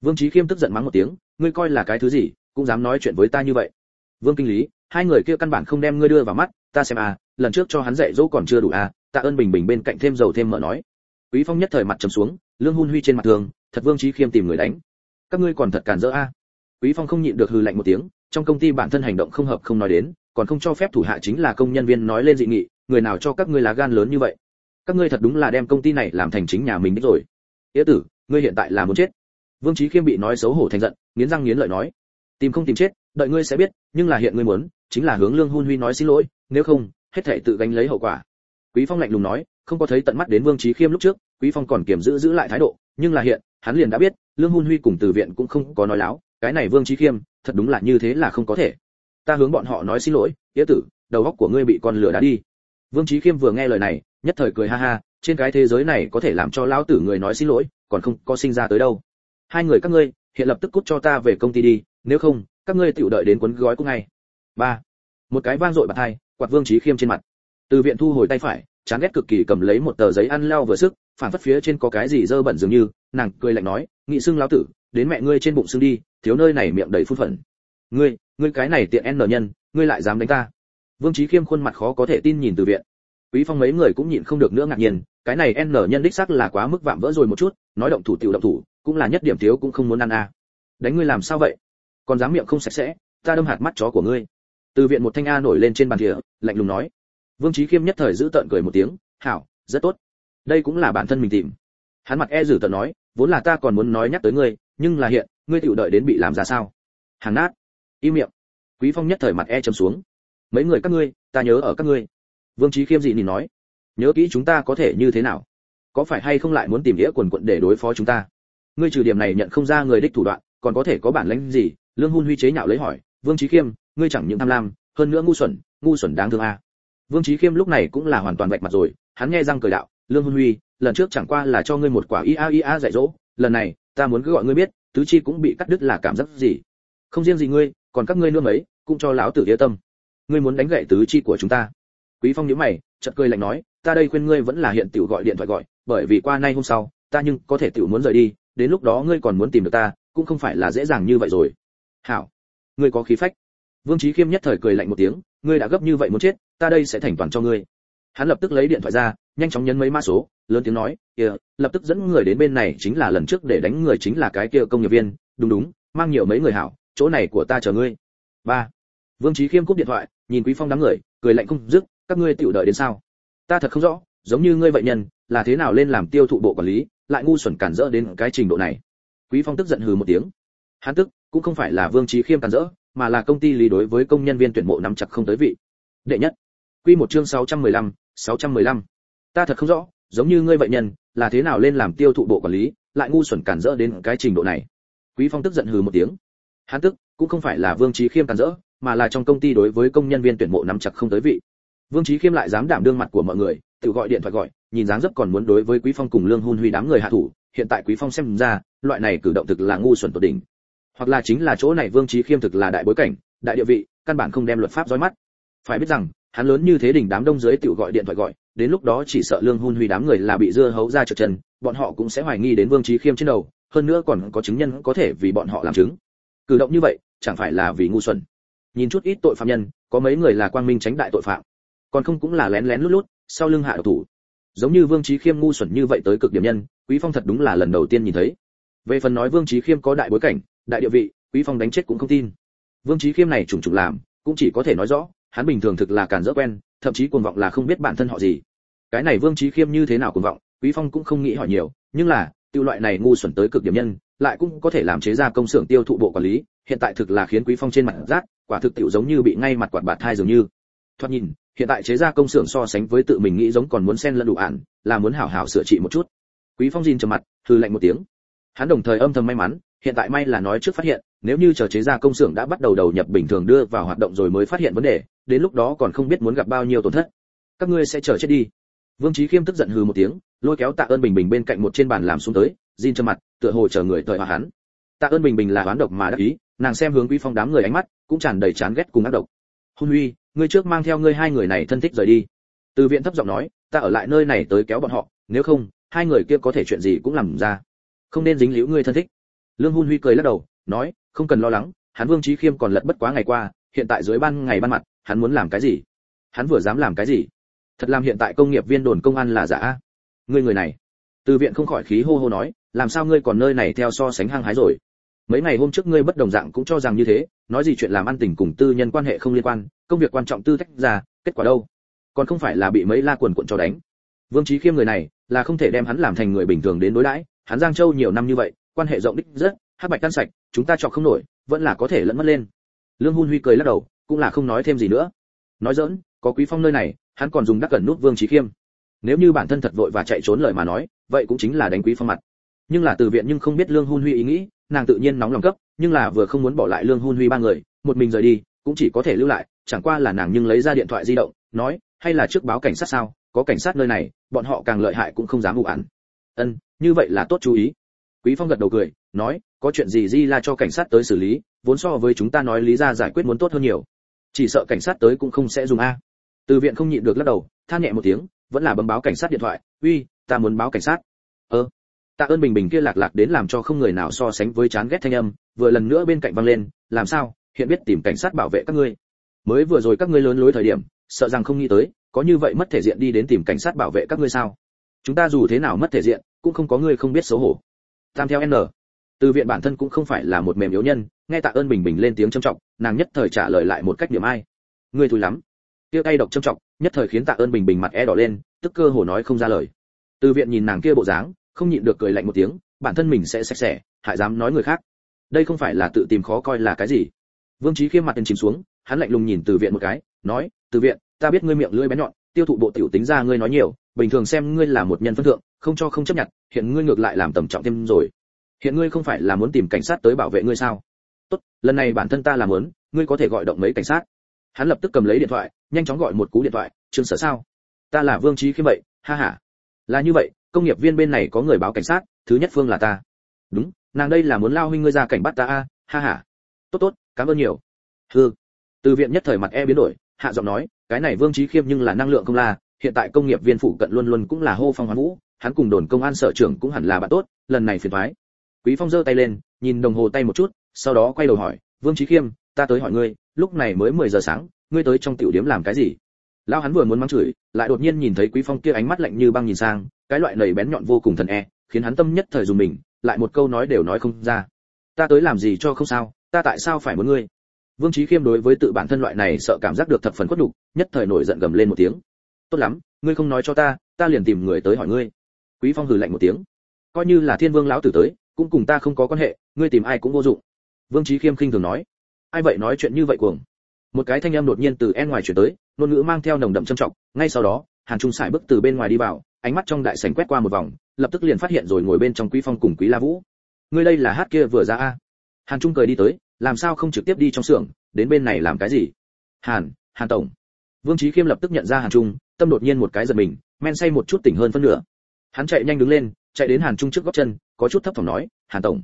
Vương trí khiêm tức giận mắng một tiếng, ngươi coi là cái thứ gì, cũng dám nói chuyện với ta như vậy. Vương kinh lý, hai người kia căn bản không đem ngươi đưa vào mắt, ta xem à lần trước cho hắn dạy dỗ còn chưa đủ à tạ ơn bình bình bên cạnh thêm dầu thêm mỡ nói. Quý phong nhất thời mặt trầm xuống, lương hun huy trên mặt thường, thật vương trí khiêm tìm người đánh. Các ngươi còn thật cản rỡ a à. quý phong không nhịn được hừ lạnh một tiếng, trong công ty bản thân hành động không hợp không nói đến, còn không cho phép thủ hạ chính là công nhân viên nói lên dị nghị, người nào cho các ngươi lá gan lớn như vậy? Các ngươi thật đúng là đem công ty này làm thành chính nhà mình đấy rồi. Nghĩa tử, ngươi hiện tại là muốn chết. Vương trí khiêm bị nói xấu hổ thành giận, nghiến răng nghiến lợi nói. Tìm không tìm chết, đợi ngươi sẽ biết, nhưng là hiện ngươi muốn, chính là hướng lương hôn huy nói xin lỗi, nếu không, hết thảy tự gánh lấy hậu quả. Quý phong lạnh lùng nói, không có thấy tận mắt đến vương trí khiêm lúc trước, quý phong còn kiềm giữ giữ lại thái độ, nhưng là hiện, hắn liền đã biết, lương hôn huy cùng từ viện cũng không có nói láo, cái này vương trí khiêm, thật đúng là như thế là không có thể. Ta hướng bọn họ nói xin lỗi nghĩa tử, đầu óc của ngươi bị con lửa đá đi. Vương trí khiêm vừa nghe lời này nhất thời cười ha ha, trên cái thế giới này có thể làm cho lão tử người nói xin lỗi, còn không có sinh ra tới đâu. Hai người các ngươi, hiện lập tức cút cho ta về công ty đi, nếu không, các ngươi tự đợi đến cuốn gói cũng ngay. Ba. Một cái vang dội bạt hai quạt vương trí khiêm trên mặt. Từ viện thu hồi tay phải, chán ghét cực kỳ cầm lấy một tờ giấy ăn leo vừa sức phản phất phía trên có cái gì dơ bẩn dường như, nàng cười lạnh nói, nghị xưng lão tử, đến mẹ ngươi trên bụng xưng đi, thiếu nơi này miệng đầy phun phận. Ngươi ngươi cái này tiện n nhân, ngươi lại dám đánh ta. Vương trí khiêm khuôn mặt khó có thể tin nhìn từ viện quý phong mấy người cũng nhịn không được nữa ngạc nhiên, cái này n nhân đích xác là quá mức vạm vỡ rồi một chút, nói động thủ tiểu động thủ, cũng là nhất điểm thiếu cũng không muốn ăn a. Đánh ngươi làm sao vậy? Còn dám miệng không sạch sẽ, ta đâm hạt mắt chó của ngươi. Từ viện một thanh a nổi lên trên bàn thìa, lạnh lùng nói. Vương Chí khiêm nhất thời giữ tợn cười một tiếng, hảo, rất tốt. Đây cũng là bản thân mình tìm. Hắn mặt e giữ tận nói, vốn là ta còn muốn nói nhắc tới ngươi, nhưng là hiện, ngươi tiểu đợi đến bị làm ra sao? Hàng nát. Im miệng. Quý phong nhất thời mặt e trầm xuống. Mấy người các ngươi, ta nhớ ở các ngươi vương trí khiêm dị nhìn nói, nhớ kỹ chúng ta có thể như thế nào? Có phải hay không lại muốn tìm nghĩa quần quận để đối phó chúng ta? Ngươi trừ điểm này nhận không ra người đích thủ đoạn, còn có thể có bản lĩnh gì? Lương hun huy chế nhạo lấy hỏi, vương trí khiêm, ngươi chẳng những tham lam, hơn nữa ngu xuẩn ngu xuẩn đáng thương a. À. vương trí khiêm lúc này cũng là hoàn toàn vạch mặt rồi, hắn nghe răng cười đạo, lương hun huy, lần trước chẳng qua là cho ngươi một quả ia ia dạy dỗ, lần này, ta muốn cứ gọi ngươi biết, tứ chi cũng bị cắt đứt là cảm giác gì? Không riêng gì ngươi, còn các ngươi nữa mấy, cũng cho lão tử yên tâm. Ngươi muốn đánh gậy tứ chi của chúng ta quý phong nhíu mày, chợt cười lạnh nói, ta đây khuyên ngươi vẫn là hiện tiểu gọi điện thoại gọi, bởi vì qua nay hôm sau, ta nhưng có thể tiểu muốn rời đi, đến lúc đó ngươi còn muốn tìm được ta, cũng không phải là dễ dàng như vậy rồi. Hảo. Ngươi có khí phách. Vương Chí khiêm nhất thời cười lạnh một tiếng, ngươi đã gấp như vậy muốn chết, ta đây sẽ thành toàn cho ngươi. Hắn lập tức lấy điện thoại ra, nhanh chóng nhấn mấy mã số, lớn tiếng nói kia lập tức dẫn người đến bên này chính là lần trước để đánh người chính là cái kia công nghiệp viên, đúng đúng, mang nhiều mấy người hảo, chỗ này của ta chờ ngươi. Ba. Vương Chí khiêm cúp điện thoại, nhìn quý phong đám người cười lạnh không dứt các ngươi tiểu đợi đến sao? Ta thật không rõ giống như ngươi vậy nhân là thế nào lên làm tiêu thụ bộ quản lý lại ngu xuẩn cản rỡ đến cái trình độ này. Quý phong tức giận hừ một tiếng. Hắn tức cũng không phải là vương trí khiêm cản rỡ mà là công ty lý đối với công nhân viên tuyển mộ nắm chặt không tới vị. Đệ nhất. Quy một chương 615, 615. ta thật không rõ giống như ngươi vậy nhân là thế nào lên làm tiêu thụ bộ quản lý lại ngu xuẩn cản rỡ đến cái trình độ này. Quý phong tức giận hừ một tiếng. Hắn tức cũng không phải là vương trí khiêm cản rỡ mà là trong công ty đối với công nhân viên tuyển mộ nắm chặt không tới vị. Vương trí khiêm lại dám đảm đương mặt của mọi người, tự gọi điện thoại gọi, nhìn dáng dấp còn muốn đối với quý phong cùng lương hôn huy đám người hạ thủ, hiện tại quý phong xem ra, loại này cử động thực là ngu xuẩn tột đỉnh. Hoặc là chính là chỗ này vương trí khiêm thực là đại bối cảnh, đại địa vị, căn bản không đem luật pháp dõi mắt. Phải biết rằng, hắn lớn như thế đỉnh đám đông dưới tự gọi điện thoại gọi, đến lúc đó chỉ sợ lương hôn huy đám người là bị dưa hấu ra trượt chân bọn họ cũng sẽ hoài nghi đến vương trí khiêm trên đầu, hơn nữa còn có chứng nhân có thể vì bọn họ làm chứng. Cử động như vậy, chẳng phải là vì ngu xuẩn nhìn chút ít tội phạm nhân, có mấy người là quang minh tránh đại tội phạm. Còn không cũng là lén lén lút lút, sau lưng hạ độc thủ. Giống như vương trí khiêm ngu xuẩn như vậy tới cực điểm nhân, quý phong thật đúng là lần đầu tiên nhìn thấy. Về phần nói vương trí khiêm có đại bối cảnh, đại địa vị, quý phong đánh chết cũng không tin. Vương trí khiêm này trùng trùng làm, cũng chỉ có thể nói rõ, hắn bình thường thực là càn dỡ quen, thậm chí cuồng vọng là không biết bản thân họ gì. Cái này vương trí khiêm như thế nào cuồng vọng, quý phong cũng không nghĩ hỏi nhiều, nhưng là, tiêu loại này ngu xuẩn tới cực điểm nhân, lại cũng có thể làm chế ra công xưởng tiêu thụ bộ quản lý, hiện tại thực là khiến quý phong trên mặt rát quả thực tiểu giống như bị ngay mặt quạt bạt thai dường như. Thoạt nhìn, hiện tại chế ra công xưởng so sánh với tự mình nghĩ giống còn muốn xen lẫn đủ ản, là muốn hảo hảo sửa trị một chút. Quý phong nhìn trầm mặt, hừ lạnh một tiếng. Hắn đồng thời âm thầm may mắn, hiện tại may là nói trước phát hiện, nếu như chờ chế ra công xưởng đã bắt đầu đầu nhập bình thường đưa vào hoạt động rồi mới phát hiện vấn đề, đến lúc đó còn không biết muốn gặp bao nhiêu tổn thất. Các ngươi sẽ chờ chết đi. Vương trí khiêm tức giận hừ một tiếng, lôi kéo tạ ơn bình bình bên cạnh một trên bàn làm xuống tới Jin trầm mặt, tựa hồ chờ người tội hòa hắn. Tạ ơn bình bình là oán độc mà đắc ý nàng xem hướng quý phong đám người ánh mắt, cũng tràn đầy chán ghét cùng ác độc. Hôn huy, ngươi trước mang theo ngươi hai người này thân thích rời đi. Từ viện thấp giọng nói, ta ở lại nơi này tới kéo bọn họ, nếu không, hai người kia có thể chuyện gì cũng làm ra. Không nên dính liễu ngươi thân thích. Lương hôn huy cười lắc đầu, nói, không cần lo lắng, hắn vương trí khiêm còn lật bất quá ngày qua, hiện tại dưới ban ngày ban mặt, hắn muốn làm cái gì? Hắn vừa dám làm cái gì? Thật làm hiện tại công nghiệp viên đồn công an là giả. Ngươi người này. Từ viện không khỏi khí hô hô nói, làm sao ngươi còn nơi này theo so sánh hăng hái rồi? Mấy ngày hôm trước ngươi bất đồng dạng cũng cho rằng như thế, nói gì chuyện làm ăn tình cùng tư nhân quan hệ không liên quan, công việc quan trọng tư tách ra, kết quả đâu? Còn không phải là bị mấy la quần quận cho đánh. Vương trí khiêm người này, là không thể đem hắn làm thành người bình thường đến đối đãi, hắn giang châu nhiều năm như vậy, quan hệ rộng đích rất hắc bạch tan sạch, chúng ta chọc không nổi, vẫn là có thể lẫn mất lên. Lương hun huy cười lắc đầu, cũng là không nói thêm gì nữa. Nói dỡn có quý phong nơi này, hắn còn dùng đắc cẩn nút vương trí khiêm. Nếu như bản thân thật vội và chạy trốn lời mà nói, vậy cũng chính là đánh quý phong mặt. Nhưng là từ viện nhưng không biết lương hun huy ý nghĩ nàng tự nhiên nóng lòng cấp, nhưng là vừa không muốn bỏ lại lương hun huy ba người, một mình rời đi, cũng chỉ có thể lưu lại, chẳng qua là nàng nhưng lấy ra điện thoại di động, nói, hay là trước báo cảnh sát sao? Có cảnh sát nơi này, bọn họ càng lợi hại cũng không dám vụ án. Ân, như vậy là tốt chú ý. Quý phong gật đầu cười, nói, có chuyện gì di la cho cảnh sát tới xử lý, vốn so với chúng ta nói lý ra giải quyết muốn tốt hơn nhiều. Chỉ sợ cảnh sát tới cũng không sẽ dùng a. Từ viện không nhịn được lắc đầu, than nhẹ một tiếng, vẫn là bấm báo cảnh sát điện thoại. Uy, ta muốn báo cảnh sát. Ơ tạ ơn bình bình kia lạc lạc đến làm cho không người nào so sánh với chán ghét thanh âm, vừa lần nữa bên cạnh văng lên, làm sao? Hiện biết tìm cảnh sát bảo vệ các ngươi. Mới vừa rồi các ngươi lớn lối thời điểm, sợ rằng không nghĩ tới, có như vậy mất thể diện đi đến tìm cảnh sát bảo vệ các ngươi sao? Chúng ta dù thế nào mất thể diện, cũng không có ngươi không biết xấu hổ. Tam theo n. Từ viện bản thân cũng không phải là một mềm yếu nhân, nghe tạ ơn bình bình lên tiếng trầm trọng, nàng nhất thời trả lời lại một cách điểm ai. Ngươi thùi lắm. Tiêu tay độc trầm trọng, nhất thời khiến tạ ơn bình bình mặt e đỏ lên, tức cơ hồ nói không ra lời. Từ viện nhìn nàng kia bộ dáng không nhịn được cười lạnh một tiếng, bản thân mình sẽ sạch sẽ, hại dám nói người khác. Đây không phải là tự tìm khó coi là cái gì. Vương trí khiêm mặt đen chìm xuống, hắn lạnh lùng nhìn từ viện một cái, nói, từ viện, ta biết ngươi miệng lưỡi bén nhọn, tiêu thụ bộ tiểu tính ra ngươi nói nhiều, bình thường xem ngươi là một nhân phân thượng, không cho không chấp nhận, hiện ngươi ngược lại làm tầm trọng thêm rồi. Hiện ngươi không phải là muốn tìm cảnh sát tới bảo vệ ngươi sao? Tốt, lần này bản thân ta làm muốn, ngươi có thể gọi động mấy cảnh sát. Hắn lập tức cầm lấy điện thoại, nhanh chóng gọi một cú điện thoại, trương sở sao? Ta là vương trí khiêm vậy, ha ha. Là như vậy công nghiệp viên bên này có người báo cảnh sát, thứ nhất phương là ta. Đúng, nàng đây là muốn lao huynh ngươi ra cảnh bắt ta a, ha ha. Tốt tốt, cảm ơn nhiều. Hư từ viện nhất thời mặt e biến đổi, hạ giọng nói, cái này vương trí khiêm nhưng là năng lượng công la, hiện tại công nghiệp viên phụ cận luôn luôn cũng là hô phong hoán vũ, hắn cùng đồn công an sở trưởng cũng hẳn là bạn tốt, lần này phiền thoái quý phong giơ tay lên, nhìn đồng hồ tay một chút, sau đó quay đầu hỏi, vương trí khiêm, ta tới hỏi ngươi, lúc này mới 10 giờ sáng, ngươi tới trong tiểu điểm làm cái gì? Lao hắn vừa muốn mắng chửi, lại đột nhiên nhìn thấy quý phong kia ánh mắt lạnh như băng nhìn sang cái loại nầy bén nhọn vô cùng thần e khiến hắn tâm nhất thời dùng mình, lại một câu nói đều nói không ra. Ta tới làm gì cho không sao, ta tại sao phải muốn ngươi? Vương trí khiêm đối với tự bản thân loại này sợ cảm giác được thập phần khuất đục nhất thời nổi giận gầm lên một tiếng. Tốt lắm, ngươi không nói cho ta ta liền tìm người tới hỏi ngươi. Quý phong hừ lạnh một tiếng. Coi như là thiên vương lão tử tới, cũng cùng ta không có quan hệ, ngươi tìm ai cũng vô dụng. Vương trí khiêm khinh thường nói. Ai vậy nói chuyện như vậy cuồng? Một cái thanh âm đột nhiên từ en ngoài chuyển tới, ngôn ngữ mang theo nồng đậm trầm trọng, ngay sau đó, hàn trung sải bước từ bên ngoài đi vào ánh mắt trong đại sảnh quét qua một vòng, lập tức liền phát hiện rồi ngồi bên trong quý phong cùng quý la vũ. Ngươi đây là hát kia vừa ra a. Hàn trung cười đi tới, làm sao không trực tiếp đi trong xưởng, đến bên này làm cái gì? Hàn hàn tổng. Vương Chí khiêm lập tức nhận ra hàn trung, tâm đột nhiên một cái giật mình, men say một chút tỉnh hơn phân nửa. Hắn chạy nhanh đứng lên, chạy đến hàn trung trước góc chân, có chút thấp thỏm nói, hàn tổng.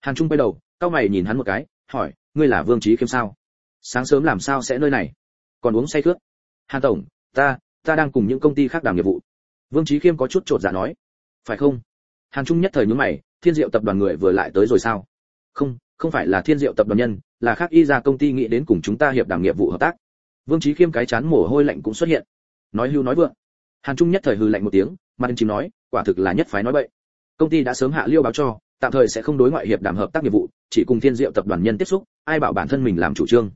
Hàn trung quay đầu cao mày nhìn hắn một cái, hỏi, ngươi là vương Chí khiêm sao? Sáng sớm làm sao sẽ nơi này? Còn uống say khước? Hàn tổng, ta ta đang cùng những công ty khác đảm nghiệp vụ vương trí khiêm có chút trột dạ nói, phải không? Hàn trung nhất thời nhướng mày, thiên diệu tập đoàn người vừa lại tới rồi sao? Không không phải là thiên diệu tập đoàn nhân, là khác y ra công ty nghĩ đến cùng chúng ta hiệp đàm nghiệp vụ hợp tác. Vương trí khiêm cái chán mồ hôi lạnh cũng xuất hiện. Nói hưu nói vượng. Hàn trung nhất thời hư lạnh một tiếng mặt chìm nói, quả thực là nhất phái nói bậy. Công ty đã sớm hạ liêu báo cho, tạm thời sẽ không đối ngoại hiệp đàm hợp tác nghiệp vụ, chỉ cùng thiên diệu tập đoàn nhân tiếp xúc, ai bảo bản thân mình làm chủ trương.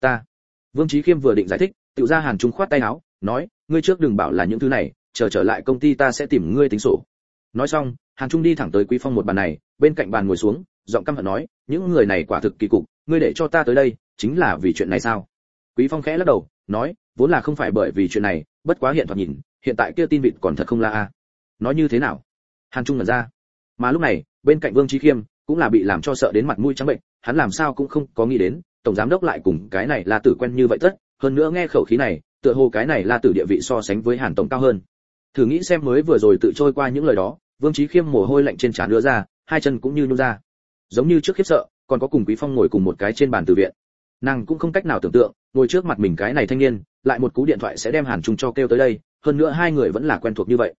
Ta. Vương trí khiêm vừa định giải thích tự ra hàn trung khoát tay áo, nói, ngươi trước đừng bảo là những thứ này chờ trở lại công ty ta sẽ tìm ngươi tính sổ. Nói xong, hàn trung đi thẳng tới quý phong một bàn này, bên cạnh bàn ngồi xuống, giọng căm hận nói, những người này quả thực kỳ cục, ngươi để cho ta tới đây, chính là vì chuyện này sao? Quý phong khẽ lắc đầu, nói, vốn là không phải bởi vì chuyện này, bất quá hiện thoạt nhìn, hiện tại kia tin vịt còn thật không la a. Nói như thế nào? Hàn trung ngẩn ra. Mà lúc này, bên cạnh vương trí khiêm cũng là bị làm cho sợ đến mặt mũi trắng bệnh, hắn làm sao cũng không có nghĩ đến, tổng giám đốc lại cùng cái này là tử quen như vậy tất. Hơn nữa nghe khẩu khí này, tựa hồ cái này là tử địa vị so sánh với hàn tổng cao hơn thử nghĩ xem mới vừa rồi tự trôi qua những lời đó, vương trí khiêm mồ hôi lạnh trên trán đưa ra, hai chân cũng như nhún ra. Giống như trước khiếp sợ, còn có cùng quý phong ngồi cùng một cái trên bàn từ viện. Nàng cũng không cách nào tưởng tượng, ngồi trước mặt mình cái này thanh niên, lại một cú điện thoại sẽ đem hàn trung cho kêu tới đây, hơn nữa hai người vẫn là quen thuộc như vậy.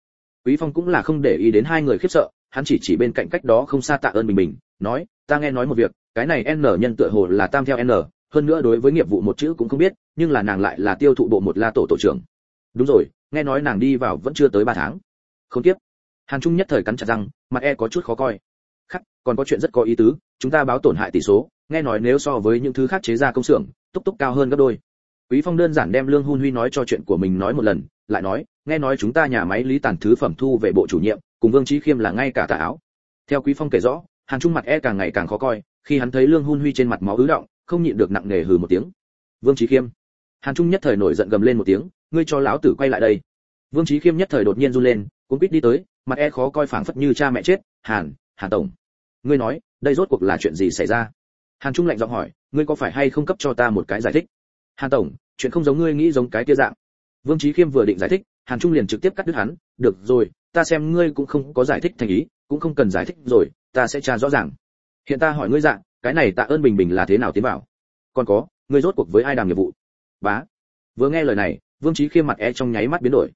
Quý phong cũng là không để ý đến hai người khiếp sợ, hắn chỉ chỉ bên cạnh cách đó không xa tạ ơn bình bình nói, ta nghe nói một việc, cái này n nhân tựa hồ là tam theo n, hơn nữa đối với nghiệp vụ một chữ cũng không biết, nhưng là nàng lại là tiêu thụ bộ một la tổ tổ trưởng. Đúng rồi nghe nói nàng đi vào vẫn chưa tới ba tháng. Không tiếp. Hàn trung nhất thời cắn chặt răng, mặt e có chút khó coi. Khắc, còn có chuyện rất có ý tứ, chúng ta báo tổn hại tỷ số, nghe nói nếu so với những thứ khác chế ra công xưởng túc túc cao hơn gấp đôi. Quý phong đơn giản đem lương hun huy nói cho chuyện của mình nói một lần, lại nói, nghe nói chúng ta nhà máy lý tản thứ phẩm thu về bộ chủ nhiệm, cùng vương trí khiêm là ngay cả tà áo. Theo quý phong kể rõ, hàn trung mặt e càng ngày càng khó coi, khi hắn thấy lương hun huy trên mặt máu ứ động, không nhịn được nặng nề hừ một tiếng. Vương trí khiêm hàn trung nhất thời nổi giận gầm lên một tiếng, ngươi cho lão tử quay lại đây. Vương trí khiêm nhất thời đột nhiên run lên cũng quýt đi tới, mặt e khó coi phảng phất như cha mẹ chết, hàn hàn tổng, ngươi nói, đây rốt cuộc là chuyện gì xảy ra? Hàn trung lạnh giọng hỏi, ngươi có phải hay không cấp cho ta một cái giải thích? Hàn tổng, chuyện không giống ngươi nghĩ giống cái kia dạng. Vương trí khiêm vừa định giải thích, hàn trung liền trực tiếp cắt đứt hắn, được rồi, ta xem ngươi cũng không có giải thích thành ý, cũng không cần giải thích rồi, ta sẽ tra rõ ràng. Hiện ta hỏi ngươi dạng, cái này tạ ơn bình bình là thế nào tiến vào? Còn có, ngươi rốt cuộc với ai đàm nghiệp vụ? Bá. Vừa nghe lời này, vương trí khiêm mặt e trong nháy mắt biến đổi.